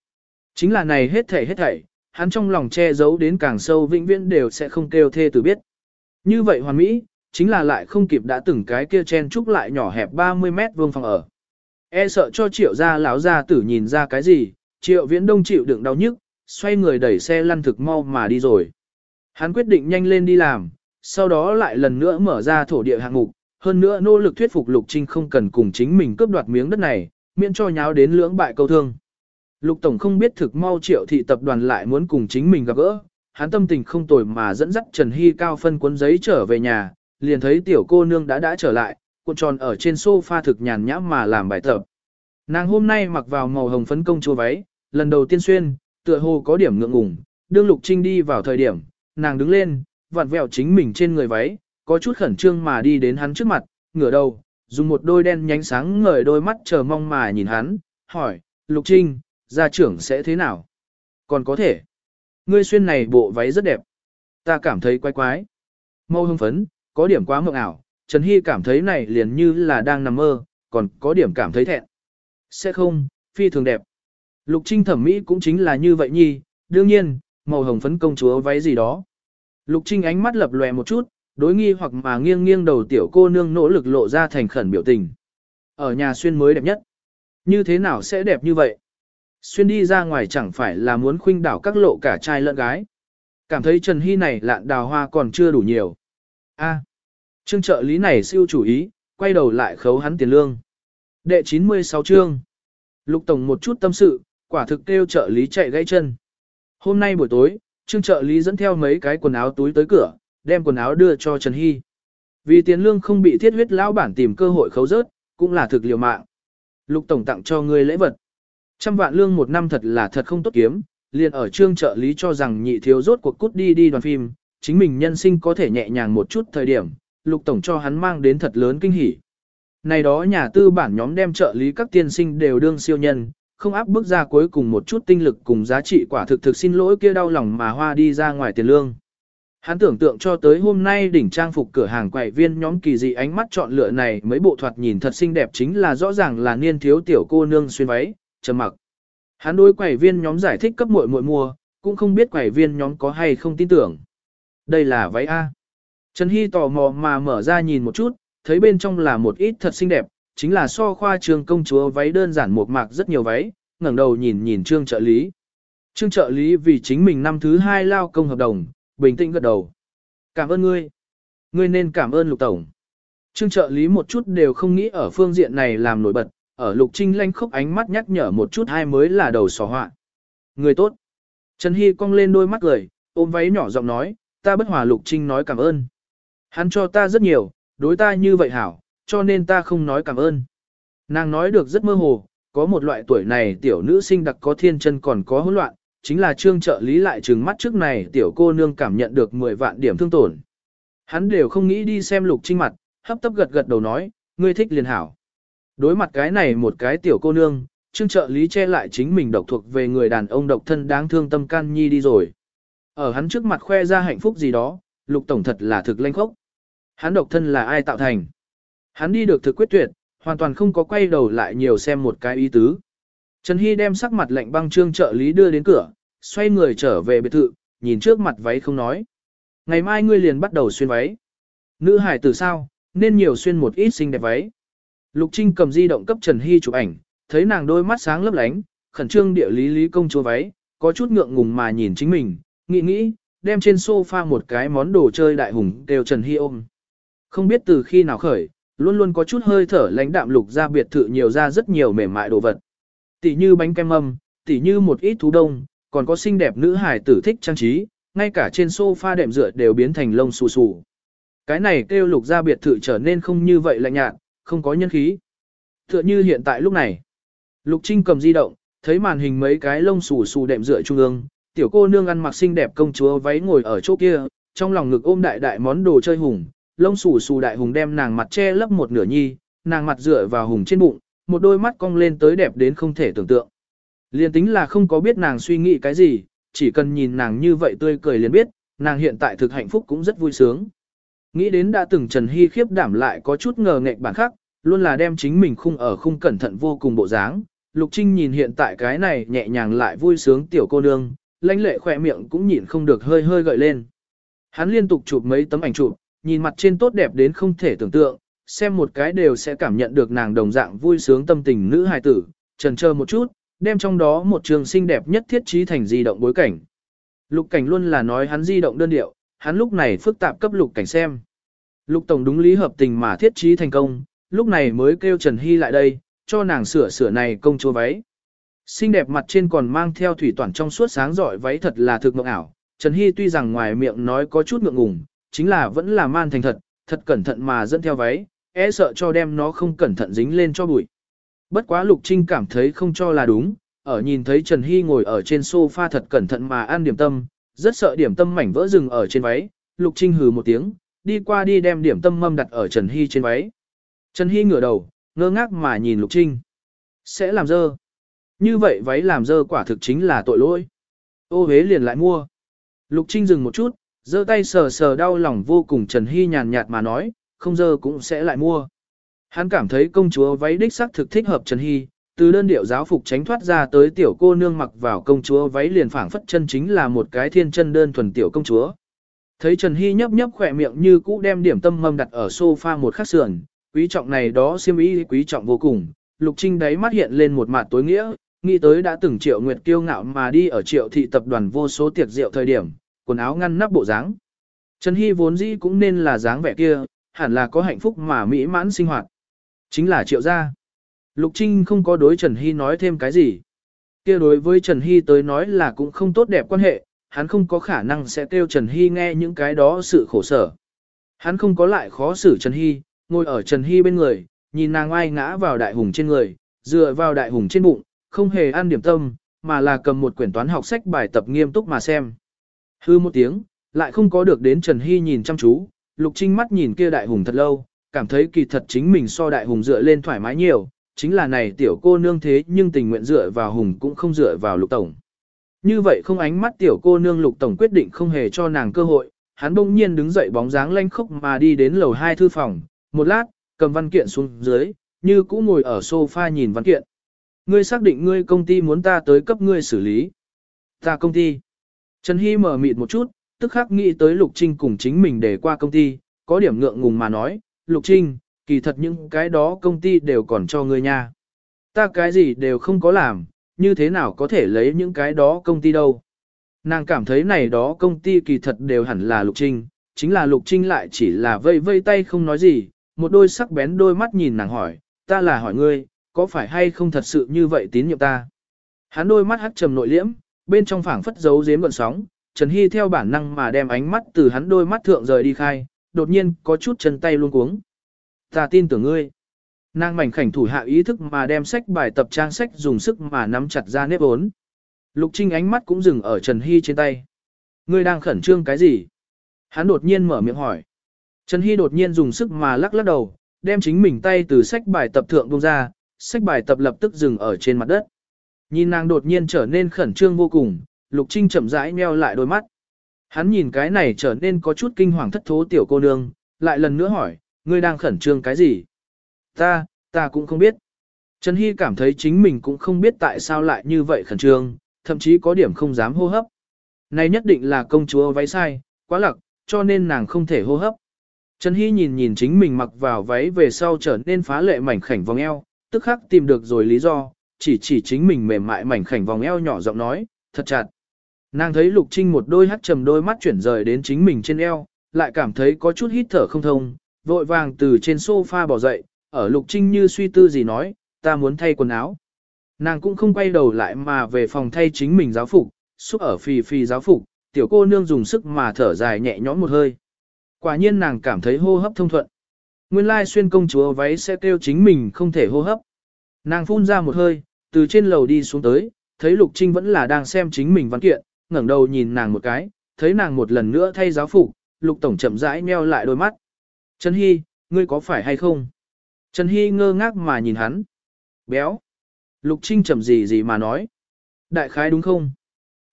Speaker 1: Chính là này hết thảy hết thảy, hắn trong lòng che giấu đến càng sâu vĩnh viễn đều sẽ không kêu thê tử biết. Như vậy hoàn mỹ, chính là lại không kịp đã từng cái kia chen trúc lại nhỏ hẹp 30 mét vuông phòng ở. E sợ cho triệu gia lão gia tử nhìn ra cái gì, triệu viễn đông chịu đựng đau nhức, xoay người đẩy xe lăn thực mau mà đi rồi. Hắn quyết định nhanh lên đi làm, sau đó lại lần nữa mở ra thổ địa hạng mục, hơn nữa nỗ lực thuyết phục Lục Trinh không cần cùng chính mình cướp đoạt miếng đất này, miễn cho nháo đến lưỡng bại câu thương. Lục Tổng không biết thực mau triệu thị tập đoàn lại muốn cùng chính mình gặp gỡ, hắn tâm tình không tồi mà dẫn dắt Trần Hy cao phân cuốn giấy trở về nhà, liền thấy tiểu cô nương đã đã trở lại, cuộn tròn ở trên sofa thực nhàn nhã mà làm bài tập. Nàng hôm nay mặc vào màu hồng phấn công chúa váy, lần đầu tiên xuyên, tựa hồ có điểm ngượng ngùng, đương Lục Trinh đi vào thời điểm, nàng đứng lên, vặn vẹo chính mình trên người váy, có chút khẩn trương mà đi đến hắn trước mặt, ngửa đầu, dùng một đôi đen nhánh sáng ngời đôi mắt chờ mong mà nhìn hắn, hỏi, Lục Trinh, gia trưởng sẽ thế nào? Còn có thể. Ngươi xuyên này bộ váy rất đẹp. Ta cảm thấy quái quái. Mâu hưng phấn, có điểm quá mộng ảo, Trần Hy cảm thấy này liền như là đang nằm mơ, còn có điểm cảm thấy thẹn. Sẽ không, phi thường đẹp. Lục Trinh thẩm mỹ cũng chính là như vậy nhi, đương nhiên, màu hồng phấn công chúa váy gì đó. Lục Trinh ánh mắt lập lòe một chút, đối nghi hoặc mà nghiêng nghiêng đầu tiểu cô nương nỗ lực lộ ra thành khẩn biểu tình. Ở nhà xuyên mới đẹp nhất. Như thế nào sẽ đẹp như vậy? Xuyên đi ra ngoài chẳng phải là muốn khuynh đảo các lộ cả trai lẫn gái. Cảm thấy Trần Hy này lạn đào hoa còn chưa đủ nhiều. A, à, trương trợ lý này siêu chủ ý, quay đầu lại khấu hắn tiền lương. Đệ 96 chương. Lục Tổng một chút tâm sự, quả thực kêu trợ lý chạy gãy chân. Hôm nay buổi tối, trương trợ lý dẫn theo mấy cái quần áo túi tới cửa, đem quần áo đưa cho Trần Hy. Vì tiền lương không bị thiết huyết lão bản tìm cơ hội khấu rớt, cũng là thực liều mạng. Lục Tổng tặng cho người lễ vật. Trăm vạn lương một năm thật là thật không tốt kiếm, liền ở trương trợ lý cho rằng nhị thiếu rốt cuộc cút đi đi đoàn phim, chính mình nhân sinh có thể nhẹ nhàng một chút thời điểm, lục tổng cho hắn mang đến thật lớn kinh hỉ. Này đó nhà tư bản nhóm đem trợ lý các tiên sinh đều đương siêu nhân, không áp bức ra cuối cùng một chút tinh lực cùng giá trị quả thực thực xin lỗi kia đau lòng mà hoa đi ra ngoài tiền lương. Hắn tưởng tượng cho tới hôm nay đỉnh trang phục cửa hàng quầy viên nhóm kỳ dị ánh mắt chọn lựa này mấy bộ thoạt nhìn thật xinh đẹp chính là rõ ràng là niên thiếu tiểu cô nương xuyên váy, trầm mặc. Hắn đối quầy viên nhóm giải thích cấp muội muội mua, cũng không biết quầy viên nhóm có hay không tin tưởng. Đây là váy A. Trần Hy tò mò mà mở ra nhìn một chút, thấy bên trong là một ít thật xinh đẹp, chính là so khoa trường công chúa váy đơn giản một mạc rất nhiều váy, ngẩng đầu nhìn nhìn trương trợ lý. Trương trợ lý vì chính mình năm thứ hai lao công hợp đồng, bình tĩnh gật đầu. Cảm ơn ngươi. Ngươi nên cảm ơn lục tổng. Trương trợ lý một chút đều không nghĩ ở phương diện này làm nổi bật, ở lục trinh lanh khốc ánh mắt nhắc nhở một chút hai mới là đầu sò họa. Người tốt. Trần Hy cong lên đôi mắt cười, ôm váy nhỏ giọng nói, ta bất hòa lục trinh nói cảm ơn. Hắn cho ta rất nhiều, đối ta như vậy hảo, cho nên ta không nói cảm ơn. Nàng nói được rất mơ hồ, có một loại tuổi này tiểu nữ sinh đặc có thiên chân còn có hỗn loạn, chính là trương trợ lý lại trừng mắt trước này tiểu cô nương cảm nhận được 10 vạn điểm thương tổn. Hắn đều không nghĩ đi xem lục trinh mặt, hấp tấp gật gật đầu nói, ngươi thích liền hảo. Đối mặt cái này một cái tiểu cô nương, trương trợ lý che lại chính mình độc thuộc về người đàn ông độc thân đáng thương tâm can nhi đi rồi. Ở hắn trước mặt khoe ra hạnh phúc gì đó, lục tổng thật là thực lanh khốc. Hắn độc thân là ai tạo thành? Hắn đi được thực quyết tuyệt, hoàn toàn không có quay đầu lại nhiều xem một cái ý tứ. Trần Hy đem sắc mặt lạnh băng trương trợ lý đưa đến cửa, xoay người trở về biệt thự, nhìn trước mặt váy không nói. Ngày mai ngươi liền bắt đầu xuyên váy. Nữ hải tử sao, nên nhiều xuyên một ít xinh đẹp váy. Lục Trinh cầm di động cấp Trần Hy chụp ảnh, thấy nàng đôi mắt sáng lấp lánh, khẩn trương địa lý lý công chúa váy, có chút ngượng ngùng mà nhìn chính mình, nghĩ nghĩ, đem trên sofa một cái món đồ chơi đại hùng đều Trần Hy ôm. Không biết từ khi nào khởi, luôn luôn có chút hơi thở lãnh đạm lục ra biệt thự nhiều ra rất nhiều mềm mại đồ vật. Tỷ như bánh kem mâm, tỷ như một ít thú đông, còn có xinh đẹp nữ hài tử thích trang trí, ngay cả trên sofa đệm dựa đều biến thành lông xù xù. Cái này kêu lục ra biệt thự trở nên không như vậy lạnh nhạt, không có nhân khí. Tựa như hiện tại lúc này. Lục Trinh cầm di động, thấy màn hình mấy cái lông xù xù đệm dựa trung ương, tiểu cô nương ăn mặc xinh đẹp công chúa váy ngồi ở chỗ kia, trong lòng ngực ôm đại đại món đồ chơi hùng, lông xù xù đại hùng đem nàng mặt che lấp một nửa nhi, nàng mặt dựa vào hùng trên bụng, một đôi mắt cong lên tới đẹp đến không thể tưởng tượng. Liên tính là không có biết nàng suy nghĩ cái gì, chỉ cần nhìn nàng như vậy tươi cười liền biết, nàng hiện tại thực hạnh phúc cũng rất vui sướng. Nghĩ đến đã từng Trần Hy khiếp đảm lại có chút ngờ nghệch bản khác, luôn là đem chính mình khung ở khung cẩn thận vô cùng bộ dáng. Lục Trinh nhìn hiện tại cái này nhẹ nhàng lại vui sướng tiểu cô nương, lãnh lệ khỏe miệng cũng nhịn không được hơi hơi gợi lên. Hắn liên tục chụp mấy tấm ảnh chụp, nhìn mặt trên tốt đẹp đến không thể tưởng tượng, xem một cái đều sẽ cảm nhận được nàng đồng dạng vui sướng tâm tình nữ hài tử, trần chờ một chút, đem trong đó một trường xinh đẹp nhất thiết trí thành di động bối cảnh. Lục cảnh luôn là nói hắn di động đơn điệu, hắn lúc này phức tạp cấp lục cảnh xem. Lục tổng đúng lý hợp tình mà thiết trí thành công, lúc này mới kêu Trần Hy lại đây, cho nàng sửa sửa này công chúa váy. Xinh đẹp mặt trên còn mang theo thủy toàn trong suốt sáng giỏi váy thật là thực mộng ảo. Trần Hy tuy rằng ngoài miệng nói có chút ngượng ngùng, chính là vẫn là man thành thật, thật cẩn thận mà dẫn theo váy, e sợ cho đem nó không cẩn thận dính lên cho bụi. Bất quá Lục Trinh cảm thấy không cho là đúng, ở nhìn thấy Trần Hy ngồi ở trên sofa thật cẩn thận mà ăn điểm tâm, rất sợ điểm tâm mảnh vỡ rừng ở trên váy, Lục Trinh hừ một tiếng, đi qua đi đem điểm tâm mâm đặt ở Trần Hy trên váy. Trần Hy ngửa đầu, ngơ ngác mà nhìn Lục Trinh. Sẽ làm dơ. Như vậy váy làm dơ quả thực chính là tội lỗi. Ô hế liền lại mua. Lục Trinh dừng một chút, giơ tay sờ sờ đau lòng vô cùng Trần Hy nhàn nhạt mà nói, không dơ cũng sẽ lại mua. Hắn cảm thấy công chúa váy đích sắc thực thích hợp Trần Hy, từ đơn điệu giáo phục tránh thoát ra tới tiểu cô nương mặc vào công chúa váy liền phảng phất chân chính là một cái thiên chân đơn thuần tiểu công chúa. Thấy Trần Hy nhấp nhấp khỏe miệng như cũ đem điểm tâm mâm đặt ở sofa một khắc sườn, quý trọng này đó siêm ý quý trọng vô cùng, Lục Trinh đáy mắt hiện lên một mặt tối nghĩa, nghĩ tới đã từng triệu nguyệt kiêu ngạo mà đi ở triệu thị tập đoàn vô số tiệc rượu thời điểm, quần áo ngăn nắp bộ dáng. Trần Hy vốn dĩ cũng nên là dáng vẻ kia, hẳn là có hạnh phúc mà mỹ mãn sinh hoạt. Chính là triệu gia. Lục Trinh không có đối Trần Hy nói thêm cái gì. kia đối với Trần Hy tới nói là cũng không tốt đẹp quan hệ, hắn không có khả năng sẽ kêu Trần Hy nghe những cái đó sự khổ sở. Hắn không có lại khó xử Trần Hy, ngồi ở Trần Hy bên người, nhìn nàng ai ngã vào đại hùng trên người, dựa vào đại hùng trên bụng, không hề ăn điểm tâm, mà là cầm một quyển toán học sách bài tập nghiêm túc mà xem. Hư một tiếng, lại không có được đến Trần Hy nhìn chăm chú, Lục Trinh mắt nhìn kia đại hùng thật lâu, cảm thấy kỳ thật chính mình so đại hùng dựa lên thoải mái nhiều, chính là này tiểu cô nương thế nhưng tình nguyện dựa vào hùng cũng không dựa vào lục tổng. Như vậy không ánh mắt tiểu cô nương lục tổng quyết định không hề cho nàng cơ hội, hắn bỗng nhiên đứng dậy bóng dáng lanh khốc mà đi đến lầu hai thư phòng, một lát, cầm văn kiện xuống dưới, như cũ ngồi ở sofa nhìn văn kiện. Ngươi xác định ngươi công ty muốn ta tới cấp ngươi xử lý. Ta công ty. Trần Hy mở mịt một chút, tức khắc nghĩ tới Lục Trinh cùng chính mình để qua công ty, có điểm ngượng ngùng mà nói, Lục Trinh, kỳ thật những cái đó công ty đều còn cho ngươi nha. Ta cái gì đều không có làm, như thế nào có thể lấy những cái đó công ty đâu. Nàng cảm thấy này đó công ty kỳ thật đều hẳn là Lục Trinh, chính là Lục Trinh lại chỉ là vây vây tay không nói gì, một đôi sắc bén đôi mắt nhìn nàng hỏi, ta là hỏi ngươi, có phải hay không thật sự như vậy tín nhiệm ta? Hắn đôi mắt hắt trầm nội liễm, bên trong phảng phất giấu giếm gợn sóng, Trần Hy theo bản năng mà đem ánh mắt từ hắn đôi mắt thượng rời đi khai, đột nhiên có chút chân tay luôn cuống. Ta tin tưởng ngươi. Nàng mảnh khảnh thủ hạ ý thức mà đem sách bài tập trang sách dùng sức mà nắm chặt ra nếp ốn. Lục Trinh ánh mắt cũng dừng ở Trần Hy trên tay. Ngươi đang khẩn trương cái gì? Hắn đột nhiên mở miệng hỏi. Trần Hy đột nhiên dùng sức mà lắc lắc đầu, đem chính mình tay từ sách bài tập thượng buông ra, sách bài tập lập tức dừng ở trên mặt đất. Nhìn nàng đột nhiên trở nên khẩn trương vô cùng, Lục Trinh chậm rãi nheo lại đôi mắt. Hắn nhìn cái này trở nên có chút kinh hoàng thất thố tiểu cô nương, lại lần nữa hỏi, ngươi đang khẩn trương cái gì? Ta, ta cũng không biết. Trần Hy cảm thấy chính mình cũng không biết tại sao lại như vậy khẩn trương, thậm chí có điểm không dám hô hấp. Này nhất định là công chúa váy sai, quá lặc, cho nên nàng không thể hô hấp. Trần Hy nhìn nhìn chính mình mặc vào váy về sau trở nên phá lệ mảnh khảnh vòng eo, tức khắc tìm được rồi lý do, chỉ chỉ chính mình mềm mại mảnh khảnh vòng eo nhỏ giọng nói, thật chặt. Nàng thấy Lục Trinh một đôi hắt trầm đôi mắt chuyển rời đến chính mình trên eo, lại cảm thấy có chút hít thở không thông, vội vàng từ trên sofa bỏ dậy, ở Lục Trinh như suy tư gì nói, ta muốn thay quần áo. Nàng cũng không quay đầu lại mà về phòng thay chính mình giáo phục, xúc ở phì phì giáo phục, tiểu cô nương dùng sức mà thở dài nhẹ nhõm một hơi. Quả nhiên nàng cảm thấy hô hấp thông thuận. Nguyên lai xuyên công chúa váy sẽ kêu chính mình không thể hô hấp. Nàng phun ra một hơi, từ trên lầu đi xuống tới, thấy Lục Trinh vẫn là đang xem chính mình văn kiện, ngẩng đầu nhìn nàng một cái, thấy nàng một lần nữa thay giáo phục, Lục Tổng chậm rãi meo lại đôi mắt. Trần Hy, ngươi có phải hay không? Trần Hy ngơ ngác mà nhìn hắn. Béo. Lục Trinh chậm gì gì mà nói. Đại khái đúng không?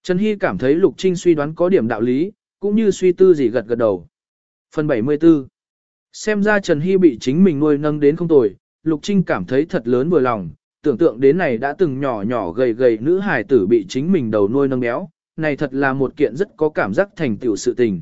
Speaker 1: Trần Hy cảm thấy Lục Trinh suy đoán có điểm đạo lý, cũng như suy tư gì gật gật đầu. Phần 74 Xem ra Trần Hy bị chính mình nuôi nâng đến không tồi, Lục Trinh cảm thấy thật lớn vừa lòng, tưởng tượng đến này đã từng nhỏ nhỏ gầy gầy nữ hài tử bị chính mình đầu nuôi nâng béo, này thật là một kiện rất có cảm giác thành tựu sự tình.